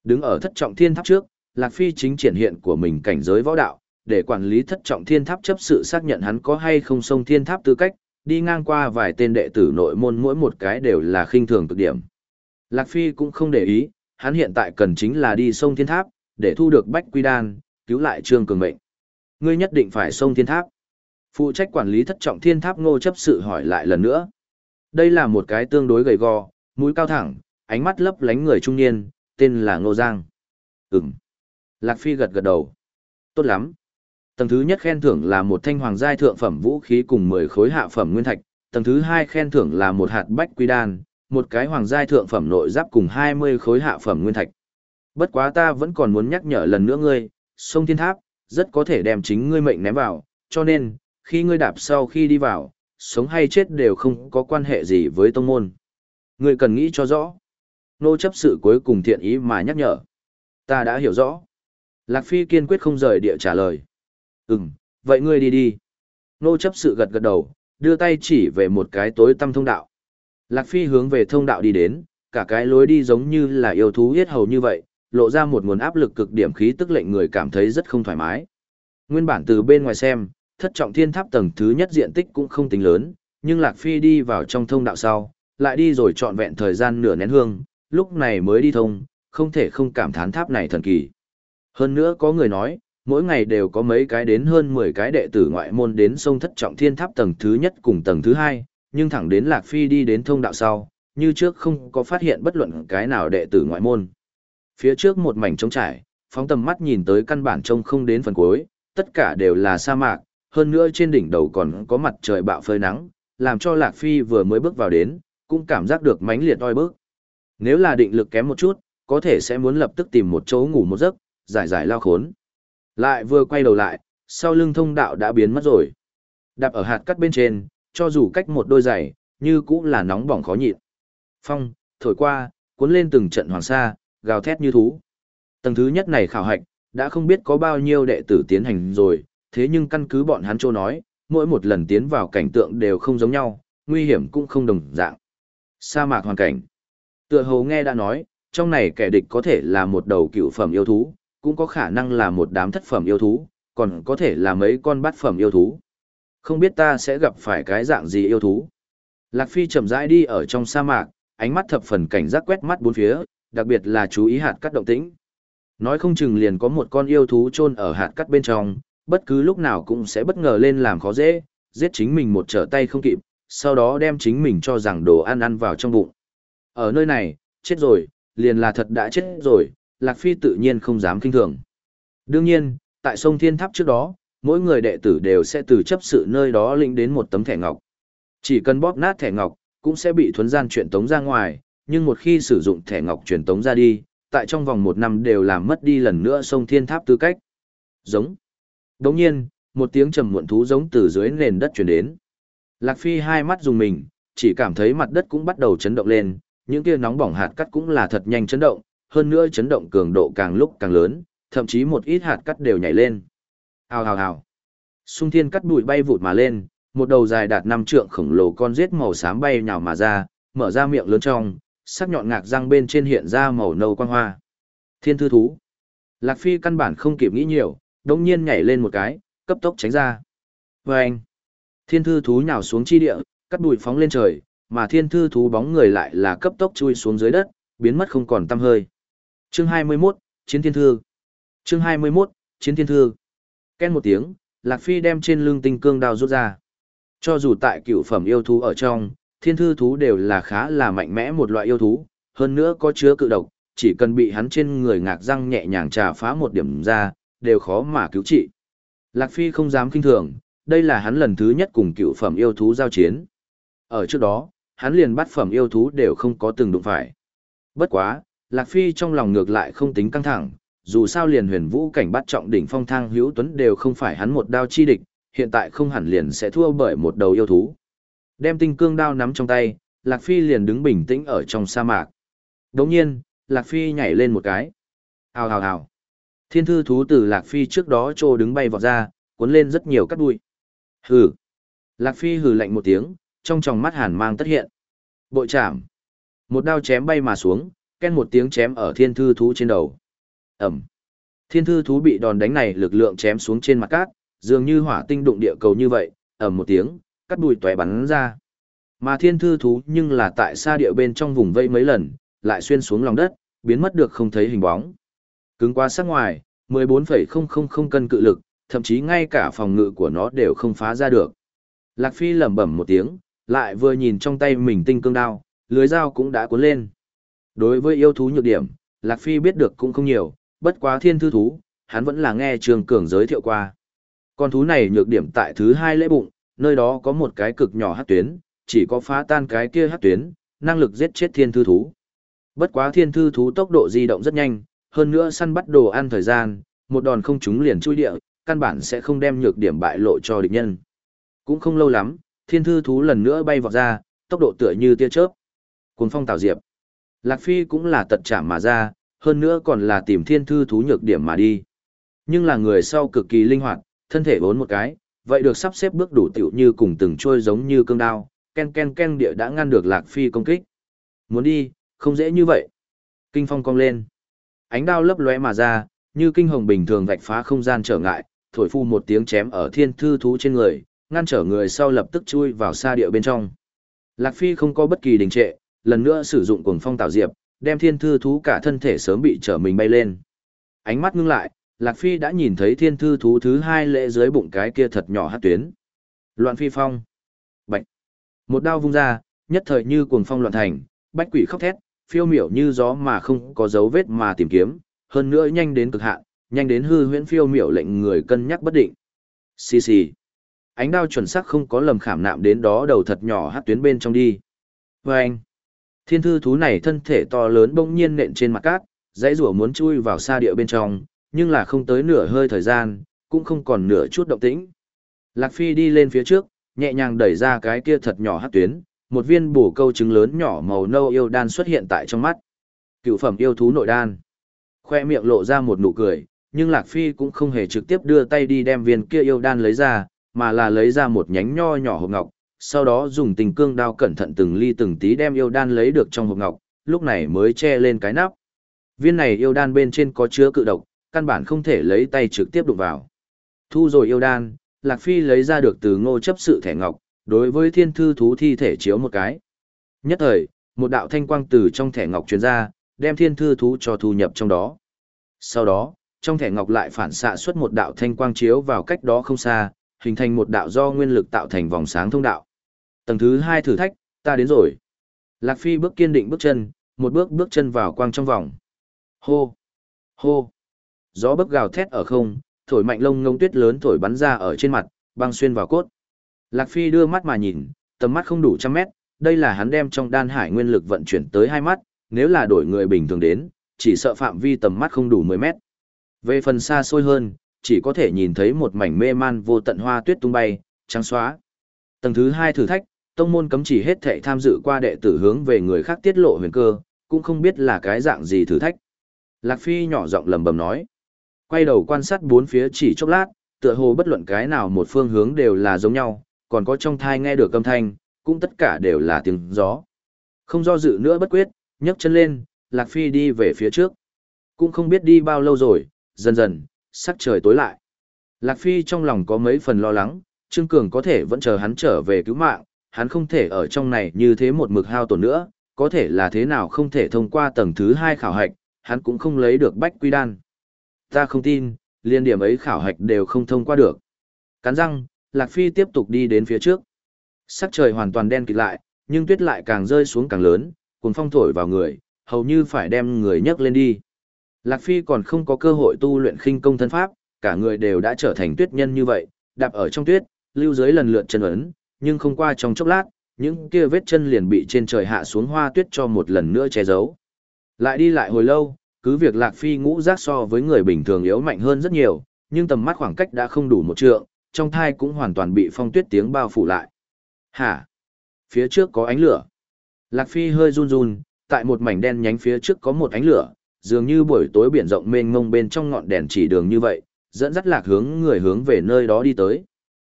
Đứng ở thất trọng thiên tháp trước, Lạc Phi chính triển hiện của mình cảnh giới võ đạo, để quản lý thất trọng thiên tháp chấp sự xác nhận hắn có hay không xông thiên tháp tư cách, đi ngang qua vài tên đệ tử nội môn mỗi một cái đều là khinh thường cực điểm. Lạc Phi cũng không để ý, hắn hiện tại cần chính là đi sông thiên tháp, để thu được bách quy đan, cứu lại trương cường mệnh. Ngươi nhất định phải sông thiên tháp. Phụ trách quản lý thất trọng thiên tháp ngô chấp sự hỏi lại lần nữa. Đây là một cái tương đối gầy gò, mũi cao thẳng, ánh mắt lấp lánh người trung niên, tên là Ngô Giang. Ừm. Lạc Phi gật gật đầu. Tốt lắm. Tầng thứ nhất khen thưởng là một thanh hoàng giai thượng phẩm vũ khí cùng 10 khối hạ phẩm nguyên thạch, tầng thứ hai khen thưởng là một hạt bách quy đan, một cái hoàng giai thượng phẩm nội giáp cùng 20 khối hạ phẩm nguyên thạch. Bất quá ta vẫn còn muốn nhắc nhở lần nữa ngươi, sông thiên tháp, rất có thể đem chính ngươi mệnh ném vào, cho nên, khi ngươi đạp sau khi đi vào, sống hay chết đều không có quan hệ gì với tông môn. Ngươi cần nghĩ cho rõ. Nô chấp sự cuối cùng thiện ý mà nhắc nhở. Ta đã hiểu rõ. Lạc Phi kiên quyết không rời địa trả lời. Ừm, vậy ngươi đi đi. Nô chấp sự gật gật đầu, đưa tay chỉ về một cái tối tăm thông đạo. Lạc Phi hướng về thông đạo đi đến, cả cái lối đi giống như là yêu thú huyết hầu như vậy, lộ ra một nguồn áp lực cực điểm khí tức lệnh người cảm thấy rất không thoải mái. Nguyên bản từ bên ngoài xem, thất trọng thiên tháp tầng thứ nhất diện tích cũng không tính lớn, nhưng Lạc Phi đi vào trong thông đạo sau, lại đi rồi trọn vẹn thời gian nửa nén hương, lúc này mới đi thông, không thể không cảm thán tháp này thần kỳ. Hơn nữa có người nói, mỗi ngày đều có mấy cái đến hơn 10 cái đệ tử ngoại môn đến sông thất trọng thiên tháp tầng thứ nhất cùng tầng thứ hai, nhưng thẳng đến Lạc Phi đi đến thông đạo sau, như trước không có phát hiện bất luận cái nào đệ tử ngoại môn. Phía trước một mảnh trống trải, phóng tầm mắt nhìn tới căn bản trông không đến phần cuối, tất cả đều là sa mạc, hơn nữa trên đỉnh đầu còn có mặt trời bạo phơi nắng, làm cho Lạc Phi vừa mới bước vào đến, cũng cảm giác được mãnh liệt oi bức. Nếu là định lực kém một chút, có thể sẽ muốn lập tức tìm một chỗ ngủ một giấc, giải giải lao khốn. Lại vừa quay đầu lại, sau lưng thông đạo đã biến mất rồi. Đạp ở hạt cắt bên trên, cho dù cách một đôi giày, như cũng là nóng bỏng khó nhịn. Phong, thổi qua, cuốn lên từng trận hoàng sa, gào thét như thú. Tầng thứ nhất này khảo hạch, đã không biết có bao nhiêu đệ tử tiến hành rồi, thế nhưng căn cứ bọn hắn châu nói, mỗi một lần tiến vào cảnh tượng đều không giống nhau, nguy hiểm cũng không đồng dạng. Sa mạc hoàn cảnh. Tựa hồ nghe đã nói, trong này kẻ địch có thể là một đầu cựu phẩm yêu thú, cũng có khả năng là một đám thất phẩm yêu thú, còn có thể là mấy con bát phẩm yêu thú. Không biết ta sẽ gặp phải cái dạng gì yêu thú. Lạc Phi chậm rãi đi ở trong sa mạc, ánh mắt thập phần cảnh giác quét mắt bốn phía, đặc biệt là chú ý hạt cắt động tĩnh. Nói không chừng liền có một con yêu thú chôn ở hạt cắt bên trong, bất cứ lúc nào cũng sẽ bất ngờ lên làm khó dễ, giết chính mình một trở tay không kịp, sau đó đem chính mình cho rằng đồ ăn ăn vào trong bụng. Ở nơi này, chết rồi, liền là thật đã chết rồi, Lạc Phi tự nhiên không dám kinh thường. Đương nhiên, tại sông Thiên Tháp trước đó, mỗi người đệ tử đều sẽ từ chấp sự nơi đó lĩnh đến một tấm thẻ ngọc. Chỉ cần bóp nát thẻ ngọc, cũng sẽ bị thuấn gian chuyển tống ra ngoài, nhưng một khi sử dụng thẻ ngọc chuyển tống ra đi, tại trong vòng một năm đều làm mất đi lần nữa sông Thiên Tháp tư cách. Giống. Đồng nhiên, một tiếng trầm muộn thú giống từ dưới nền đất chuyển đến. Lạc Phi hai mắt dùng mình, chỉ cảm thấy mặt đất cũng bắt đầu chấn động lên, những kia nóng bỏng hạt cắt cũng là thật nhanh chấn động, hơn nữa chấn động cường độ càng lúc càng lớn, thậm chí một ít hạt cắt đều nhảy lên. Hào hào hào. Xung thiên cắt bụi bay vụt mà lên, một đầu dài đạt năm trượng khổng lồ con rết màu xám bay nhào mà ra, mở ra miệng lớn trong, sắc nhọn ngạc răng bên trên hiện ra màu nâu quang hoa. Thiên thư thú. Lạc Phi căn bản không kịp nghĩ nhiều, đồng nhiên nhảy lên một cái, cấp tốc tránh ra. Và anh. Thiên thư thú nhào xuống chi địa, cắt bụi phóng lên trời, mà thiên thư thú bóng người lại là cấp tốc chui xuống dưới đất, biến mất không còn tăm hơi. Chương 21, Chiến Thiên Thư. Chương 21, Chiến Thiên Thư. Ken một tiếng, Lạc Phi đem trên lưng tinh cương đao rút ra. Cho dù tại cựu phẩm yêu thú ở trong, thiên thư thú đều là khá là mạnh mẽ một loại yêu thú, hơn nữa có chứa cự độc, chỉ cần bị hắn trên người ngạc răng nhẹ nhàng trà phá một điểm ra, đều khó mà cứu trị. Lạc Phi không dám kinh thường, đây là hắn lần thứ nhất cùng cựu phẩm yêu thú giao chiến. Ở trước đó, hắn liền bắt phẩm yêu thú đều không có từng đụng phải. Bất quá, Lạc Phi trong lòng ngược lại không tính căng thẳng, dù sao liền huyền vũ cảnh bắt trọng đỉnh phong thang hữu tuấn đều không phải hắn một đao chi địch, hiện tại không hẳn liền sẽ thua bởi một đầu yêu thú. Đem tinh cương đao nắm trong tay, Lạc Phi liền đứng bình tĩnh ở trong sa mạc. Đồng nhiên, Lạc Phi nhảy lên một cái. Hào hào hào. Thiên thư thú từ Lạc Phi trước đó trô đứng bay vọt ra, cuốn lên rất nhiều cắt bụi. Hừ. Lạc Phi hừ lạnh một tiếng, trong tròng mắt hàn mang tất hiện. Bội chạm. Một đao chém bay mà xuống, ken một tiếng chém ở thiên thư thú trên đầu. Ẩm. Thiên thư thú bị đòn đánh này lực lượng chém xuống trên mặt cát, dường như hỏa tinh đụng địa cầu như vậy, ầm một tiếng, cắt đùi tòe bắn ra. Mà thiên thư thú nhưng là tại xa địa bên trong vùng vây mấy lần, lại xuyên xuống lòng đất, biến mất được không thấy hình bóng. Cứng qua sắc ngoài, 14,000 cân cự lực, thậm chí ngay cả phòng ngự của nó đều không phá ra được. Lạc Phi lẩm bẩm một tiếng, lại vừa nhìn trong tay mình tinh cương đao, lưới dao cũng đã cuốn lên. Đối với yêu thú nhược điểm, Lạc Phi biết được cũng không nhiều, bất quá thiên thư thú, hắn vẫn là nghe Trường Cường giới thiệu qua. Con thú này nhược điểm tại thứ hai lễ bụng, nơi đó có một cái cực nhỏ hát tuyến, chỉ có phá tan cái kia hát tuyến, năng lực giết chết thiên thư thú. Bất quá thiên thư thú tốc độ di động rất nhanh, hơn nữa săn bắt đồ ăn thời gian, một đòn không trúng liền chui địa, căn bản sẽ không đem nhược điểm bại lộ cho địch nhân. Cũng không lâu lắm, thiên thư thú lần nữa bay vọt ra, tốc độ tựa như tia chớp. Cuồng phong tạo diệp. Lạc Phi cũng là tật chạm mà ra, hơn nữa còn là tìm thiên thư thú nhược điểm mà đi. Nhưng là người sau cực kỳ linh hoạt, thân thể vốn một cái, vậy được sắp xếp bước đủ tiểu như cùng từng trôi giống như cương đao, ken ken ken địa đã ngăn được Lạc Phi công kích. Muốn đi, không dễ như vậy. Kinh phong cong lên. Ánh đao lấp lóe mà ra, như kinh hồng bình thường vạch phá không gian trở ngại, thổi phu một tiếng chém ở thiên thư thú trên người, ngăn trở người sau lập tức chui vào xa địa bên trong. Lạc Phi không có bất kỳ đình trệ, lần nữa sử dụng cuồng phong tạo diệp, đem thiên thư thú cả thân thể sớm bị trở mình bay lên. Ánh mắt ngưng lại, Lạc Phi đã nhìn thấy thiên thư thú thứ hai lệ dưới bụng cái kia thật nhỏ hát tuyến. Loạn phi phong. Bạch. Một đao vung ra, nhất thời như cuồng phong loạn thành, bách quỷ khóc thét, phiêu miểu như gió mà không có dấu vết mà tìm kiếm, hơn nữa nhanh đến cực hạn, nhanh đến hư huyễn phiêu miểu lệnh người cân nhắc bất định. Xì xì. Ánh đao chuẩn xác không có lầm khảm nạm đến đó đầu thật nhỏ hát tuyến bên trong đi. Và anh. Thiên thư thú này thân thể to lớn bỗng nhiên nện trên mặt cát, dãy rủa muốn chui vào xa địa bên trong, nhưng là không tới nửa hơi thời gian, cũng không còn nửa chút động tĩnh. Lạc Phi đi lên phía trước, nhẹ nhàng đẩy ra cái kia thật nhỏ hát tuyến, một viên bổ câu trứng lớn nhỏ màu nâu yêu đan xuất hiện tại trong mắt. Cựu phẩm yêu thú nội đan. Khoe miệng lộ ra một nụ cười, nhưng Lạc Phi cũng không hề trực tiếp đưa tay đi đem viên kia yêu đan lấy ra, mà là lấy ra một nhánh nho nhỏ hộp ngọc, sau đó dùng tình cương đao cẩn thận từng ly từng tí đem yêu đan lấy được trong hộp ngọc, lúc này mới che lên cái nắp. Viên này yêu đan bên trên có chứa cự độc, căn bản không thể lấy tay trực tiếp đụng vào. Thu rồi yêu đan, Lạc Phi lấy ra được từ ngô chấp sự thẻ ngọc, đối với thiên thư thú thi thể chiếu một cái. Nhất thời, một đạo thanh quang từ trong thẻ ngọc truyền ra, đem thiên thư thú cho thu nhập trong đó. Sau đó, trong thẻ ngọc lại phản xạ xuất một đạo thanh quang chiếu vào cách đó không xa, hình thành một đạo do nguyên lực tạo thành vòng sáng thông đạo. Tầng thứ hai thử thách, ta đến rồi. Lạc Phi bước kiên định bước chân, một bước bước chân vào quang trong vòng. Hô! Hô! Gió bấc gào thét ở không, thổi mạnh lông ngông tuyết lớn thổi bắn ra ở trên mặt, băng xuyên vào cốt. Lạc Phi đưa mắt mà nhìn, tầm mắt không đủ trăm mét, đây là hắn đem trong đan hải nguyên lực vận chuyển tới hai mắt, nếu là đổi người bình thường đến, chỉ sợ phạm vi tầm mắt không đủ 10 mét. Về phần xa xôi hơn, chỉ có thể nhìn thấy một mảnh mê man vô tận hoa tuyết tung bay, trắng xóa. Tầng thứ hai thử thách, tông môn cấm chỉ hết thệ tham dự qua đệ tử hướng về người khác tiết lộ huyền cơ, cũng không biết là cái dạng gì thử thách. Lạc Phi nhỏ giọng lầm bầm nói. Quay đầu quan sát bốn phía chỉ chốc lát, tựa hồ bất luận cái nào một phương hướng đều là giống nhau, còn có trong thai nghe được âm thanh, cũng tất cả đều là tiếng gió. Không do dự nữa bất quyết, nhấc chân lên, Lạc Phi đi về phía trước. Cũng không biết đi bao lâu rồi, dần dần, sắc trời tối lại. Lạc Phi trong lòng có mấy phần lo lắng, Trương Cường có thể vẫn chờ hắn trở về cứu mạng, hắn không thể ở trong này như thế một mực hao tổn nữa, có thể là thế nào không thể thông qua tầng thứ hai khảo hạch, hắn cũng không lấy được bách quy đan. Ta không tin, liên điểm ấy khảo hạch đều không thông qua được. Cắn răng, Lạc Phi tiếp tục đi đến phía trước. Sắc trời hoàn toàn đen kịt lại, nhưng tuyết lại càng rơi xuống càng lớn, cuốn phong thổi vào người, hầu như phải đem người nhấc lên đi. Lạc Phi còn không có cơ hội tu luyện khinh công thân pháp, cả người đều đã trở thành tuyết nhân như vậy, đạp ở trong tuyết, lưu dưới lần lượt chân ấn, nhưng không qua trong chốc lát, những kia vết chân liền bị trên trời hạ xuống hoa tuyết cho một lần nữa che giấu. Lại đi lại hồi lâu, cứ việc Lạc Phi ngũ giác so với người bình thường yếu mạnh hơn rất nhiều, nhưng tầm mắt khoảng cách đã không đủ một trượng, trong thai cũng hoàn toàn bị phong tuyết tiếng bao phủ lại. Hả? Phía trước có ánh lửa. Lạc Phi hơi run run, tại một mảnh đen nhánh phía trước có một ánh lửa, dường như buổi tối biển rộng mênh mông bên trong ngọn đèn chỉ đường như vậy, dẫn dắt Lạc hướng người hướng về nơi đó đi tới.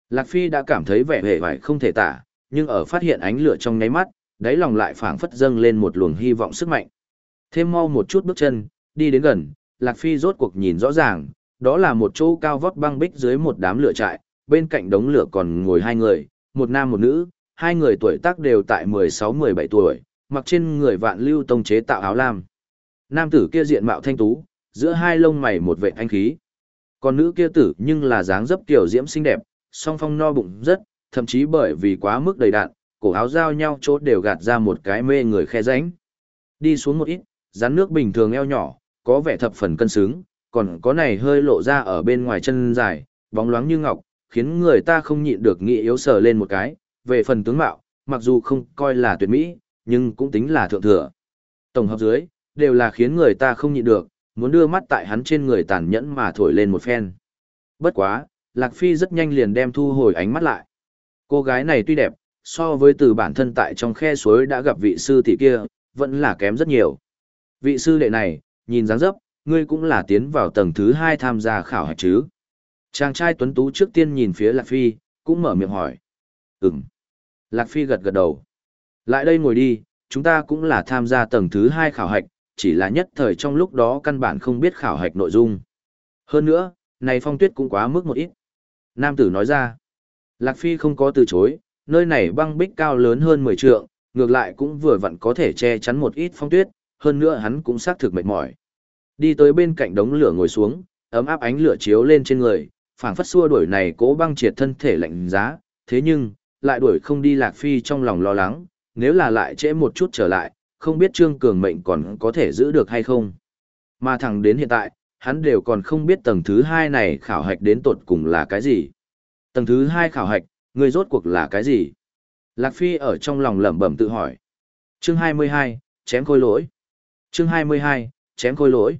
Lạc Phi đã cảm thấy vẻ hề vải không thể tả, nhưng ở phát hiện ánh lửa trong nháy mắt, đáy lòng lại phảng phất dâng lên một luồng hy vọng sức mạnh. Thêm mau một chút bước chân, đi đến gần, Lạc Phi rốt cuộc nhìn rõ ràng, đó là một chỗ cao vót băng bích dưới một đám lửa trại, bên cạnh đống lửa còn ngồi hai người, một nam một nữ, hai người tuổi tác đều tại 16-17 tuổi, mặc trên người vạn lưu tông chế tạo áo lam. Nam tử kia diện mạo thanh tú, giữa hai lông mày một vệ anh khí. Còn nữ kia tử nhưng là dáng dấp kiểu diễm xinh đẹp, song phong no bụng rất, thậm chí bởi vì quá mức đầy đạn, cổ áo giao nhau chốt đều gạt ra một cái mê người khe ránh. Đi xuống một ít, rắn nước bình thường eo nhỏ, có vẻ thập phần cân xứng, còn có này hơi lộ ra ở bên ngoài chân dài, bóng loáng như ngọc, khiến người ta không nhịn được nghĩ yếu sờ lên một cái, về phần tướng mạo, mặc dù không coi là tuyệt mỹ, nhưng cũng tính là thượng thừa. Tổng hợp dưới, đều là khiến người ta không nhịn được, muốn đưa mắt tại hắn trên người tàn nhẫn mà thổi lên một phen. Bất quá, Lạc Phi rất nhanh liền đem thu hồi ánh mắt lại. Cô gái này tuy đẹp, so với từ bản thân tại trong khe suối đã gặp vị sư tỷ kia, vẫn là kém rất nhiều. Vị sư đệ này, nhìn dáng dấp, ngươi cũng là tiến vào tầng thứ hai tham gia khảo hạch chứ. Chàng trai tuấn tú trước tiên nhìn phía Lạc Phi, cũng mở miệng hỏi. Ừm. Lạc Phi gật gật đầu. Lại đây ngồi đi, chúng ta cũng là tham gia tầng thứ hai khảo hạch, chỉ là nhất thời trong lúc đó căn bản không biết khảo hạch nội dung. Hơn nữa, này phong tuyết cũng quá mức một ít. Nam tử nói ra. Lạc Phi không có từ chối, nơi này băng bích cao lớn hơn 10 trượng, ngược lại cũng vừa vặn có thể che chắn một ít phong tuyết, hơn nữa hắn cũng xác thực mệt mỏi. Đi tới bên cạnh đống lửa ngồi xuống, ấm áp ánh lửa chiếu lên trên người, phảng phất xua đuổi này cố băng triệt thân thể lạnh giá, thế nhưng, lại đuổi không đi Lạc Phi trong lòng lo lắng, nếu là lại trễ một chút trở lại, không biết Trương Cường mệnh còn có thể giữ được hay không. Mà thẳng đến hiện tại, hắn đều còn không biết tầng thứ hai này khảo hạch đến tột cùng là cái gì. Tầng thứ hai khảo hạch, người rốt cuộc là cái gì? Lạc Phi ở trong lòng lẩm bẩm tự hỏi. Chương 22, chém khôi lỗi. Chương 22, chém khôi lỗi.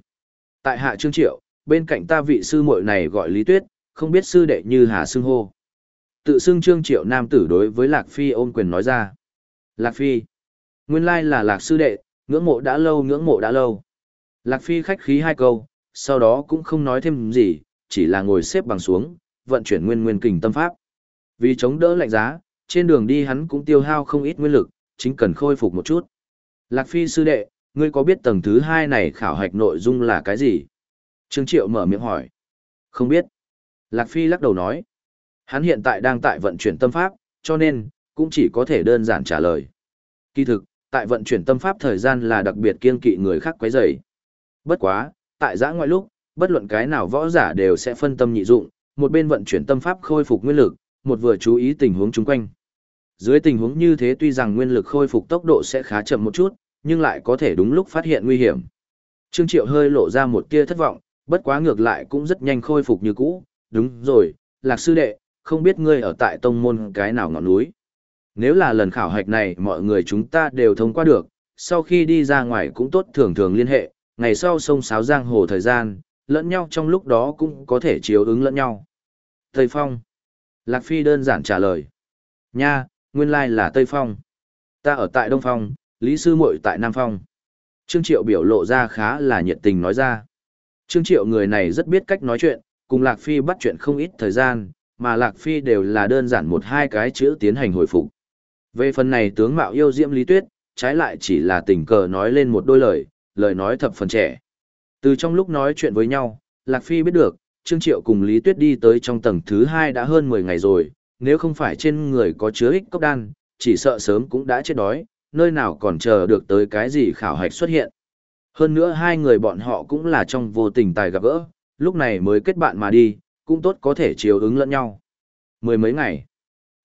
Tại hạ Trương Triệu, bên cạnh ta vị sư muội này gọi Lý Tuyết, không biết sư đệ như hà xưng hô. Tự xưng Trương Triệu nam tử đối với Lạc Phi ôm quyền nói ra. Lạc Phi. Nguyên lai là Lạc sư đệ, ngưỡng mộ đã lâu ngưỡng mộ đã lâu. Lạc Phi khách khí hai câu, sau đó cũng không nói thêm gì, chỉ là ngồi xếp bằng xuống, vận chuyển nguyên nguyên kình tâm pháp. Vì chống đỡ lạnh giá, trên đường đi hắn cũng tiêu hao không ít nguyên lực, chính cần khôi phục một chút. Lạc Phi sư đệ, ngươi có biết tầng thứ hai này khảo hạch nội dung là cái gì? Trương Triệu mở miệng hỏi. Không biết. Lạc Phi lắc đầu nói. Hắn hiện tại đang tại vận chuyển tâm pháp, cho nên, cũng chỉ có thể đơn giản trả lời. Kỳ thực, tại vận chuyển tâm pháp thời gian là đặc biệt kiên kỵ người khác quấy rầy. Bất quá, tại giã ngoại lúc, bất luận cái nào võ giả đều sẽ phân tâm nhị dụng, một bên vận chuyển tâm pháp khôi phục nguyên lực, một vừa chú ý tình huống chung quanh. Dưới tình huống như thế tuy rằng nguyên lực khôi phục tốc độ sẽ khá chậm một chút, nhưng lại có thể đúng lúc phát hiện nguy hiểm. Trương Triệu hơi lộ ra một tia thất vọng, bất quá ngược lại cũng rất nhanh khôi phục như cũ. Đúng rồi, Lạc Sư Đệ, không biết ngươi ở tại tông môn cái nào ngọn núi. Nếu là lần khảo hạch này mọi người chúng ta đều thông qua được, sau khi đi ra ngoài cũng tốt thường thường liên hệ, ngày sau sông sáo giang hồ thời gian, lẫn nhau trong lúc đó cũng có thể chiếu ứng lẫn nhau. Tây Phong. Lạc Phi đơn giản trả lời. Nha, nguyên lai là Tây Phong. Ta ở tại Đông Phong, Lý Sư muội tại Nam Phong. Trương Triệu biểu lộ ra khá là nhiệt tình nói ra. Trương Triệu người này rất biết cách nói chuyện, cùng Lạc Phi bắt chuyện không ít thời gian, mà Lạc Phi đều là đơn giản một hai cái chữ tiến hành hồi phục. Về phần này tướng mạo yêu diễm Lý Tuyết, trái lại chỉ là tình cờ nói lên một đôi lời, lời nói thập phần trẻ. Từ trong lúc nói chuyện với nhau, Lạc Phi biết được, Trương Triệu cùng Lý Tuyết đi tới trong tầng thứ hai đã hơn 10 ngày rồi, nếu không phải trên người có chứa ích cốc đan, chỉ sợ sớm cũng đã chết đói, nơi nào còn chờ được tới cái gì khảo hạch xuất hiện. Hơn nữa hai người bọn họ cũng là trong vô tình tài gặp gỡ, lúc này mới kết bạn mà đi, cũng tốt có thể chiều ứng lẫn nhau. Mười mấy ngày,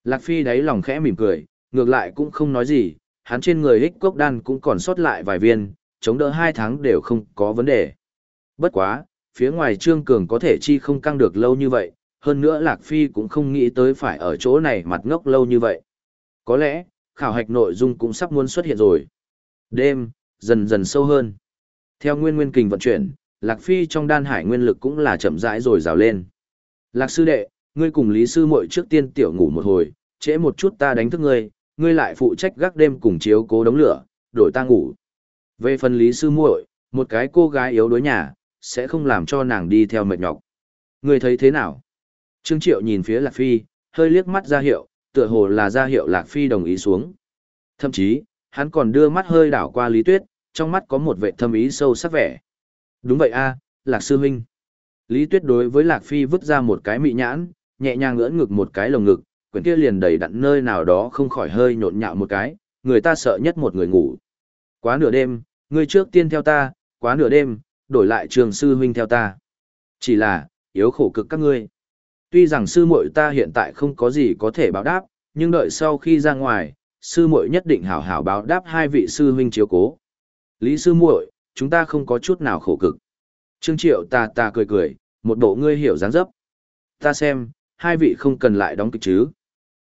Lạc Phi đáy lòng khẽ mỉm cười, ngược lại cũng không nói gì, hắn trên người ích cốc đan cũng còn sót lại vài viên, chống đỡ hai tháng đều không có vấn đề. Bất quá, phía ngoài Trương Cường có thể chi không căng được lâu như vậy, hơn nữa Lạc Phi cũng không nghĩ tới phải ở chỗ này mặt ngốc lâu như vậy. Có lẽ, khảo hạch nội dung cũng sắp muốn xuất hiện rồi. Đêm, dần dần sâu hơn. Theo nguyên nguyên kình vận chuyển, Lạc Phi trong đan hải nguyên lực cũng là chậm rãi rồi rào lên. Lạc sư đệ, ngươi cùng Lý sư muội trước tiên tiểu ngủ một hồi, trễ một chút ta đánh thức ngươi, ngươi lại phụ trách gác đêm cùng chiếu cố đống lửa, đổi ta ngủ. Về phần Lý sư muội, một cái cô gái yếu đối nhà, sẽ không làm cho nàng đi theo mệt nhọc. người thấy thế nào? Trương Triệu nhìn phía Lạc Phi, hơi liếc mắt ra hiệu, tựa hồ là ra hiệu Lạc Phi đồng ý xuống. Thậm chí, hắn còn đưa mắt hơi đảo qua Lý Tuyết, trong mắt có một vệ thâm ý sâu sắc vẻ. Đúng vậy a, Lạc Sư Minh. Lý Tuyết đối với Lạc Phi vứt ra một cái mị nhãn, nhẹ nhàng ngỡ ngực một cái lồng ngực, quyển kia liền đầy đặn nơi nào đó không khỏi hơi nhộn nhạo một cái, người ta sợ nhất một người ngủ. Quá nửa đêm, ngươi trước tiên theo ta, quá nửa đêm, đổi lại trường sư huynh theo ta. Chỉ là, yếu khổ cực các ngươi. Tuy rằng sư muội ta hiện tại không có gì có thể báo đáp, nhưng đợi sau khi ra ngoài, sư muội nhất định hảo hảo báo đáp hai vị sư huynh chiếu cố. Lý sư muội, chúng ta không có chút nào khổ cực. Trương Triệu ta ta cười cười, một bộ ngươi hiểu dáng dấp. Ta xem, hai vị không cần lại đóng kịch chứ.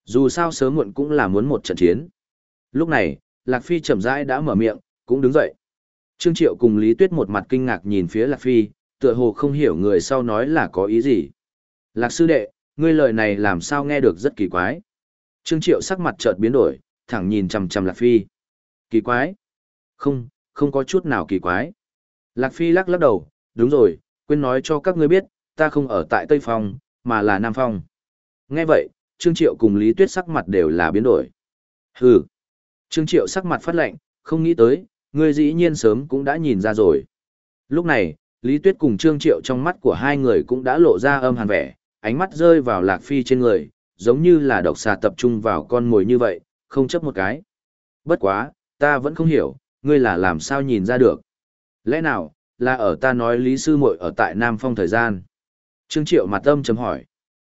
Dù sao sớm muộn cũng là muốn một trận chiến. Lúc này, Lạc Phi chậm rãi đã mở miệng, cũng đứng dậy. Trương Triệu cùng Lý Tuyết một mặt kinh ngạc nhìn phía Lạc Phi, tựa hồ không hiểu người sau nói là có ý gì. Lạc sư đệ, ngươi lời này làm sao nghe được rất kỳ quái. Trương Triệu sắc mặt chợt biến đổi, thẳng nhìn chằm chằm Lạc Phi. Kỳ quái. Không, không có chút nào kỳ quái. Lạc Phi lắc lắc đầu, đúng rồi, quên nói cho các ngươi biết, ta không ở tại Tây Phong, mà là Nam Phong. Nghe vậy, Trương Triệu cùng Lý Tuyết sắc mặt đều là biến đổi. Hừ. Trương Triệu sắc mặt phát lệnh, không nghĩ tới, ngươi dĩ nhiên sớm cũng đã nhìn ra rồi. Lúc này, Lý Tuyết cùng Trương Triệu trong mắt của hai người cũng đã lộ ra âm hàn vẻ, ánh mắt rơi vào Lạc Phi trên người, giống như là độc xà tập trung vào con mồi như vậy, không chấp một cái. Bất quá, ta vẫn không hiểu, ngươi là làm sao nhìn ra được. Lẽ nào, là ở ta nói Lý Sư muội ở tại Nam Phong thời gian. Trương Triệu mặt âm chấm hỏi.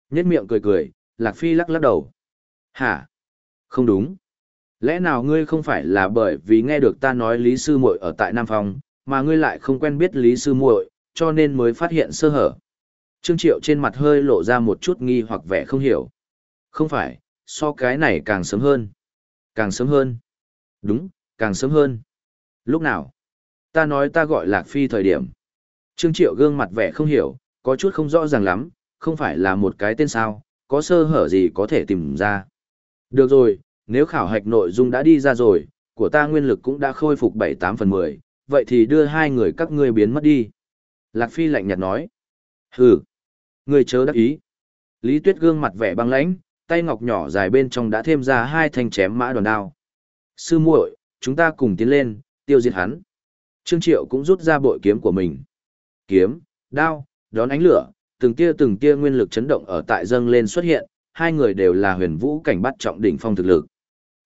Nhất miệng cười cười, Lạc Phi lắc lắc đầu. Hả? Không đúng. Lẽ nào ngươi không phải là bởi vì nghe được ta nói Lý Sư muội ở tại Nam Phong, mà ngươi lại không quen biết Lý Sư muội, cho nên mới phát hiện sơ hở. Trương Triệu trên mặt hơi lộ ra một chút nghi hoặc vẻ không hiểu. Không phải, so cái này càng sớm hơn. Càng sớm hơn. Đúng, càng sớm hơn. Lúc nào? Ta nói ta gọi Lạc Phi thời điểm. Trương Triệu gương mặt vẻ không hiểu, có chút không rõ ràng lắm, không phải là một cái tên sao, có sơ hở gì có thể tìm ra. Được rồi, nếu khảo hạch nội dung đã đi ra rồi, của ta nguyên lực cũng đã khôi phục 7-8 phần 10, vậy thì đưa hai người các ngươi biến mất đi. Lạc Phi lạnh nhạt nói. Hừ, ngươi chớ đắc ý. Lý Tuyết gương mặt vẻ băng lãnh, tay ngọc nhỏ dài bên trong đã thêm ra hai thanh chém mã đòn đao. Sư muội, chúng ta cùng tiến lên, tiêu diệt hắn. Trương Triệu cũng rút ra bội kiếm của mình. Kiếm, đao, đón ánh lửa, từng tia từng tia nguyên lực chấn động ở tại dâng lên xuất hiện, hai người đều là huyền vũ cảnh bắt trọng đỉnh phong thực lực.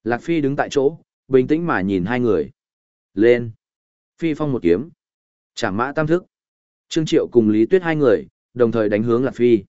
Lạc Phi đứng tại chỗ, bình tĩnh mà nhìn hai người. Lên. Phi phong một kiếm. Chảm mã tam thức. Trương Triệu cùng Lý Tuyết hai người, đồng thời đánh hướng Lạc Phi.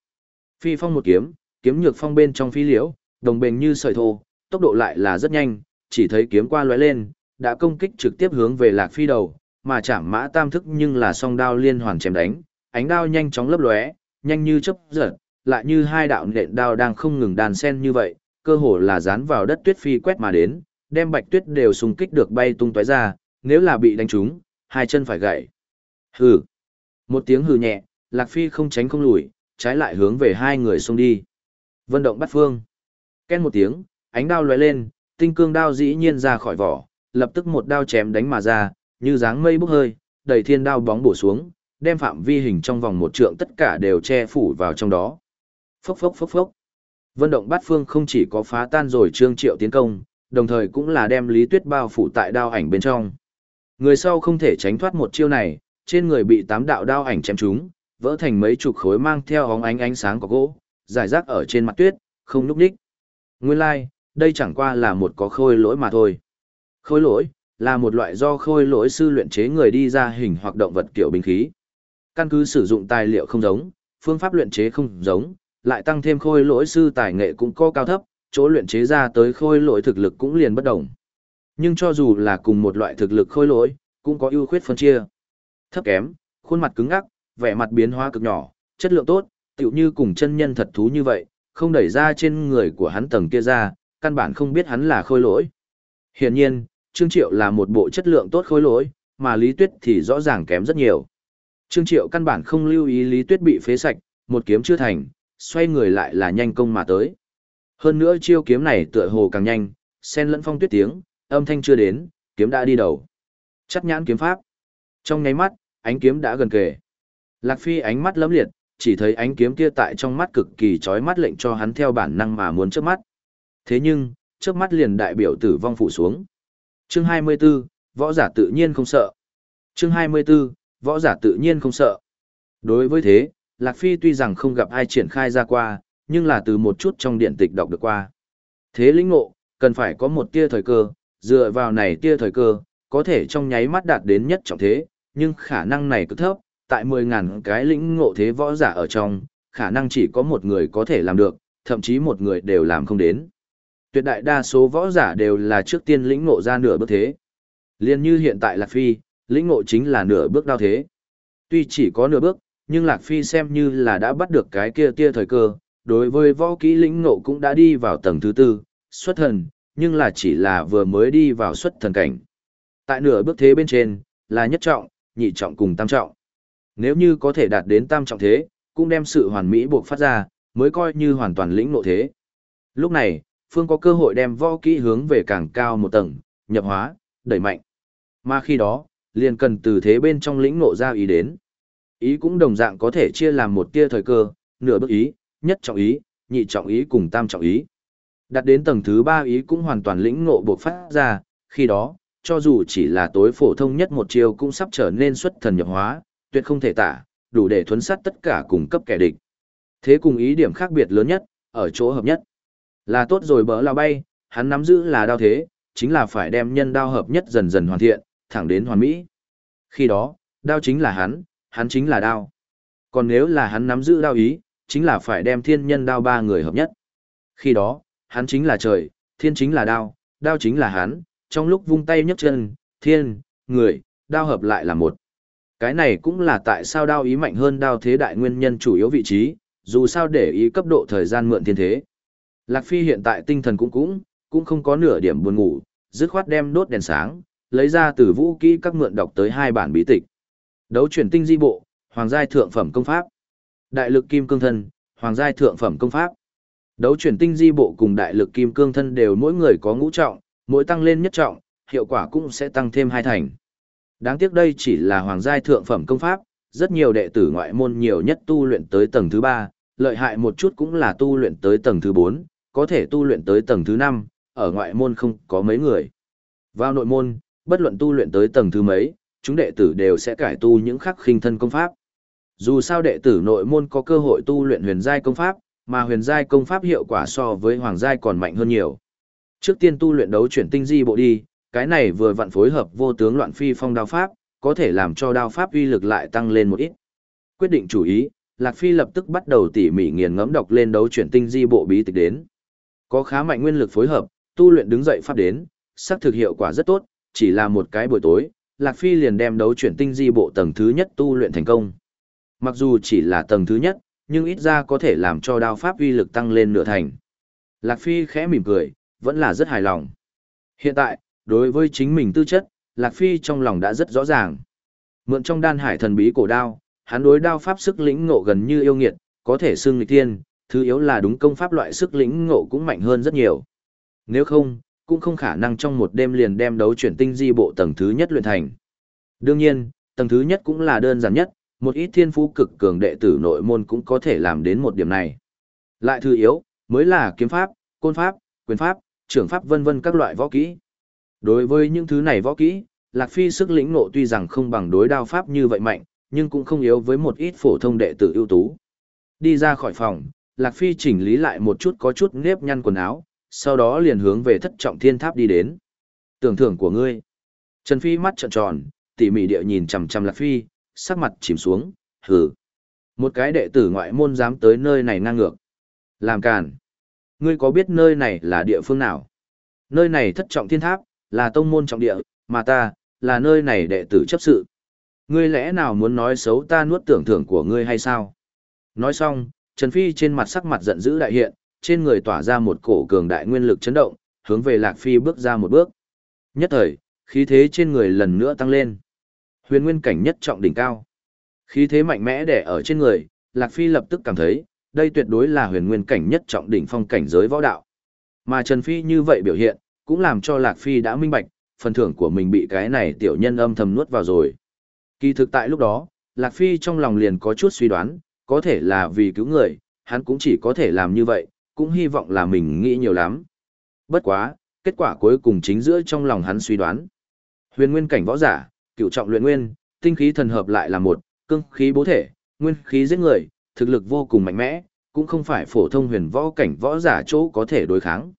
Phi phong một kiếm, kiếm nhược phong bên trong phi liễu, đồng bền như sợi thô, tốc độ lại là rất nhanh, chỉ thấy kiếm qua lóe lên, đã công kích trực tiếp hướng về Lạc Phi đầu, mà chạm mã tam thức nhưng là song đao liên hoàn chém đánh, ánh đao nhanh chóng lấp lóe, nhanh như chớp giật, lại như hai đạo nện đao đang không ngừng đàn sen như vậy, cơ hồ là dán vào đất tuyết phi quét mà đến, đem bạch tuyết đều xung kích được bay tung tóe ra, nếu là bị đánh trúng, hai chân phải gãy. Hừ. Một tiếng hừ nhẹ, Lạc Phi không tránh không lùi, trái lại hướng về hai người xông đi. Vân động bắt phương. Ken một tiếng, ánh đao lóe lên, tinh cương đao dĩ nhiên ra khỏi vỏ, lập tức một đao chém đánh mà ra, như dáng mây bốc hơi, đầy thiên đao bóng bổ xuống, đem phạm vi hình trong vòng một trượng tất cả đều che phủ vào trong đó. Phốc phốc phốc phốc. Vân động bát phương không chỉ có phá tan rồi trương triệu tiến công, đồng thời cũng là đem lý tuyết bao phủ tại đao ảnh bên trong. Người sau không thể tránh thoát một chiêu này, trên người bị tám đạo đao ảnh chém trúng, vỡ thành mấy chục khối mang theo hóng ánh ánh sáng có gỗ, giải rác ở trên mặt tuyết, không núp đích. Nguyên lai, like, đây chẳng qua là một có khôi lỗi mà thôi. Khôi lỗi, là một loại do khôi lỗi sư luyện chế người đi ra hình hoặc động vật kiểu binh khí. Căn cứ sử dụng tài liệu không giống, phương pháp luyện chế không giống, lại tăng thêm khôi lỗi sư tài nghệ cũng có cao thấp, chỗ luyện chế ra tới khôi lỗi thực lực cũng liền bất đồng. Nhưng cho dù là cùng một loại thực lực khôi lỗi, cũng có ưu khuyết phân chia. Thấp kém, khuôn mặt cứng ngắc, vẻ mặt biến hóa cực nhỏ, chất lượng tốt, tựu như cùng chân nhân thật thú như vậy, không đẩy ra trên người của hắn tầng kia ra, căn bản không biết hắn là khôi lỗi. Hiển nhiên, Trương Triệu là một bộ chất lượng tốt khôi lỗi, mà Lý Tuyết thì rõ ràng kém rất nhiều. Trương Triệu căn bản không lưu ý Lý Tuyết bị phế sạch, một kiếm chưa thành, xoay người lại là nhanh công mà tới. Hơn nữa chiêu kiếm này tựa hồ càng nhanh, sen lẫn phong tuyết tiếng, âm thanh chưa đến, kiếm đã đi đầu. Chắc nhãn kiếm pháp. Trong nháy mắt, ánh kiếm đã gần kề. Lạc Phi ánh mắt lấm liệt, chỉ thấy ánh kiếm kia tại trong mắt cực kỳ chói mắt lệnh cho hắn theo bản năng mà muốn chớp mắt. Thế nhưng, chớp mắt liền đại biểu tử vong phủ xuống. Chương 24, võ giả tự nhiên không sợ. Chương 24, võ giả tự nhiên không sợ. Đối với thế, Lạc Phi tuy rằng không gặp ai triển khai ra qua, nhưng là từ một chút trong điện tịch đọc được qua. Thế lĩnh ngộ, cần phải có một tia thời cơ, dựa vào này tia thời cơ, có thể trong nháy mắt đạt đến nhất trọng thế, nhưng khả năng này cực thấp, tại 10.000 cái lĩnh ngộ thế võ giả ở trong, khả năng chỉ có một người có thể làm được, thậm chí một người đều làm không đến. Tuyệt đại đa số võ giả đều là trước tiên lĩnh ngộ ra nửa bước thế. Liên như hiện tại Lạc Phi, lĩnh ngộ chính là nửa bước đao thế. Tuy chỉ có nửa bước, nhưng Lạc Phi xem như là đã bắt được cái kia tia thời cơ, đối với võ kỹ lĩnh ngộ cũng đã đi vào tầng thứ tư, xuất thần, nhưng là chỉ là vừa mới đi vào xuất thần cảnh. Tại nửa bước thế bên trên, là nhất trọng, nhị trọng cùng tam trọng. Nếu như có thể đạt đến tam trọng thế, cũng đem sự hoàn mỹ buộc phát ra, mới coi như hoàn toàn lĩnh ngộ thế. Lúc này, phương có cơ hội đem võ kỹ hướng về càng cao một tầng, nhập hóa, đẩy mạnh. Mà khi đó, liền cần từ thế bên trong lĩnh ngộ ra ý đến. Ý cũng đồng dạng có thể chia làm một tia thời cơ, nửa bước ý, nhất trọng ý, nhị trọng ý cùng tam trọng ý. Đặt đến tầng thứ ba ý cũng hoàn toàn lĩnh ngộ bộc phát ra, khi đó, cho dù chỉ là tối phổ thông nhất một chiều cũng sắp trở nên xuất thần nhập hóa, tuyệt không thể tả, đủ để thuấn sát tất cả cùng cấp kẻ địch. Thế cùng ý điểm khác biệt lớn nhất, ở chỗ hợp nhất. Là tốt rồi bỡ là bay, hắn nắm giữ là đao thế, chính là phải đem nhân đao hợp nhất dần dần hoàn thiện, thẳng đến hoàn mỹ. Khi đó, đao chính là hắn, hắn chính là đao. Còn nếu là hắn nắm giữ đao ý, chính là phải đem thiên nhân đao ba người hợp nhất. Khi đó, hắn chính là trời, thiên chính là đao, đao chính là hắn, trong lúc vung tay nhấc chân, thiên, người, đao hợp lại là một. Cái này cũng là tại sao đao ý mạnh hơn đao thế đại nguyên nhân chủ yếu vị trí, dù sao để ý cấp độ thời gian mượn thiên thế. Lạc Phi hiện tại tinh thần cũng cũng, cũng không có nửa điểm buồn ngủ, dứt khoát đem đốt đèn sáng, lấy ra từ vũ kỹ các mượn đọc tới hai bản bí tịch. Đấu chuyển tinh di bộ, hoàng giai thượng phẩm công pháp. Đại lực kim cương thân, hoàng giai thượng phẩm công pháp. Đấu chuyển tinh di bộ cùng đại lực kim cương thân đều mỗi người có ngũ trọng, mỗi tăng lên nhất trọng, hiệu quả cũng sẽ tăng thêm hai thành. Đáng tiếc đây chỉ là hoàng giai thượng phẩm công pháp, rất nhiều đệ tử ngoại môn nhiều nhất tu luyện tới tầng thứ ba, lợi hại một chút cũng là tu luyện tới tầng thứ bốn, có thể tu luyện tới tầng thứ năm, ở ngoại môn không có mấy người. Vào nội môn, bất luận tu luyện tới tầng thứ mấy, chúng đệ tử đều sẽ cải tu những khắc khinh thân công pháp. Dù sao đệ tử nội môn có cơ hội tu luyện huyền giai công pháp, mà huyền giai công pháp hiệu quả so với hoàng giai còn mạnh hơn nhiều. Trước tiên tu luyện đấu chuyển tinh di bộ đi, cái này vừa vặn phối hợp vô tướng loạn phi phong đao pháp, có thể làm cho đao pháp uy lực lại tăng lên một ít. Quyết định chủ ý, Lạc Phi lập tức bắt đầu tỉ mỉ nghiền ngẫm đọc lên đấu chuyển tinh di bộ bí tịch đến. Có khá mạnh nguyên lực phối hợp, tu luyện đứng dậy pháp đến, sắc thực hiệu quả rất tốt, chỉ là một cái buổi tối, Lạc Phi liền đem đấu chuyển tinh di bộ tầng thứ nhất tu luyện thành công. Mặc dù chỉ là tầng thứ nhất, nhưng ít ra có thể làm cho đao pháp uy lực tăng lên nửa thành. Lạc Phi khẽ mỉm cười, vẫn là rất hài lòng. Hiện tại, đối với chính mình tư chất, Lạc Phi trong lòng đã rất rõ ràng. Mượn trong đan hải thần bí cổ đao, hắn đối đao pháp sức lĩnh ngộ gần như yêu nghiệt, có thể xưng lịch tiên, thứ yếu là đúng công pháp loại sức lĩnh ngộ cũng mạnh hơn rất nhiều. Nếu không, cũng không khả năng trong một đêm liền đem đấu chuyển tinh di bộ tầng thứ nhất luyện thành. Đương nhiên, tầng thứ nhất cũng là đơn giản nhất, một ít thiên phú cực cường đệ tử nội môn cũng có thể làm đến một điểm này. Lại thứ yếu, mới là kiếm pháp, côn pháp, quyền pháp, trưởng pháp vân vân các loại võ kỹ. Đối với những thứ này võ kỹ, Lạc Phi sức lĩnh ngộ tuy rằng không bằng đối đao pháp như vậy mạnh, nhưng cũng không yếu với một ít phổ thông đệ tử ưu tú. Đi ra khỏi phòng, Lạc Phi chỉnh lý lại một chút có chút nếp nhăn quần áo, sau đó liền hướng về thất trọng thiên tháp đi đến. Tưởng thưởng của ngươi. Trần Phi mắt trợn tròn, tỉ mỉ địa nhìn chằm chằm Lạc Phi, sắc mặt chìm xuống, hừ. Một cái đệ tử ngoại môn dám tới nơi này ngang ngược. Làm càn. Ngươi có biết nơi này là địa phương nào? Nơi này thất trọng thiên tháp, là tông môn trọng địa, mà ta, là nơi này đệ tử chấp sự. Ngươi lẽ nào muốn nói xấu ta nuốt tưởng thưởng của ngươi hay sao? Nói xong, Trần Phi trên mặt sắc mặt giận dữ đại hiện, trên người tỏa ra một cổ cường đại nguyên lực chấn động, hướng về Lạc Phi bước ra một bước. Nhất thời, khí thế trên người lần nữa tăng lên. Huyền nguyên cảnh nhất trọng đỉnh cao. Khí thế mạnh mẽ đè ở trên người, Lạc Phi lập tức cảm thấy, đây tuyệt đối là huyền nguyên cảnh nhất trọng đỉnh phong cảnh giới võ đạo. Mà Trần Phi như vậy biểu hiện, cũng làm cho Lạc Phi đã minh bạch, phần thưởng của mình bị cái này tiểu nhân âm thầm nuốt vào rồi. Kỳ thực tại lúc đó, Lạc Phi trong lòng liền có chút suy đoán, có thể là vì cứu người, hắn cũng chỉ có thể làm như vậy, cũng hy vọng là mình nghĩ nhiều lắm. Bất quá, kết quả cuối cùng chính giữa trong lòng hắn suy đoán. Huyền nguyên cảnh võ giả, cựu trọng luyện nguyên, tinh khí thần hợp lại là một, cương khí bố thể, nguyên khí giết người, thực lực vô cùng mạnh mẽ, cũng không phải phổ thông huyền võ cảnh võ giả chỗ có thể đối kháng.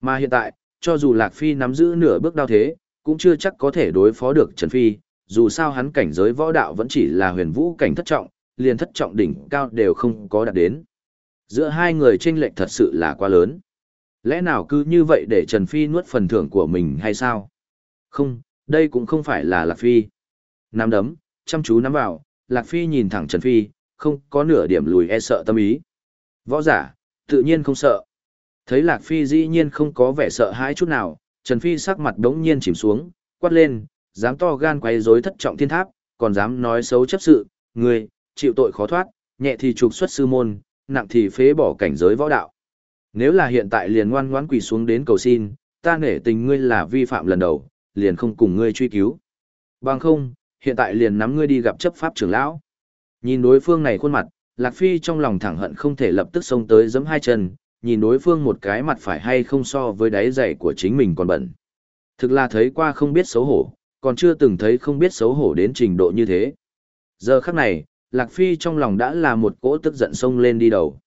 Mà hiện tại, cho dù Lạc Phi nắm giữ nửa bước đao thế, cũng chưa chắc có thể đối phó được Trần Phi, dù sao hắn cảnh giới võ đạo vẫn chỉ là huyền vũ cảnh thất trọng, liền thất trọng đỉnh cao đều không có đạt đến. Giữa hai người tranh lệch thật sự là quá lớn. Lẽ nào cứ như vậy để Trần Phi nuốt phần thưởng của mình hay sao? Không, đây cũng không phải là Lạc Phi. Nắm đấm, chăm chú nắm vào, Lạc Phi nhìn thẳng Trần Phi, không có nửa điểm lùi e sợ tâm ý. Võ giả, tự nhiên không sợ. Thấy Lạc Phi dĩ nhiên không có vẻ sợ hãi chút nào, Trần Phi sắc mặt đống nhiên chìm xuống, quát lên, dám to gan quay rối thất trọng thiên tháp, còn dám nói xấu chấp sự, người, chịu tội khó thoát, nhẹ thì trục xuất sư môn, nặng thì phế bỏ cảnh giới võ đạo. Nếu là hiện tại liền ngoan ngoãn quỳ xuống đến cầu xin, ta nể tình ngươi là vi phạm lần đầu, liền không cùng ngươi truy cứu. Bằng không, hiện tại liền nắm ngươi đi gặp chấp pháp trưởng lão. Nhìn đối phương này khuôn mặt, Lạc Phi trong lòng thẳng hận không thể lập tức xông tới giẫm hai chân, nhìn đối phương một cái mặt phải hay không so với đáy giày của chính mình còn bẩn. Thực là thấy qua không biết xấu hổ, còn chưa từng thấy không biết xấu hổ đến trình độ như thế. Giờ khắc này, Lạc Phi trong lòng đã là một cỗ tức giận sông lên đi đầu.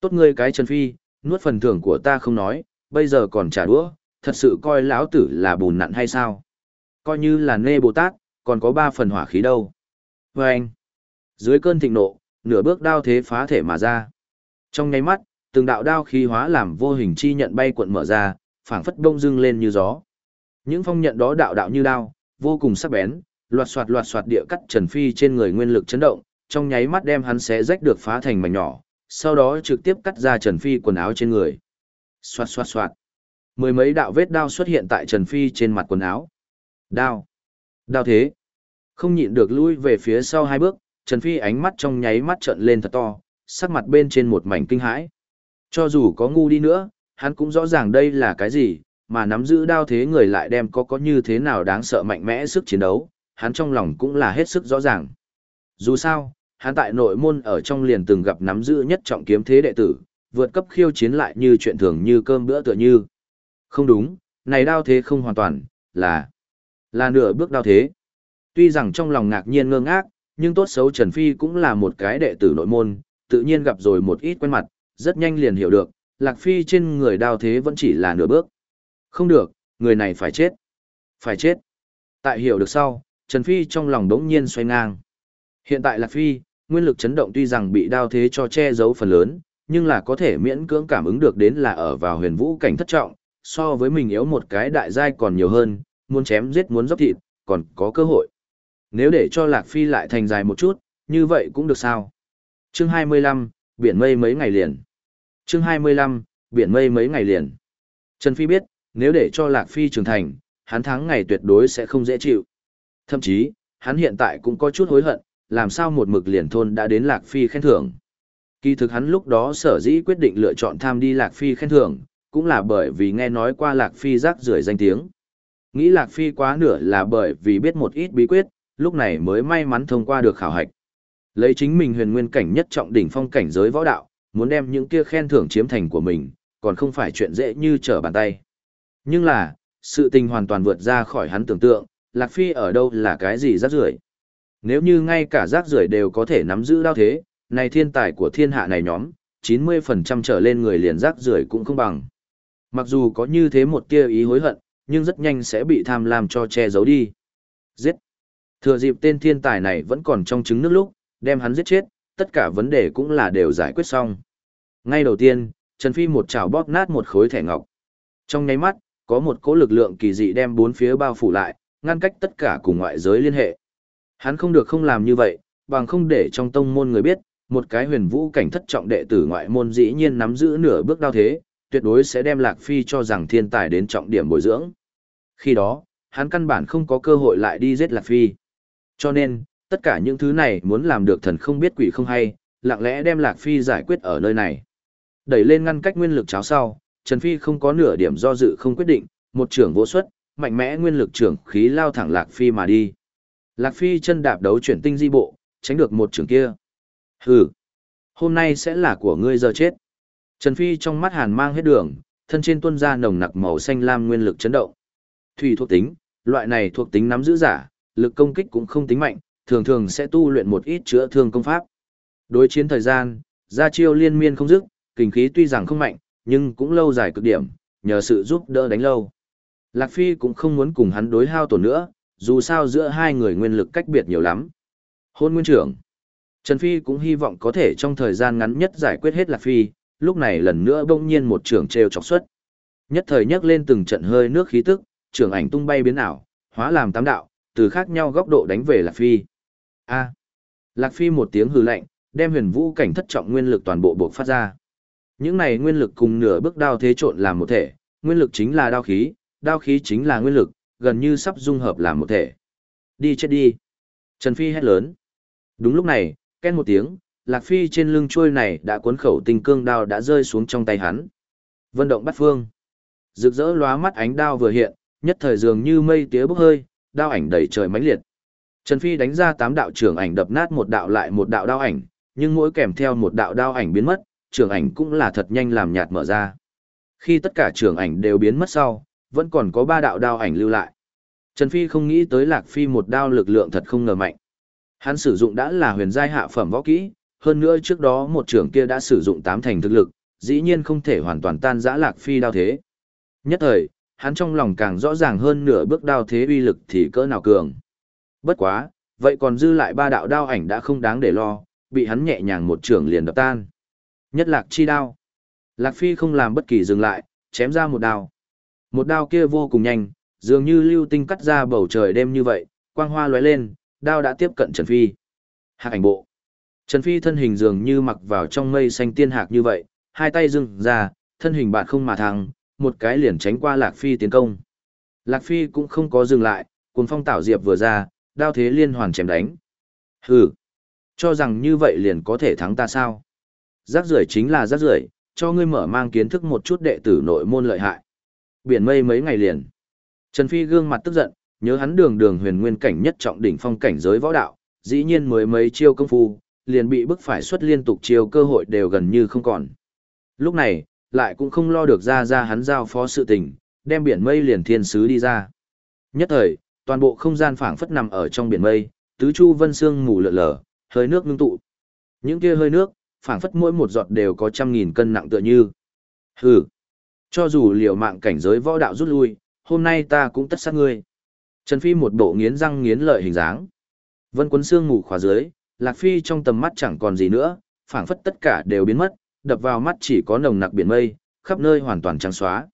Tốt ngươi cái Trần Phi, nuốt phần thưởng của ta không nói, bây giờ còn trả đũa, thật sự coi lão tử là bùn nặn hay sao? Coi như là nê Bồ Tát, còn có ba phần hỏa khí đâu. Và anh, dưới cơn thịnh nộ, nửa bước đao thế phá thể mà ra. Trong nháy mắt, từng đạo đao khí hóa làm vô hình chi nhận bay cuộn mở ra, phảng phất đông dưng lên như gió. Những phong nhận đó đạo đạo như đao, vô cùng sắc bén, loạt soạt loạt soạt địa cắt Trần Phi trên người nguyên lực chấn động, trong nháy mắt đem hắn xé rách được phá thành mảnh nhỏ, sau đó trực tiếp cắt ra Trần Phi quần áo trên người. Xoạt xoạt xoạt. Mười mấy đạo vết đao xuất hiện tại Trần Phi trên mặt quần áo. Đao. Đao thế. Không nhịn được lui về phía sau hai bước, Trần Phi ánh mắt trong nháy mắt trợn lên thật to, sắc mặt bên trên một mảnh kinh hãi. Cho dù có ngu đi nữa, hắn cũng rõ ràng đây là cái gì, mà nắm giữ đao thế người lại đem có có như thế nào đáng sợ mạnh mẽ sức chiến đấu, hắn trong lòng cũng là hết sức rõ ràng. Dù sao, hắn tại nội môn ở trong liền từng gặp nắm giữ nhất trọng kiếm thế đệ tử, vượt cấp khiêu chiến lại như chuyện thường như cơm bữa tựa như. Không đúng, này đao thế không hoàn toàn, là, là nửa bước đao thế. Tuy rằng trong lòng ngạc nhiên ngơ ngác, nhưng tốt xấu Trần Phi cũng là một cái đệ tử nội môn, tự nhiên gặp rồi một ít quen mặt, rất nhanh liền hiểu được, Lạc Phi trên người đao thế vẫn chỉ là nửa bước. Không được, người này phải chết. Phải chết. Tại hiểu được sau, Trần Phi trong lòng đống nhiên xoay ngang. Hiện tại Lạc Phi, nguyên lực chấn động tuy rằng bị đao thế cho che giấu phần lớn, nhưng là có thể miễn cưỡng cảm ứng được đến là ở vào huyền vũ cảnh thất trọng, so với mình yếu một cái đại giai còn nhiều hơn, muốn chém giết muốn dốc thịt, còn có cơ hội. Nếu để cho Lạc Phi lại thành dài một chút, như vậy cũng được sao. Chương 25, biển mây mấy ngày liền. Chương 25, biển mây mấy ngày liền. Trần Phi biết, nếu để cho Lạc Phi trưởng thành, hắn thắng ngày tuyệt đối sẽ không dễ chịu. Thậm chí, hắn hiện tại cũng có chút hối hận, làm sao một mực liền thôn đã đến Lạc Phi khen thưởng. Kỳ thực hắn lúc đó sở dĩ quyết định lựa chọn tham đi Lạc Phi khen thưởng, cũng là bởi vì nghe nói qua Lạc Phi rác rưởi danh tiếng. Nghĩ Lạc Phi quá nửa là bởi vì biết một ít bí quyết, lúc này mới may mắn thông qua được khảo hạch. Lấy chính mình huyền nguyên cảnh nhất trọng đỉnh phong cảnh giới võ đạo, muốn đem những kia khen thưởng chiếm thành của mình, còn không phải chuyện dễ như trở bàn tay. Nhưng là, sự tình hoàn toàn vượt ra khỏi hắn tưởng tượng, Lạc Phi ở đâu là cái gì rác rưởi nếu như ngay cả rác rưởi đều có thể nắm giữ đao thế, này thiên tài của thiên hạ này nhóm, 90% trở lên người liền rác rưởi cũng không bằng. Mặc dù có như thế một tia ý hối hận, nhưng rất nhanh sẽ bị tham lam cho che giấu đi. Giết! Thừa dịp tên thiên tài này vẫn còn trong trứng nước lúc, đem hắn giết chết, tất cả vấn đề cũng là đều giải quyết xong. Ngay đầu tiên, Trần Phi một chảo bóp nát một khối thẻ ngọc. Trong nháy mắt, có một cỗ lực lượng kỳ dị đem bốn phía bao phủ lại, ngăn cách tất cả cùng ngoại giới liên hệ. Hắn không được không làm như vậy, bằng không để trong tông môn người biết, một cái huyền vũ cảnh thất trọng đệ tử ngoại môn dĩ nhiên nắm giữ nửa bước đao thế, tuyệt đối sẽ đem Lạc Phi cho rằng thiên tài đến trọng điểm bồi dưỡng. Khi đó, hắn căn bản không có cơ hội lại đi giết Lạc Phi. Cho nên, tất cả những thứ này muốn làm được thần không biết quỷ không hay, lặng lẽ đem Lạc Phi giải quyết ở nơi này. Đẩy lên ngăn cách nguyên lực cháo sau, Trần Phi không có nửa điểm do dự không quyết định, một trưởng vô xuất, mạnh mẽ nguyên lực trưởng khí lao thẳng Lạc Phi mà đi. Lạc Phi chân đạp đấu chuyển tinh di bộ, tránh được một trưởng kia. Hừ, hôm nay sẽ là của ngươi giờ chết. Trần Phi trong mắt hàn mang hết đường, thân trên tuôn ra nồng nặc màu xanh lam nguyên lực chấn động. Thủy thuộc tính, loại này thuộc tính nắm giữ giả, lực công kích cũng không tính mạnh, thường thường sẽ tu luyện một ít chữa thương công pháp. Đối chiến thời gian, ra chiêu liên miên không dứt, kinh khí tuy rằng không mạnh, nhưng cũng lâu dài cực điểm, nhờ sự giúp đỡ đánh lâu. Lạc Phi cũng không muốn cùng hắn đối hao tổn nữa, dù sao giữa hai người nguyên lực cách biệt nhiều lắm. Hôn nguyên trưởng. Trần Phi cũng hy vọng có thể trong thời gian ngắn nhất giải quyết hết Lạc Phi, lúc này lần nữa bỗng nhiên một trưởng trêu chọc xuất. Nhất thời nhấc lên từng trận hơi nước khí tức, trưởng ảnh tung bay biến ảo, hóa làm tám đạo, từ khác nhau góc độ đánh về Lạc Phi. A. Lạc Phi một tiếng hừ lạnh, đem huyền vũ cảnh thất trọng nguyên lực toàn bộ bộc phát ra. Những này nguyên lực cùng nửa bước đao thế trộn làm một thể, nguyên lực chính là đao khí, đao khí chính là nguyên lực, gần như sắp dung hợp làm một thể. Đi chết đi. Trần Phi hét lớn. Đúng lúc này, ken một tiếng, Lạc Phi trên lưng trôi này đã cuốn khẩu tinh cương đao đã rơi xuống trong tay hắn. Vân động bắt phương. Rực rỡ lóa mắt ánh đao vừa hiện, nhất thời dường như mây tía bốc hơi, đao ảnh đầy trời mãnh liệt. Trần Phi đánh ra tám đạo trưởng ảnh đập nát một đạo lại một đạo đao ảnh, nhưng mỗi kèm theo một đạo đao ảnh biến mất, trưởng ảnh cũng là thật nhanh làm nhạt mở ra. Khi tất cả trưởng ảnh đều biến mất sau, vẫn còn có ba đạo đao ảnh lưu lại. Trần Phi không nghĩ tới Lạc Phi một đao lực lượng thật không ngờ mạnh. Hắn sử dụng đã là huyền giai hạ phẩm võ kỹ, hơn nữa trước đó một trưởng kia đã sử dụng tám thành thực lực, dĩ nhiên không thể hoàn toàn tan giã Lạc Phi đao thế. Nhất thời, hắn trong lòng càng rõ ràng hơn nửa bước đao thế uy lực thì cỡ nào cường. Bất quá, vậy còn dư lại ba đạo đao ảnh đã không đáng để lo, bị hắn nhẹ nhàng một trưởng liền đập tan. Nhất lạc chi đao. Lạc Phi không làm bất kỳ dừng lại, chém ra một đao. Một đao kia vô cùng nhanh, dường như lưu tinh cắt ra bầu trời đêm như vậy, quang hoa lóe lên, đao đã tiếp cận Trần Phi. Hạc ảnh bộ. Trần Phi thân hình dường như mặc vào trong mây xanh tiên hạc như vậy, hai tay dưng ra, thân hình bạn không mà thăng, một cái liền tránh qua Lạc Phi tiến công. Lạc Phi cũng không có dừng lại, cuốn phong tảo diệp vừa ra, đao thế liên hoàn chém đánh. Hừ, cho rằng như vậy liền có thể thắng ta sao? Rác rưởi chính là rác rưởi, cho ngươi mở mang kiến thức một chút đệ tử nội môn lợi hại. Biển mây mấy ngày liền. Trần Phi gương mặt tức giận, nhớ hắn đường đường huyền nguyên cảnh nhất trọng đỉnh phong cảnh giới võ đạo, dĩ nhiên mới mấy chiêu công phu, liền bị bức phải xuất liên tục chiêu cơ hội đều gần như không còn. Lúc này, lại cũng không lo được ra ra hắn giao phó sự tình, đem biển mây liền thiên sứ đi ra. Nhất thời, toàn bộ không gian phảng phất nằm ở trong biển mây, tứ chu vân xương mù lượn lờ, hơi nước ngưng tụ. Những kia hơi nước, phảng phất mỗi một giọt đều có trăm nghìn cân nặng tựa như. Hừ, cho dù liều mạng cảnh giới võ đạo rút lui, hôm nay ta cũng tất sát ngươi. Trần Phi một bộ nghiến răng nghiến lợi hình dáng. Vân quấn xương ngủ khóa dưới, Lạc Phi trong tầm mắt chẳng còn gì nữa, phảng phất tất cả đều biến mất, đập vào mắt chỉ có nồng nặc biển mây, khắp nơi hoàn toàn trắng xóa.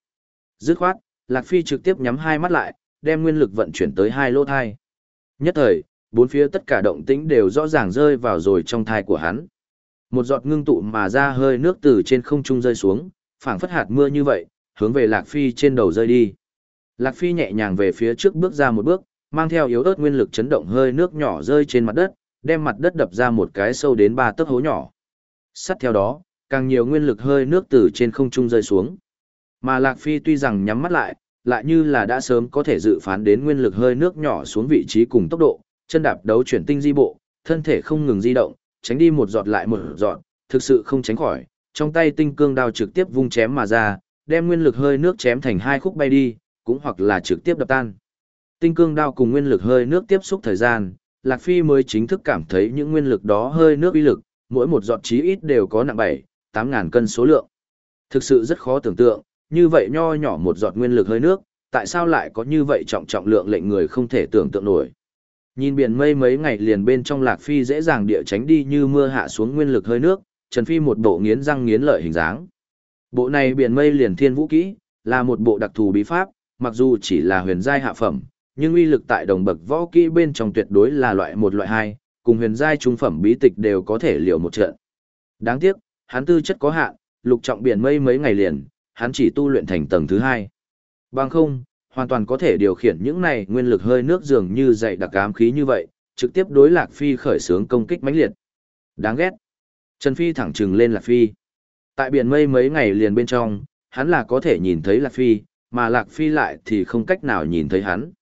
Dứt khoát, Lạc Phi trực tiếp nhắm hai mắt lại, đem nguyên lực vận chuyển tới hai lỗ thai. Nhất thời, bốn phía tất cả động tĩnh đều rõ ràng rơi vào rồi trong thai của hắn. Một giọt ngưng tụ mà ra hơi nước từ trên không trung rơi xuống, phảng phất hạt mưa như vậy, hướng về Lạc Phi trên đầu rơi đi. Lạc Phi nhẹ nhàng về phía trước bước ra một bước, mang theo yếu ớt nguyên lực chấn động hơi nước nhỏ rơi trên mặt đất, đem mặt đất đập ra một cái sâu đến ba tấc hố nhỏ. Sắt theo đó, càng nhiều nguyên lực hơi nước từ trên không trung rơi xuống. Mà Lạc Phi tuy rằng nhắm mắt lại, lại như là đã sớm có thể dự phán đến nguyên lực hơi nước nhỏ xuống vị trí cùng tốc độ, chân đạp đấu chuyển tinh di bộ, thân thể không ngừng di động, tránh đi một giọt lại một giọt, thực sự không tránh khỏi, trong tay tinh cương đao trực tiếp vung chém mà ra, đem nguyên lực hơi nước chém thành hai khúc bay đi, cũng hoặc là trực tiếp đập tan. Tinh cương đao cùng nguyên lực hơi nước tiếp xúc thời gian, Lạc Phi mới chính thức cảm thấy những nguyên lực đó hơi nước uy lực, mỗi một giọt chí ít đều có nặng 7, 8 ngàn cân số lượng. Thực sự rất khó tưởng tượng, như vậy nho nhỏ một giọt nguyên lực hơi nước, tại sao lại có như vậy trọng trọng lượng lệnh người không thể tưởng tượng nổi. Nhìn biển mây mấy ngày liền bên trong Lạc Phi dễ dàng địa tránh đi như mưa hạ xuống nguyên lực hơi nước, Trần Phi một bộ nghiến răng nghiến lợi hình dáng. Bộ này biển mây liền thiên vũ kỹ, là một bộ đặc thù bí pháp, mặc dù chỉ là huyền giai hạ phẩm, nhưng uy lực tại đồng bậc võ kỹ bên trong tuyệt đối là loại một loại hai, cùng huyền giai trung phẩm bí tịch đều có thể liều một trận. Đáng tiếc, hắn tư chất có hạn, lục trọng biển mây mấy ngày liền, hắn chỉ tu luyện thành tầng thứ hai. Bằng không, hoàn toàn có thể điều khiển những này nguyên lực hơi nước dường như dày đặc ám khí như vậy, trực tiếp đối Lạc Phi khởi xướng công kích mãnh liệt. Đáng ghét. Trần Phi thẳng trừng lên Lạc Phi. Tại biển mây mấy ngày liền bên trong, hắn là có thể nhìn thấy Lạc Phi, mà Lạc Phi lại thì không cách nào nhìn thấy hắn.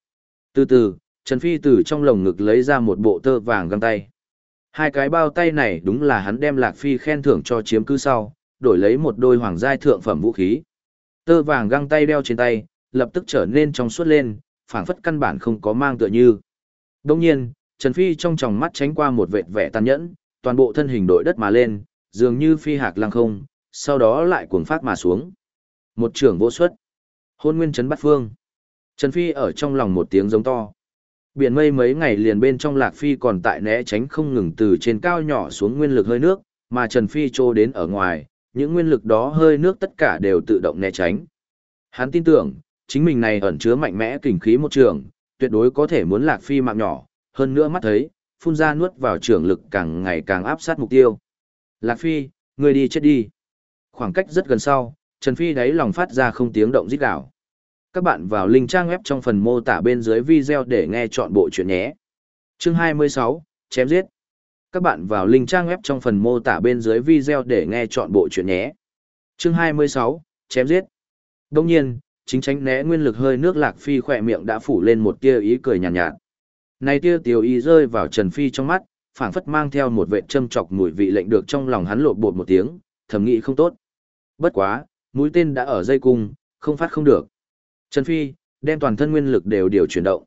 Từ từ, Trần Phi từ trong lồng ngực lấy ra một bộ tơ vàng găng tay. Hai cái bao tay này đúng là hắn đem Lạc Phi khen thưởng cho chiếm cứ sau, đổi lấy một đôi hoàng giai thượng phẩm vũ khí. Tơ vàng găng tay đeo trên tay, lập tức trở nên trong suốt lên, phảng phất căn bản không có mang tựa như. Đồng nhiên, Trần Phi trong tròng mắt tránh qua một vệt vẻ tàn nhẫn, toàn bộ thân hình đội đất mà lên, dường như phi hạc lăng không, sau đó lại cuồng phát mà xuống. Một trưởng vô xuất. Hôn nguyên chấn bắt phương. Trần Phi ở trong lòng một tiếng giống to. Biển mây mấy ngày liền bên trong Lạc Phi còn tại né tránh không ngừng từ trên cao nhỏ xuống nguyên lực hơi nước, mà Trần Phi trô đến ở ngoài, những nguyên lực đó hơi nước tất cả đều tự động né tránh. Hắn tin tưởng, chính mình này ẩn chứa mạnh mẽ kình khí một trường, tuyệt đối có thể muốn Lạc Phi mạng nhỏ, hơn nữa mắt thấy, phun ra nuốt vào trường lực càng ngày càng áp sát mục tiêu. Lạc Phi, người đi chết đi. Khoảng cách rất gần sau, Trần Phi đáy lòng phát ra không tiếng động rít đảo. Các bạn vào link trang web trong phần mô tả bên dưới video để nghe chọn bộ chuyện nhé. Chương 26, chém giết. Các bạn vào link trang web trong phần mô tả bên dưới video để nghe chọn bộ chuyện nhé. Chương 26, chém giết. Đông nhiên, chính tránh né nguyên lực hơi nước Lạc Phi khỏe miệng đã phủ lên một tia ý cười nhàn nhạt, nhạt. Này tia tiểu y rơi vào Trần Phi trong mắt, phảng phất mang theo một vệ châm chọc mùi vị lệnh được trong lòng hắn lột bột một tiếng, thầm nghĩ không tốt. Bất quá, mũi tên đã ở dây cung, không phát không được. Trần Phi, đem toàn thân nguyên lực đều điều chuyển động.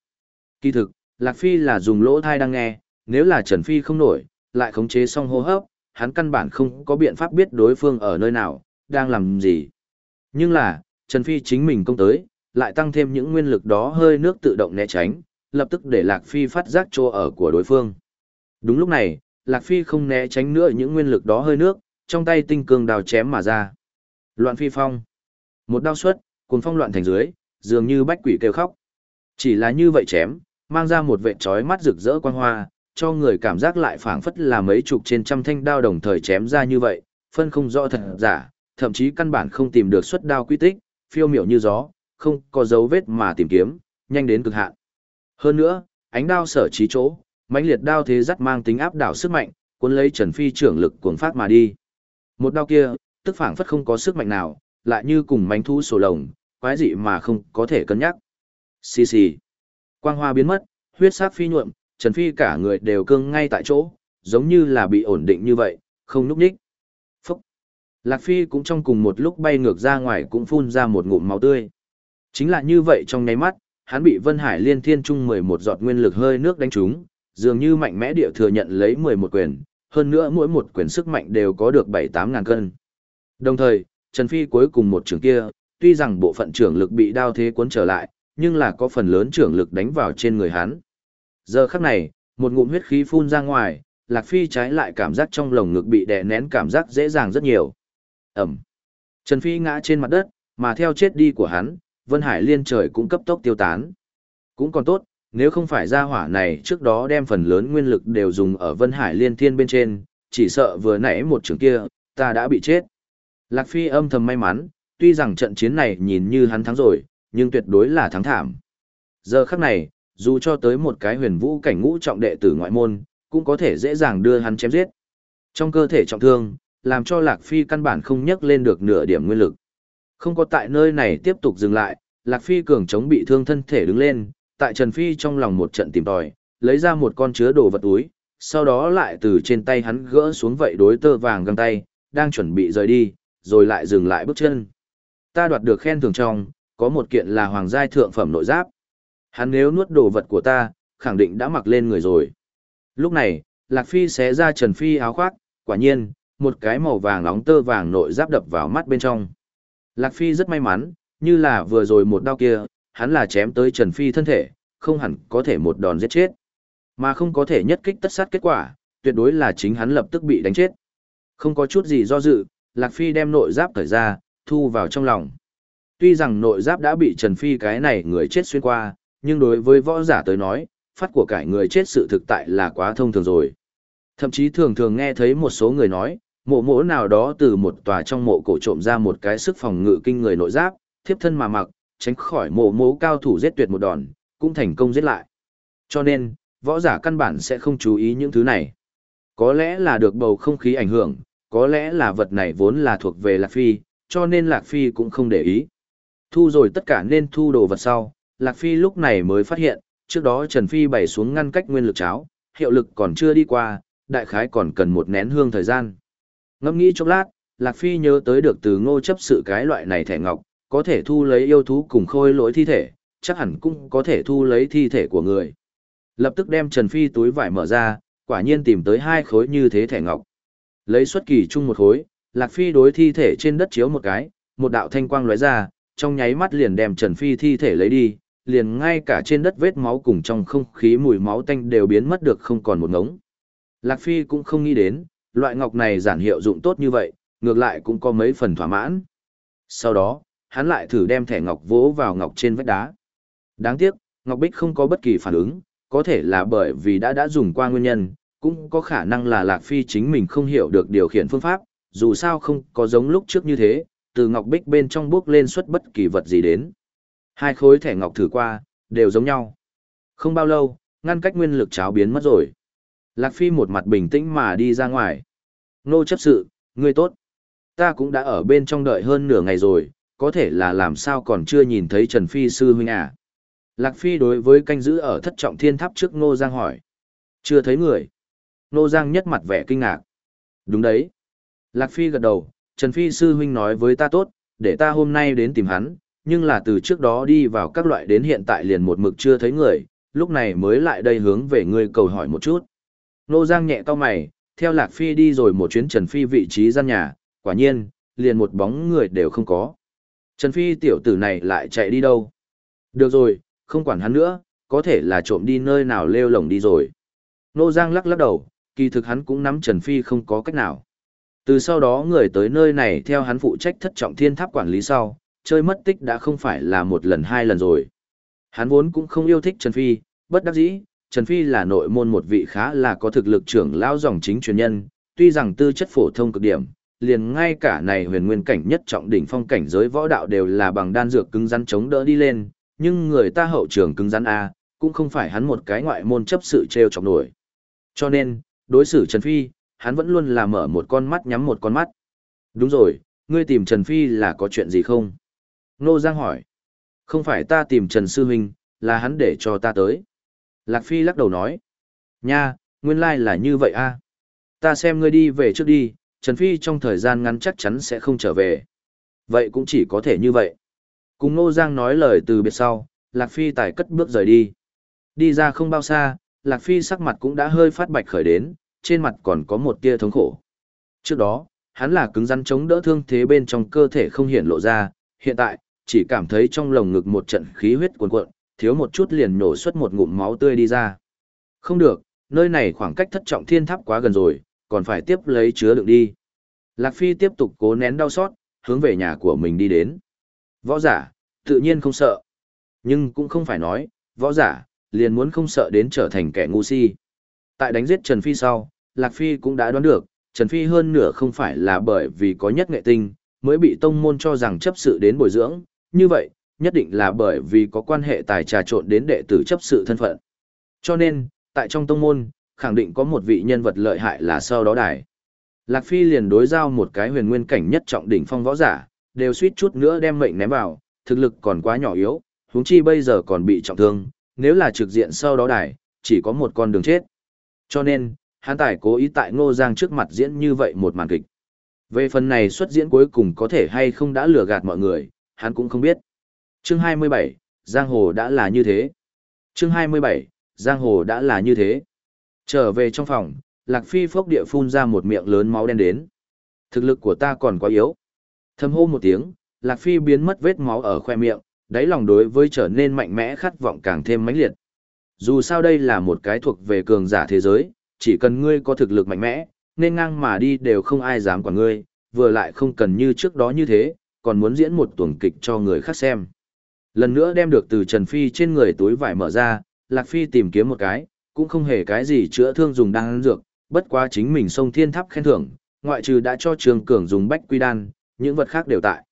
Kỳ thực, Lạc Phi là dùng lỗ thai đang nghe, nếu là Trần Phi không nổi, lại khống chế xong hô hấp, hắn căn bản không có biện pháp biết đối phương ở nơi nào, đang làm gì. Nhưng là, Trần Phi chính mình công tới, lại tăng thêm những nguyên lực đó hơi nước tự động né tránh, lập tức để Lạc Phi phát giác chỗ ở của đối phương. Đúng lúc này, Lạc Phi không né tránh nữa những nguyên lực đó hơi nước, trong tay tinh cường đào chém mà ra. Loạn phi phong. Một đao xuất, cuồng phong loạn thành dưới, dường như bách quỷ kêu khóc. Chỉ là như vậy chém, mang ra một vệ trói mắt rực rỡ quang hoa, cho người cảm giác lại phảng phất là mấy chục trên trăm thanh đao đồng thời chém ra như vậy, phân không rõ thật giả, thậm chí căn bản không tìm được xuất đao quy tích, phiêu miểu như gió, không có dấu vết mà tìm kiếm, nhanh đến cực hạn. Hơn nữa, ánh đao sở trí chỗ, mãnh liệt đao thế dắt mang tính áp đảo sức mạnh, cuốn lấy Trần Phi trưởng lực cuồng phát mà đi. Một đao kia, tức phảng phất không có sức mạnh nào, lại như cùng mánh thu sổ lồng, quái dị mà không có thể cân nhắc. Xì xì. Quang hoa biến mất, huyết sắc phi nhuộm, Trần Phi cả người đều cương ngay tại chỗ, giống như là bị ổn định như vậy, không núp nhích. Phúc. Lạc Phi cũng trong cùng một lúc bay ngược ra ngoài cũng phun ra một ngụm máu tươi. Chính là như vậy trong nháy mắt, hắn bị Vân Hải Liên Thiên Trung 11 giọt nguyên lực hơi nước đánh trúng, dường như mạnh mẽ địa thừa nhận lấy 11 quyền, hơn nữa mỗi một quyền sức mạnh đều có được 7-8 ngàn cân. Đồng thời, Trần Phi cuối cùng một trường kia, tuy rằng bộ phận trưởng lực bị đao thế cuốn trở lại, nhưng là có phần lớn trưởng lực đánh vào trên người hắn. Giờ khắc này, một ngụm huyết khí phun ra ngoài, Lạc Phi trái lại cảm giác trong lồng ngực bị đè nén cảm giác dễ dàng rất nhiều. Ẩm. Trần Phi ngã trên mặt đất, mà theo chết đi của hắn, Vân Hải liên trời cũng cấp tốc tiêu tán. Cũng còn tốt, nếu không phải ra hỏa này trước đó đem phần lớn nguyên lực đều dùng ở Vân Hải liên thiên bên trên, chỉ sợ vừa nãy một trường kia, ta đã bị chết. Lạc Phi âm thầm may mắn, tuy rằng trận chiến này nhìn như hắn thắng rồi, nhưng tuyệt đối là thắng thảm. Giờ khắc này, dù cho tới một cái huyền vũ cảnh ngũ trọng đệ tử ngoại môn, cũng có thể dễ dàng đưa hắn chém giết. Trong cơ thể trọng thương, làm cho Lạc Phi căn bản không nhấc lên được nửa điểm nguyên lực. Không có tại nơi này tiếp tục dừng lại, Lạc Phi cường chống bị thương thân thể đứng lên, tại Trần Phi trong lòng một trận tìm tòi, lấy ra một con chứa đồ vật túi, sau đó lại từ trên tay hắn gỡ xuống vậy đối tơ vàng găng tay, đang chuẩn bị rời đi, rồi lại dừng lại bước chân. Ta đoạt được khen thưởng trong, có một kiện là hoàng giai thượng phẩm nội giáp. Hắn nếu nuốt đồ vật của ta, khẳng định đã mặc lên người rồi. Lúc này, Lạc Phi xé ra Trần Phi áo khoác, quả nhiên, một cái màu vàng nóng tơ vàng nội giáp đập vào mắt bên trong. Lạc Phi rất may mắn, như là vừa rồi một đao kia, hắn là chém tới Trần Phi thân thể, không hẳn có thể một đòn giết chết. Mà không có thể nhất kích tất sát kết quả, tuyệt đối là chính hắn lập tức bị đánh chết. Không có chút gì do dự, Lạc Phi đem nội giáp cởi ra, thu vào trong lòng. Tuy rằng nội giáp đã bị Trần Phi cái này người chết xuyên qua, nhưng đối với võ giả tới nói, phát của cải người chết sự thực tại là quá thông thường rồi. Thậm chí thường thường nghe thấy một số người nói, mộ mỗ nào đó từ một tòa trong mộ cổ trộm ra một cái sức phòng ngự kinh người nội giáp, thiếp thân mà mặc, tránh khỏi mộ mỗ cao thủ giết tuyệt một đòn, cũng thành công giết lại. Cho nên, võ giả căn bản sẽ không chú ý những thứ này. Có lẽ là được bầu không khí ảnh hưởng, có lẽ là vật này vốn là thuộc về Lạc Phi, cho nên Lạc Phi cũng không để ý. Thu rồi tất cả nên thu đồ vật sau, Lạc Phi lúc này mới phát hiện, trước đó Trần Phi bày xuống ngăn cách nguyên lực cháo, hiệu lực còn chưa đi qua, đại khái còn cần một nén hương thời gian. Ngẫm nghĩ chốc lát, Lạc Phi nhớ tới được từ ngô chấp sự cái loại này thẻ ngọc, có thể thu lấy yêu thú cùng khôi lỗi thi thể, chắc hẳn cũng có thể thu lấy thi thể của người. Lập tức đem Trần Phi túi vải mở ra, quả nhiên tìm tới hai khối như thế thẻ ngọc. Lấy xuất kỳ chung một khối, Lạc Phi đối thi thể trên đất chiếu một cái, một đạo thanh quang lóe ra, trong nháy mắt liền đem Trần Phi thi thể lấy đi, liền ngay cả trên đất vết máu cùng trong không khí mùi máu tanh đều biến mất được không còn một ngống. Lạc Phi cũng không nghĩ đến, loại ngọc này giản hiệu dụng tốt như vậy, ngược lại cũng có mấy phần thỏa mãn. Sau đó, hắn lại thử đem thẻ ngọc vỗ vào ngọc trên vách đá. Đáng tiếc, ngọc bích không có bất kỳ phản ứng, có thể là bởi vì đã đã dùng qua nguyên nhân, cũng có khả năng là Lạc Phi chính mình không hiểu được điều khiển phương pháp, dù sao không có giống lúc trước như thế, từ ngọc bích bên trong bước lên xuất bất kỳ vật gì đến. Hai khối thẻ ngọc thử qua, đều giống nhau. Không bao lâu, ngăn cách nguyên lực cháo biến mất rồi. Lạc Phi một mặt bình tĩnh mà đi ra ngoài. Nô chấp sự, ngươi tốt. Ta cũng đã ở bên trong đợi hơn nửa ngày rồi, có thể là làm sao còn chưa nhìn thấy Trần Phi sư huynh à. Lạc Phi đối với canh giữ ở thất trọng thiên tháp trước Ngô Giang hỏi. Chưa thấy người. Ngô Giang nhất mặt vẻ kinh ngạc. Đúng đấy. Lạc Phi gật đầu, Trần Phi sư huynh nói với ta tốt, để ta hôm nay đến tìm hắn, nhưng là từ trước đó đi vào các loại đến hiện tại liền một mực chưa thấy người, lúc này mới lại đây hướng về ngươi cầu hỏi một chút. Nô Giang nhẹ to mày, theo Lạc Phi đi rồi một chuyến Trần Phi vị trí gian nhà, quả nhiên, liền một bóng người đều không có. Trần Phi tiểu tử này lại chạy đi đâu? Được rồi, không quản hắn nữa, có thể là trộm đi nơi nào lêu lồng đi rồi. Nô Giang lắc lắc đầu, kỳ thực hắn cũng nắm Trần Phi không có cách nào. Từ sau đó người tới nơi này theo hắn phụ trách thất trọng thiên tháp quản lý sau, chơi mất tích đã không phải là một lần hai lần rồi. Hắn vốn cũng không yêu thích Trần Phi, bất đắc dĩ, Trần Phi là nội môn một vị khá là có thực lực trưởng lão dòng chính truyền nhân, tuy rằng tư chất phổ thông cực điểm, liền ngay cả này huyền nguyên cảnh nhất trọng đỉnh phong cảnh giới võ đạo đều là bằng đan dược cứng rắn chống đỡ đi lên, nhưng người ta hậu trường cứng rắn a, cũng không phải hắn một cái ngoại môn chấp sự treo chọc nổi. Cho nên, đối xử Trần Phi, hắn vẫn luôn là mở một con mắt nhắm một con mắt. Đúng rồi, ngươi tìm Trần Phi là có chuyện gì không? Nô Giang hỏi. Không phải ta tìm Trần Sư Huynh, là hắn để cho ta tới. Lạc Phi lắc đầu nói. Nha, nguyên lai là như vậy a. Ta xem ngươi đi về trước đi, Trần Phi trong thời gian ngắn chắc chắn sẽ không trở về. Vậy cũng chỉ có thể như vậy. Cùng Nô Giang nói lời từ biệt sau, Lạc Phi tài cất bước rời đi. Đi ra không bao xa, Lạc Phi sắc mặt cũng đã hơi phát bạch khởi đến, trên mặt còn có một tia thống khổ. Trước đó, hắn là cứng rắn chống đỡ thương thế bên trong cơ thể không hiện lộ ra, hiện tại, chỉ cảm thấy trong lồng ngực một trận khí huyết cuồn cuộn, thiếu một chút liền nổ xuất một ngụm máu tươi đi ra. Không được, nơi này khoảng cách thất trọng thiên tháp quá gần rồi, còn phải tiếp lấy chứa đựng đi. Lạc Phi tiếp tục cố nén đau xót, hướng về nhà của mình đi đến. Võ giả, tự nhiên không sợ. Nhưng cũng không phải nói, võ giả, liền muốn không sợ đến trở thành kẻ ngu si. Tại đánh giết Trần Phi sau, Lạc Phi cũng đã đoán được, Trần Phi hơn nửa không phải là bởi vì có nhất nghệ tinh, mới bị tông môn cho rằng chấp sự đến bồi dưỡng, như vậy, nhất định là bởi vì có quan hệ tài trà trộn đến đệ tử chấp sự thân phận. Cho nên, tại trong tông môn, khẳng định có một vị nhân vật lợi hại là sau đó đài. Lạc Phi liền đối giao một cái huyền nguyên cảnh nhất trọng đỉnh phong võ giả, đều suýt chút nữa đem mệnh ném vào, thực lực còn quá nhỏ yếu, huống chi bây giờ còn bị trọng thương, nếu là trực diện sau đó đài, chỉ có một con đường chết. Cho nên, hắn tài cố ý tại Ngô Giang trước mặt diễn như vậy một màn kịch. Về phần này xuất diễn cuối cùng có thể hay không đã lừa gạt mọi người, hắn cũng không biết. Chương 27, Giang Hồ đã là như thế. Chương 27, Giang Hồ đã là như thế. Trở về trong phòng, Lạc Phi phốc địa phun ra một miệng lớn máu đen đến. Thực lực của ta còn quá yếu. Thầm hô một tiếng, Lạc Phi biến mất vết máu ở khoe miệng, đáy lòng đối với trở nên mạnh mẽ khát vọng càng thêm mãnh liệt. Dù sao đây là một cái thuộc về cường giả thế giới, chỉ cần ngươi có thực lực mạnh mẽ, nên ngang mà đi đều không ai dám quản ngươi, vừa lại không cần như trước đó như thế, còn muốn diễn một tuần kịch cho người khác xem. Lần nữa đem được từ Trần Phi trên người túi vải mở ra, Lạc Phi tìm kiếm một cái, cũng không hề cái gì chữa thương dùng đan dược, bất quá chính mình sông thiên tháp khen thưởng, ngoại trừ đã cho Trường Cường dùng bách quy đan, những vật khác đều tại.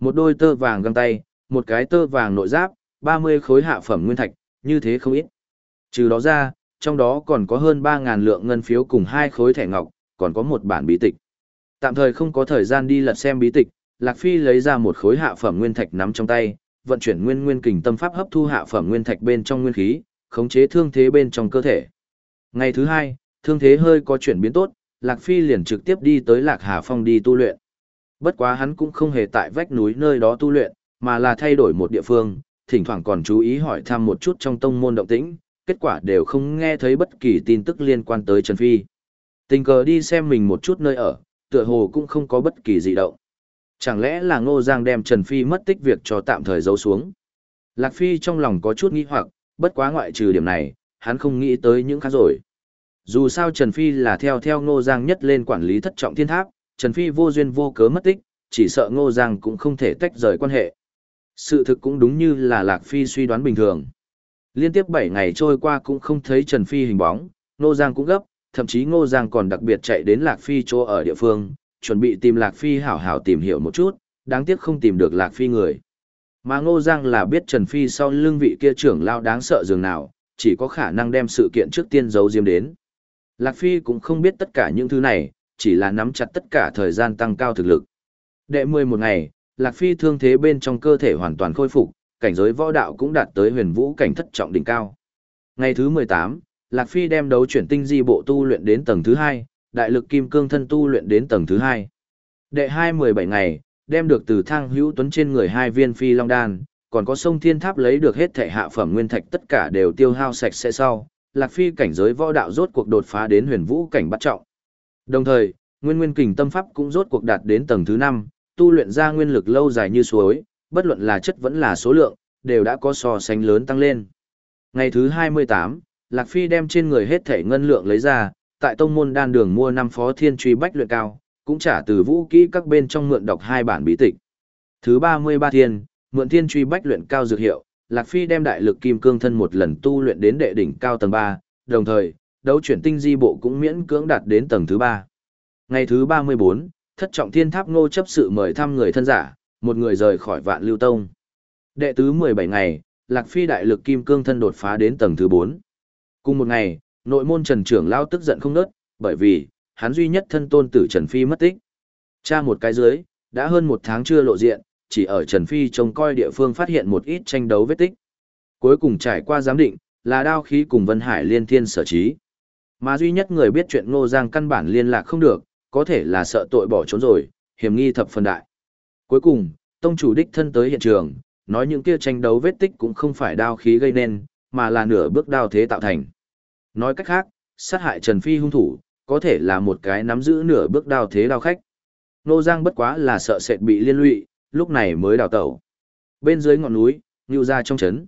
Một đôi tơ vàng găng tay, một cái tơ vàng nội giáp, 30 khối hạ phẩm nguyên thạch, như thế không ít. Trừ đó ra, trong đó còn có hơn 3.000 lượng ngân phiếu cùng hai khối thẻ ngọc, còn có một bản bí tịch. Tạm thời không có thời gian đi lật xem bí tịch, Lạc Phi lấy ra một khối hạ phẩm nguyên thạch nắm trong tay, vận chuyển nguyên nguyên kình tâm pháp hấp thu hạ phẩm nguyên thạch bên trong nguyên khí, khống chế thương thế bên trong cơ thể. Ngày thứ hai, thương thế hơi có chuyển biến tốt, Lạc Phi liền trực tiếp đi tới Lạc Hà Phong đi tu luyện. Bất quá hắn cũng không hề tại vách núi nơi đó tu luyện, mà là thay đổi một địa phương, thỉnh thoảng còn chú ý hỏi thăm một chút trong tông môn động tĩnh, kết quả đều không nghe thấy bất kỳ tin tức liên quan tới Trần Phi. Tình cờ đi xem mình một chút nơi ở, tựa hồ cũng không có bất kỳ gì động. Chẳng lẽ là Ngô Giang đem Trần Phi mất tích việc cho tạm thời giấu xuống? Lạc Phi trong lòng có chút nghi hoặc, bất quá ngoại trừ điểm này, hắn không nghĩ tới những khác rồi. Dù sao Trần Phi là theo theo Ngô Giang nhất lên quản lý thất trọng thiên tháp, Trần Phi vô duyên vô cớ mất tích, chỉ sợ Ngô Giang cũng không thể tách rời quan hệ. Sự thực cũng đúng như là Lạc Phi suy đoán bình thường. Liên tiếp 7 ngày trôi qua cũng không thấy Trần Phi hình bóng, Ngô Giang cũng gấp, thậm chí Ngô Giang còn đặc biệt chạy đến Lạc Phi chỗ ở địa phương, chuẩn bị tìm Lạc Phi hảo hảo tìm hiểu một chút, đáng tiếc không tìm được Lạc Phi người. Mà Ngô Giang là biết Trần Phi sau lưng vị kia trưởng lao đáng sợ dường nào, chỉ có khả năng đem sự kiện trước tiên giấu diêm đến. Lạc Phi cũng không biết tất cả những thứ này, chỉ là nắm chặt tất cả thời gian tăng cao thực lực. Đệ 11 ngày, Lạc Phi thương thế bên trong cơ thể hoàn toàn khôi phục, cảnh giới võ đạo cũng đạt tới huyền vũ cảnh thất trọng đỉnh cao. Ngày thứ 18, Lạc Phi đem đấu chuyển tinh di bộ tu luyện đến tầng thứ 2, đại lực kim cương thân tu luyện đến tầng thứ hai, Đệ 217 ngày, đem được từ thang hữu tuấn trên người hai viên phi long đan, còn có sông thiên tháp lấy được hết thể hạ phẩm nguyên thạch tất cả đều tiêu hao sạch sẽ sau, Lạc Phi cảnh giới võ đạo rốt cuộc đột phá đến huyền vũ cảnh bắt trọng. Đồng thời, nguyên nguyên kình tâm pháp cũng rốt cuộc đạt đến tầng thứ năm, tu luyện ra nguyên lực lâu dài như suối, bất luận là chất vẫn là số lượng, đều đã có so sánh lớn tăng lên. Ngày thứ 28, Lạc Phi đem trên người hết thể ngân lượng lấy ra, tại tông môn đan đường mua năm phó thiên truy bách luyện cao, cũng trả từ vũ kỹ các bên trong mượn đọc hai bản bí tịch. Thứ 33 thiên, mượn thiên truy bách luyện cao dược hiệu, Lạc Phi đem đại lực kim cương thân một lần tu luyện đến đệ đỉnh cao tầng 3, đồng thời, đấu chuyển tinh di bộ cũng miễn cưỡng đạt đến tầng thứ 3. Ngày thứ 34, thất trọng thiên tháp ngô chấp sự mời thăm người thân giả, một người rời khỏi vạn lưu tông. Đệ tứ 17 ngày, Lạc Phi đại lực kim cương thân đột phá đến tầng thứ 4. Cùng một ngày, nội môn Trần trưởng lao tức giận không nớt, bởi vì, hắn duy nhất thân tôn tử Trần Phi mất tích. Cha một cái dưới, đã hơn một tháng chưa lộ diện, chỉ ở Trần Phi trông coi địa phương phát hiện một ít tranh đấu vết tích. Cuối cùng trải qua giám định, là đao khí cùng Vân Hải liên thiên sở trí. Mà duy nhất người biết chuyện Ngô Giang căn bản liên lạc không được, có thể là sợ tội bỏ trốn rồi, hiểm nghi thập phần đại. Cuối cùng, tông chủ đích thân tới hiện trường, nói những kia tranh đấu vết tích cũng không phải đao khí gây nên, mà là nửa bước đao thế tạo thành. Nói cách khác, sát hại Trần Phi hung thủ, có thể là một cái nắm giữ nửa bước đao thế đao khách. Nô Giang bất quá là sợ sệt bị liên lụy, lúc này mới đào tẩu. Bên dưới ngọn núi, Ngưu ra trong chấn.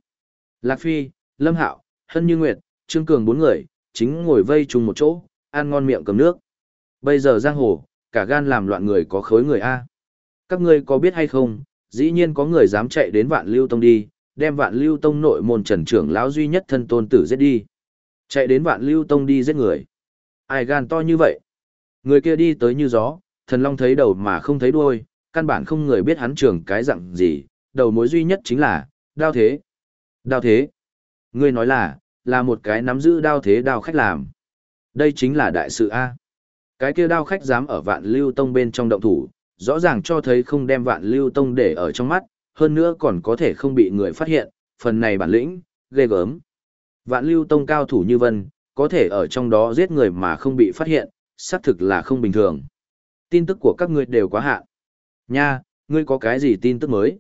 Lạc Phi, Lâm Hạo, Hân Như Nguyệt, Trương Cường bốn người, chính ngồi vây chung một chỗ, ăn ngon miệng cầm nước. Bây giờ giang hồ, cả gan làm loạn người có khối người A. Các ngươi có biết hay không, dĩ nhiên có người dám chạy đến vạn lưu tông đi, đem vạn lưu tông nội môn trần trưởng lão duy nhất thân tôn tử giết đi. Chạy đến vạn lưu tông đi giết người. Ai gan to như vậy? Người kia đi tới như gió, thần long thấy đầu mà không thấy đuôi, căn bản không người biết hắn trưởng cái dạng gì, đầu mối duy nhất chính là, đao thế. Đao thế. Ngươi nói là, là một cái nắm giữ đao thế đao khách làm. Đây chính là đại sự A. Cái kia đao khách dám ở vạn lưu tông bên trong động thủ, rõ ràng cho thấy không đem vạn lưu tông để ở trong mắt, hơn nữa còn có thể không bị người phát hiện, phần này bản lĩnh, ghê gớm. Vạn lưu tông cao thủ như vân, có thể ở trong đó giết người mà không bị phát hiện, xác thực là không bình thường. Tin tức của các ngươi đều quá hạn. Nha, ngươi có cái gì tin tức mới?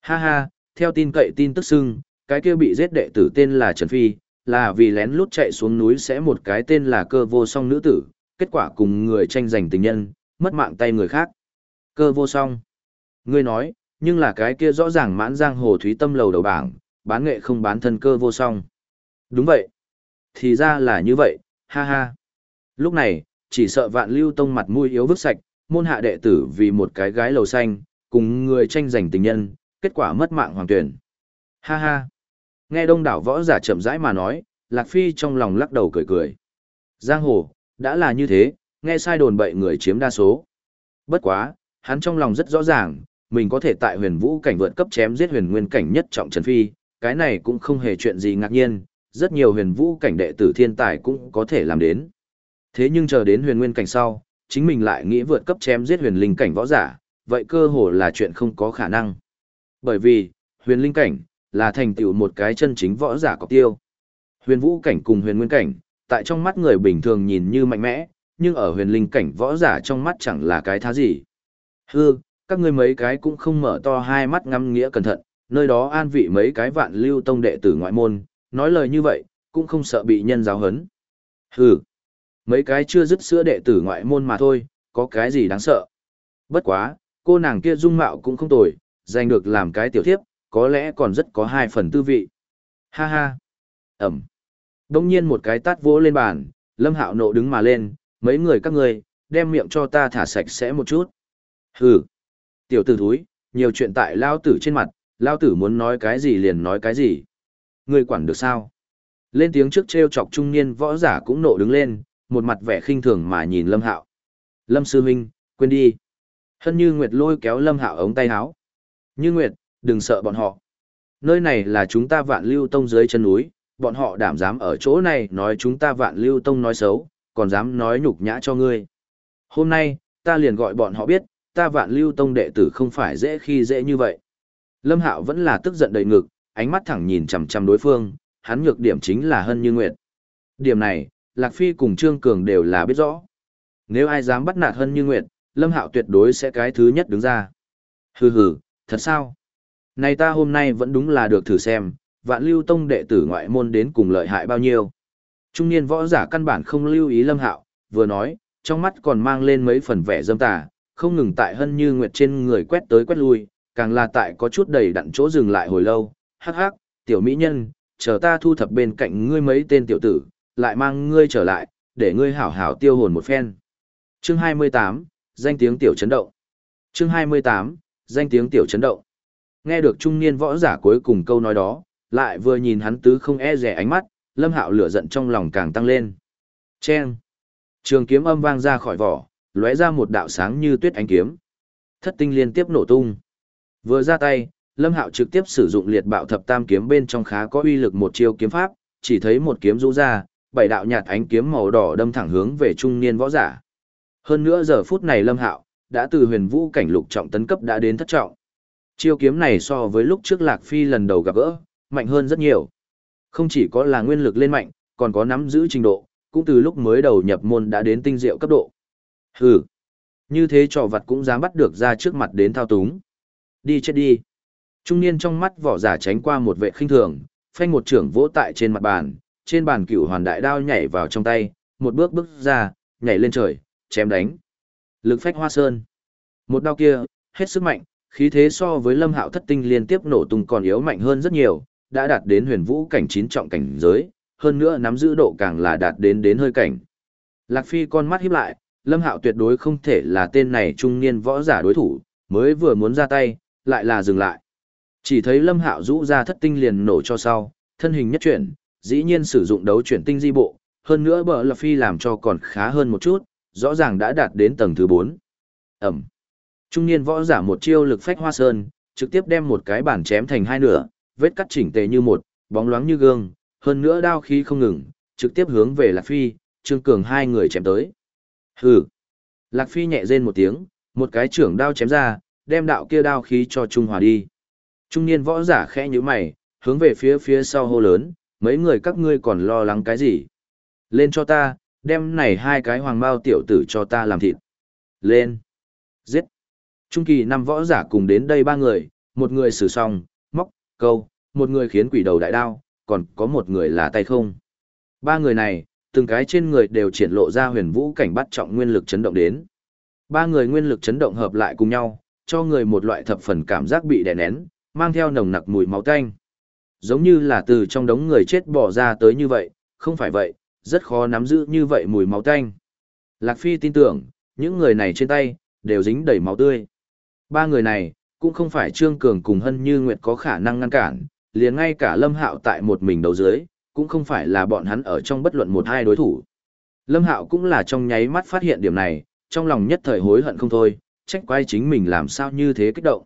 Ha ha, theo tin cậy tin tức xưng, cái kia bị giết đệ tử tên là Trần Phi, là vì lén lút chạy xuống núi sẽ một cái tên là cơ vô song nữ tử, kết quả cùng người tranh giành tình nhân, mất mạng tay người khác. Cơ vô song. Ngươi nói, nhưng là cái kia rõ ràng mãn giang hồ thúy tâm lầu đầu bảng, bán nghệ không bán thân cơ vô song. Đúng vậy. Thì ra là như vậy, ha ha. Lúc này, chỉ sợ vạn lưu tông mặt mũi yếu vứt sạch, môn hạ đệ tử vì một cái gái lầu xanh, cùng người tranh giành tình nhân, kết quả mất mạng hoàng tuyển. Ha ha. Nghe đông đảo võ giả chậm rãi mà nói, Lạc Phi trong lòng lắc đầu cười cười. Giang hồ, đã là như thế, nghe sai đồn bậy người chiếm đa số. Bất quá, hắn trong lòng rất rõ ràng, mình có thể tại huyền vũ cảnh vượt cấp chém giết huyền nguyên cảnh nhất trọng Trần Phi, cái này cũng không hề chuyện gì ngạc nhiên, rất nhiều huyền vũ cảnh đệ tử thiên tài cũng có thể làm đến. Thế nhưng chờ đến huyền nguyên cảnh sau, chính mình lại nghĩ vượt cấp chém giết huyền linh cảnh võ giả, vậy cơ hồ là chuyện không có khả năng. Bởi vì, huyền linh cảnh, là thành tựu một cái chân chính võ giả có tiêu. Huyền vũ cảnh cùng huyền nguyên cảnh, tại trong mắt người bình thường nhìn như mạnh mẽ, nhưng ở huyền linh cảnh võ giả trong mắt chẳng là cái thá gì. Hư, các ngươi mấy cái cũng không mở to hai mắt ngắm nghĩa cẩn thận, nơi đó an vị mấy cái vạn lưu tông đệ tử ngoại môn, nói lời như vậy, cũng không sợ bị nhân giáo hấn. Hừ, mấy cái chưa dứt sữa đệ tử ngoại môn mà thôi, có cái gì đáng sợ. Bất quá, cô nàng kia dung mạo cũng không tồi, giành được làm cái tiểu thiếp, có lẽ còn rất có hai phần tư vị. Ha ha. Ẩm. Đông nhiên một cái tát vỗ lên bàn, lâm hạo nộ đứng mà lên, mấy người các ngươi, đem miệng cho ta thả sạch sẽ một chút. Hừ. Tiểu tử thúi, nhiều chuyện tại lao tử trên mặt, lao tử muốn nói cái gì liền nói cái gì. Ngươi quản được sao? Lên tiếng trước treo chọc trung niên võ giả cũng nộ đứng lên, một mặt vẻ khinh thường mà nhìn lâm hạo. Lâm sư Minh, quên đi. Hân như Nguyệt lôi kéo lâm hạo ống tay áo. Như Nguyệt, đừng sợ bọn họ. Nơi này là chúng ta vạn lưu tông dưới chân núi, bọn họ đảm dám ở chỗ này nói chúng ta vạn lưu tông nói xấu, còn dám nói nhục nhã cho ngươi. Hôm nay, ta liền gọi bọn họ biết, ta vạn lưu tông đệ tử không phải dễ khi dễ như vậy. Lâm Hạo vẫn là tức giận đầy ngực, ánh mắt thẳng nhìn chằm chằm đối phương, hắn nhược điểm chính là Hân Như Nguyệt. Điểm này, Lạc Phi cùng Trương Cường đều là biết rõ. Nếu ai dám bắt nạt Hân Như Nguyệt, Lâm Hạo tuyệt đối sẽ cái thứ nhất đứng ra. Hừ hừ, thật sao? Này ta hôm nay vẫn đúng là được thử xem, vạn lưu tông đệ tử ngoại môn đến cùng lợi hại bao nhiêu. Trung niên võ giả căn bản không lưu ý Lâm Hạo, vừa nói, trong mắt còn mang lên mấy phần vẻ dâm tà, không ngừng tại Hân Như Nguyệt trên người quét tới quét lui, càng là tại có chút đầy đặn chỗ dừng lại hồi lâu. Hắc hắc, tiểu mỹ nhân, chờ ta thu thập bên cạnh ngươi mấy tên tiểu tử, lại mang ngươi trở lại, để ngươi hảo hảo tiêu hồn một phen. Chương 28, danh tiếng tiểu chấn động. Chương 28, danh tiếng tiểu chấn động. Nghe được trung niên võ giả cuối cùng câu nói đó, lại vừa nhìn hắn tứ không e rẻ ánh mắt, Lâm Hạo lửa giận trong lòng càng tăng lên. Chen. Trường kiếm âm vang ra khỏi vỏ, lóe ra một đạo sáng như tuyết ánh kiếm. Thất tinh liên tiếp nổ tung. Vừa ra tay, Lâm Hạo trực tiếp sử dụng liệt bạo thập tam kiếm bên trong khá có uy lực một chiêu kiếm pháp, chỉ thấy một kiếm rũ ra, bảy đạo nhạt ánh kiếm màu đỏ đâm thẳng hướng về trung niên võ giả. Hơn nữa giờ phút này Lâm Hạo đã từ huyền vũ cảnh lục trọng tấn cấp đã đến thất trọng. Chiêu kiếm này so với lúc trước Lạc Phi lần đầu gặp gỡ, mạnh hơn rất nhiều. Không chỉ có là nguyên lực lên mạnh, còn có nắm giữ trình độ, cũng từ lúc mới đầu nhập môn đã đến tinh diệu cấp độ. Hừ, như thế trò vật cũng dám bắt được ra trước mặt đến thao túng. Đi chết đi. Trung niên trong mắt vỏ giả tránh qua một vệ khinh thường, phanh một trưởng vỗ tại trên mặt bàn, trên bàn cửu hoàn đại đao nhảy vào trong tay, một bước bước ra, nhảy lên trời, chém đánh. Lực phách hoa sơn. Một đao kia, hết sức mạnh, khí thế so với lâm hạo thất tinh liên tiếp nổ tung còn yếu mạnh hơn rất nhiều, đã đạt đến huyền vũ cảnh chín trọng cảnh giới, hơn nữa nắm giữ độ càng là đạt đến đến hơi cảnh. Lạc Phi con mắt híp lại, lâm hạo tuyệt đối không thể là tên này trung niên võ giả đối thủ, mới vừa muốn ra tay, lại là dừng lại. Chỉ thấy lâm hạo rũ ra thất tinh liền nổ cho sau, thân hình nhất chuyển, dĩ nhiên sử dụng đấu chuyển tinh di bộ, hơn nữa bờ lập Phi làm cho còn khá hơn một chút, rõ ràng đã đạt đến tầng thứ 4. Ẩm. Trung niên võ giả một chiêu lực phách hoa sơn, trực tiếp đem một cái bản chém thành hai nửa, vết cắt chỉnh tề như một, bóng loáng như gương, hơn nữa đao khí không ngừng, trực tiếp hướng về Lạc Phi, Trương Cường hai người chém tới. Hừ. Lạc Phi nhẹ rên một tiếng, một cái trưởng đao chém ra, đem đạo kia đao khí cho Trung Hòa đi. Trung niên võ giả khẽ như mày, hướng về phía phía sau hô lớn, mấy người các ngươi còn lo lắng cái gì? Lên cho ta, đem này hai cái hoàng bao tiểu tử cho ta làm thịt. Lên. Giết. Trung kỳ năm võ giả cùng đến đây ba người, một người xử song, móc, câu, một người khiến quỷ đầu đại đao, còn có một người là tay không. Ba người này, từng cái trên người đều triển lộ ra huyền vũ cảnh bắt trọng nguyên lực chấn động đến. Ba người nguyên lực chấn động hợp lại cùng nhau, cho người một loại thập phần cảm giác bị đè nén, mang theo nồng nặc mùi máu tanh. Giống như là từ trong đống người chết bỏ ra tới như vậy, không phải vậy, rất khó nắm giữ như vậy mùi máu tanh. Lạc Phi tin tưởng, những người này trên tay, đều dính đầy máu tươi. Ba người này, cũng không phải Trương Cường cùng Hân Như Nguyệt có khả năng ngăn cản, liền ngay cả Lâm Hạo tại một mình đấu dưới, cũng không phải là bọn hắn ở trong bất luận một hai đối thủ. Lâm Hạo cũng là trong nháy mắt phát hiện điểm này, trong lòng nhất thời hối hận không thôi, trách quay chính mình làm sao như thế kích động.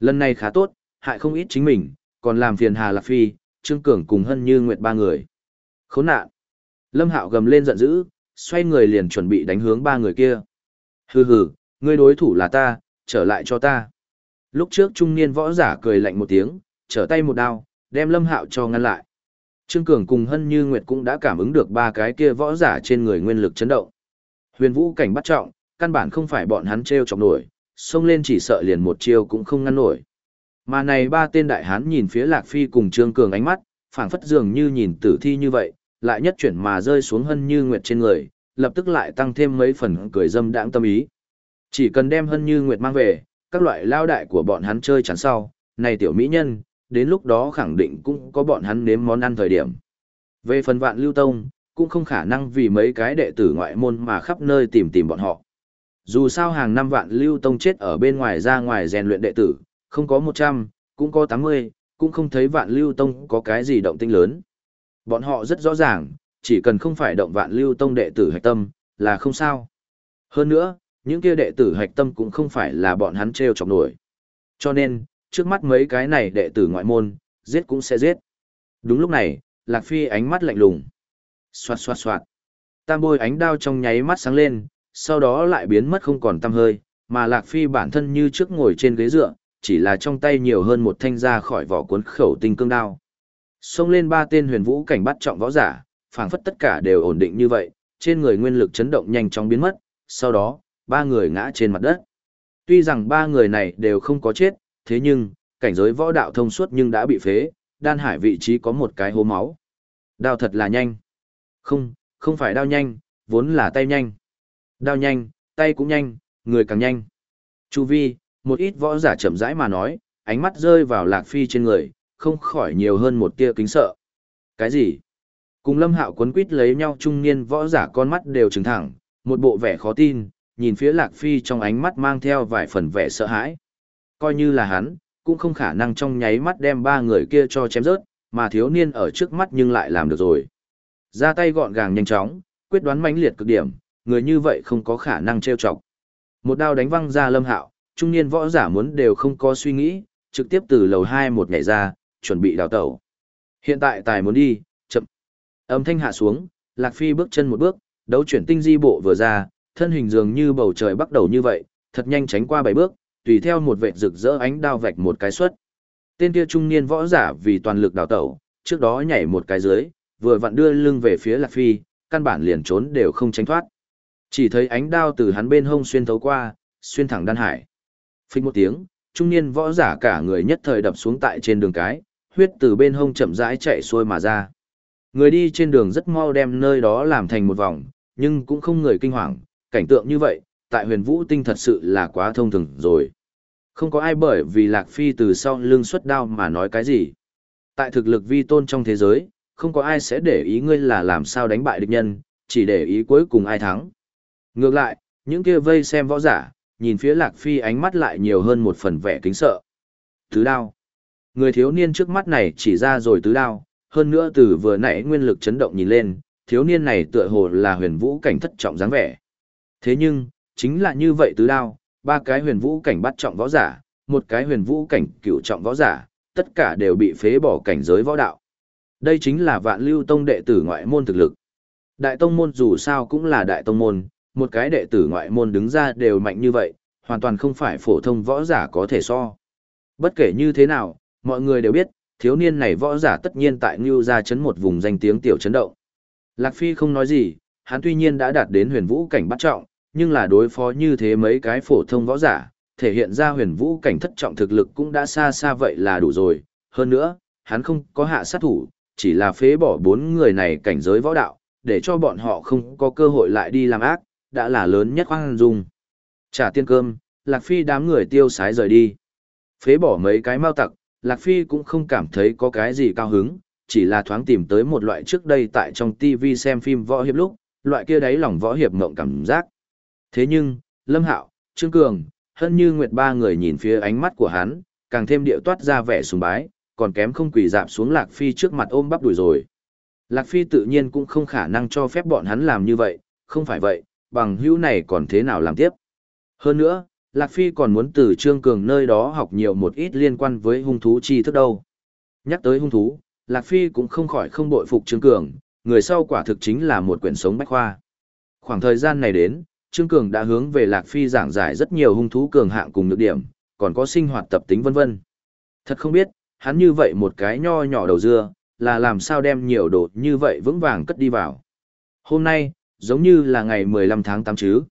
Lần này khá tốt, hại không ít chính mình, còn làm phiền Hà Lạc Phi, Trương Cường cùng Hân Như Nguyệt ba người. Khốn nạn! Lâm Hạo gầm lên giận dữ, xoay người liền chuẩn bị đánh hướng ba người kia. Hừ hừ, ngươi đối thủ là ta, trở lại cho ta. Lúc trước trung niên võ giả cười lạnh một tiếng, trở tay một đao, đem Lâm Hạo cho ngăn lại. Trương Cường cùng Hân Như Nguyệt cũng đã cảm ứng được ba cái kia võ giả trên người nguyên lực chấn động. Huyền Vũ cảnh bắt trọng, căn bản không phải bọn hắn treo chọc nổi, xông lên chỉ sợ liền một chiêu cũng không ngăn nổi. Mà này ba tên đại hán nhìn phía Lạc Phi cùng Trương Cường ánh mắt, phảng phất dường như nhìn tử thi như vậy, lại nhất chuyển mà rơi xuống Hân Như Nguyệt trên người, lập tức lại tăng thêm mấy phần cười dâm đãng tâm ý. Chỉ cần đem Hân Như Nguyệt mang về, các loại lao đại của bọn hắn chơi chắn sau, này tiểu mỹ nhân, đến lúc đó khẳng định cũng có bọn hắn nếm món ăn thời điểm. Về phần vạn lưu tông, cũng không khả năng vì mấy cái đệ tử ngoại môn mà khắp nơi tìm tìm bọn họ. Dù sao hàng năm vạn lưu tông chết ở bên ngoài ra ngoài rèn luyện đệ tử, không có 100, cũng có 80, cũng không thấy vạn lưu tông có cái gì động tinh lớn. Bọn họ rất rõ ràng, chỉ cần không phải động vạn lưu tông đệ tử hạch tâm, là không sao. Hơn nữa, những kia đệ tử hạch tâm cũng không phải là bọn hắn treo chọc nổi. Cho nên, trước mắt mấy cái này đệ tử ngoại môn, giết cũng sẽ giết. Đúng lúc này, Lạc Phi ánh mắt lạnh lùng. Xoạt xoạt xoạt. Tam bôi ánh đao trong nháy mắt sáng lên, sau đó lại biến mất không còn tăm hơi, mà Lạc Phi bản thân như trước ngồi trên ghế dựa, chỉ là trong tay nhiều hơn một thanh ra khỏi vỏ cuốn khẩu tinh cương đao. Xông lên ba tên huyền vũ cảnh bắt trọng võ giả, phảng phất tất cả đều ổn định như vậy, trên người nguyên lực chấn động nhanh chóng biến mất, sau đó, ba người ngã trên mặt đất. Tuy rằng ba người này đều không có chết, thế nhưng, cảnh giới võ đạo thông suốt nhưng đã bị phế, đan hải vị trí có một cái hố máu. Đao thật là nhanh. Không, không phải đao nhanh, vốn là tay nhanh. Đao nhanh, tay cũng nhanh, người càng nhanh. Chu vi, một ít võ giả chậm rãi mà nói, ánh mắt rơi vào lạc phi trên người, không khỏi nhiều hơn một tia kính sợ. Cái gì? Cùng lâm hạo quấn quýt lấy nhau trung niên võ giả con mắt đều trừng thẳng, một bộ vẻ khó tin, nhìn phía lạc phi trong ánh mắt mang theo vài phần vẻ sợ hãi. Coi như là hắn, cũng không khả năng trong nháy mắt đem ba người kia cho chém rớt, mà thiếu niên ở trước mắt nhưng lại làm được rồi. Ra tay gọn gàng nhanh chóng, quyết đoán mãnh liệt cực điểm, người như vậy không có khả năng trêu chọc. Một đao đánh văng ra lâm hạo, trung niên võ giả muốn đều không có suy nghĩ, trực tiếp từ lầu 2 một nhảy ra, chuẩn bị đào tẩu. Hiện tại tài muốn đi, chậm. Âm thanh hạ xuống, Lạc Phi bước chân một bước, đấu chuyển tinh di bộ vừa ra, thân hình dường như bầu trời bắt đầu như vậy, thật nhanh tránh qua bảy bước, tùy theo một vệ rực rỡ ánh đao vạch một cái xuất. Tên kia trung niên võ giả vì toàn lực đào tẩu, trước đó nhảy một cái dưới, vừa vặn đưa lưng về phía Lạc Phi, căn bản liền trốn đều không tránh thoát. Chỉ thấy ánh đao từ hắn bên hông xuyên thấu qua, xuyên thẳng đan hải. Phích một tiếng, trung niên võ giả cả người nhất thời đập xuống tại trên đường cái, huyết từ bên hông chậm rãi chạy xuôi mà ra. Người đi trên đường rất mau đem nơi đó làm thành một vòng, nhưng cũng không người kinh hoàng, cảnh tượng như vậy, tại huyền vũ tinh thật sự là quá thông thường rồi. Không có ai bởi vì Lạc Phi từ sau lưng xuất đao mà nói cái gì. Tại thực lực vi tôn trong thế giới, không có ai sẽ để ý ngươi là làm sao đánh bại địch nhân, chỉ để ý cuối cùng ai thắng. Ngược lại, những kia vây xem võ giả, nhìn phía Lạc Phi ánh mắt lại nhiều hơn một phần vẻ kính sợ. Tứ đao. Người thiếu niên trước mắt này chỉ ra rồi tứ đao, hơn nữa từ vừa nãy nguyên lực chấn động nhìn lên, thiếu niên này tựa hồ là huyền vũ cảnh thất trọng dáng vẻ. Thế nhưng, chính là như vậy tứ đao, ba cái huyền vũ cảnh bắt trọng võ giả, một cái huyền vũ cảnh cửu trọng võ giả, tất cả đều bị phế bỏ cảnh giới võ đạo. Đây chính là vạn lưu tông đệ tử ngoại môn thực lực. Đại tông môn dù sao cũng là đại tông môn, một cái đệ tử ngoại môn đứng ra đều mạnh như vậy, hoàn toàn không phải phổ thông võ giả có thể so. Bất kể như thế nào, mọi người đều biết, thiếu niên này võ giả tất nhiên tại Ngưu gia chấn một vùng danh tiếng tiểu chấn động. Lạc Phi không nói gì, hắn tuy nhiên đã đạt đến huyền vũ cảnh bắt trọng, nhưng là đối phó như thế mấy cái phổ thông võ giả, thể hiện ra huyền vũ cảnh thất trọng thực lực cũng đã xa xa vậy là đủ rồi. Hơn nữa, hắn không có hạ sát thủ, chỉ là phế bỏ bốn người này cảnh giới võ đạo, để cho bọn họ không có cơ hội lại đi làm ác, đã là lớn nhất khoan dung. Trả tiền cơm, Lạc Phi đám người tiêu sái rời đi. Phế bỏ mấy cái mau tặc, Lạc Phi cũng không cảm thấy có cái gì cao hứng, chỉ là thoáng tìm tới một loại trước đây tại trong TV xem phim võ hiệp lúc, loại kia đấy lòng võ hiệp mộng cảm giác. Thế nhưng, Lâm Hạo, Trương Cường, Hân Như Nguyệt ba người nhìn phía ánh mắt của hắn, càng thêm điệu toát ra vẻ sùng bái, còn kém không quỳ dạp xuống Lạc Phi trước mặt ôm bắp đùi rồi. Lạc Phi tự nhiên cũng không khả năng cho phép bọn hắn làm như vậy, không phải vậy, bằng hữu này còn thế nào làm tiếp. Hơn nữa, Lạc Phi còn muốn từ Trương Cường nơi đó học nhiều một ít liên quan với hung thú chi thức đâu. Nhắc tới hung thú, Lạc Phi cũng không khỏi không bội phục Trương Cường, người sau quả thực chính là một quyển sống bách khoa. Khoảng thời gian này đến, Trương Cường đã hướng về Lạc Phi giảng giải rất nhiều hung thú cường hạng cùng nhược điểm, còn có sinh hoạt tập tính vân vân. Thật không biết, hắn như vậy một cái nho nhỏ đầu dưa, là làm sao đem nhiều đồ như vậy vững vàng cất đi vào. Hôm nay, giống như là ngày 15 tháng 8 chứ.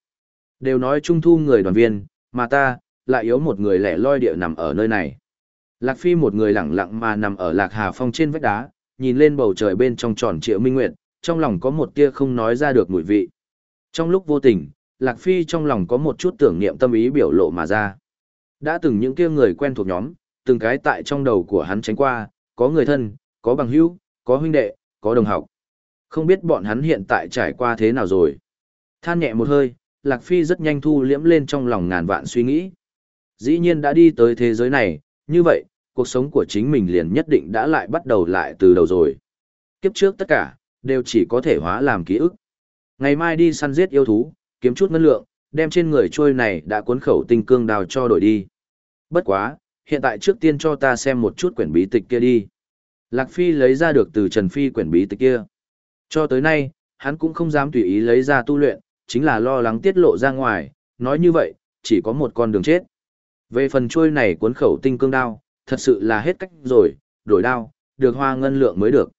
Đều nói trung thu người đoàn viên, mà ta, lại yếu một người lẻ loi địa nằm ở nơi này. Lạc Phi một người lặng lặng mà nằm ở Lạc Hà Phong trên vách đá, nhìn lên bầu trời bên trong tròn triệu minh nguyệt, trong lòng có một tia không nói ra được mùi vị. Trong lúc vô tình, Lạc Phi trong lòng có một chút tưởng niệm tâm ý biểu lộ mà ra. Đã từng những kia người quen thuộc nhóm, từng cái tại trong đầu của hắn tránh qua, có người thân, có bằng hữu, có huynh đệ, có đồng học. Không biết bọn hắn hiện tại trải qua thế nào rồi. Than nhẹ một hơi, Lạc Phi rất nhanh thu liễm lên trong lòng ngàn vạn suy nghĩ. Dĩ nhiên đã đi tới thế giới này, như vậy, cuộc sống của chính mình liền nhất định đã lại bắt đầu lại từ đầu rồi. Kiếp trước tất cả, đều chỉ có thể hóa làm ký ức. Ngày mai đi săn giết yêu thú, kiếm chút ngân lượng, đem trên người trôi này đã cuốn khẩu tinh cương đào cho đổi đi. Bất quá, hiện tại trước tiên cho ta xem một chút quyển bí tịch kia đi. Lạc Phi lấy ra được từ Trần Phi quyển bí tịch kia. Cho tới nay, hắn cũng không dám tùy ý lấy ra tu luyện, chính là lo lắng tiết lộ ra ngoài, nói như vậy, chỉ có một con đường chết. Về phần chuôi này cuốn khẩu tinh cương đao, thật sự là hết cách rồi, đổi đao, được hoa ngân lượng mới được.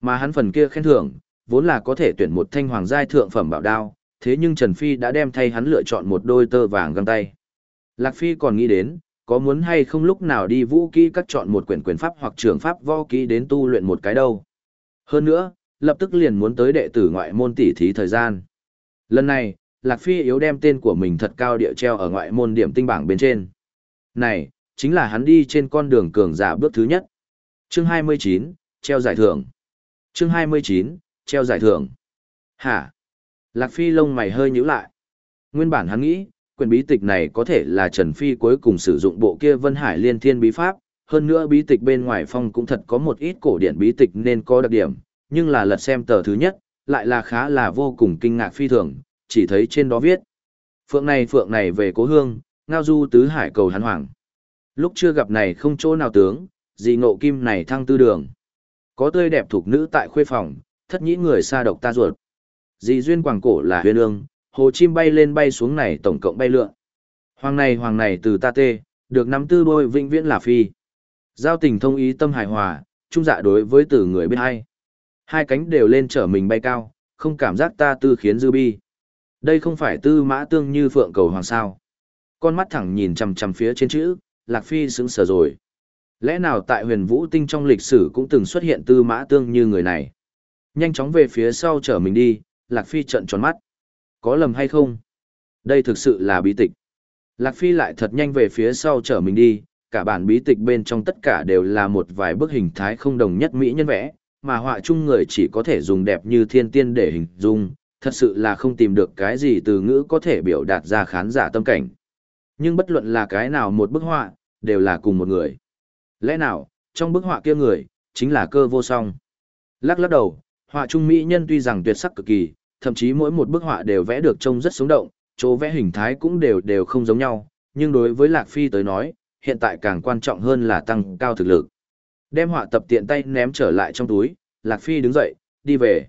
Mà hắn phần kia khen thưởng, vốn là có thể tuyển một thanh hoàng giai thượng phẩm bảo đao, thế nhưng Trần Phi đã đem thay hắn lựa chọn một đôi tơ vàng găng tay. Lạc Phi còn nghĩ đến, có muốn hay không lúc nào đi vũ kỹ các chọn một quyển quyền pháp hoặc trường pháp võ kỹ đến tu luyện một cái đâu. Hơn nữa, lập tức liền muốn tới đệ tử ngoại môn tỷ thí thời gian. Lần này, Lạc Phi yếu đem tên của mình thật cao địa treo ở ngoại môn điểm tinh bảng bên trên. Này, chính là hắn đi trên con đường cường giả bước thứ nhất. Chương 29, treo giải thưởng. Chương 29, treo giải thưởng. Hả? Lạc Phi lông mày hơi nhíu lại. Nguyên bản hắn nghĩ, quyển bí tịch này có thể là Trần Phi cuối cùng sử dụng bộ kia Vân Hải Liên Thiên bí pháp, hơn nữa bí tịch bên ngoài phong cũng thật có một ít cổ điển bí tịch nên có đặc điểm, nhưng là lật xem tờ thứ nhất, lại là khá là vô cùng kinh ngạc phi thường, chỉ thấy trên đó viết. Phượng này phượng này về cố hương, ngao du tứ hải cầu hắn hoàng. Lúc chưa gặp này không chỗ nào tướng, gì ngộ kim này thăng tư đường. Có tươi đẹp thuộc nữ tại khuê phòng, thất nhĩ người xa độc ta ruột. Dì duyên quảng cổ là huyền ương, hồ chim bay lên bay xuống này tổng cộng bay lượn. Hoàng này hoàng này từ ta tê, được nắm tư đôi vĩnh viễn là phi. Giao tình thông ý tâm hài hòa, trung dạ đối với từ người bên hai. Hai cánh đều lên trở mình bay cao, không cảm giác ta tư khiến dư bi. Đây không phải tư mã tương như phượng cầu hoàng sao. Con mắt thẳng nhìn chằm chằm phía trên chữ, Lạc Phi sững sờ rồi. Lẽ nào tại huyền vũ tinh trong lịch sử cũng từng xuất hiện tư mã tương như người này? Nhanh chóng về phía sau chở mình đi, Lạc Phi trợn tròn mắt. Có lầm hay không? Đây thực sự là bí tịch. Lạc Phi lại thật nhanh về phía sau chở mình đi, cả bản bí tịch bên trong tất cả đều là một vài bức hình thái không đồng nhất mỹ nhân vẽ, mà họa chung người chỉ có thể dùng đẹp như thiên tiên để hình dung, thật sự là không tìm được cái gì từ ngữ có thể biểu đạt ra khán giả tâm cảnh. Nhưng bất luận là cái nào một bức họa, đều là cùng một người. Lẽ nào, trong bức họa kia người, chính là cơ vô song. Lắc lắc đầu, họa trung mỹ nhân tuy rằng tuyệt sắc cực kỳ, thậm chí mỗi một bức họa đều vẽ được trông rất sống động, chỗ vẽ hình thái cũng đều đều không giống nhau, nhưng đối với Lạc Phi tới nói, hiện tại càng quan trọng hơn là tăng cao thực lực. Đem họa tập tiện tay ném trở lại trong túi, Lạc Phi đứng dậy, đi về.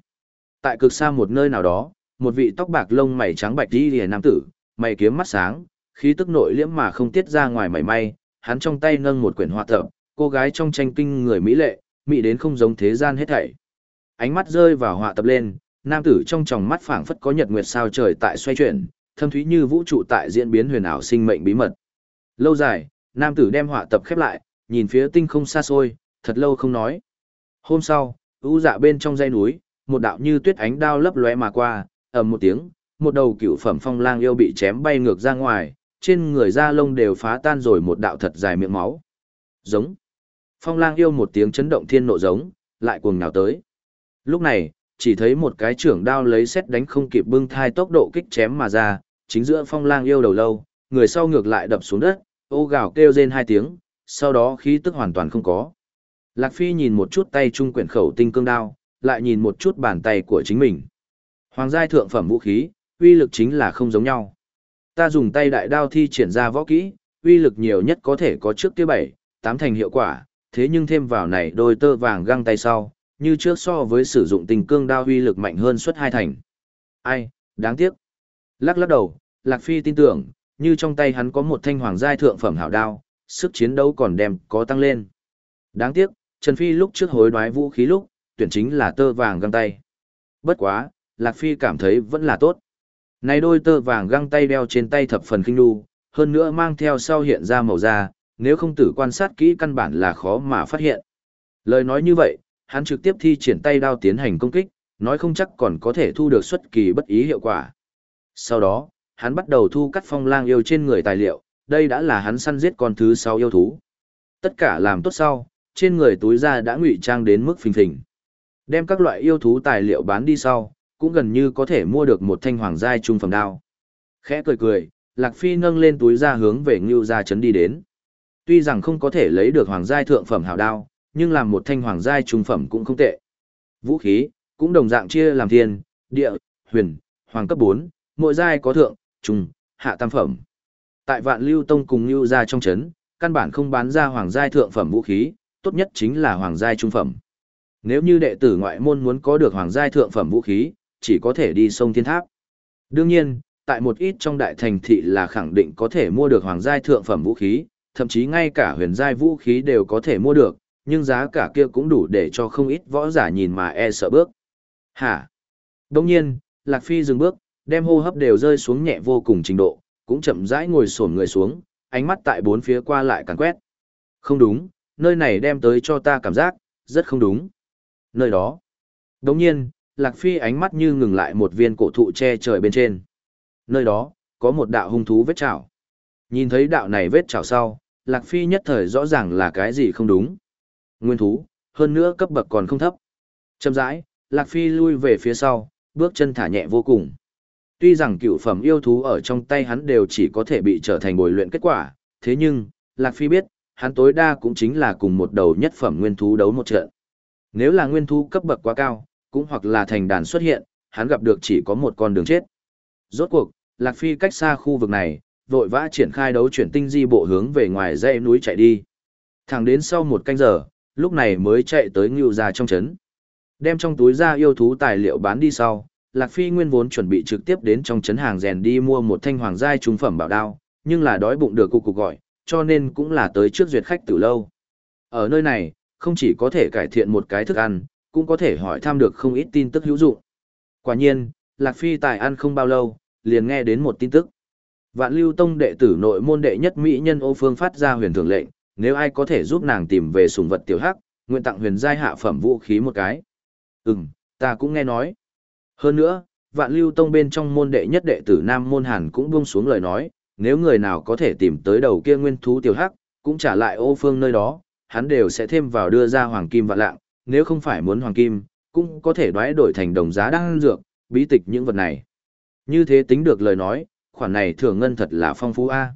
Tại cực xa một nơi nào đó, một vị tóc bạc lông mày trắng bạch đi lìa nam tử, mày kiếm mắt sáng, khí tức nội liễm mà không tiết ra ngoài mảy may, hắn trong tay nâng một quyển họa tập, cô gái trong tranh kinh người mỹ lệ, mỹ đến không giống thế gian hết thảy. Ánh mắt rơi vào họa tập lên, nam tử trong tròng mắt phảng phất có nhật nguyệt sao trời tại xoay chuyển, thâm thúy như vũ trụ tại diễn biến huyền ảo sinh mệnh bí mật. Lâu dài, nam tử đem họa tập khép lại, nhìn phía tinh không xa xôi, thật lâu không nói. Hôm sau, u dạ bên trong dãy núi, một đạo như tuyết ánh đao lấp lóe mà qua, ầm một tiếng, một đầu cựu phẩm phong lang yêu bị chém bay ngược ra ngoài, trên người da lông đều phá tan rồi một đạo thật dài miệng máu. Giống. Phong lang yêu một tiếng chấn động thiên nộ giống, lại cuồng nào tới. Lúc này, chỉ thấy một cái trưởng đao lấy xét đánh không kịp bưng thai tốc độ kích chém mà ra, chính giữa phong lang yêu đầu lâu, người sau ngược lại đập xuống đất, ô gào kêu rên hai tiếng, sau đó khí tức hoàn toàn không có. Lạc Phi nhìn một chút tay trung quyển khẩu tinh cương đao, lại nhìn một chút bàn tay của chính mình. Hoàng giai thượng phẩm vũ khí, uy lực chính là không giống nhau. Ta dùng tay đại đao thi triển ra võ kỹ, uy lực nhiều nhất có thể có trước kia bảy, tám thành hiệu quả, thế nhưng thêm vào này đôi tơ vàng găng tay sau, như trước so với sử dụng tình cương đao uy lực mạnh hơn suất hai thành. Ai, đáng tiếc. Lắc lắc đầu, Lạc Phi tin tưởng, như trong tay hắn có một thanh hoàng giai thượng phẩm hảo đao, sức chiến đấu còn đem có tăng lên. Đáng tiếc, Trần Phi lúc trước hối đoái vũ khí lúc, tuyển chính là tơ vàng găng tay. Bất quá, Lạc Phi cảm thấy vẫn là tốt. Này đôi tơ vàng găng tay đeo trên tay thập phần kinh đu, hơn nữa mang theo sau hiện ra màu da, nếu không tử quan sát kỹ căn bản là khó mà phát hiện. Lời nói như vậy, hắn trực tiếp thi triển tay đao tiến hành công kích, nói không chắc còn có thể thu được xuất kỳ bất ý hiệu quả. Sau đó, hắn bắt đầu thu cắt phong lang yêu trên người tài liệu, đây đã là hắn săn giết con thứ sáu yêu thú. Tất cả làm tốt sau, trên người túi ra đã ngụy trang đến mức phình phình. Đem các loại yêu thú tài liệu bán đi sau, cũng gần như có thể mua được một thanh hoàng giai trung phẩm đao. Khẽ cười cười, Lạc Phi nâng lên túi ra hướng về Ngưu gia trấn đi đến. Tuy rằng không có thể lấy được hoàng giai thượng phẩm hảo đao, nhưng làm một thanh hoàng giai trung phẩm cũng không tệ. Vũ khí cũng đồng dạng chia làm thiên, địa, huyền, hoàng cấp 4, mỗi giai có thượng, trung, hạ tam phẩm. Tại Vạn Lưu Tông cùng Ngưu gia trong trấn, căn bản không bán ra hoàng giai thượng phẩm vũ khí, tốt nhất chính là hoàng giai trung phẩm. Nếu như đệ tử ngoại môn muốn có được hoàng giai thượng phẩm vũ khí, chỉ có thể đi sông thiên tháp. Đương nhiên, tại một ít trong đại thành thị là khẳng định có thể mua được hoàng giai thượng phẩm vũ khí, thậm chí ngay cả huyền giai vũ khí đều có thể mua được, nhưng giá cả kia cũng đủ để cho không ít võ giả nhìn mà e sợ bước. Hả? Đông nhiên, Lạc Phi dừng bước, đem hô hấp đều rơi xuống nhẹ vô cùng trình độ, cũng chậm rãi ngồi xổm người xuống, ánh mắt tại bốn phía qua lại càng quét. Không đúng, nơi này đem tới cho ta cảm giác, rất không đúng. Nơi đó. Đồng nhiên, Lạc Phi ánh mắt như ngừng lại một viên cổ thụ che trời bên trên. Nơi đó, có một đạo hung thú vết chảo. Nhìn thấy đạo này vết chảo sau, Lạc Phi nhất thời rõ ràng là cái gì không đúng. Nguyên thú, hơn nữa cấp bậc còn không thấp. Chậm rãi, Lạc Phi lui về phía sau, bước chân thả nhẹ vô cùng. Tuy rằng cựu phẩm yêu thú ở trong tay hắn đều chỉ có thể bị trở thành bồi luyện kết quả, thế nhưng, Lạc Phi biết, hắn tối đa cũng chính là cùng một đầu nhất phẩm nguyên thú đấu một trận. Nếu là nguyên thú cấp bậc quá cao, cũng hoặc là thành đàn xuất hiện, hắn gặp được chỉ có một con đường chết. Rốt cuộc, Lạc Phi cách xa khu vực này, vội vã triển khai đấu chuyển tinh di bộ hướng về ngoài dãy núi chạy đi. Thẳng đến sau một canh giờ, lúc này mới chạy tới ngưu ra trong trấn. Đem trong túi ra yêu thú tài liệu bán đi sau, Lạc Phi nguyên vốn chuẩn bị trực tiếp đến trong trấn hàng rèn đi mua một thanh hoàng giai trung phẩm bảo đao, nhưng là đói bụng được cục cục gọi, cho nên cũng là tới trước duyệt khách từ lâu. Ở nơi này, không chỉ có thể cải thiện một cái thức ăn, cũng có thể hỏi thăm được không ít tin tức hữu dụng. Quả nhiên, Lạc Phi tài ăn không bao lâu, liền nghe đến một tin tức. Vạn Lưu Tông đệ tử nội môn đệ nhất mỹ nhân Ô Phương phát ra huyền thưởng lệnh, nếu ai có thể giúp nàng tìm về sủng vật tiểu hắc, nguyện tặng huyền giai hạ phẩm vũ khí một cái. Ừm, ta cũng nghe nói. Hơn nữa, Vạn Lưu Tông bên trong môn đệ nhất đệ tử Nam môn Hàn cũng buông xuống lời nói, nếu người nào có thể tìm tới đầu kia nguyên thú tiểu hắc, cũng trả lại Ô Phương nơi đó, hắn đều sẽ thêm vào đưa ra hoàng kim vạn lạng, nếu không phải muốn hoàng kim, cũng có thể đoái đổi thành đồng giá đang dược, bí tịch những vật này. Như thế tính được lời nói, khoản này thưởng ngân thật là phong phú a.